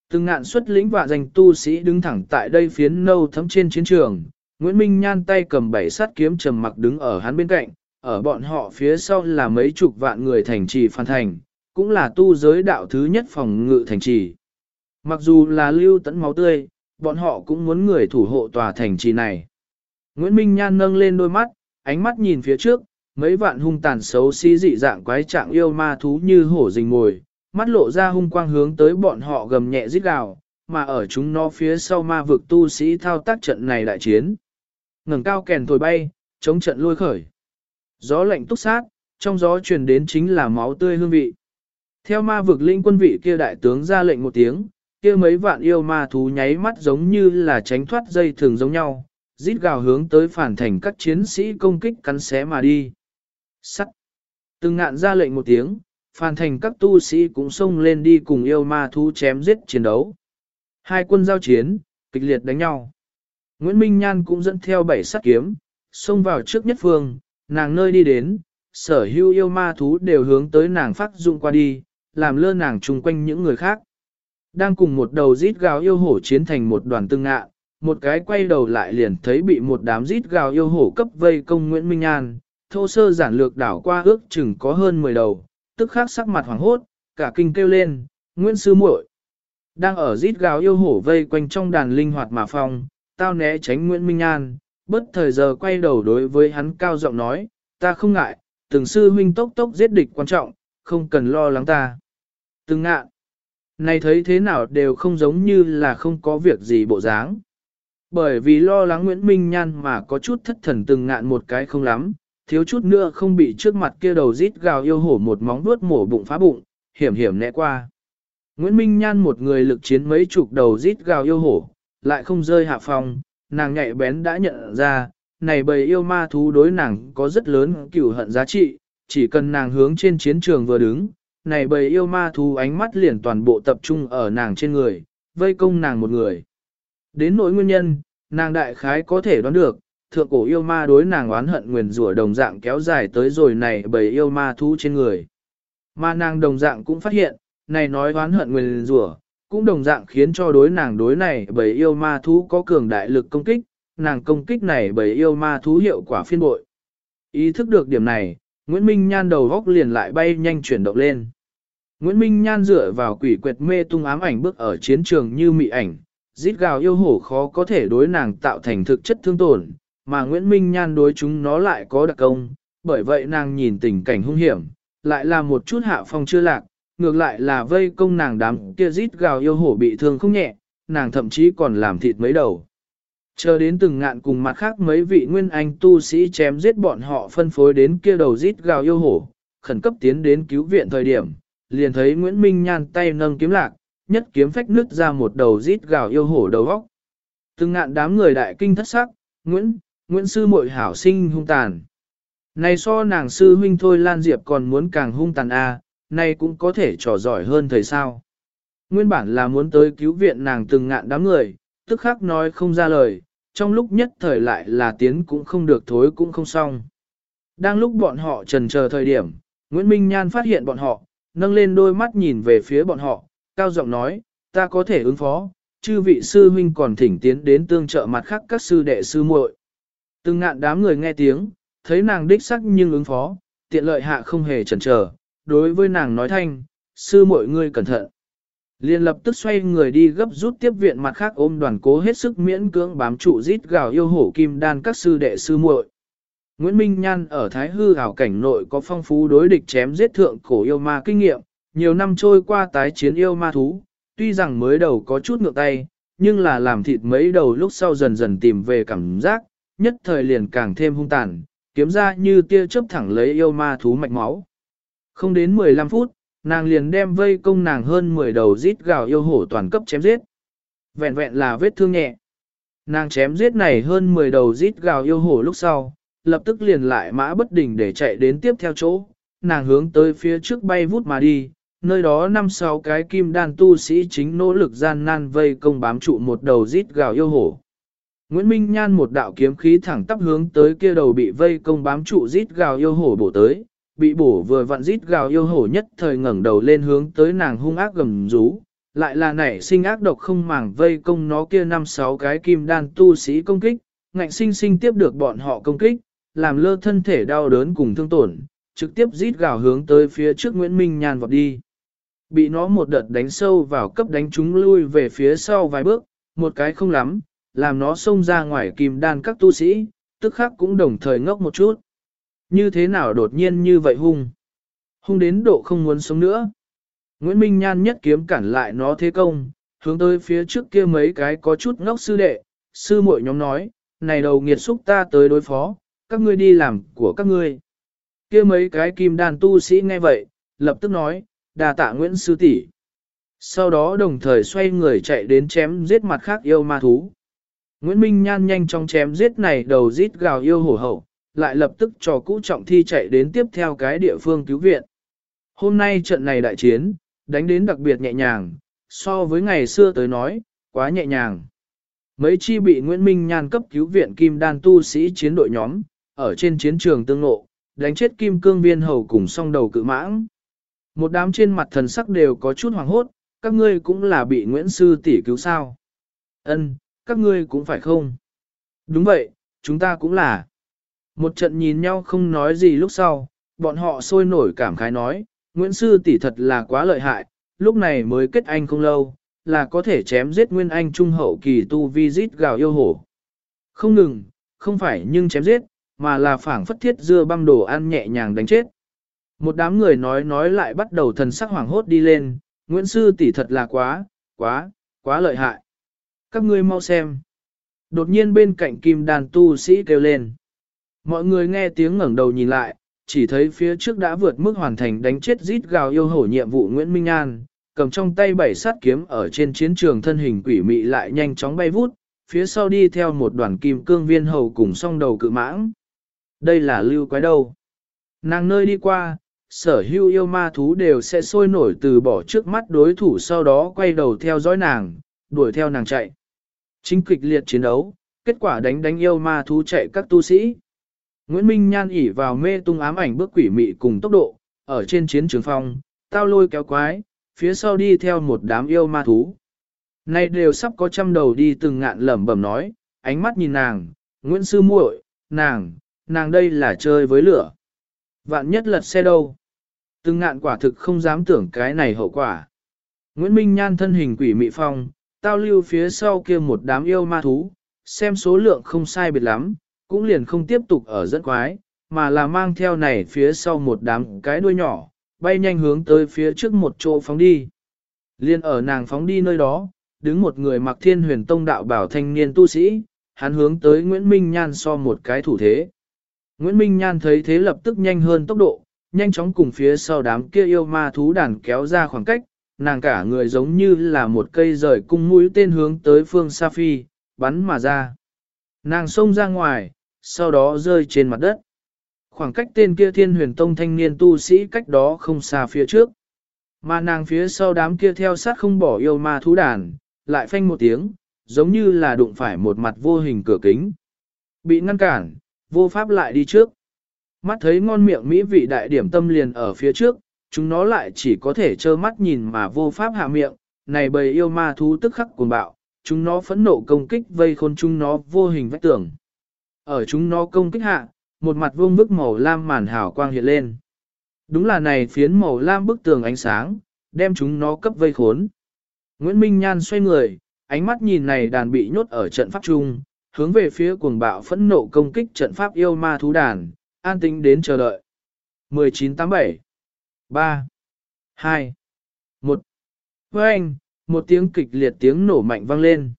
Từng ngạn xuất lĩnh và danh tu sĩ đứng thẳng tại đây phiến nâu thấm trên chiến trường, Nguyễn Minh Nhan tay cầm bảy sát kiếm trầm mặc đứng ở hắn bên cạnh, ở bọn họ phía sau là mấy chục vạn người thành trì phan thành, cũng là tu giới đạo thứ nhất phòng ngự thành trì. Mặc dù là lưu tẫn máu tươi, bọn họ cũng muốn người thủ hộ tòa thành trì này. Nguyễn Minh Nhan nâng lên đôi mắt, ánh mắt nhìn phía trước, mấy vạn hung tàn xấu xí dị dạng quái trạng yêu ma thú như hổ rình mồi, mắt lộ ra hung quang hướng tới bọn họ gầm nhẹ rít gào, mà ở chúng nó phía sau ma vực tu sĩ thao tác trận này đại chiến. ngẩng cao kèn thổi bay, chống trận lôi khởi. Gió lạnh túc sát, trong gió truyền đến chính là máu tươi hương vị. Theo ma vực linh quân vị kia đại tướng ra lệnh một tiếng, kia mấy vạn yêu ma thú nháy mắt giống như là tránh thoát dây thường giống nhau, rít gào hướng tới phản thành các chiến sĩ công kích cắn xé mà đi. Sắt. Từng ngạn ra lệnh một tiếng, phản thành các tu sĩ cũng xông lên đi cùng yêu ma thú chém giết chiến đấu. Hai quân giao chiến, kịch liệt đánh nhau. Nguyễn Minh Nhan cũng dẫn theo bảy sắt kiếm, xông vào trước nhất phương, nàng nơi đi đến, sở hữu yêu ma thú đều hướng tới nàng phát dụng qua đi, làm lơ nàng chung quanh những người khác. Đang cùng một đầu rít gào yêu hổ chiến thành một đoàn tương ngạ, một cái quay đầu lại liền thấy bị một đám rít gào yêu hổ cấp vây công Nguyễn Minh an thô sơ giản lược đảo qua ước chừng có hơn 10 đầu, tức khắc sắc mặt hoàng hốt, cả kinh kêu lên, Nguyễn Sư muội Đang ở rít gào yêu hổ vây quanh trong đàn linh hoạt mà phong, tao né tránh Nguyễn Minh an bất thời giờ quay đầu đối với hắn cao giọng nói, ta không ngại, từng sư huynh tốc tốc giết địch quan trọng, không cần lo lắng ta. Từng ngạn, này thấy thế nào đều không giống như là không có việc gì bộ dáng. Bởi vì lo lắng Nguyễn Minh Nhan mà có chút thất thần từng ngạn một cái không lắm, thiếu chút nữa không bị trước mặt kia đầu rít gào yêu hổ một móng vuốt mổ bụng phá bụng, hiểm hiểm né qua. Nguyễn Minh Nhan một người lực chiến mấy chục đầu rít gào yêu hổ, lại không rơi hạ phòng, nàng nhạy bén đã nhận ra, này bầy yêu ma thú đối nàng có rất lớn cửu hận giá trị, chỉ cần nàng hướng trên chiến trường vừa đứng, này bầy yêu ma thú ánh mắt liền toàn bộ tập trung ở nàng trên người, vây công nàng một người. Đến nỗi nguyên nhân, nàng đại khái có thể đoán được, thượng cổ yêu ma đối nàng oán hận nguyền rủa đồng dạng kéo dài tới rồi này bầy yêu ma thú trên người. Mà nàng đồng dạng cũng phát hiện, này nói oán hận nguyền rủa cũng đồng dạng khiến cho đối nàng đối này bầy yêu ma thú có cường đại lực công kích, nàng công kích này bầy yêu ma thú hiệu quả phiên bội. Ý thức được điểm này, Nguyễn Minh Nhan đầu góc liền lại bay nhanh chuyển động lên. Nguyễn Minh Nhan dựa vào quỷ quyệt mê tung ám ảnh bước ở chiến trường như mị ảnh, giết gào yêu hổ khó có thể đối nàng tạo thành thực chất thương tổn, mà Nguyễn Minh Nhan đối chúng nó lại có đặc công, bởi vậy nàng nhìn tình cảnh hung hiểm, lại là một chút hạ phong chưa lạc, ngược lại là vây công nàng đám kia giết gào yêu hổ bị thương không nhẹ, nàng thậm chí còn làm thịt mấy đầu. Chờ đến từng ngạn cùng mặt khác mấy vị nguyên anh tu sĩ chém giết bọn họ phân phối đến kia đầu giết gào yêu hổ, khẩn cấp tiến đến cứu viện thời điểm, liền thấy Nguyễn Minh Nhan tay nâng kiếm lạc, nhất kiếm phách nứt ra một đầu rít gào yêu hổ đầu góc. Từng ngạn đám người đại kinh thất sắc, Nguyễn, Nguyễn Sư muội hảo sinh hung tàn. Này so nàng sư huynh thôi Lan Diệp còn muốn càng hung tàn a, à, này cũng có thể trò giỏi hơn thầy sao. Nguyên bản là muốn tới cứu viện nàng từng ngạn đám người, tức khắc nói không ra lời, trong lúc nhất thời lại là tiến cũng không được thối cũng không xong. Đang lúc bọn họ trần chờ thời điểm, Nguyễn Minh Nhan phát hiện bọn họ, nâng lên đôi mắt nhìn về phía bọn họ, cao giọng nói, ta có thể ứng phó, chư vị sư huynh còn thỉnh tiến đến tương trợ mặt khác các sư đệ sư muội. Từng ngạn đám người nghe tiếng, thấy nàng đích sắc nhưng ứng phó, tiện lợi hạ không hề chần chờ, đối với nàng nói thanh, sư muội ngươi cẩn thận. Liên lập tức xoay người đi gấp rút tiếp viện mặt khác ôm đoàn cố hết sức miễn cưỡng bám trụ rít gào yêu hổ kim đan các sư đệ sư muội. Nguyễn Minh Nhan ở Thái Hư ảo cảnh nội có phong phú đối địch chém giết thượng cổ yêu ma kinh nghiệm, nhiều năm trôi qua tái chiến yêu ma thú, tuy rằng mới đầu có chút ngược tay, nhưng là làm thịt mấy đầu lúc sau dần dần tìm về cảm giác, nhất thời liền càng thêm hung tàn, kiếm ra như tia chớp thẳng lấy yêu ma thú mạch máu. Không đến 15 phút, nàng liền đem vây công nàng hơn 10 đầu rít gào yêu hổ toàn cấp chém giết. Vẹn vẹn là vết thương nhẹ. Nàng chém giết này hơn 10 đầu rít gào yêu hổ lúc sau, lập tức liền lại mã bất đình để chạy đến tiếp theo chỗ, nàng hướng tới phía trước bay vút mà đi, nơi đó năm sáu cái kim đan tu sĩ chính nỗ lực gian nan vây công bám trụ một đầu rít gào yêu hổ. Nguyễn Minh Nhan một đạo kiếm khí thẳng tắp hướng tới kia đầu bị vây công bám trụ rít gào yêu hổ bổ tới, bị bổ vừa vặn rít gào yêu hổ nhất thời ngẩng đầu lên hướng tới nàng hung ác gầm rú, lại là nảy sinh ác độc không màng vây công nó kia năm sáu cái kim đan tu sĩ công kích, ngạnh sinh sinh tiếp được bọn họ công kích, làm lơ thân thể đau đớn cùng thương tổn, trực tiếp rít gào hướng tới phía trước Nguyễn Minh Nhan vọt đi. Bị nó một đợt đánh sâu vào cấp đánh chúng lui về phía sau vài bước, một cái không lắm, làm nó xông ra ngoài kìm đan các tu sĩ, tức khắc cũng đồng thời ngốc một chút. Như thế nào đột nhiên như vậy hung? Hung đến độ không muốn sống nữa. Nguyễn Minh Nhan nhất kiếm cản lại nó thế công, hướng tới phía trước kia mấy cái có chút ngốc sư đệ, sư muội nhóm nói, này đầu nghiệt xúc ta tới đối phó, các ngươi đi làm của các ngươi. kia mấy cái kim đàn tu sĩ nghe vậy, lập tức nói, đà tạ Nguyễn Sư tỷ. Sau đó đồng thời xoay người chạy đến chém giết mặt khác yêu ma thú. Nguyễn Minh Nhan nhanh trong chém giết này đầu giết gào yêu hổ hậu, lại lập tức cho cũ trọng thi chạy đến tiếp theo cái địa phương cứu viện. Hôm nay trận này đại chiến, đánh đến đặc biệt nhẹ nhàng, so với ngày xưa tới nói, quá nhẹ nhàng. Mấy chi bị Nguyễn Minh Nhan cấp cứu viện Kim Đan tu sĩ chiến đội nhóm, ở trên chiến trường tương ngộ, đánh chết Kim Cương Viên Hầu cùng song đầu cự mãng. Một đám trên mặt thần sắc đều có chút hoàng hốt, các ngươi cũng là bị Nguyễn Sư tỷ cứu sao. Ân, các ngươi cũng phải không? Đúng vậy, chúng ta cũng là. Một trận nhìn nhau không nói gì lúc sau, bọn họ sôi nổi cảm khái nói, Nguyễn Sư tỷ thật là quá lợi hại, lúc này mới kết anh không lâu, là có thể chém giết Nguyên Anh trung hậu kỳ tu vi giết gào yêu hổ. Không ngừng, không phải nhưng chém giết, mà là phảng phất thiết dưa băm đồ ăn nhẹ nhàng đánh chết. Một đám người nói nói lại bắt đầu thần sắc hoảng hốt đi lên, Nguyễn Sư tỷ thật là quá, quá, quá lợi hại. Các ngươi mau xem. Đột nhiên bên cạnh kim đàn tu sĩ kêu lên. Mọi người nghe tiếng ngẩng đầu nhìn lại, chỉ thấy phía trước đã vượt mức hoàn thành đánh chết rít gào yêu hổ nhiệm vụ Nguyễn Minh An, cầm trong tay bảy sát kiếm ở trên chiến trường thân hình quỷ mị lại nhanh chóng bay vút, phía sau đi theo một đoàn kim cương viên hầu cùng song đầu cự mãng. Đây là lưu quái đâu. Nàng nơi đi qua, sở hưu yêu ma thú đều sẽ sôi nổi từ bỏ trước mắt đối thủ sau đó quay đầu theo dõi nàng, đuổi theo nàng chạy. Chính kịch liệt chiến đấu, kết quả đánh đánh yêu ma thú chạy các tu sĩ. Nguyễn Minh Nhan ỉ vào mê tung ám ảnh bước quỷ mị cùng tốc độ, ở trên chiến trường phong, tao lôi kéo quái, phía sau đi theo một đám yêu ma thú. Nay đều sắp có trăm đầu đi từng ngạn lẩm bẩm nói, ánh mắt nhìn nàng, Nguyễn Sư muội, nàng, nàng đây là chơi với lửa. Vạn nhất lật xe đâu. Từng ngạn quả thực không dám tưởng cái này hậu quả. Nguyễn Minh Nhan thân hình quỷ mị phong, tao lưu phía sau kia một đám yêu ma thú, xem số lượng không sai biệt lắm, cũng liền không tiếp tục ở dẫn quái, mà là mang theo này phía sau một đám cái đuôi nhỏ, bay nhanh hướng tới phía trước một chỗ phóng đi. Liên ở nàng phóng đi nơi đó, đứng một người mặc thiên huyền tông đạo bảo thanh niên tu sĩ, hắn hướng tới Nguyễn Minh Nhan so một cái thủ thế. Nguyễn Minh Nhan thấy thế lập tức nhanh hơn tốc độ, nhanh chóng cùng phía sau đám kia yêu ma thú đàn kéo ra khoảng cách, nàng cả người giống như là một cây rời cung mũi tên hướng tới phương Sa Phi, bắn mà ra. Nàng xông ra ngoài, sau đó rơi trên mặt đất. Khoảng cách tên kia thiên huyền tông thanh niên tu sĩ cách đó không xa phía trước. Mà nàng phía sau đám kia theo sát không bỏ yêu ma thú đàn, lại phanh một tiếng, giống như là đụng phải một mặt vô hình cửa kính. Bị ngăn cản, vô pháp lại đi trước. Mắt thấy ngon miệng mỹ vị đại điểm tâm liền ở phía trước, chúng nó lại chỉ có thể trơ mắt nhìn mà vô pháp hạ miệng, này bầy yêu ma thú tức khắc cuồng bạo, chúng nó phẫn nộ công kích vây khôn chúng nó vô hình vách tường. Ở chúng nó công kích hạ, một mặt vuông bức màu lam màn hào quang hiện lên. Đúng là này phiến màu lam bức tường ánh sáng, đem chúng nó cấp vây khốn. Nguyễn Minh Nhan xoay người, ánh mắt nhìn này đàn bị nhốt ở trận pháp trung, hướng về phía cuồng bạo phẫn nộ công kích trận pháp yêu ma thú đàn, an tĩnh đến chờ đợi. 1987 3 2 1 Với anh, một tiếng kịch liệt tiếng nổ mạnh vang lên.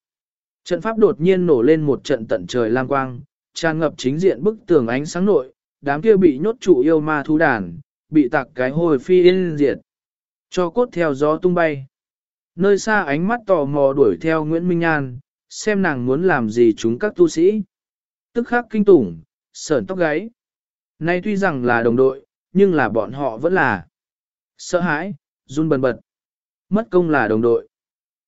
Trận pháp đột nhiên nổ lên một trận tận trời lang quang, tràn ngập chính diện bức tường ánh sáng nội, đám kia bị nhốt trụ yêu ma thú đàn, bị tạc cái hồi phi yên diệt. Cho cốt theo gió tung bay. Nơi xa ánh mắt tò mò đuổi theo Nguyễn Minh An, xem nàng muốn làm gì chúng các tu sĩ. Tức khắc kinh tủng, sởn tóc gáy. Nay tuy rằng là đồng đội, nhưng là bọn họ vẫn là sợ hãi, run bần bật. Mất công là đồng đội.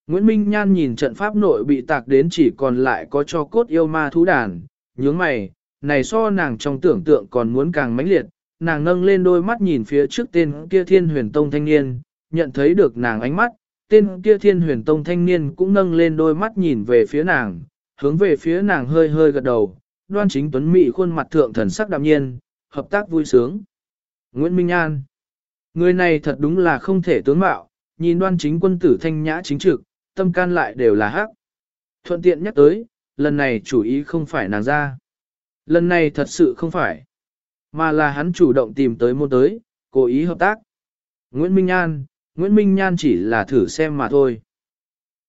Nguyễn Minh Nhan nhìn trận pháp nội bị tạc đến chỉ còn lại có cho cốt yêu ma thú đàn, nhướng mày, này so nàng trong tưởng tượng còn muốn càng mãnh liệt, nàng nâng lên đôi mắt nhìn phía trước tên kia thiên huyền tông thanh niên, nhận thấy được nàng ánh mắt, tên kia thiên huyền tông thanh niên cũng nâng lên đôi mắt nhìn về phía nàng, hướng về phía nàng hơi hơi gật đầu, đoan chính tuấn mỹ khuôn mặt thượng thần sắc đạm nhiên, hợp tác vui sướng. Nguyễn Minh An Người này thật đúng là không thể tướng mạo, nhìn đoan chính quân tử thanh nhã chính trực, tâm can lại đều là hắc. Thuận tiện nhắc tới, lần này chủ ý không phải nàng ra. Lần này thật sự không phải, mà là hắn chủ động tìm tới môn tới, cố ý hợp tác. Nguyễn Minh An, Nguyễn Minh Nhan chỉ là thử xem mà thôi.